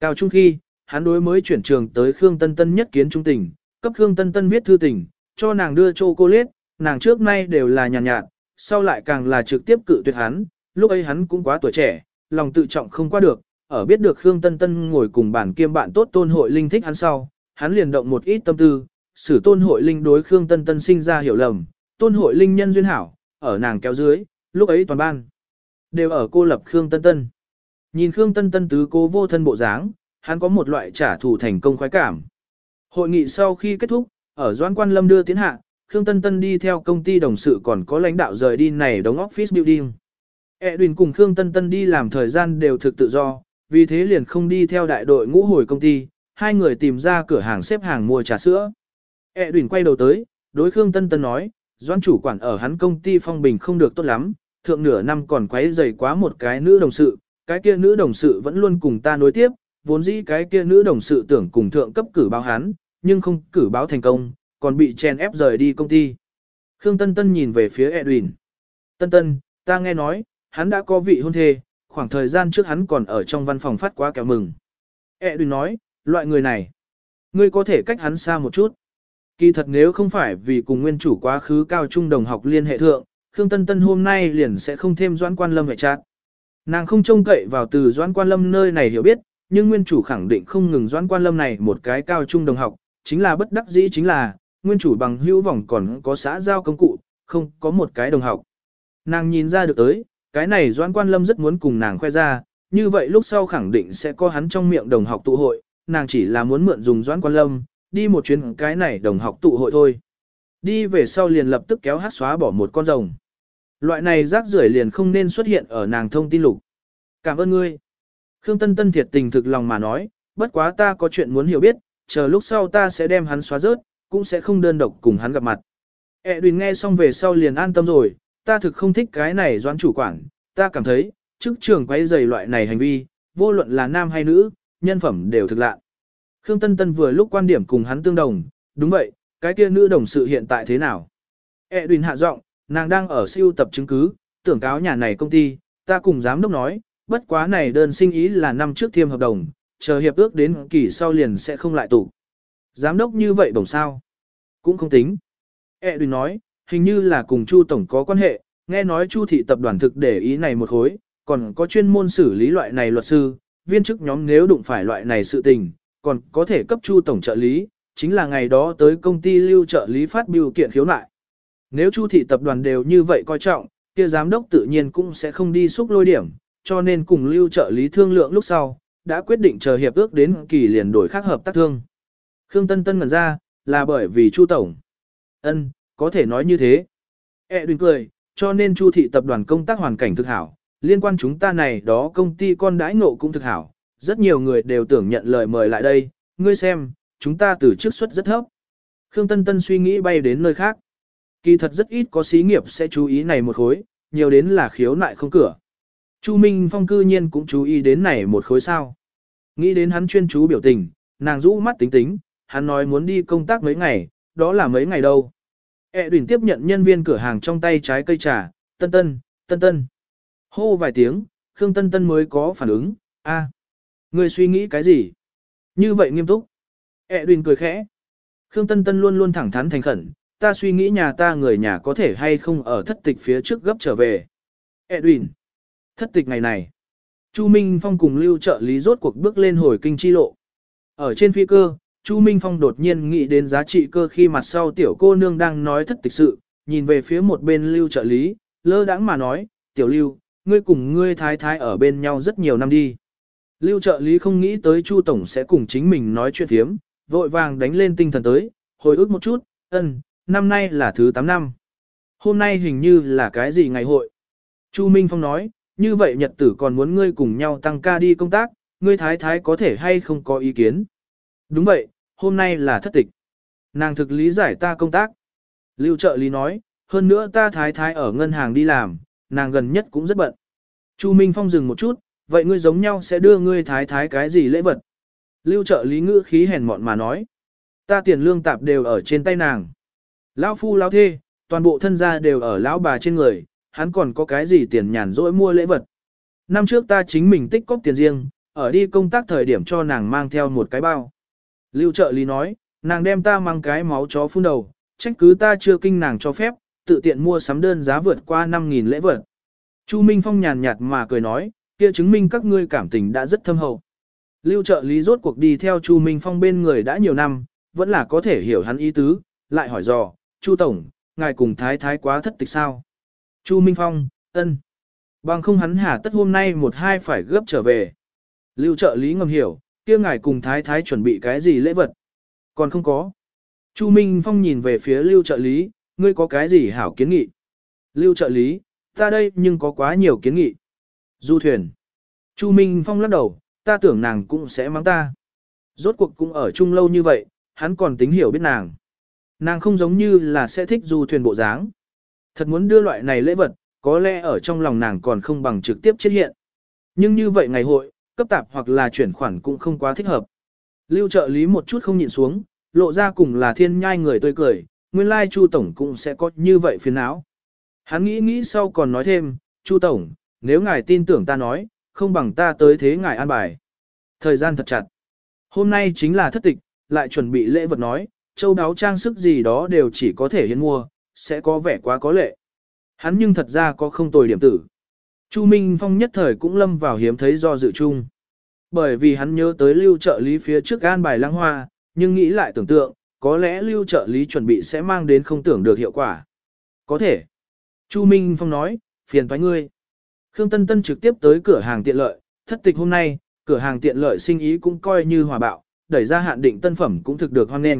Cao trung khi, hắn đối mới chuyển trường tới Khương Tân Tân nhất kiến trung tình, cấp Khương Tân Tân viết thư tình, cho nàng đưa chocolate, nàng trước nay đều là nhàn nhạt, nhạt, sau lại càng là trực tiếp cự tuyệt hắn, lúc ấy hắn cũng quá tuổi trẻ, lòng tự trọng không qua được, ở biết được Khương Tân Tân ngồi cùng bản kiêm bạn tốt tôn hội linh thích hắn sau, hắn liền động một ít tâm tư, xử tôn hội linh đối Khương Tân Tân sinh ra hiểu lầm, tôn hội linh nhân duyên hảo, ở nàng kéo dưới, lúc ấy toàn ban, đều ở cô lập Khương Tân Tân. Nhìn Khương Tân Tân tứ cố vô thân bộ dáng, hắn có một loại trả thù thành công khoái cảm. Hội nghị sau khi kết thúc, ở Doan Quan Lâm đưa tiến hạ, Khương Tân Tân đi theo công ty đồng sự còn có lãnh đạo rời đi này đóng office building. Edwin cùng Khương Tân Tân đi làm thời gian đều thực tự do, vì thế liền không đi theo đại đội ngũ hồi công ty, hai người tìm ra cửa hàng xếp hàng mua trà sữa. Edwin quay đầu tới, đối Khương Tân Tân nói, Doan chủ quản ở hắn công ty phong bình không được tốt lắm, thượng nửa năm còn quấy rầy quá một cái nữ đồng sự, cái kia nữ đồng sự vẫn luôn cùng ta nối tiếp, vốn dĩ cái kia nữ đồng sự tưởng cùng thượng cấp cử báo hắn, nhưng không cử báo thành công, còn bị chèn ép rời đi công ty. Khương Tân Tân nhìn về phía Edwin. Tân Tân, ta nghe nói, hắn đã có vị hôn thê, khoảng thời gian trước hắn còn ở trong văn phòng phát quá kéo mừng. Edwin nói, loại người này, ngươi có thể cách hắn xa một chút. Kỳ thật nếu không phải vì cùng nguyên chủ quá khứ cao trung đồng học liên hệ thượng, Khương Tân Tân hôm nay liền sẽ không thêm doãn quan lâm hệ chát. Nàng không trông cậy vào từ doãn quan lâm nơi này hiểu biết, nhưng nguyên chủ khẳng định không ngừng doãn quan lâm này một cái cao trung đồng học, chính là bất đắc dĩ chính là, nguyên chủ bằng hữu vòng còn có xã giao công cụ, không có một cái đồng học. Nàng nhìn ra được tới, cái này doãn quan lâm rất muốn cùng nàng khoe ra, như vậy lúc sau khẳng định sẽ có hắn trong miệng đồng học tụ hội, nàng chỉ là muốn mượn dùng doãn quan lâm, đi một chuyến cái này đồng học tụ hội thôi. Đi về sau liền lập tức kéo hát xóa bỏ một con rồng. Loại này rác rưởi liền không nên xuất hiện ở nàng thông tin lục. Cảm ơn ngươi. Khương Tân Tân thiệt tình thực lòng mà nói, bất quá ta có chuyện muốn hiểu biết, chờ lúc sau ta sẽ đem hắn xóa rớt, cũng sẽ không đơn độc cùng hắn gặp mặt. Edwin đùn nghe xong về sau liền an tâm rồi, ta thực không thích cái này doãn chủ quản, ta cảm thấy, chức trường quay dày loại này hành vi, vô luận là nam hay nữ, nhân phẩm đều thực lạ. Khương Tân Tân vừa lúc quan điểm cùng hắn tương đồng, đúng vậy, cái kia nữ đồng sự hiện tại thế nào? E đùn hạ giọng, nàng đang ở siêu tập chứng cứ, tưởng cáo nhà này công ty, ta cùng giám đốc nói, bất quá này đơn sinh ý là năm trước thiêm hợp đồng, chờ hiệp ước đến kỳ sau liền sẽ không lại tụ. Giám đốc như vậy bổng sao? Cũng không tính. E Đùn nói, hình như là cùng Chu Tổng có quan hệ, nghe nói Chu thị tập đoàn thực để ý này một khối, còn có chuyên môn xử lý loại này luật sư, viên chức nhóm nếu đụng phải loại này sự tình, còn có thể cấp Chu Tổng trợ lý, chính là ngày đó tới công ty lưu trợ lý phát biểu kiện khiếu nại. Nếu Chu thị tập đoàn đều như vậy coi trọng, kia giám đốc tự nhiên cũng sẽ không đi xúc lôi điểm, cho nên cùng lưu trợ lý thương lượng lúc sau, đã quyết định chờ hiệp ước đến kỳ liền đổi khác hợp tác thương. Khương Tân Tân ngẩn ra, là bởi vì Chu Tổng. ân có thể nói như thế. E đừng cười, cho nên Chu thị tập đoàn công tác hoàn cảnh thực hảo, liên quan chúng ta này đó công ty con đãi ngộ cũng thực hảo, rất nhiều người đều tưởng nhận lời mời lại đây, ngươi xem, chúng ta từ trước suất rất thấp. Khương Tân Tân suy nghĩ bay đến nơi khác. Kỳ thật rất ít có xí nghiệp sẽ chú ý này một khối, nhiều đến là khiếu nại không cửa. Chu Minh Phong cư nhiên cũng chú ý đến này một khối sao. Nghĩ đến hắn chuyên chú biểu tình, nàng rũ mắt tính tính, hắn nói muốn đi công tác mấy ngày, đó là mấy ngày đâu. E đùn tiếp nhận nhân viên cửa hàng trong tay trái cây trà, tân tân, tân tân. Hô vài tiếng, Khương Tân Tân mới có phản ứng, a, à, Ngươi suy nghĩ cái gì? Như vậy nghiêm túc. E đùn cười khẽ. Khương Tân Tân luôn luôn thẳng thắn thành khẩn, ta suy nghĩ nhà ta người nhà có thể hay không ở thất tịch phía trước gấp trở về. E Đùn. Thất tịch ngày này. Chu Minh Phong cùng lưu trợ lý rốt cuộc bước lên hồi kinh chi lộ. Ở trên phi cơ, Chu Minh Phong đột nhiên nghĩ đến giá trị cơ khi mặt sau tiểu cô nương đang nói thất tịch sự, nhìn về phía một bên lưu trợ lý, lơ đãng mà nói, tiểu lưu, ngươi cùng ngươi thái thái ở bên nhau rất nhiều năm đi. Lưu trợ lý không nghĩ tới Chu Tổng sẽ cùng chính mình nói chuyện thiếm, vội vàng đánh lên tinh thần tới, hồi ức một chút, ân, năm nay là thứ 8 năm. Hôm nay hình như là cái gì ngày hội? Chu Minh Phong nói, như vậy nhật tử còn muốn ngươi cùng nhau tăng ca đi công tác, ngươi thái thái có thể hay không có ý kiến. Đúng vậy, hôm nay là thất tịch. Nàng thực lý giải ta công tác. Lưu trợ lý nói, hơn nữa ta thái thái ở ngân hàng đi làm, nàng gần nhất cũng rất bận. Chu Minh Phong dừng một chút, vậy ngươi giống nhau sẽ đưa ngươi thái thái cái gì lễ vật? Lưu trợ lý ngữ khí hèn mọn mà nói. Ta tiền lương tạp đều ở trên tay nàng. Lão phu lão thê, toàn bộ thân gia đều ở lão bà trên người, hắn còn có cái gì tiền nhàn rỗi mua lễ vật. Năm trước ta chính mình tích cóp tiền riêng, ở đi công tác thời điểm cho nàng mang theo một cái bao. Lưu trợ lý nói, nàng đem ta mang cái máu chó phun đầu, trách cứ ta chưa kinh nàng cho phép, tự tiện mua sắm đơn giá vượt qua 5.000 lễ vật. Chu Minh Phong nhàn nhạt mà cười nói, kia chứng minh các ngươi cảm tình đã rất thâm hậu. Lưu trợ lý rốt cuộc đi theo Chu Minh Phong bên người đã nhiều năm, vẫn là có thể hiểu hắn ý tứ, lại hỏi dò, Chu Tổng, ngài cùng thái thái quá thất tịch sao? Chu Minh Phong, ân. Bằng không hắn hả tất hôm nay một hai phải gấp trở về. Lưu trợ lý ngầm hiểu, kia ngài cùng thái thái chuẩn bị cái gì lễ vật? Còn không có. Chu Minh Phong nhìn về phía lưu trợ lý, ngươi có cái gì hảo kiến nghị? Lưu trợ lý, ta đây nhưng có quá nhiều kiến nghị. Du thuyền. Chu Minh Phong lắc đầu, ta tưởng nàng cũng sẽ mắng ta. Rốt cuộc cũng ở chung lâu như vậy, hắn còn tính hiểu biết nàng. Nàng không giống như là sẽ thích du thuyền bộ dáng. Thật muốn đưa loại này lễ vật, có lẽ ở trong lòng nàng còn không bằng trực tiếp chết hiện. Nhưng như vậy ngày hội, cấp tạp hoặc là chuyển khoản cũng không quá thích hợp. Lưu trợ lý một chút không nhịn xuống, lộ ra cùng là thiên nhai người tươi cười, nguyên lai Chu Tổng cũng sẽ có như vậy phiền não. Hắn nghĩ nghĩ sau còn nói thêm, Chu Tổng, nếu ngài tin tưởng ta nói, không bằng ta tới thế ngài an bài. Thời gian thật chặt. Hôm nay chính là thất tịch, lại chuẩn bị lễ vật nói, châu đáo trang sức gì đó đều chỉ có thể hiến mua, sẽ có vẻ quá có lệ. Hắn nhưng thật ra có không tồi điểm tử. Chu Minh Phong nhất thời cũng lâm vào hiếm thấy do dự chung. Bởi vì hắn nhớ tới lưu trợ lý phía trước an bài lăng hoa, nhưng nghĩ lại tưởng tượng, có lẽ lưu trợ lý chuẩn bị sẽ mang đến không tưởng được hiệu quả. Có thể. Chu Minh Phong nói, phiền thoái ngươi. Khương Tân Tân trực tiếp tới cửa hàng tiện lợi, thất tịch hôm nay, cửa hàng tiện lợi sinh ý cũng coi như hòa bạo, đẩy ra hạn định tân phẩm cũng thực được hoan nghênh.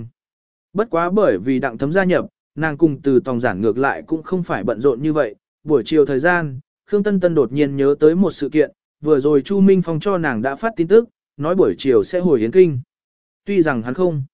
Bất quá bởi vì đặng thấm gia nhập, nàng cùng từ tòng giản ngược lại cũng không phải bận rộn như vậy. Buổi chiều thời gian, Khương Tân Tân đột nhiên nhớ tới một sự kiện, vừa rồi Chu Minh Phong cho nàng đã phát tin tức, nói buổi chiều sẽ hồi Yến Kinh. Tuy rằng hắn không